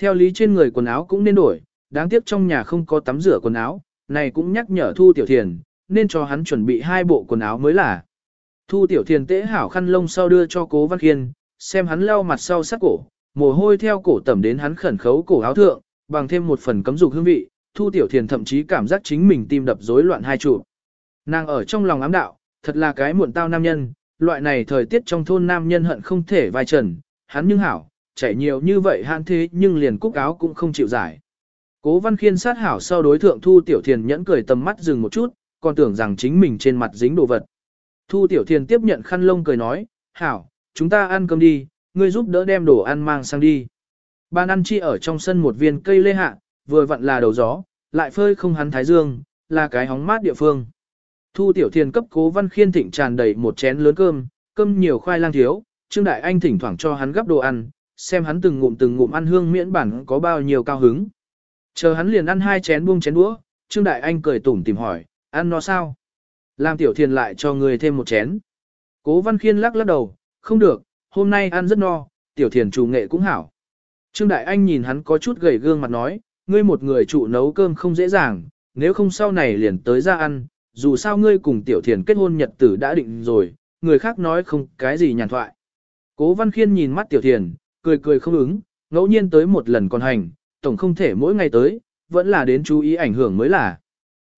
Theo lý trên người quần áo cũng nên đổi, đáng tiếc trong nhà không có tắm rửa quần áo, này cũng nhắc nhở Thu Tiểu Thiền, nên cho hắn chuẩn bị hai bộ quần áo mới là. Thu Tiểu Thiền tễ hảo khăn lông sau đưa cho Cố Văn Khiên, xem hắn lau mặt sau sát cổ, mồ hôi theo cổ tẩm đến hắn khẩn khấu cổ áo thượng, bằng thêm một phần cấm dục hương vị, Thu Tiểu Thiền thậm chí cảm giác chính mình tim đập rối loạn hai trụ. Nàng ở trong lòng ám đạo, thật là cái muộn tao nam nhân, loại này thời tiết trong thôn nam nhân hận không thể vai trần, hắn nhưng hảo, chảy nhiều như vậy hạn thế nhưng liền cúc áo cũng không chịu giải. Cố văn khiên sát hảo sau đối thượng Thu Tiểu Thiền nhẫn cười tầm mắt dừng một chút, còn tưởng rằng chính mình trên mặt dính đồ vật. Thu Tiểu Thiền tiếp nhận khăn lông cười nói, hảo, chúng ta ăn cơm đi, ngươi giúp đỡ đem đồ ăn mang sang đi. Ban ăn chi ở trong sân một viên cây lê hạ, vừa vặn là đầu gió, lại phơi không hắn thái dương, là cái hóng mát địa phương. Thu Tiểu Thiền cấp cố văn khiên thịnh tràn đầy một chén lớn cơm, cơm nhiều khoai lang thiếu, Trương Đại Anh thỉnh thoảng cho hắn gấp đồ ăn, xem hắn từng ngụm từng ngụm ăn hương miễn bản có bao nhiêu cao hứng. Chờ hắn liền ăn hai chén buông chén đũa, Trương Đại Anh cười tủm tìm hỏi, ăn nó sao? Làm tiểu thiền lại cho người thêm một chén. Cố Văn Khiên lắc lắc đầu, không được, hôm nay ăn rất no, tiểu thiền chủ nghệ cũng hảo. Trương Đại Anh nhìn hắn có chút gầy gương mặt nói, ngươi một người trụ nấu cơm không dễ dàng, nếu không sau này liền tới ra ăn, dù sao ngươi cùng tiểu thiền kết hôn nhật tử đã định rồi, người khác nói không cái gì nhàn thoại. Cố Văn Khiên nhìn mắt tiểu thiền, cười cười không ứng, ngẫu nhiên tới một lần còn hành, tổng không thể mỗi ngày tới, vẫn là đến chú ý ảnh hưởng mới là.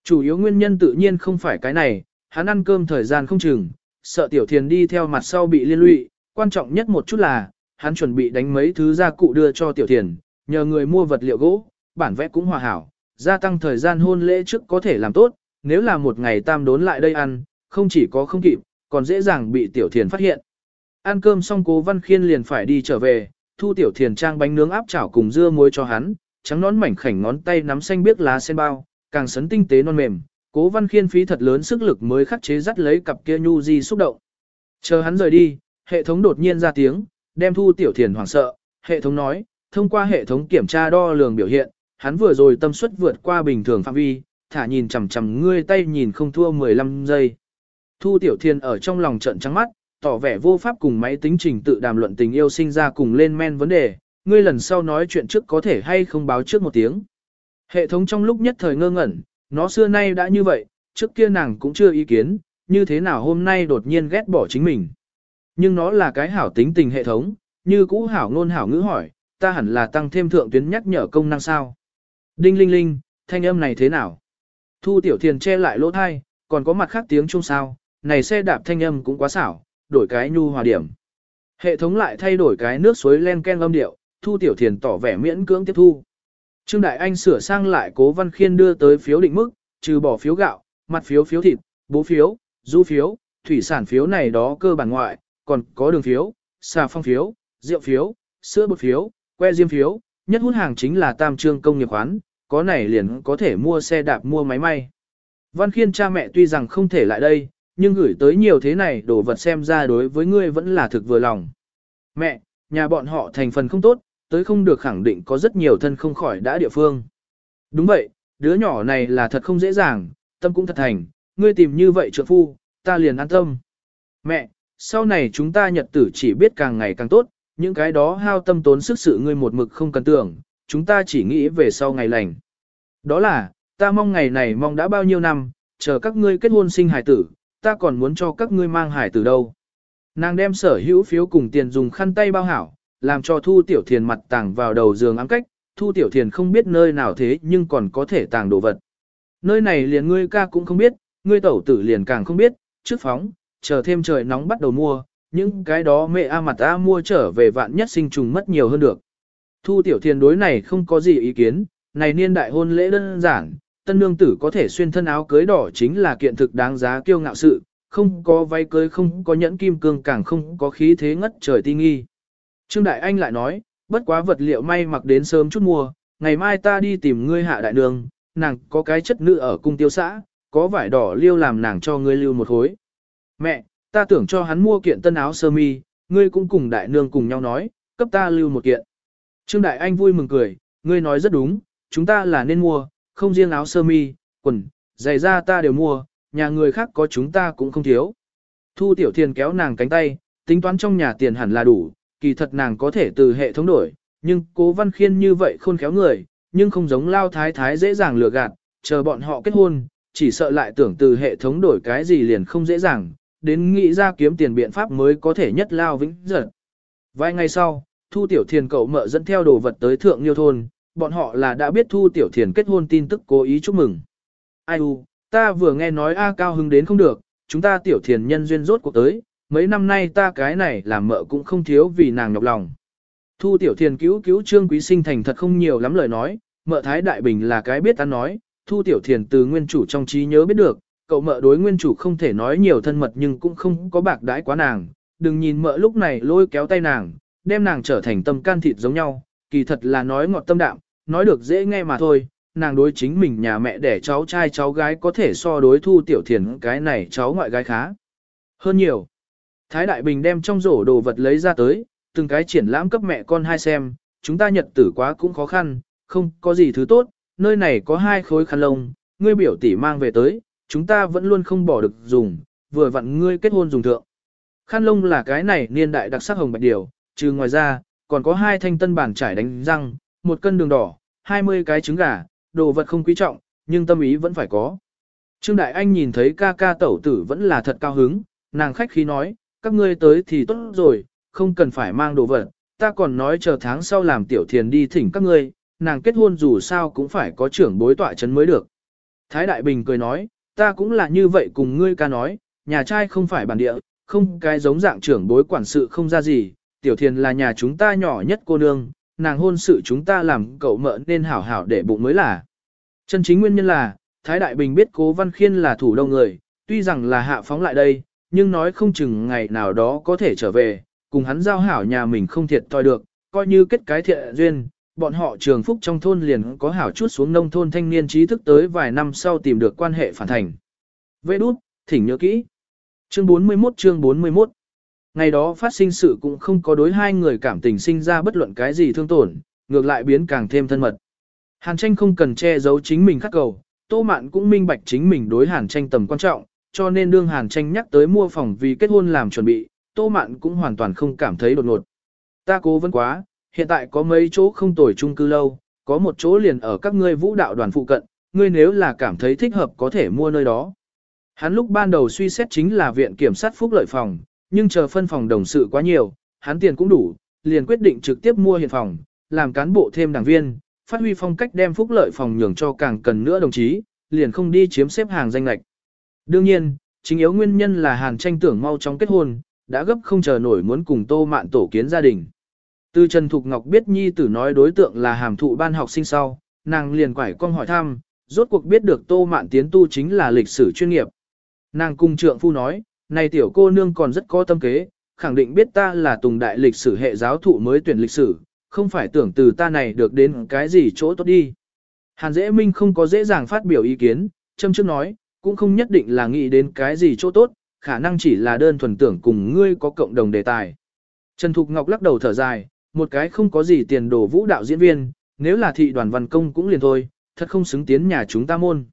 Chủ yếu nguyên nhân tự nhiên không phải cái này, hắn ăn cơm thời gian không chừng, sợ tiểu thiền đi theo mặt sau bị liên lụy, quan trọng nhất một chút là, hắn chuẩn bị đánh mấy thứ gia cụ đưa cho tiểu thiền, nhờ người mua vật liệu gỗ, bản vẽ cũng hòa hảo, gia tăng thời gian hôn lễ trước có thể làm tốt, nếu là một ngày tam đốn lại đây ăn, không chỉ có không kịp, còn dễ dàng bị tiểu thiền phát hiện. Ăn cơm xong cố văn khiên liền phải đi trở về, thu tiểu thiền trang bánh nướng áp chảo cùng dưa muối cho hắn, trắng nón mảnh khảnh ngón tay nắm xanh biếc lá sen bao, càng sấn tinh tế non mềm, cố văn khiên phí thật lớn sức lực mới khắc chế dắt lấy cặp kia nhu di xúc động. Chờ hắn rời đi, hệ thống đột nhiên ra tiếng, đem thu tiểu thiền hoảng sợ, hệ thống nói, thông qua hệ thống kiểm tra đo lường biểu hiện, hắn vừa rồi tâm suất vượt qua bình thường phạm vi, thả nhìn chằm chằm ngươi tay nhìn không thua 15 giây. Thu tiểu thiền ở trong lòng trận trắng mắt, tỏ vẻ vô pháp cùng máy tính trình tự đàm luận tình yêu sinh ra cùng lên men vấn đề, ngươi lần sau nói chuyện trước có thể hay không báo trước một tiếng. Hệ thống trong lúc nhất thời ngơ ngẩn, nó xưa nay đã như vậy, trước kia nàng cũng chưa ý kiến, như thế nào hôm nay đột nhiên ghét bỏ chính mình. Nhưng nó là cái hảo tính tình hệ thống, như cũ hảo ngôn hảo ngữ hỏi, ta hẳn là tăng thêm thượng tuyến nhắc nhở công năng sao. Đinh linh linh, thanh âm này thế nào? Thu tiểu thiền che lại lỗ thai, còn có mặt khác tiếng chung sao, này xe đạp thanh âm cũng quá xảo, đổi cái nhu hòa điểm. Hệ thống lại thay đổi cái nước suối len ken âm điệu, Thu Tiểu Thiền tỏ vẻ miễn cưỡng tiếp thu. Trương Đại Anh sửa sang lại cố văn khiên đưa tới phiếu định mức, trừ bỏ phiếu gạo, mặt phiếu phiếu thịt, bố phiếu, du phiếu, thủy sản phiếu này đó cơ bản ngoại, còn có đường phiếu, xà phong phiếu, rượu phiếu, sữa bột phiếu, que diêm phiếu, nhất hút hàng chính là tam trương công nghiệp khoán, có này liền có thể mua xe đạp mua máy may. Văn Khiên cha mẹ tuy rằng không thể lại đây, nhưng gửi tới nhiều thế này đồ vật xem ra đối với ngươi vẫn là thực vừa lòng. Mẹ, nhà bọn họ thành phần không tốt, tới không được khẳng định có rất nhiều thân không khỏi đã địa phương. Đúng vậy, đứa nhỏ này là thật không dễ dàng, tâm cũng thật thành, ngươi tìm như vậy trượng phu, ta liền an tâm. Mẹ, sau này chúng ta nhật tử chỉ biết càng ngày càng tốt, những cái đó hao tâm tốn sức sự ngươi một mực không cần tưởng, chúng ta chỉ nghĩ về sau ngày lành. Đó là, ta mong ngày này mong đã bao nhiêu năm, chờ các ngươi kết hôn sinh hài tử, ta còn muốn cho các ngươi mang hải từ đâu. Nàng đem sở hữu phiếu cùng tiền dùng khăn tay bao hảo, làm cho Thu Tiểu Thiền mặt tàng vào đầu giường ám cách, Thu Tiểu Thiền không biết nơi nào thế nhưng còn có thể tàng đồ vật. Nơi này liền ngươi ca cũng không biết, ngươi tẩu tử liền càng không biết, trước phóng, chờ thêm trời nóng bắt đầu mua, những cái đó mẹ A mặt A mua trở về vạn nhất sinh trùng mất nhiều hơn được. Thu Tiểu Thiền đối này không có gì ý kiến, này niên đại hôn lễ đơn giản, tân nương tử có thể xuyên thân áo cưới đỏ chính là kiện thực đáng giá kiêu ngạo sự, không có váy cưới không có nhẫn kim cương càng không có khí thế ngất trời ti nghi. Trương Đại Anh lại nói, bất quá vật liệu may mặc đến sớm chút mua, ngày mai ta đi tìm ngươi hạ đại đường, nàng có cái chất nữ ở cung tiêu xã, có vải đỏ liêu làm nàng cho ngươi lưu một hối. Mẹ, ta tưởng cho hắn mua kiện tân áo sơ mi, ngươi cũng cùng đại nương cùng nhau nói, cấp ta lưu một kiện. Trương Đại Anh vui mừng cười, ngươi nói rất đúng, chúng ta là nên mua, không riêng áo sơ mi, quần, giày da ta đều mua, nhà người khác có chúng ta cũng không thiếu. Thu Tiểu Thiền kéo nàng cánh tay, tính toán trong nhà tiền hẳn là đủ, kỳ thật nàng có thể từ hệ thống đổi, nhưng cố văn khiên như vậy khôn khéo người, nhưng không giống lao thái thái dễ dàng lừa gạt, chờ bọn họ kết hôn, chỉ sợ lại tưởng từ hệ thống đổi cái gì liền không dễ dàng, đến nghĩ ra kiếm tiền biện pháp mới có thể nhất lao vĩnh giật. Vài ngày sau, Thu Tiểu Thiền cậu mợ dẫn theo đồ vật tới Thượng Nghiêu Thôn, bọn họ là đã biết Thu Tiểu Thiền kết hôn tin tức cố ý chúc mừng. Ai u, ta vừa nghe nói A Cao hứng đến không được, chúng ta Tiểu Thiền nhân duyên rốt cuộc tới, mấy năm nay ta cái này làm mợ cũng không thiếu vì nàng nhọc lòng. Thu Tiểu Thiền cứu cứu Trương Quý Sinh thành thật không nhiều lắm lời nói, mợ Thái Đại Bình là cái biết ăn nói, Thu Tiểu Thiền từ nguyên chủ trong trí nhớ biết được, cậu mợ đối nguyên chủ không thể nói nhiều thân mật nhưng cũng không có bạc đãi quá nàng, đừng nhìn mợ lúc này lôi kéo tay nàng, đem nàng trở thành tâm can thịt giống nhau, kỳ thật là nói ngọt tâm đạm, nói được dễ nghe mà thôi, nàng đối chính mình nhà mẹ đẻ cháu trai cháu gái có thể so đối thu tiểu thiền cái này cháu ngoại gái khá. Hơn nhiều, Thái Đại Bình đem trong rổ đồ vật lấy ra tới, từng cái triển lãm cấp mẹ con hai xem, chúng ta nhật tử quá cũng khó khăn, không có gì thứ tốt, nơi này có hai khối khăn lông, ngươi biểu tỷ mang về tới, chúng ta vẫn luôn không bỏ được dùng, vừa vặn ngươi kết hôn dùng thượng. Khăn lông là cái này niên đại đặc sắc hồng bạch điều, trừ ngoài ra, còn có hai thanh tân bản trải đánh răng, một cân đường đỏ, 20 cái trứng gà, đồ vật không quý trọng, nhưng tâm ý vẫn phải có. Trương Đại Anh nhìn thấy ca ca tẩu tử vẫn là thật cao hứng, nàng khách khí nói, các ngươi tới thì tốt rồi, không cần phải mang đồ vật, ta còn nói chờ tháng sau làm tiểu thiền đi thỉnh các ngươi, nàng kết hôn dù sao cũng phải có trưởng bối tọa chấn mới được. Thái Đại Bình cười nói, ta cũng là như vậy cùng ngươi ca nói, nhà trai không phải bản địa, không cái giống dạng trưởng bối quản sự không ra gì, tiểu thiền là nhà chúng ta nhỏ nhất cô nương, nàng hôn sự chúng ta làm cậu mợ nên hảo hảo để bụng mới là. Chân chính nguyên nhân là, Thái Đại Bình biết cố văn khiên là thủ đông người, tuy rằng là hạ phóng lại đây, nhưng nói không chừng ngày nào đó có thể trở về, cùng hắn giao hảo nhà mình không thiệt thòi được, coi như kết cái thiện duyên, bọn họ trường phúc trong thôn liền có hảo chút xuống nông thôn thanh niên trí thức tới vài năm sau tìm được quan hệ phản thành. Vê đút, thỉnh nhớ kỹ. Chương 41 chương 41 Ngày đó phát sinh sự cũng không có đối hai người cảm tình sinh ra bất luận cái gì thương tổn, ngược lại biến càng thêm thân mật. Hàn tranh không cần che giấu chính mình khắc cầu, tô mạn cũng minh bạch chính mình đối hàn tranh tầm quan trọng, cho nên đương hàn tranh nhắc tới mua phòng vì kết hôn làm chuẩn bị, tô mạn cũng hoàn toàn không cảm thấy đột ngột. Ta cố vấn quá, hiện tại có mấy chỗ không tồi chung cư lâu, có một chỗ liền ở các ngươi vũ đạo đoàn phụ cận, ngươi nếu là cảm thấy thích hợp có thể mua nơi đó. Hắn lúc ban đầu suy xét chính là viện kiểm sát phúc lợi phòng, nhưng chờ phân phòng đồng sự quá nhiều, hắn tiền cũng đủ, liền quyết định trực tiếp mua hiện phòng, làm cán bộ thêm đảng viên, phát huy phong cách đem phúc lợi phòng nhường cho càng cần nữa đồng chí, liền không đi chiếm xếp hàng danh lệch. Đương nhiên, chính yếu nguyên nhân là Hàn tranh tưởng mau chóng kết hôn, đã gấp không chờ nổi muốn cùng Tô Mạn tổ kiến gia đình. Từ Trần Thục Ngọc biết nhi tử nói đối tượng là hàm thụ ban học sinh sau, nàng liền quải con hỏi thăm, rốt cuộc biết được Tô Mạn tiến tu chính là lịch sử chuyên nghiệp. Nàng cung trượng phu nói, này tiểu cô nương còn rất có tâm kế, khẳng định biết ta là tùng đại lịch sử hệ giáo thụ mới tuyển lịch sử, không phải tưởng từ ta này được đến cái gì chỗ tốt đi. Hàn Dễ Minh không có dễ dàng phát biểu ý kiến, châm trước nói, cũng không nhất định là nghĩ đến cái gì chỗ tốt, khả năng chỉ là đơn thuần tưởng cùng ngươi có cộng đồng đề tài. Trần Thục Ngọc lắc đầu thở dài, một cái không có gì tiền đồ vũ đạo diễn viên, nếu là thị đoàn văn công cũng liền thôi, thật không xứng tiến nhà chúng ta môn.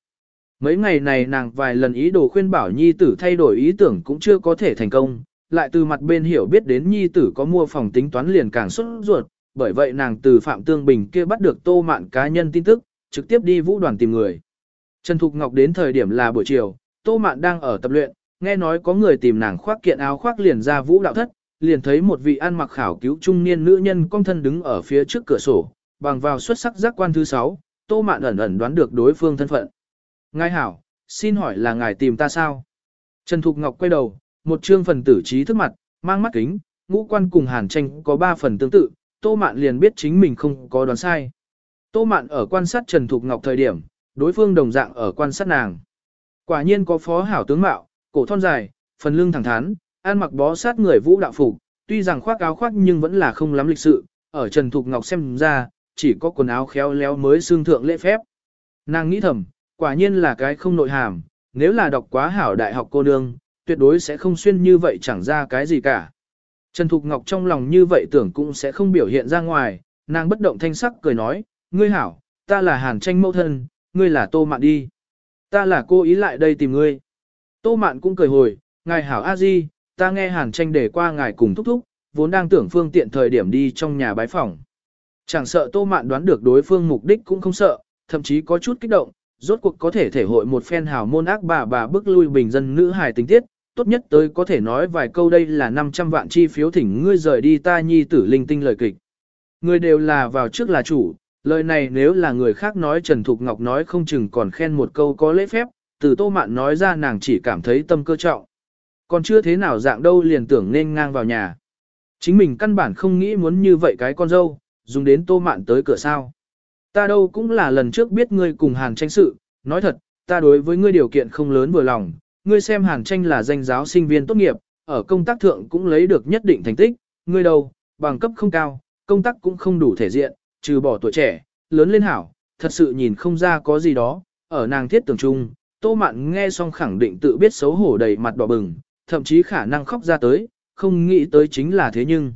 Mấy ngày này nàng vài lần ý đồ khuyên bảo nhi tử thay đổi ý tưởng cũng chưa có thể thành công, lại từ mặt bên hiểu biết đến nhi tử có mua phòng tính toán liền càng xuất ruột, bởi vậy nàng từ Phạm Tương Bình kia bắt được tô mạn cá nhân tin tức, trực tiếp đi vũ đoàn tìm người. Trần Thục Ngọc đến thời điểm là buổi chiều, tô mạn đang ở tập luyện, nghe nói có người tìm nàng khoác kiện áo khoác liền ra vũ đạo thất, liền thấy một vị ăn mặc khảo cứu trung niên nữ nhân cong thân đứng ở phía trước cửa sổ, bằng vào xuất sắc giác quan thứ 6, tô mạn ẩn ẩn đoán được đối phương thân phận. Ngài hảo, xin hỏi là ngài tìm ta sao? Trần Thục Ngọc quay đầu, một trương phần tử trí thức mặt, mang mắt kính, ngũ quan cùng hàn tranh có ba phần tương tự, Tô Mạn liền biết chính mình không có đoán sai. Tô Mạn ở quan sát Trần Thục Ngọc thời điểm, đối phương đồng dạng ở quan sát nàng. Quả nhiên có phó hảo tướng mạo, cổ thon dài, phần lưng thẳng thắn, ăn mặc bó sát người vũ đạo phục, tuy rằng khoác áo khoác nhưng vẫn là không lắm lịch sự, ở Trần Thục Ngọc xem ra, chỉ có quần áo khéo léo mới xương thượng lễ phép. Nàng nghĩ thầm, quả nhiên là cái không nội hàm, nếu là đọc quá hảo đại học cô nương, tuyệt đối sẽ không xuyên như vậy chẳng ra cái gì cả. Trần Thục Ngọc trong lòng như vậy tưởng cũng sẽ không biểu hiện ra ngoài, nàng bất động thanh sắc cười nói, ngươi hảo, ta là hàn tranh mẫu thân, ngươi là tô mạn đi. Ta là cô ý lại đây tìm ngươi. Tô mạn cũng cười hồi, ngài hảo a di, ta nghe hàn tranh để qua ngài cùng thúc thúc, vốn đang tưởng phương tiện thời điểm đi trong nhà bái phòng. Chẳng sợ tô mạn đoán được đối phương mục đích cũng không sợ, thậm chí có chút kích động, rốt cuộc có thể thể hội một phen hào môn ác bà bà bức lui bình dân nữ hài tình tiết, tốt nhất tới có thể nói vài câu đây là 500 vạn chi phiếu thỉnh ngươi rời đi ta nhi tử linh tinh lời kịch. Người đều là vào trước là chủ, lời này nếu là người khác nói Trần Thục Ngọc nói không chừng còn khen một câu có lễ phép, từ tô mạn nói ra nàng chỉ cảm thấy tâm cơ trọng. Còn chưa thế nào dạng đâu liền tưởng nên ngang vào nhà. Chính mình căn bản không nghĩ muốn như vậy cái con dâu, dùng đến tô mạn tới cửa sao. Ta đâu cũng là lần trước biết ngươi cùng hàn tranh sự, nói thật, ta đối với ngươi điều kiện không lớn vừa lòng, ngươi xem hàn tranh là danh giáo sinh viên tốt nghiệp, ở công tác thượng cũng lấy được nhất định thành tích, ngươi đâu, bằng cấp không cao, công tác cũng không đủ thể diện, trừ bỏ tuổi trẻ, lớn lên hảo, thật sự nhìn không ra có gì đó, ở nàng thiết tưởng chung, tô mạn nghe xong khẳng định tự biết xấu hổ đầy mặt đỏ bừng, thậm chí khả năng khóc ra tới, không nghĩ tới chính là thế nhưng.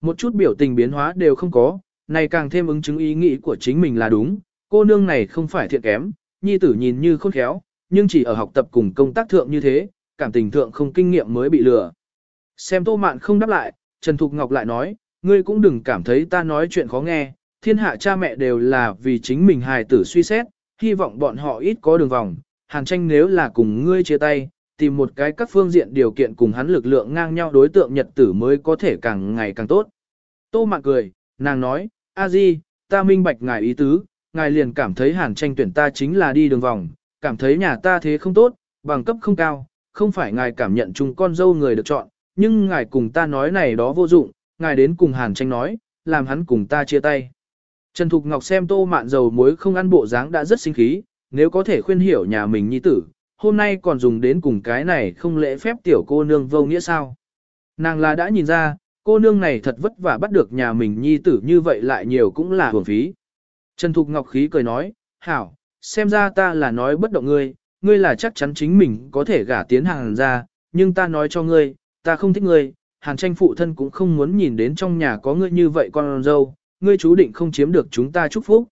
Một chút biểu tình biến hóa đều không có, này càng thêm ứng chứng ý nghĩ của chính mình là đúng, cô nương này không phải thiện kém, nhi tử nhìn như khôn khéo, nhưng chỉ ở học tập cùng công tác thượng như thế, cảm tình thượng không kinh nghiệm mới bị lừa. Xem tô mạn không đáp lại, Trần Thục Ngọc lại nói, ngươi cũng đừng cảm thấy ta nói chuyện khó nghe, thiên hạ cha mẹ đều là vì chính mình hài tử suy xét, hy vọng bọn họ ít có đường vòng, hàn tranh nếu là cùng ngươi chia tay, tìm một cái các phương diện điều kiện cùng hắn lực lượng ngang nhau đối tượng nhật tử mới có thể càng ngày càng tốt. Tô mạn cười, nàng nói, a di, ta minh bạch ngài ý tứ, ngài liền cảm thấy hàn tranh tuyển ta chính là đi đường vòng, cảm thấy nhà ta thế không tốt, bằng cấp không cao, không phải ngài cảm nhận chúng con dâu người được chọn, nhưng ngài cùng ta nói này đó vô dụng, ngài đến cùng hàn tranh nói, làm hắn cùng ta chia tay. Trần Thục Ngọc xem tô mạn dầu muối không ăn bộ dáng đã rất sinh khí, nếu có thể khuyên hiểu nhà mình nhi tử, hôm nay còn dùng đến cùng cái này không lễ phép tiểu cô nương vô nghĩa sao. Nàng là đã nhìn ra, cô nương này thật vất vả bắt được nhà mình nhi tử như vậy lại nhiều cũng là hưởng phí. Trần Thục Ngọc khí cười nói, hảo, xem ra ta là nói bất động ngươi, ngươi là chắc chắn chính mình có thể gả tiến hàng ra, nhưng ta nói cho ngươi, ta không thích ngươi, hàn tranh phụ thân cũng không muốn nhìn đến trong nhà có ngươi như vậy con dâu, ngươi chú định không chiếm được chúng ta chúc phúc.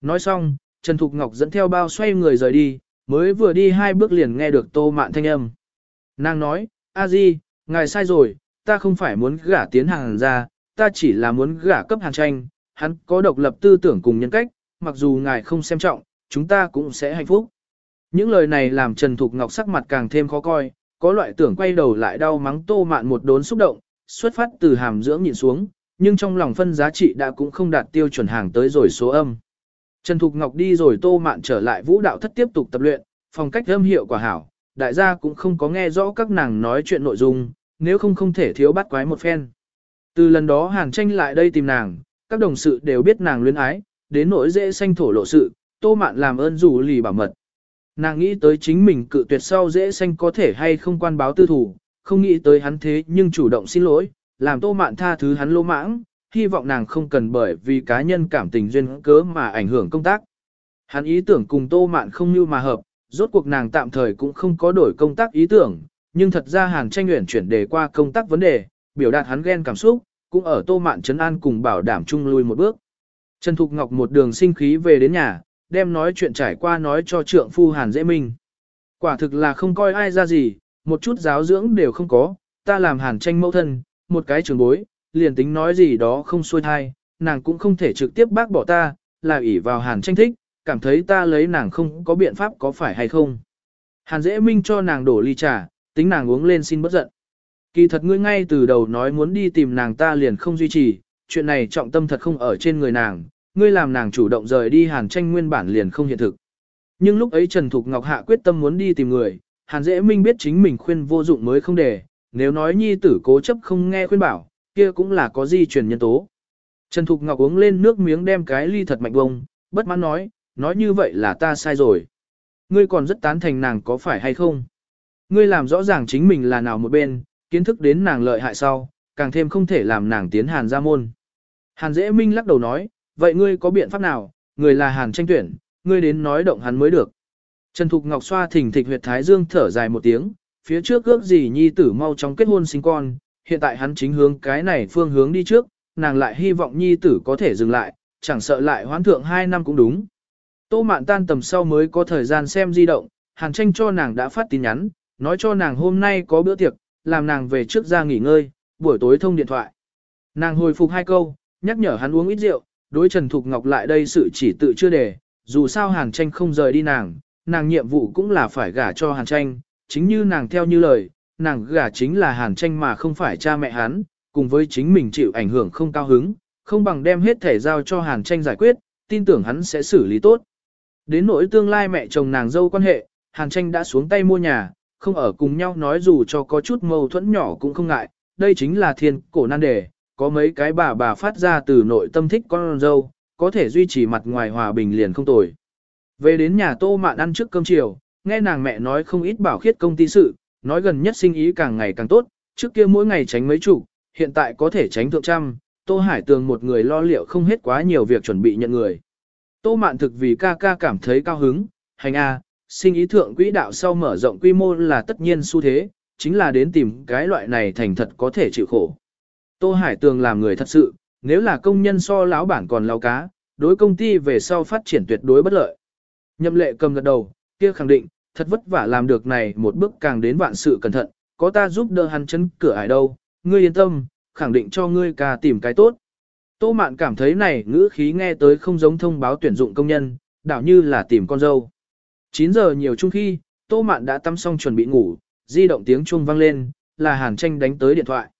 Nói xong, Trần Thục Ngọc dẫn theo bao xoay người rời đi, mới vừa đi hai bước liền nghe được tô mạn thanh âm. Nàng nói, a di, ngài sai rồi, ta không phải muốn gả tiến hàng ra, ta chỉ là muốn gả cấp hàng tranh, hắn có độc lập tư tưởng cùng nhân cách, mặc dù ngài không xem trọng, chúng ta cũng sẽ hạnh phúc. Những lời này làm Trần Thục Ngọc sắc mặt càng thêm khó coi, có loại tưởng quay đầu lại đau mắng tô mạn một đốn xúc động, xuất phát từ hàm dưỡng nhìn xuống, nhưng trong lòng phân giá trị đã cũng không đạt tiêu chuẩn hàng tới rồi số âm. Trần Thục Ngọc đi rồi tô mạn trở lại vũ đạo thất tiếp tục tập luyện, phong cách âm hiệu quả hảo, đại gia cũng không có nghe rõ các nàng nói chuyện nội dung, nếu không không thể thiếu bắt quái một phen. Từ lần đó Hàn tranh lại đây tìm nàng, các đồng sự đều biết nàng luyến ái, đến nỗi dễ xanh thổ lộ sự, tô mạn làm ơn rủ lì bảo mật. Nàng nghĩ tới chính mình cự tuyệt sau dễ xanh có thể hay không quan báo tư thủ, không nghĩ tới hắn thế nhưng chủ động xin lỗi, làm tô mạn tha thứ hắn lỗ mãng, hy vọng nàng không cần bởi vì cá nhân cảm tình duyên cớ mà ảnh hưởng công tác. Hắn ý tưởng cùng tô mạn không như mà hợp, rốt cuộc nàng tạm thời cũng không có đổi công tác ý tưởng, nhưng thật ra hàn tranh uyển chuyển đề qua công tác vấn đề, biểu đạt hắn ghen cảm xúc, cũng ở tô mạn trấn an cùng bảo đảm chung lui một bước. Trần Thục Ngọc một đường sinh khí về đến nhà, đem nói chuyện trải qua nói cho trượng phu hàn dễ minh. Quả thực là không coi ai ra gì, một chút giáo dưỡng đều không có, ta làm hàn tranh mẫu thân, một cái trường bối, liền tính nói gì đó không xuôi thai, nàng cũng không thể trực tiếp bác bỏ ta, là ỷ vào hàn tranh thích, cảm thấy ta lấy nàng không có biện pháp có phải hay không. Hàn dễ minh cho nàng đổ ly trà, tính nàng uống lên xin bất giận. Kỳ thật ngươi ngay từ đầu nói muốn đi tìm nàng ta liền không duy trì, chuyện này trọng tâm thật không ở trên người nàng, ngươi làm nàng chủ động rời đi hàn tranh nguyên bản liền không hiện thực. Nhưng lúc ấy Trần Thục Ngọc Hạ quyết tâm muốn đi tìm người, hàn dễ minh biết chính mình khuyên vô dụng mới không để, nếu nói nhi tử cố chấp không nghe khuyên bảo, kia cũng là có di truyền nhân tố. Trần Thục Ngọc uống lên nước miếng đem cái ly thật mạnh bông, bất mãn nói, nói như vậy là ta sai rồi. Ngươi còn rất tán thành nàng có phải hay không? Ngươi làm rõ ràng chính mình là nào một bên, kiến thức đến nàng lợi hại sau, càng thêm không thể làm nàng tiến hàn ra môn. Hàn dễ minh lắc đầu nói, vậy ngươi có biện pháp nào, người là hàn tranh tuyển, ngươi đến nói động hắn mới được. Trần Thục Ngọc xoa thỉnh thịch huyệt thái dương thở dài một tiếng, phía trước ước gì nhi tử mau chóng kết hôn sinh con, hiện tại hắn chính hướng cái này phương hướng đi trước, nàng lại hy vọng nhi tử có thể dừng lại, chẳng sợ lại hoãn thượng 2 năm cũng đúng. Tô mạn tan tầm sau mới có thời gian xem di động, hàn tranh cho nàng đã phát tin nhắn, nói cho nàng hôm nay có bữa tiệc, làm nàng về trước ra nghỉ ngơi, buổi tối thông điện thoại. Nàng hồi phục hai câu, nhắc nhở hắn uống ít rượu, đối Trần Thục Ngọc lại đây sự chỉ tự chưa để, dù sao Hàn Tranh không rời đi nàng, nàng nhiệm vụ cũng là phải gả cho Hàn Tranh, chính như nàng theo như lời, nàng gả chính là Hàn Tranh mà không phải cha mẹ hắn, cùng với chính mình chịu ảnh hưởng không cao hứng, không bằng đem hết thể giao cho Hàn Tranh giải quyết, tin tưởng hắn sẽ xử lý tốt. Đến nỗi tương lai mẹ chồng nàng dâu quan hệ, Hàn Tranh đã xuống tay mua nhà, không ở cùng nhau nói dù cho có chút mâu thuẫn nhỏ cũng không ngại, đây chính là thiên cổ nan đề, có mấy cái bà bà phát ra từ nội tâm thích con dâu, có thể duy trì mặt ngoài hòa bình liền không tồi. Về đến nhà tô mạn ăn trước cơm chiều, nghe nàng mẹ nói không ít bảo khiết công ty sự, nói gần nhất sinh ý càng ngày càng tốt, trước kia mỗi ngày tránh mấy chủ hiện tại có thể tránh thượng trăm, tô hải tường một người lo liệu không hết quá nhiều việc chuẩn bị nhận người. Tô mạn thực vì ca ca cảm thấy cao hứng, hành a, sinh ý thượng quỹ đạo sau mở rộng quy mô là tất nhiên xu thế, chính là đến tìm cái loại này thành thật có thể chịu khổ. Tô Hải Tường làm người thật sự, nếu là công nhân so lão bản còn lao cá, đối công ty về sau phát triển tuyệt đối bất lợi. Nhậm lệ cầm gật đầu, kia khẳng định, thật vất vả làm được này một bước càng đến vạn sự cẩn thận, có ta giúp đỡ hắn chấn cửa ải đâu, ngươi yên tâm, khẳng định cho ngươi ca tìm cái tốt. Tô Mạn cảm thấy này ngữ khí nghe tới không giống thông báo tuyển dụng công nhân, đảo như là tìm con dâu. 9 giờ nhiều chung khi, Tô Mạn đã tắm xong chuẩn bị ngủ, di động tiếng chuông vang lên, là Hàn Tranh đánh tới điện thoại.